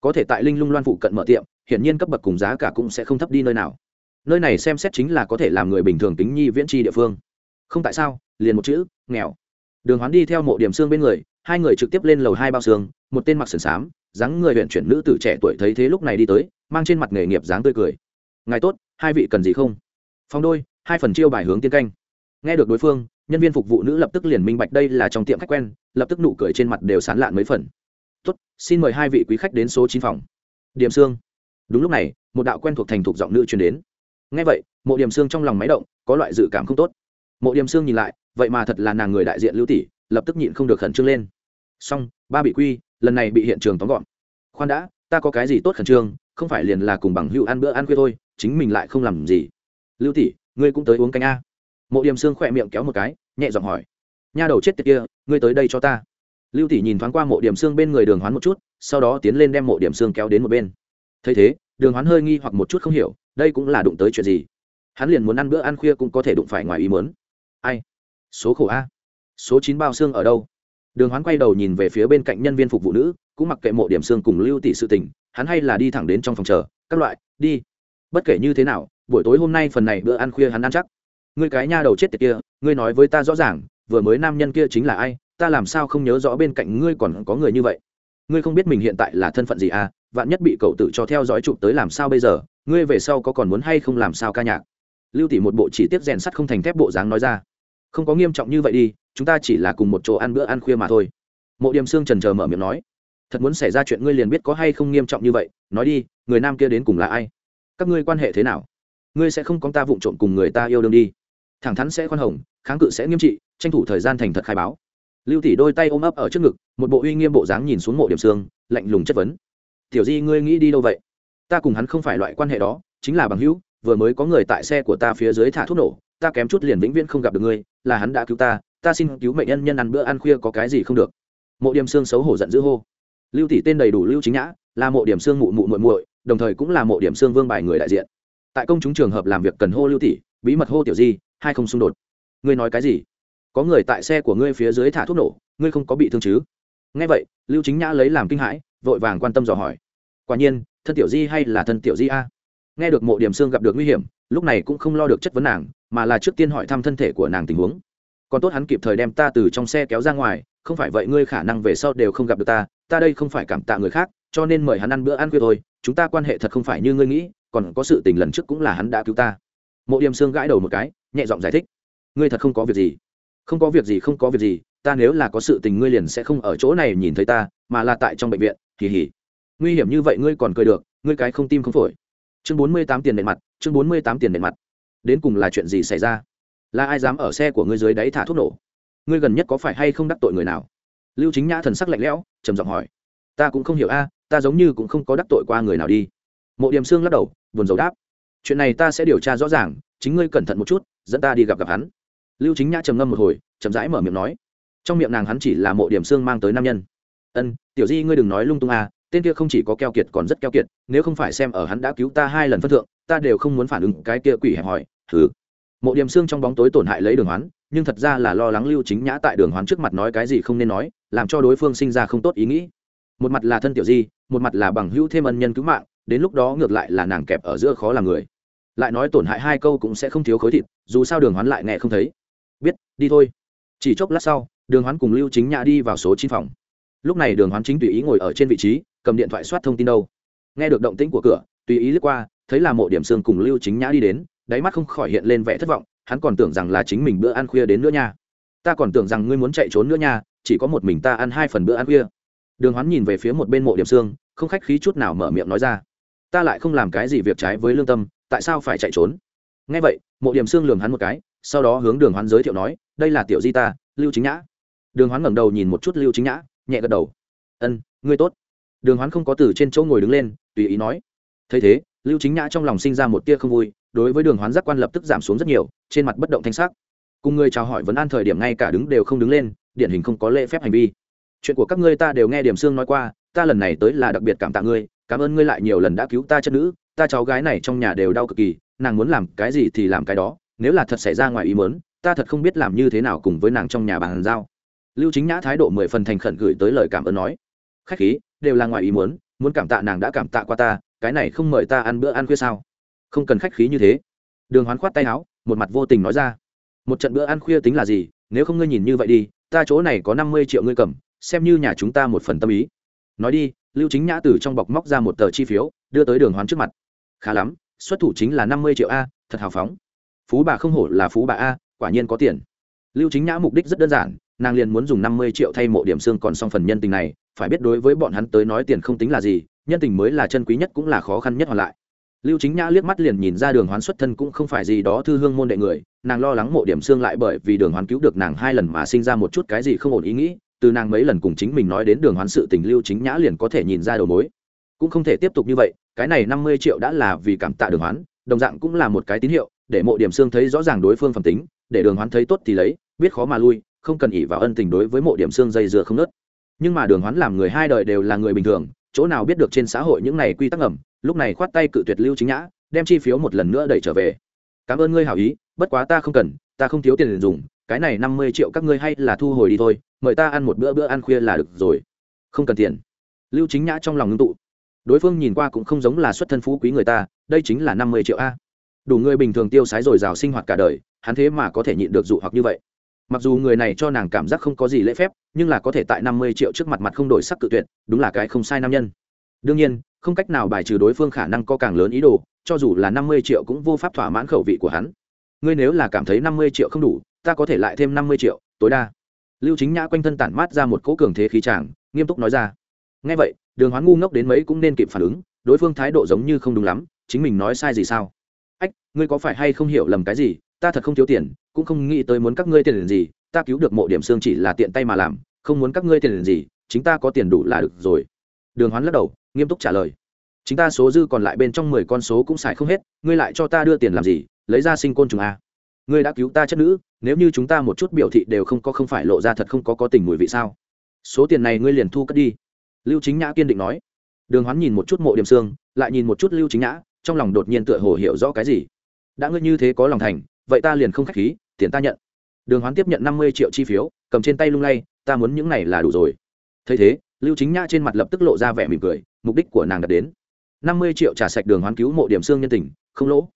Có thể tại linh lung loan phụ cận mở tiệm, hiển nhiên cấp bậc cùng giá cả cũng sẽ không thấp đi nơi nào. Nơi này xem xét chính là có thể làm người bình thường tính nhi viễn tri địa phương. Không tại sao, liền một chữ, nghèo. Đường hoán đi theo mộ điểm xương bên người, hai người trực tiếp lên lầu hai bao xương, một tên mặc sườn xám dáng người huyện chuyển nữ tử trẻ tuổi thấy thế lúc này đi tới, mang trên mặt nghề nghiệp dáng tươi cười. Ngài tốt, hai vị cần gì không? Phong đôi, hai phần chiêu bài hướng tiên canh. Nghe được đối phương, nhân viên phục vụ nữ lập tức liền minh bạch đây là trong tiệm khách quen, lập tức nụ cười trên mặt đều sán lạn mấy phần. Tốt, xin mời hai vị quý khách đến số chín phòng. Điểm xương đúng lúc này, một đạo quen thuộc thành thục giọng nữ truyền đến. Nghe vậy, mộ điểm xương trong lòng máy động, có loại dự cảm không tốt. Mộ điểm xương nhìn lại, vậy mà thật là nàng người đại diện lưu tỷ, lập tức nhịn không được khẩn trương lên. Xong, ba bị quy lần này bị hiện trường tóm gọn. Khoan đã, ta có cái gì tốt khẩn trương, không phải liền là cùng bằng hữu ăn bữa ăn khuya thôi, chính mình lại không làm gì. Lưu tỷ, ngươi cũng tới uống canh a. Mộ điểm xương khỏe miệng kéo một cái, nhẹ giọng hỏi. Nha đầu chết tiệt kia, ngươi tới đây cho ta. Lưu tỷ nhìn thoáng qua mộ điểm xương bên người đường hoán một chút, sau đó tiến lên đem mộ điểm xương kéo đến một bên. Thấy thế, đường hoán hơi nghi hoặc một chút không hiểu, đây cũng là đụng tới chuyện gì? Hắn liền muốn ăn bữa ăn khuya cũng có thể đụng phải ngoài ý muốn. Ai? Số khổ a. Số chín bao xương ở đâu? Đường hoán quay đầu nhìn về phía bên cạnh nhân viên phục vụ nữ, cũng mặc kệ mộ điểm xương cùng lưu tỷ sự tình, hắn hay là đi thẳng đến trong phòng chờ, các loại, đi. Bất kể như thế nào, buổi tối hôm nay phần này bữa ăn khuya hắn ăn chắc. Ngươi cái nha đầu chết tiệt kia, ngươi nói với ta rõ ràng, vừa mới nam nhân kia chính là ai, ta làm sao không nhớ rõ bên cạnh ngươi còn có người như vậy? Ngươi không biết mình hiện tại là thân phận gì à vạn nhất bị cậu tự cho theo dõi chụp tới làm sao bây giờ, ngươi về sau có còn muốn hay không làm sao ca nhạc? Lưu tỷ một bộ chỉ tiếp rèn sắt không thành thép bộ dáng nói ra không có nghiêm trọng như vậy đi, chúng ta chỉ là cùng một chỗ ăn bữa ăn khuya mà thôi. Mộ điềm xương trần trờ mở miệng nói, thật muốn xảy ra chuyện ngươi liền biết có hay không nghiêm trọng như vậy, nói đi, người nam kia đến cùng là ai? Các ngươi quan hệ thế nào? Ngươi sẽ không có ta vụng trộm cùng người ta yêu đương đi. Thẳng thắn sẽ khoan hồng, kháng cự sẽ nghiêm trị, tranh thủ thời gian thành thật khai báo. Lưu tỷ đôi tay ôm ấp ở trước ngực, một bộ uy nghiêm bộ dáng nhìn xuống mộ điểm xương lạnh lùng chất vấn, tiểu di, ngươi nghĩ đi đâu vậy? Ta cùng hắn không phải loại quan hệ đó, chính là bằng hữu, vừa mới có người tại xe của ta phía dưới thả thuốc nổ ta kém chút liền vĩnh viễn không gặp được ngươi, là hắn đã cứu ta ta xin cứu mệnh nhân nhân ăn bữa ăn khuya có cái gì không được. Mộ điểm xương xấu hổ giận dữ hô. Lưu tỷ tên đầy đủ lưu chính nhã, là mộ điểm xương mụ mụ muội muội, đồng thời cũng là mộ điểm xương vương bài người đại diện. Tại công chúng trường hợp làm việc cần hô lưu tỷ, bí mật hô tiểu di, hai không xung đột. Ngươi nói cái gì? Có người tại xe của ngươi phía dưới thả thuốc nổ, ngươi không có bị thương chứ? Ngay vậy, lưu chính nhã lấy làm kinh hãi, vội vàng quan tâm dò hỏi. Quả nhiên, thân tiểu di hay là thân tiểu di a? Nghe được mộ điểm xương gặp được nguy hiểm lúc này cũng không lo được chất vấn nàng, mà là trước tiên hỏi thăm thân thể của nàng tình huống. Còn tốt hắn kịp thời đem ta từ trong xe kéo ra ngoài, không phải vậy ngươi khả năng về sau đều không gặp được ta ta đây không phải cảm tạ người khác, cho nên mời hắn ăn bữa ăn khuya thôi, chúng ta quan hệ thật không phải như ngươi nghĩ, còn có sự tình lần trước cũng là hắn đã cứu ta. Mộ điểm xương gãi đầu một cái, nhẹ giọng giải thích. Ngươi thật không có việc gì. Không có việc gì, không có việc gì, ta nếu là có sự tình ngươi liền sẽ không ở chỗ này nhìn thấy ta, mà là tại trong bệnh viện kỳ hỉ nguy hiểm như vậy ngươi còn cười được, ngươi cái không tim không phổi. Chương bốn mươi tám tiền nền mặt chương bốn mươi tám tiền nền mặt. Đến cùng là chuyện gì xảy ra? Là ai dám ở xe của ngươi dưới đáy thả thuốc nổ? Ngươi gần nhất có phải hay không đắc tội người nào? Lưu chính nhã thần sắc lạnh lẽo, trầm giọng hỏi. Ta cũng không hiểu a, ta giống như cũng không có đắc tội qua người nào đi. Mộ điểm xương lắc đầu, buồn dầu đáp. Chuyện này ta sẽ điều tra rõ ràng, chính ngươi cẩn thận một chút, dẫn ta đi gặp gặp hắn. Lưu chính nhã trầm ngâm một hồi, chậm rãi mở miệng nói. Trong miệng nàng hắn chỉ là mộ điểm xương mang tới nam nhân. Ân, tiểu di ngươi đừng nói lung tung à tên kia không chỉ có keo kiệt còn rất keo kiệt, nếu không phải xem ở hắn đã cứu ta hai lần phân thượng ta đều không muốn phản ứng cái kia quỷ hẹp hỏi thử mộ điểm xương trong bóng tối tổn hại lấy đường hoán, nhưng thật ra là lo lắng lưu chính nhã tại đường hoán trước mặt nói cái gì không nên nói, làm cho đối phương sinh ra không tốt ý nghĩ. Một mặt là thân tiểu di, một mặt là bằng hữu thêm ân nhân cứu mạng, đến lúc đó ngược lại là nàng kẹp ở giữa khó làm người. Lại nói tổn hại hai câu cũng sẽ không thiếu khối thịt, dù sao đường hoán lại nghe không thấy. Biết, đi thôi. Chỉ chốc lát sau, đường hoán cùng lưu chính nhã đi vào số chín phòng. Lúc này đường hoán chính tùy ý ngồi ở trên vị trí, cầm điện thoại soát thông tin đâu. Nghe được động tĩnh của cửa, tùy ý lướt qua thấy là mộ điểm xương cùng lưu chính nhã đi đến đáy mắt không khỏi hiện lên vẻ thất vọng hắn còn tưởng rằng là chính mình bữa ăn khuya đến nữa nha. Ta còn tưởng rằng ngươi muốn chạy trốn nữa nha chỉ có một mình ta ăn hai phần bữa ăn khuya. Đường hoán nhìn về phía một bên mộ điểm xương, không khách khí chút nào mở miệng nói ra. Ta lại không làm cái gì việc trái với lương tâm tại sao phải chạy trốn? Ngay vậy mộ điểm xương lường hắn một cái sau đó hướng đường hoán giới thiệu nói đây là tiểu di ta lưu chính nhã. Đường hoán ngẩng đầu nhìn một chút lưu chính nhã nhẹ gật đầu. Ân ngươi tốt. Đường hoán không có từ trên chỗ ngồi đứng lên tùy ý nói. Thấy thế lưu chính nhã trong lòng sinh ra một tia không vui, đối với đường hoán giác quan lập tức giảm xuống rất nhiều, trên mặt bất động thanh sắc. Cùng người chào hỏi vấn an thời điểm ngay cả đứng đều không đứng lên, điển hình không có lễ phép hành vi. Chuyện của các ngươi ta đều nghe điểm xương nói qua, ta lần này tới là đặc biệt cảm tạ ngươi, cảm ơn ngươi lại nhiều lần đã cứu ta chất nữ, ta cháu gái này trong nhà đều đau cực kỳ, nàng muốn làm cái gì thì làm cái đó, nếu là thật xảy ra ngoài ý mớn ta thật không biết làm như thế nào cùng với nàng trong nhà bàn giao. Lưu chính nhã thái độ mười phần thành khẩn gửi tới lời cảm ơn nói. Khách khí, đều là ngoài ý muốn muốn cảm tạ nàng đã cảm tạ qua ta cái này không mời ta ăn bữa ăn khuya sao? Không cần khách khí như thế. Đường hoán khoát tay áo, một mặt vô tình nói ra. Một trận bữa ăn khuya tính là gì? Nếu không ngươi nhìn như vậy đi, ta chỗ này có năm mươi triệu ngươi cầm, xem như nhà chúng ta một phần tâm ý. Nói đi, lưu chính nhã từ trong bọc móc ra một tờ chi phiếu, đưa tới đường hoán trước mặt. Khá lắm, xuất thủ chính là năm mươi triệu a, thật hào phóng. Phú bà không hổ là phú bà a, quả nhiên có tiền. Lưu chính nhã mục đích rất đơn giản, nàng liền muốn dùng năm mươi triệu thay mộ điểm xương còn xong phần nhân tình này, phải biết đối với bọn hắn tới nói tiền không tính là gì nhân tình mới là chân quý nhất cũng là khó khăn nhất hoàn lại. Lưu chính nhã liếc mắt liền nhìn ra đường hoán xuất thân cũng không phải gì đó thư hương môn đệ người, nàng lo lắng mộ điểm xương lại bởi vì đường hoán cứu được nàng hai lần mà sinh ra một chút cái gì không ổn ý nghĩ, từ nàng mấy lần cùng chính mình nói đến đường hoán sự tình lưu chính nhã liền có thể nhìn ra đầu mối. Cũng không thể tiếp tục như vậy, cái này năm mươi triệu đã là vì cảm tạ đường hoán, đồng dạng cũng là một cái tín hiệu, để mộ điểm xương thấy rõ ràng đối phương phẩm tính, để đường hoán thấy tốt thì lấy, biết khó mà lui, không cần ỉ vào ân tình đối với mộ điểm xương dây dưa không nớt. Nhưng mà đường hoán làm người hai đời đều là người bình thường chỗ nào biết được trên xã hội những này quy tắc ngầm, lúc này khoát tay cự tuyệt lưu chính nhã đem chi phiếu một lần nữa đẩy trở về. Cảm ơn ngươi hảo ý bất quá ta không cần ta không thiếu tiền dùng cái này năm mươi triệu các ngươi hay là thu hồi đi thôi mời ta ăn một bữa bữa ăn khuya là được rồi. Không cần tiền. Lưu chính nhã trong lòng ngưng tụ. Đối phương nhìn qua cũng không giống là xuất thân phú quý người ta đây chính là năm mươi triệu a. Đủ người bình thường tiêu sái rồi rào sinh hoạt cả đời hắn thế mà có thể nhịn được dụ hoặc như vậy mặc dù người này cho nàng cảm giác không có gì lễ phép, nhưng là có thể tại năm mươi triệu trước mặt mặt không đổi sắc cự tuyệt, đúng là cái không sai nam nhân. Đương nhiên, không cách nào bài trừ đối phương khả năng có càng lớn ý đồ, cho dù là năm mươi triệu cũng vô pháp thỏa mãn khẩu vị của hắn. Ngươi nếu là cảm thấy năm mươi triệu không đủ, ta có thể lại thêm năm mươi triệu, tối đa. Lưu chính nhã quanh thân tản mát ra một cỗ cường thế khí tràng, nghiêm túc nói ra. Ngay vậy, đường hoán ngu ngốc đến mấy cũng nên kịp phản ứng, đối phương thái độ giống như không đúng lắm, chính mình nói sai gì sao? Ách, ngươi có phải hay không hiểu lầm cái gì? Ta thật không thiếu tiền, cũng không nghĩ tới muốn các ngươi tiền gì, ta cứu được mộ điểm xương chỉ là tiện tay mà làm, không muốn các ngươi tiền gì, chính ta có tiền đủ là được rồi. Đường hoán lắc đầu, nghiêm túc trả lời. Chính ta số dư còn lại bên trong mười con số cũng xài không hết, ngươi lại cho ta đưa tiền làm gì, lấy ra sinh côn trùng a. Ngươi đã cứu ta chất nữ, nếu như chúng ta một chút biểu thị đều không có không phải lộ ra thật không có có tình mùi vị sao? Số tiền này ngươi liền thu cất đi. Lưu chính nhã kiên định nói. Đường hoán nhìn một chút mộ điểm xương, lại nhìn một chút lưu chính nhã, trong lòng đột nhiên tựa hồ hiểu rõ cái gì. Đã ngươi như thế có lòng thành vậy ta liền không khách khí, tiền ta nhận. Đường hoán tiếp nhận năm mươi triệu chi phiếu, cầm trên tay lung lay, ta muốn những này là đủ rồi. Thấy thế, lưu chính nhã trên mặt lập tức lộ ra vẻ mỉm cười, mục đích của nàng đạt đến. năm mươi triệu trả sạch đường hoán cứu mộ điểm xương nhân tình, không lỗ.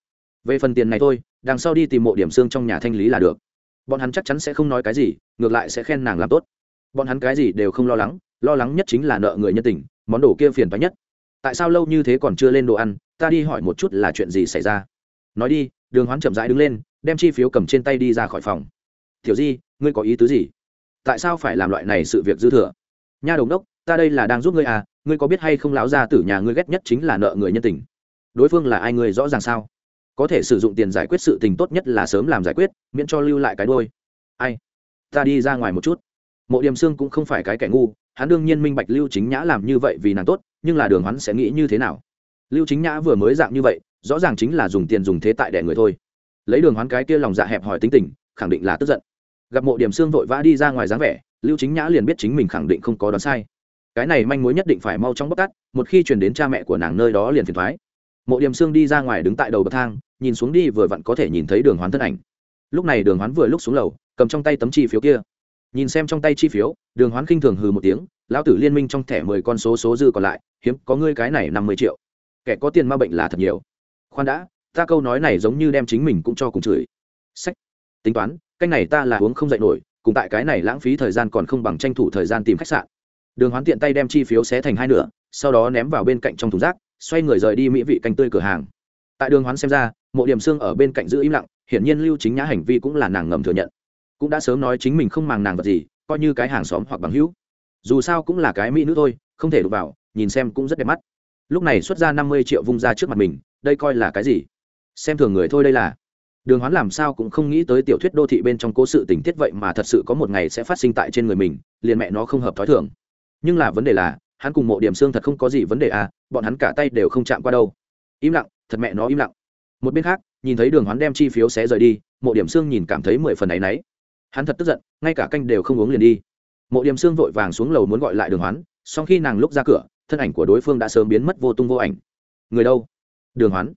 Về phần tiền này thôi, đằng sau đi tìm mộ điểm xương trong nhà thanh lý là được. Bọn hắn chắc chắn sẽ không nói cái gì, ngược lại sẽ khen nàng làm tốt. Bọn hắn cái gì đều không lo lắng lo lắng nhất chính là nợ người nhân tình, món đồ kia phiền toái nhất. Tại sao lâu như thế còn chưa lên đồ ăn, ta đi hỏi một chút là chuyện gì xảy ra. Nói đi, đường hoán chậm rãi đứng lên đem chi phiếu cầm trên tay đi ra khỏi phòng. Tiểu di, ngươi có ý tứ gì? Tại sao phải làm loại này sự việc dư thừa? Nha đồng đốc, ta đây là đang giúp ngươi à ngươi có biết hay không láo ra tử nhà ngươi ghét nhất chính là nợ người nhân tình? Đối phương là ai ngươi rõ ràng sao? Có thể sử dụng tiền giải quyết sự tình tốt nhất là sớm làm giải quyết, miễn cho lưu lại cái đôi ai? Ta đi ra ngoài một chút. Mộ điềm xương cũng không phải cái kẻ ngu, hắn đương nhiên minh bạch lưu chính nhã làm như vậy vì nàng tốt, nhưng là đường hắn sẽ nghĩ như thế nào? Lưu chính nhã vừa mới dạng như vậy, rõ ràng chính là dùng tiền dùng thế tại đẻ người thôi lấy đường hoán cái kia lòng dạ hẹp hỏi tính tình, khẳng định là tức giận. Gặp mộ điểm xương vội vã đi ra ngoài dáng vẻ, lưu chính nhã liền biết chính mình khẳng định không có đoán sai. Cái này manh mối nhất định phải mau chóng bóc tát, một khi truyền đến cha mẹ của nàng nơi đó liền phiền thoái mộ điểm xương đi ra ngoài đứng tại đầu bậc thang, nhìn xuống đi vừa vặn có thể nhìn thấy đường hoán thân ảnh. Lúc này đường hoán vừa lúc xuống lầu, cầm trong tay tấm chi phiếu kia. Nhìn xem trong tay chi phiếu, đường hoán khinh thường hừ một tiếng, lão tử liên minh trong thẻ mười con số số dư còn lại, hiếm, có ngươi cái này năm mươi triệu. Kẻ có tiền ma bệnh là thật nhiều. Khoan đã ta câu nói này giống như đem chính mình cũng cho cùng chửi. Sách. Tính toán cái này ta là uống không dậy nổi, cùng tại cái này lãng phí thời gian còn không bằng tranh thủ thời gian tìm khách sạn. Đường hoán tiện tay đem chi phiếu xé thành hai nửa, sau đó ném vào bên cạnh trong thùng rác, xoay người rời đi mỹ vị canh tươi cửa hàng. Tại đường hoán xem ra, mộ điểm xương ở bên cạnh giữ im lặng, hiển nhiên lưu chính nhã hành vi cũng là nàng ngầm thừa nhận. Cũng đã sớm nói chính mình không màng nàng vật gì, coi như cái hàng xóm hoặc bằng hữu. Dù sao cũng là cái mỹ nữ thôi, không thể đụng vào, nhìn xem cũng rất đẹp mắt. Lúc này xuất ra năm mươi triệu vung ra trước mặt mình, đây coi là cái gì? Xem thường người thôi đây là. Đường hoán làm sao cũng không nghĩ tới tiểu thuyết đô thị bên trong cố sự tình tiết vậy mà thật sự có một ngày sẽ phát sinh tại trên người mình, liền mẹ nó không hợp thói thường. Nhưng là vấn đề là, hắn cùng mộ điểm xương thật không có gì vấn đề à bọn hắn cả tay đều không chạm qua đâu. Im lặng, thật mẹ nó im lặng. Một bên khác, nhìn thấy đường hoán đem chi phiếu xé rời đi, mộ điểm xương nhìn cảm thấy mười phần ấ y n ấ y hắn thật tức giận, ngay cả canh đều không uống liền đi. Mộ điểm xương vội vàng xuống lầu muốn gọi lại đường hoán sau khi nàng lúc ra cửa, thân ảnh của đối phương đã sớm biến mất vô tung vô ảnh. Người đâu? Đường hoán.